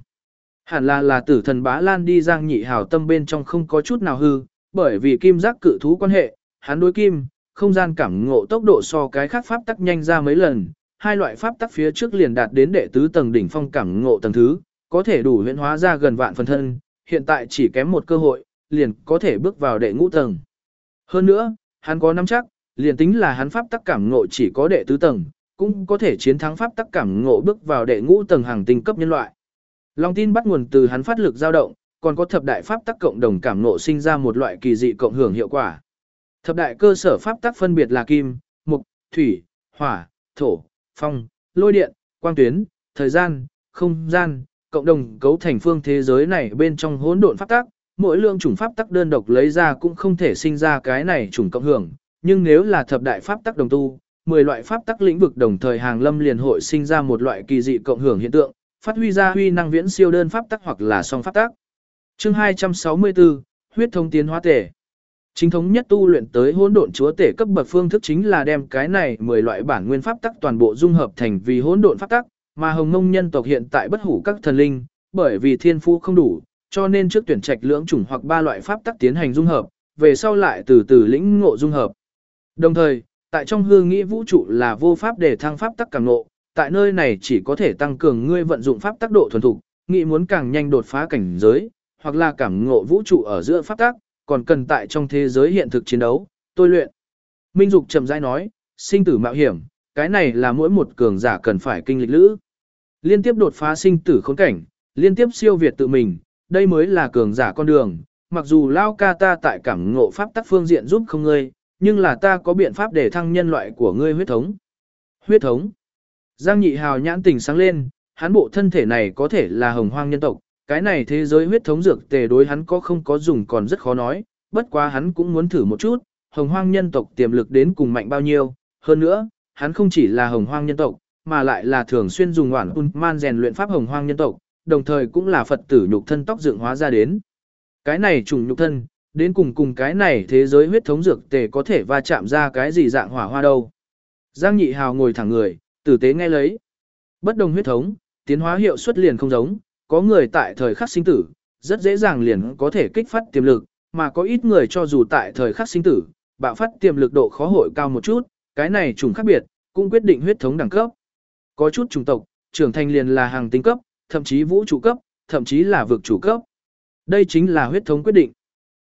Hẳn là là tử thần bá lan đi giang nhị hào tâm bên trong không có chút nào hư, bởi vì kim giác cự thú quan hệ, hắn đối kim, không gian cảm ngộ tốc độ so cái khác pháp tắc nhanh ra mấy lần, hai loại pháp tắc phía trước liền đạt đến đệ tứ tầng đỉnh phong cảm ngộ tầng thứ, có thể đủ huyễn hóa ra gần vạn phần thân, hiện tại chỉ kém một cơ hội, liền có thể bước vào đệ ngũ tầng. Hơn nữa, hắn có nắm chắc, liền tính là hắn pháp tắc cảm ngộ chỉ có đệ tứ tầng, cũng có thể chiến thắng pháp tắc cảm ngộ bước vào đệ ngũ tầng hàng tinh cấp nhân loại. Long tin bắt nguồn từ hắn phát lực dao động, còn có thập đại pháp tắc cộng đồng cảm ngộ sinh ra một loại kỳ dị cộng hưởng hiệu quả. Thập đại cơ sở pháp tắc phân biệt là kim, mục, thủy, hỏa, thổ, phong, lôi điện, quang tuyến, thời gian, không gian, cộng đồng cấu thành phương thế giới này bên trong hỗn độn pháp tắc, mỗi lượng chủng pháp tắc đơn độc lấy ra cũng không thể sinh ra cái này chủng cộng hưởng, nhưng nếu là thập đại pháp tắc đồng tu, 10 loại pháp tắc lĩnh vực đồng thời hàng lâm liền hội sinh ra một loại kỳ dị cộng hưởng hiện tượng, phát huy ra huy năng viễn siêu đơn pháp tắc hoặc là song pháp tắc. Chương 264, huyết thông tiến hóa thể. Chính thống nhất tu luyện tới hỗn độn chúa tể cấp bậc phương thức chính là đem cái này 10 loại bản nguyên pháp tắc toàn bộ dung hợp thành vì hỗn độn pháp tắc, mà Hồng Mông nhân tộc hiện tại bất hủ các thần linh, bởi vì thiên phú không đủ, cho nên trước tuyển trạch lưỡng chủng hoặc ba loại pháp tắc tiến hành dung hợp, về sau lại từ từ lĩnh ngộ dung hợp. Đồng thời, tại trong hương nghĩ vũ trụ là vô pháp để thăng pháp tắc càng ngộ, tại nơi này chỉ có thể tăng cường ngươi vận dụng pháp tắc độ thuần thục, nghĩ muốn càng nhanh đột phá cảnh giới, hoặc là cảm ngộ vũ trụ ở giữa pháp tắc còn cần tại trong thế giới hiện thực chiến đấu, tôi luyện. Minh Dục chậm rãi nói, sinh tử mạo hiểm, cái này là mỗi một cường giả cần phải kinh lịch lữ. Liên tiếp đột phá sinh tử khốn cảnh, liên tiếp siêu việt tự mình, đây mới là cường giả con đường. Mặc dù Lao ca ta tại cảm ngộ pháp tắc phương diện giúp không ngươi, nhưng là ta có biện pháp để thăng nhân loại của ngươi huyết thống. Huyết thống. Giang nhị hào nhãn tình sáng lên, hắn bộ thân thể này có thể là hồng hoang nhân tộc, cái này thế giới huyết thống dược tề đối hắn có không có dùng còn rất khó nói, bất quá hắn cũng muốn thử một chút, hồng hoang nhân tộc tiềm lực đến cùng mạnh bao nhiêu, hơn nữa, hắn không chỉ là hồng hoang nhân tộc, mà lại là thường xuyên dùng ngoản un man rèn luyện pháp hồng hoang nhân tộc, đồng thời cũng là Phật tử nhục thân tóc dựng hóa ra đến. Cái này trùng nhục thân, đến cùng cùng cái này thế giới huyết thống dược tề có thể va chạm ra cái gì dạng hỏa hoa đâu. Giang nhị hào ngồi thẳng người, tử tế nghe lấy. Bất đồng huyết thống, tiến hóa hiệu suất liền không giống, có người tại thời khắc sinh tử, rất dễ dàng liền có thể kích phát tiềm lực, mà có ít người cho dù tại thời khắc sinh tử, bạo phát tiềm lực độ khó hội cao một chút, cái này trùng khác biệt, cũng quyết định huyết thống đẳng cấp. Có chút chủng tộc, trưởng thành liền là hàng tinh cấp, thậm chí vũ trụ cấp, thậm chí là vực chủ cấp. Đây chính là huyết thống quyết định.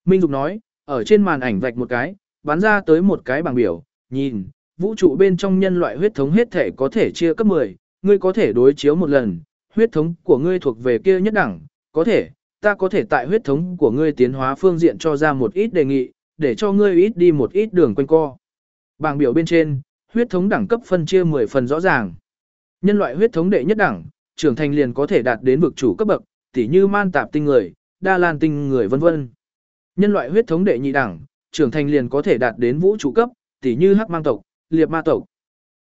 Minh Dục nói, ở trên màn ảnh vạch một cái, bắn ra tới một cái bảng biểu, nhìn, vũ trụ bên trong nhân loại huyết thống hết thể có thể chia cấp 10, ngươi có thể đối chiếu một lần, huyết thống của ngươi thuộc về kia nhất đẳng, có thể, ta có thể tại huyết thống của ngươi tiến hóa phương diện cho ra một ít đề nghị, để cho ngươi ít đi một ít đường quanh co. Bảng biểu bên trên, huyết thống đẳng cấp phân chia 10 phần rõ ràng. Nhân loại huyết thống đệ nhất đẳng, trưởng thành liền có thể đạt đến vực chủ cấp bậc, tỉ như man tạp tinh người, đa lan tinh người vân vân. Nhân loại huyết thống đệ nhị đẳng, trưởng thành liền có thể đạt đến vũ trụ cấp, tỉ như hắc mang tộc, liệp ma tộc.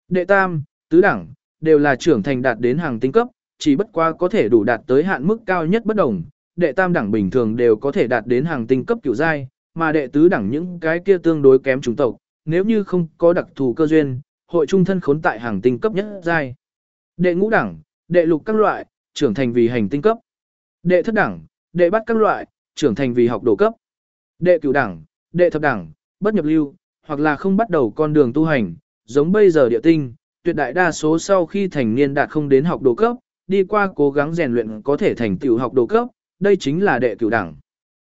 Đệ tam, tứ đẳng, đều là trưởng thành đạt đến hàng tinh cấp, chỉ bất quá có thể đủ đạt tới hạn mức cao nhất bất đồng, đệ tam đẳng bình thường đều có thể đạt đến hàng tinh cấp kiểu giai, mà đệ tứ đẳng những cái kia tương đối kém chủng tộc, nếu như không có đặc thù cơ duyên, hội trung thân khốn tại hàng tinh cấp nhất giai. Đệ ngũ đẳng, đệ lục các loại, trưởng thành vì hành tinh cấp. Đệ thất đẳng, đệ bắt các loại, trưởng thành vì học đồ cấp. Đệ cửu đẳng, đệ thập đẳng, bất nhập lưu, hoặc là không bắt đầu con đường tu hành, giống bây giờ địa tinh, tuyệt đại đa số sau khi thành niên đạt không đến học đồ cấp, đi qua cố gắng rèn luyện có thể thành tiểu học đồ cấp, đây chính là đệ cửu đẳng.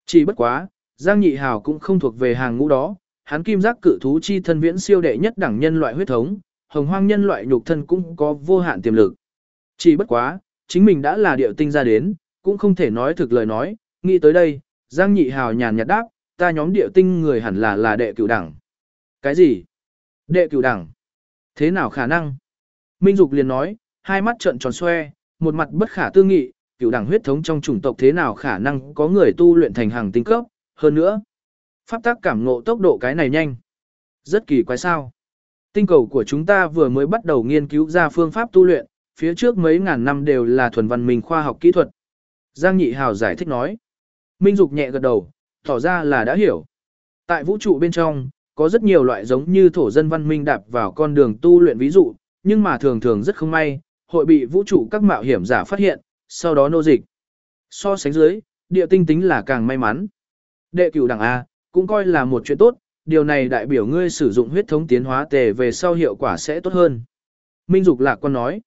Chỉ bất quá, Giang Nhị Hào cũng không thuộc về hàng ngũ đó, hắn kim giác cự thú chi thân viễn siêu đệ nhất đẳng nhân loại huyết thống, hồng hoang nhân loại nhục thân cũng có vô hạn tiềm lực. Chỉ bất quá, chính mình đã là điệu tinh ra đến, cũng không thể nói thực lời nói, nghĩ tới đây, Giang Nhị Hào nhàn nhạt đáp, ta nhóm điệu tinh người hẳn là là đệ cửu đẳng. Cái gì? Đệ cửu đẳng? Thế nào khả năng? Minh Dục liền nói, hai mắt trợn tròn xoe, một mặt bất khả tư nghị, cửu đẳng huyết thống trong chủng tộc thế nào khả năng có người tu luyện thành hàng tinh cấp, hơn nữa. Pháp tác cảm ngộ tốc độ cái này nhanh. Rất kỳ quái sao. Tinh cầu của chúng ta vừa mới bắt đầu nghiên cứu ra phương pháp tu luyện, phía trước mấy ngàn năm đều là thuần văn minh khoa học kỹ thuật. Giang Nhị Hào giải thích nói. Minh Dục nhẹ gật đầu, tỏ ra là đã hiểu. Tại vũ trụ bên trong, có rất nhiều loại giống như thổ dân văn minh đạp vào con đường tu luyện ví dụ, nhưng mà thường thường rất không may, hội bị vũ trụ các mạo hiểm giả phát hiện, sau đó nô dịch. So sánh dưới, địa tinh tính là càng may mắn. Đệ cửu đẳng A, cũng coi là một chuyện tốt, điều này đại biểu ngươi sử dụng huyết thống tiến hóa tề về sau hiệu quả sẽ tốt hơn. Minh Dục lạc quan nói.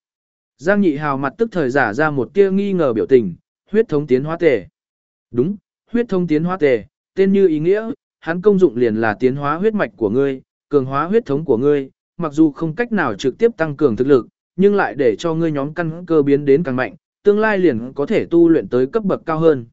Giang nhị hào mặt tức thời giả ra một tia nghi ngờ biểu tình, huyết thống tiến hóa tề. Đúng, huyết thống tiến hóa tề, tên như ý nghĩa, hắn công dụng liền là tiến hóa huyết mạch của ngươi, cường hóa huyết thống của ngươi, mặc dù không cách nào trực tiếp tăng cường thực lực, nhưng lại để cho ngươi nhóm căn cơ biến đến càng mạnh, tương lai liền có thể tu luyện tới cấp bậc cao hơn.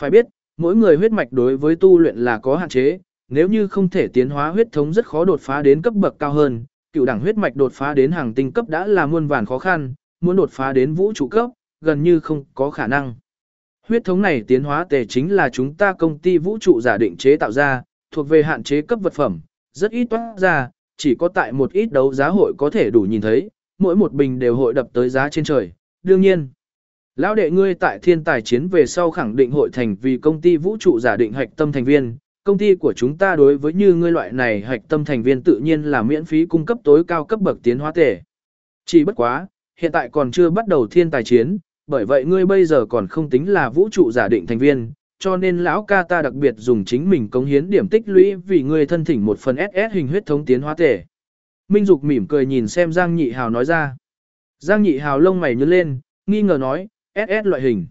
Phải biết, mỗi người huyết mạch đối với tu luyện là có hạn chế, nếu như không thể tiến hóa huyết thống rất khó đột phá đến cấp bậc cao hơn, cựu đẳng huyết mạch đột phá đến hàng tinh cấp đã là muôn vàn khó khăn, muốn đột phá đến vũ trụ cấp, gần như không có khả năng. Huyết thống này tiến hóa tề chính là chúng ta công ty vũ trụ giả định chế tạo ra, thuộc về hạn chế cấp vật phẩm, rất ít toát ra, chỉ có tại một ít đấu giá hội có thể đủ nhìn thấy, mỗi một bình đều hội đập tới giá trên trời, đương nhiên. Lão đệ ngươi tại thiên tài chiến về sau khẳng định hội thành vì công ty vũ trụ giả định hạch tâm thành viên, công ty của chúng ta đối với như ngươi loại này hạch tâm thành viên tự nhiên là miễn phí cung cấp tối cao cấp bậc tiến hóa tể. Chỉ bất quá, hiện tại còn chưa bắt đầu thiên tài chiến, bởi vậy ngươi bây giờ còn không tính là vũ trụ giả định thành viên, cho nên lão ca ta đặc biệt dùng chính mình cống hiến điểm tích lũy vì ngươi thân thỉnh một phần SS hình huyết thống tiến hóa tể. Minh Dục mỉm cười nhìn xem Giang Nhị Hào nói ra. Giang Nhị Hào lông mày nhướng lên, nghi ngờ nói, SS loại hình.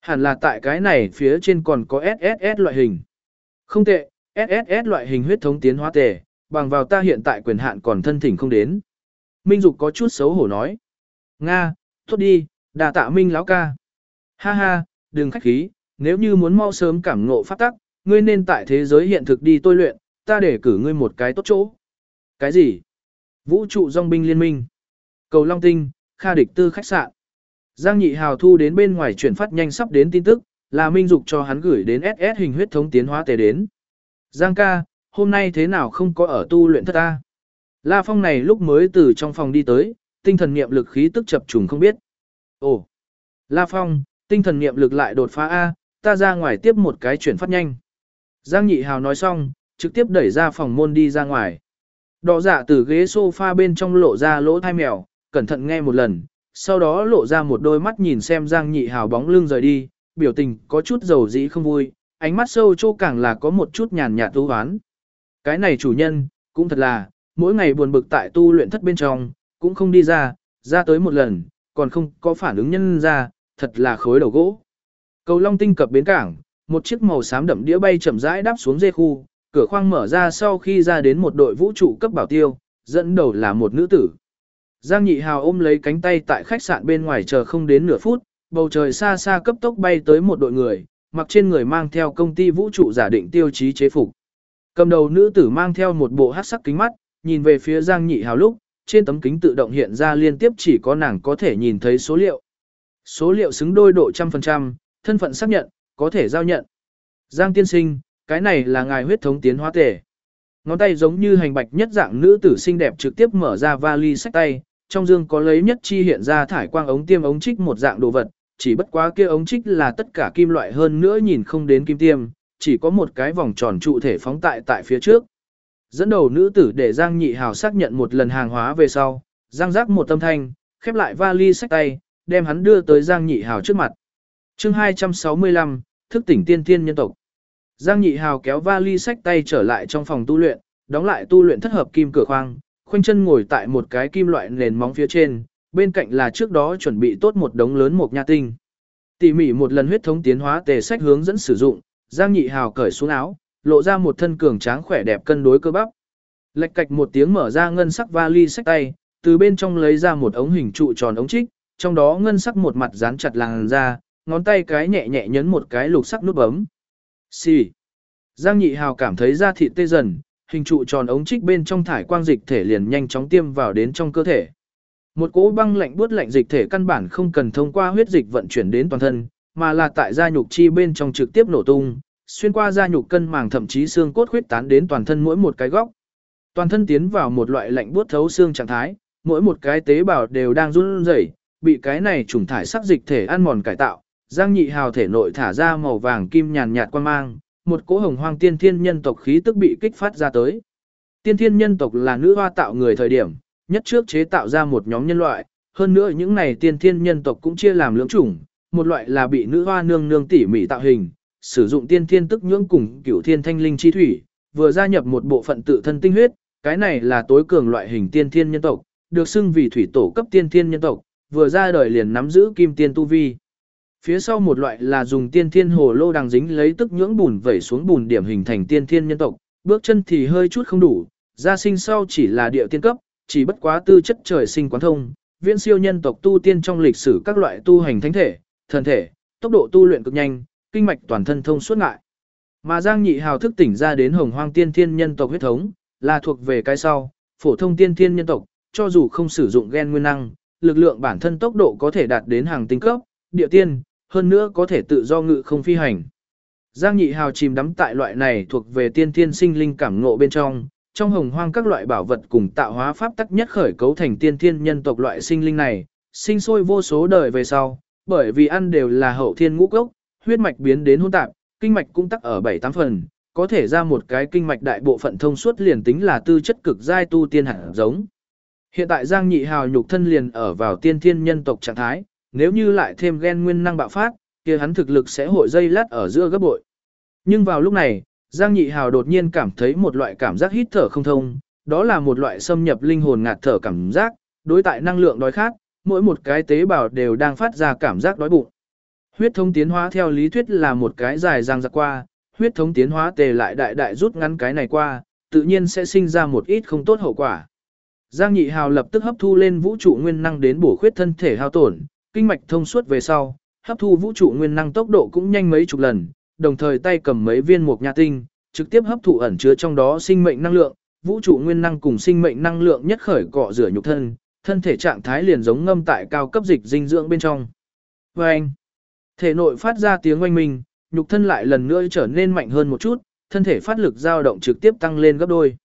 Hẳn là tại cái này phía trên còn có SSS loại hình. Không tệ, SSS loại hình huyết thống tiến hóa tề, bằng vào ta hiện tại quyền hạn còn thân thỉnh không đến. Minh Dục có chút xấu hổ nói. Nga, tốt đi, đà tạ Minh lão ca. Ha ha, đừng khách khí, nếu như muốn mau sớm cảm ngộ phát tắc, ngươi nên tại thế giới hiện thực đi tôi luyện, ta để cử ngươi một cái tốt chỗ. Cái gì? Vũ trụ dòng binh liên minh. Cầu Long Tinh, Kha Địch Tư khách sạn. Giang Nhị Hào thu đến bên ngoài chuyển phát nhanh sắp đến tin tức, là Minh Dục cho hắn gửi đến SS hình huyết thống tiến hóa tề đến. Giang ca, hôm nay thế nào không có ở tu luyện thất ta? La Phong này lúc mới từ trong phòng đi tới, tinh thần niệm lực khí tức chập trùng không biết. Ồ, La Phong, tinh thần niệm lực lại đột phá A, ta ra ngoài tiếp một cái chuyển phát nhanh. Giang Nhị Hào nói xong, trực tiếp đẩy ra phòng môn đi ra ngoài. Đỏ dạ từ ghế sofa bên trong lộ ra lỗ thai mèo, cẩn thận nghe một lần, sau đó lộ ra một đôi mắt nhìn xem Giang Nhị Hào bóng lưng rời đi, biểu tình có chút dầu dĩ không vui, ánh mắt sâu trô càng là có một chút nhàn nhạt tu ván. Cái này chủ nhân, cũng thật là, mỗi ngày buồn bực tại tu luyện thất bên trong, cũng không đi ra, ra tới một lần, còn không có phản ứng nhân ra, thật là khối đầu gỗ. Cầu Long tinh cập bến cảng, một chiếc màu xám đậm đĩa bay chậm rãi đáp xuống dê khu, cửa khoang mở ra sau khi ra đến một đội vũ trụ cấp bảo tiêu, dẫn đầu là một nữ tử. Giang Nhị Hào ôm lấy cánh tay tại khách sạn bên ngoài chờ không đến nửa phút, bầu trời xa xa cấp tốc bay tới một đội người, mặc trên người mang theo công ty vũ trụ giả định tiêu chí chế phục. Cầm đầu nữ tử mang theo một bộ hắc sắc kính mắt, nhìn về phía Giang Nhị Hào lúc, trên tấm kính tự động hiện ra liên tiếp chỉ có nàng có thể nhìn thấy số liệu. Số liệu xứng đôi độ trăm phần trăm, thân phận xác nhận, có thể giao nhận. Giang tiên sinh, cái này là ngài huyết thống tiến hóa tể. Ngón tay giống như hành bạch nhất dạng nữ tử xinh đẹp trực tiếp mở ra vali sách tay, trong dương có lấy nhất chi hiện ra thải quang ống tiêm ống trích một dạng đồ vật, chỉ bất quá kia ống trích là tất cả kim loại hơn nữa nhìn không đến kim tiêm, chỉ có một cái vòng tròn trụ thể phóng tại tại phía trước. Dẫn đầu nữ tử để Giang Nhị Hào xác nhận một lần hàng hóa về sau, Giang giác một tâm thanh, khép lại vali sách tay, đem hắn đưa tới Giang Nhị Hào trước mặt. chương 265, thức tỉnh tiên thiên nhân tộc. Giang Nhị Hào kéo vali sách tay trở lại trong phòng tu luyện, đóng lại tu luyện thất hợp kim cửa khoang, khoanh chân ngồi tại một cái kim loại nền móng phía trên, bên cạnh là trước đó chuẩn bị tốt một đống lớn một nha tinh. Tỉ mỉ một lần huyết thống tiến hóa tề sách hướng dẫn sử dụng, Giang Nhị Hào cởi xuống áo, lộ ra một thân cường tráng khỏe đẹp cân đối cơ bắp. Lệch cạch một tiếng mở ra ngân sắc vali sách tay, từ bên trong lấy ra một ống hình trụ tròn ống trích, trong đó ngân sắc một mặt dán chặt làn ra, ngón tay cái nhẹ nhẹ nhấn một cái lục sắc nút bấm. Xì. Giang Nhị Hào cảm thấy da thịt tê dần, hình trụ tròn ống trích bên trong thải quang dịch thể liền nhanh chóng tiêm vào đến trong cơ thể. Một cỗ băng lạnh buốt lạnh dịch thể căn bản không cần thông qua huyết dịch vận chuyển đến toàn thân, mà là tại da nhục chi bên trong trực tiếp nổ tung, xuyên qua da nhục cân màng thậm chí xương cốt huyết tán đến toàn thân mỗi một cái góc. Toàn thân tiến vào một loại lạnh buốt thấu xương trạng thái, mỗi một cái tế bào đều đang run rẩy, bị cái này trùng thải sắc dịch thể ăn mòn cải tạo. Giang Nhị Hào thể nội thả ra màu vàng kim nhàn nhạt quan mang, một cỗ hồng hoang tiên thiên nhân tộc khí tức bị kích phát ra tới. Tiên thiên nhân tộc là nữ hoa tạo người thời điểm, nhất trước chế tạo ra một nhóm nhân loại, hơn nữa những này tiên thiên nhân tộc cũng chia làm lưỡng chủng, một loại là bị nữ hoa nương nương tỉ mỉ tạo hình, sử dụng tiên thiên tức nhưỡng cùng cửu thiên thanh linh chi thủy, vừa gia nhập một bộ phận tự thân tinh huyết, cái này là tối cường loại hình tiên thiên nhân tộc, được xưng vì thủy tổ cấp tiên thiên nhân tộc, vừa ra đời liền nắm giữ kim tiên tu vi. Phía sau một loại là dùng tiên thiên hồ lô đằng dính lấy tức nhưỡng bùn vẩy xuống bùn điểm hình thành tiên thiên nhân tộc, bước chân thì hơi chút không đủ, gia sinh sau chỉ là địa tiên cấp, chỉ bất quá tư chất trời sinh quán thông, viễn siêu nhân tộc tu tiên trong lịch sử các loại tu hành thánh thể, thần thể, tốc độ tu luyện cực nhanh, kinh mạch toàn thân thông suốt ngại. Mà Giang Nhị Hào thức tỉnh ra đến Hồng Hoang Tiên Thiên nhân tộc huyết thống, là thuộc về cái sau, phổ thông Tiên Thiên nhân tộc, cho dù không sử dụng gen nguyên năng, lực lượng bản thân tốc độ có thể đạt đến hàng tinh cấp, địa tiên, hơn nữa có thể tự do ngự không phi hành. Giang Nhị Hào chìm đắm tại loại này thuộc về tiên thiên sinh linh cảm ngộ bên trong, trong hồng hoang các loại bảo vật cùng tạo hóa pháp tắc nhất khởi cấu thành tiên thiên nhân tộc loại sinh linh này, sinh sôi vô số đời về sau, bởi vì ăn đều là hậu thiên ngũ cốc, huyết mạch biến đến hỗn tạp, kinh mạch cũng tắc ở 7 8 phần, có thể ra một cái kinh mạch đại bộ phận thông suốt liền tính là tư chất cực giai tu tiên hẳn giống. Hiện tại Giang Nhị Hào nhục thân liền ở vào tiên thiên nhân tộc trạng thái, nếu như lại thêm gen nguyên năng bạo phát, kia hắn thực lực sẽ hội dây lát ở giữa gấp bội. Nhưng vào lúc này, Giang Nhị Hào đột nhiên cảm thấy một loại cảm giác hít thở không thông, đó là một loại xâm nhập linh hồn ngạt thở cảm giác, đối tại năng lượng đói khát, mỗi một cái tế bào đều đang phát ra cảm giác đói bụng. Huyết thống tiến hóa theo lý thuyết là một cái dài răng ra qua, huyết thống tiến hóa tề lại đại đại rút ngắn cái này qua, tự nhiên sẽ sinh ra một ít không tốt hậu quả. Giang Nhị Hào lập tức hấp thu lên vũ trụ nguyên năng đến bổ khuyết thân thể hao tổn, kinh mạch thông suốt về sau, hấp thu vũ trụ nguyên năng tốc độ cũng nhanh mấy chục lần, đồng thời tay cầm mấy viên mục nha tinh, trực tiếp hấp thụ ẩn chứa trong đó sinh mệnh năng lượng, vũ trụ nguyên năng cùng sinh mệnh năng lượng nhất khởi cọ rửa nhục thân, thân thể trạng thái liền giống ngâm tại cao cấp dịch dinh dưỡng bên trong. Và thể nội phát ra tiếng oanh minh, nhục thân lại lần nữa trở nên mạnh hơn một chút, thân thể phát lực dao động trực tiếp tăng lên gấp đôi.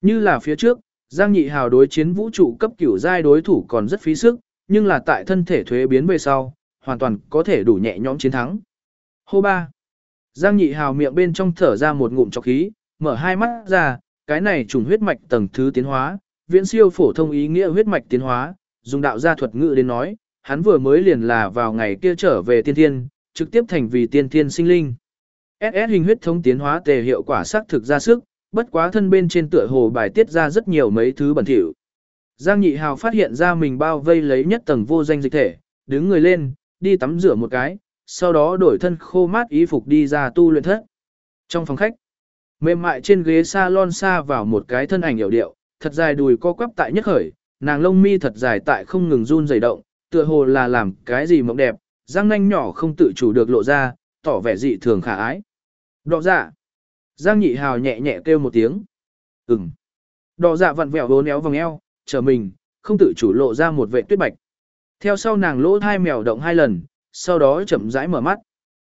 Như là phía trước, Giang Nhị Hào đối chiến vũ trụ cấp cửu giai đối thủ còn rất phí sức, nhưng là tại thân thể thuế biến về sau, hoàn toàn có thể đủ nhẹ nhõm chiến thắng. Hô ba. Giang Nhị Hào miệng bên trong thở ra một ngụm trọc khí, mở hai mắt ra, cái này trùng huyết mạch tầng thứ tiến hóa, viễn siêu phổ thông ý nghĩa huyết mạch tiến hóa, dùng đạo gia thuật ngữ đến nói, hắn vừa mới liền là vào ngày kia trở về tiên thiên, trực tiếp thành vì tiên thiên sinh linh. SS hình huyết thống tiến hóa tề hiệu quả xác thực ra sức, bất quá thân bên trên tựa hồ bài tiết ra rất nhiều mấy thứ bẩn thỉu. Giang Nhị Hào phát hiện ra mình bao vây lấy nhất tầng vô danh dịch thể, đứng người lên, đi tắm rửa một cái, sau đó đổi thân khô mát y phục đi ra tu luyện thất. Trong phòng khách, mềm mại trên ghế salon xa vào một cái thân ảnh hiểu điệu, thật dài đùi co quắp tại nhất khởi, nàng lông mi thật dài tại không ngừng run rẩy động, tựa hồ là làm cái gì mộng đẹp, răng nanh nhỏ không tự chủ được lộ ra, tỏ vẻ dị thường khả ái. Đọ dạ. Giang nhị hào nhẹ nhẹ kêu một tiếng. Ừm. Đọ dạ vặn vẹo vốn éo vòng eo, chờ mình, không tự chủ lộ ra một vệ tuyết bạch. Theo sau nàng lỗ thai mèo động hai lần, sau đó chậm rãi mở mắt.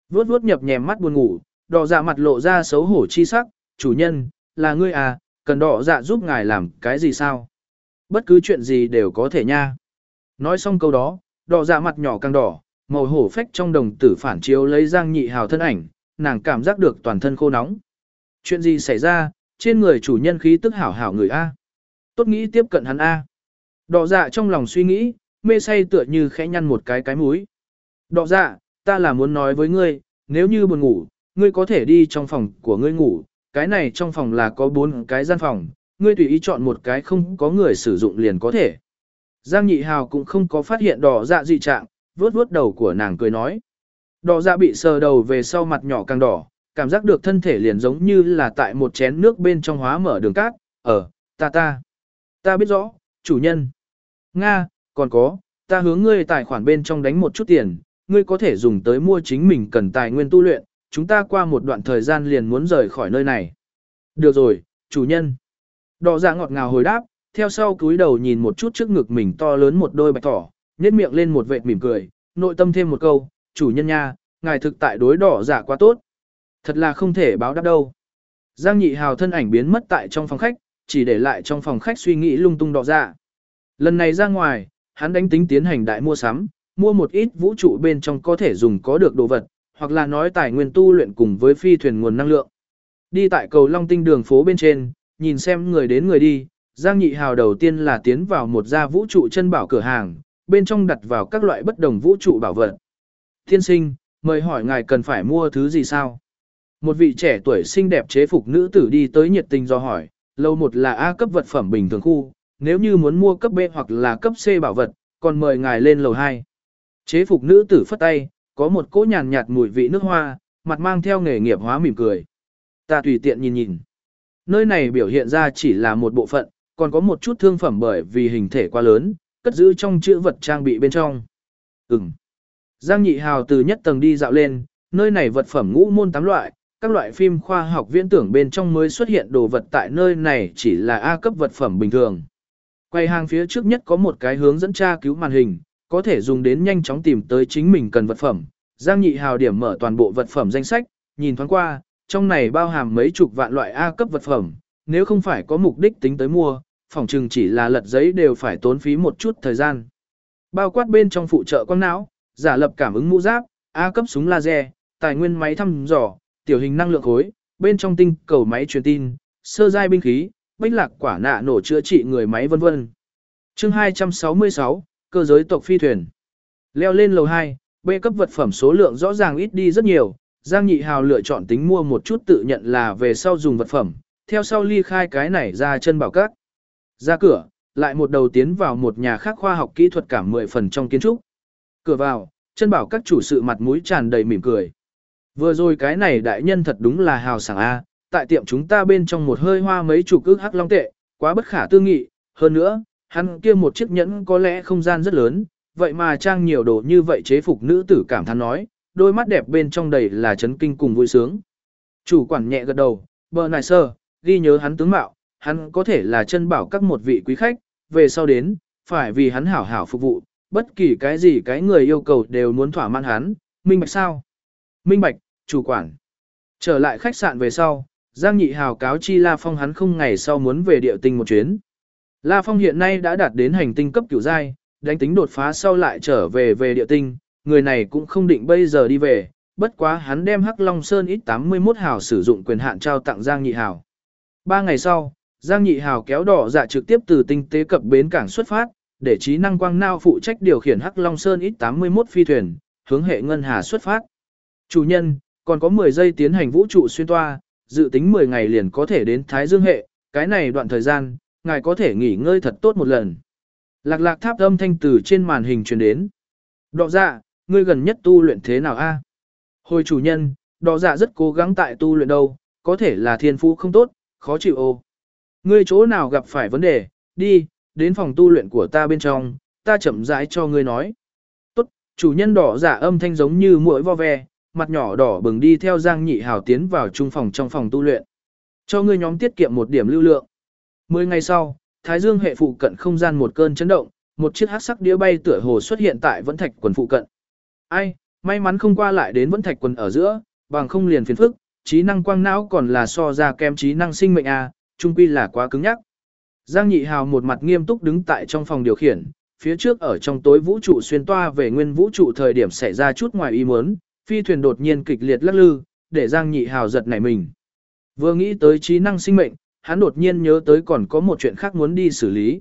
Vuốt vuốt nhập nhèm mắt buồn ngủ, đỏ dạ mặt lộ ra xấu hổ chi sắc, chủ nhân, là ngươi à, cần đỏ dạ giúp ngài làm cái gì sao? Bất cứ chuyện gì đều có thể nha. Nói xong câu đó, đỏ dạ mặt nhỏ càng đỏ, màu hổ phách trong đồng tử phản chiếu lấy Giang Nhị Hào thân ảnh, nàng cảm giác được toàn thân khô nóng. Chuyện gì xảy ra, trên người chủ nhân khí tức hảo hảo người A. Tốt nghĩ tiếp cận hắn A. Đỏ dạ trong lòng suy nghĩ, mê say tựa như khẽ nhăn một cái cái mũi. Đỏ dạ, ta là muốn nói với ngươi, nếu như buồn ngủ, ngươi có thể đi trong phòng của ngươi ngủ, cái này trong phòng là có bốn cái gian phòng, ngươi tùy ý chọn một cái không có người sử dụng liền có thể. Giang Nhị Hào cũng không có phát hiện đỏ dạ dị trạng, vớt vớt đầu của nàng cười nói. Đỏ dạ bị sờ đầu về sau mặt nhỏ càng đỏ, cảm giác được thân thể liền giống như là tại một chén nước bên trong hóa mở đường cát, ở, ta ta. Ta biết rõ, chủ nhân. Nga, còn có, ta hướng ngươi tài khoản bên trong đánh một chút tiền, ngươi có thể dùng tới mua chính mình cần tài nguyên tu luyện, chúng ta qua một đoạn thời gian liền muốn rời khỏi nơi này. Được rồi, chủ nhân. Đỏ dạ ngọt ngào hồi đáp, theo sau cúi đầu nhìn một chút trước ngực mình to lớn một đôi bạch thỏ, nhếch miệng lên một vệt mỉm cười, nội tâm thêm một câu, chủ nhân nha, ngài thực tại đối đỏ dạ quá tốt. Thật là không thể báo đáp đâu. Giang nhị hào thân ảnh biến mất tại trong phòng khách, chỉ để lại trong phòng khách suy nghĩ lung tung đọ ra. Lần này ra ngoài, hắn đánh tính tiến hành đại mua sắm, mua một ít vũ trụ bên trong có thể dùng có được đồ vật, hoặc là nói tài nguyên tu luyện cùng với phi thuyền nguồn năng lượng. Đi tại cầu Long Tinh đường phố bên trên, nhìn xem người đến người đi, Giang Nhị Hào đầu tiên là tiến vào một gia vũ trụ chân bảo cửa hàng, bên trong đặt vào các loại bất đồng vũ trụ bảo vật. Thiên sinh, mời hỏi ngài cần phải mua thứ gì sao? Một vị trẻ tuổi xinh đẹp chế phục nữ tử đi tới nhiệt tình do hỏi, lầu một là A cấp vật phẩm bình thường khu, nếu như muốn mua cấp B hoặc là cấp C bảo vật, còn mời ngài lên lầu 2. Chế phục nữ tử phất tay, có một cỗ nhàn nhạt mùi vị nước hoa, mặt mang theo nghề nghiệp hóa mỉm cười. Ta tùy tiện nhìn nhìn. Nơi này biểu hiện ra chỉ là một bộ phận, còn có một chút thương phẩm bởi vì hình thể quá lớn, cất giữ trong chữ vật trang bị bên trong. Ừm. Giang Nhị Hào từ nhất tầng đi dạo lên, nơi này vật phẩm ngũ môn tám loại, các loại phim khoa học viễn tưởng bên trong mới xuất hiện đồ vật tại nơi này chỉ là A cấp vật phẩm bình thường. Quay hàng phía trước nhất có một cái hướng dẫn tra cứu màn hình, có thể dùng đến nhanh chóng tìm tới chính mình cần vật phẩm. Giang Nhị Hào điểm mở toàn bộ vật phẩm danh sách, nhìn thoáng qua, trong này bao hàm mấy chục vạn loại A cấp vật phẩm, nếu không phải có mục đích tính tới mua, phòng trừng chỉ là lật giấy đều phải tốn phí một chút thời gian. Bao quát bên trong phụ trợ quang não, giả lập cảm ứng mũ giáp, A cấp súng laser, tài nguyên máy thăm dò, tiểu hình năng lượng khối, bên trong tinh cầu máy truyền tin, sơ giai binh khí, bách lạc quả nạ nổ chữa trị người máy vân vân. Chương 266, cơ giới tộc phi thuyền. Leo lên lầu 2, B cấp vật phẩm số lượng rõ ràng ít đi rất nhiều, Giang Nhị Hào lựa chọn tính mua một chút tự nhận là về sau dùng vật phẩm, theo sau ly khai cái này ra chân bảo các. Ra cửa, lại một đầu tiến vào một nhà khác khoa học kỹ thuật cả 10 phần trong kiến trúc. Cửa vào, chân bảo các chủ sự mặt mũi tràn đầy mỉm cười. Vừa rồi cái này đại nhân thật đúng là hào sảng A, tại tiệm chúng ta bên trong một hơi hoa mấy chục ức hắc long tệ, quá bất khả tư nghị, hơn nữa, hắn kia một chiếc nhẫn có lẽ không gian rất lớn, vậy mà trang nhiều đồ như vậy chế phục nữ tử cảm thán nói, đôi mắt đẹp bên trong đầy là chấn kinh cùng vui sướng. Chủ quản nhẹ gật đầu, bờ nài sơ, ghi nhớ hắn tướng mạo, hắn có thể là chân bảo các một vị quý khách, về sau đến, phải vì hắn hảo hảo phục vụ, bất kỳ cái gì cái người yêu cầu đều muốn thỏa mãn hắn, minh bạch sao? Minh bạch, chủ quản. Trở lại khách sạn về sau, Giang Nhị Hào cáo chi La Phong hắn không ngày sau muốn về địa tinh một chuyến. La Phong hiện nay đã đạt đến hành tinh cấp kiểu giai, đánh tính đột phá sau lại trở về về địa tinh, người này cũng không định bây giờ đi về, bất quá hắn đem Hắc Long Sơn ít 81 hào sử dụng quyền hạn trao tặng Giang Nhị Hào. Ba ngày sau, Giang Nhị Hào kéo đỏ dạ trực tiếp từ tinh tế cập bến cảng xuất phát, để trí năng quang nao phụ trách điều khiển Hắc Long Sơn ít 81 phi thuyền, hướng hệ ngân hà xuất phát. Chủ nhân, còn có 10 giây tiến hành vũ trụ xuyên toa, dự tính 10 ngày liền có thể đến Thái Dương hệ, cái này đoạn thời gian, ngài có thể nghỉ ngơi thật tốt một lần. Lạc lạc tháp âm thanh từ trên màn hình truyền đến. Đọ dạ, ngươi gần nhất tu luyện thế nào a? Hồi chủ nhân, đọ dạ rất cố gắng tại tu luyện đâu, có thể là thiên phú không tốt, khó chịu ô. Ngươi chỗ nào gặp phải vấn đề, đi, đến phòng tu luyện của ta bên trong, ta chậm rãi cho ngươi nói. Tốt, chủ nhân đỏ giả âm thanh giống như mũi vo ve, mặt nhỏ đỏ bừng đi theo Giang Nhị Hào tiến vào trung phòng trong phòng tu luyện. Cho ngươi nhóm tiết kiệm một điểm lưu lượng. Mười ngày sau, Thái Dương hệ phụ cận không gian một cơn chấn động, một chiếc hắc sắc đĩa bay tựa hồ xuất hiện tại vẫn thạch quần phụ cận. Ai, may mắn không qua lại đến vẫn thạch quần ở giữa, bằng không liền phiền phức, trí năng quang não còn là so ra kém trí năng sinh mệnh a, à, trung quy là quá cứng nhắc. Giang Nhị Hào một mặt nghiêm túc đứng tại trong phòng điều khiển, phía trước ở trong tối vũ trụ xuyên toa về nguyên vũ trụ thời điểm xảy ra chút ngoài ý muốn, phi thuyền đột nhiên kịch liệt lắc lư, để Giang Nhị Hào giật nảy mình. Vừa nghĩ tới trí năng sinh mệnh, hắn đột nhiên nhớ tới còn có một chuyện khác muốn đi xử lý.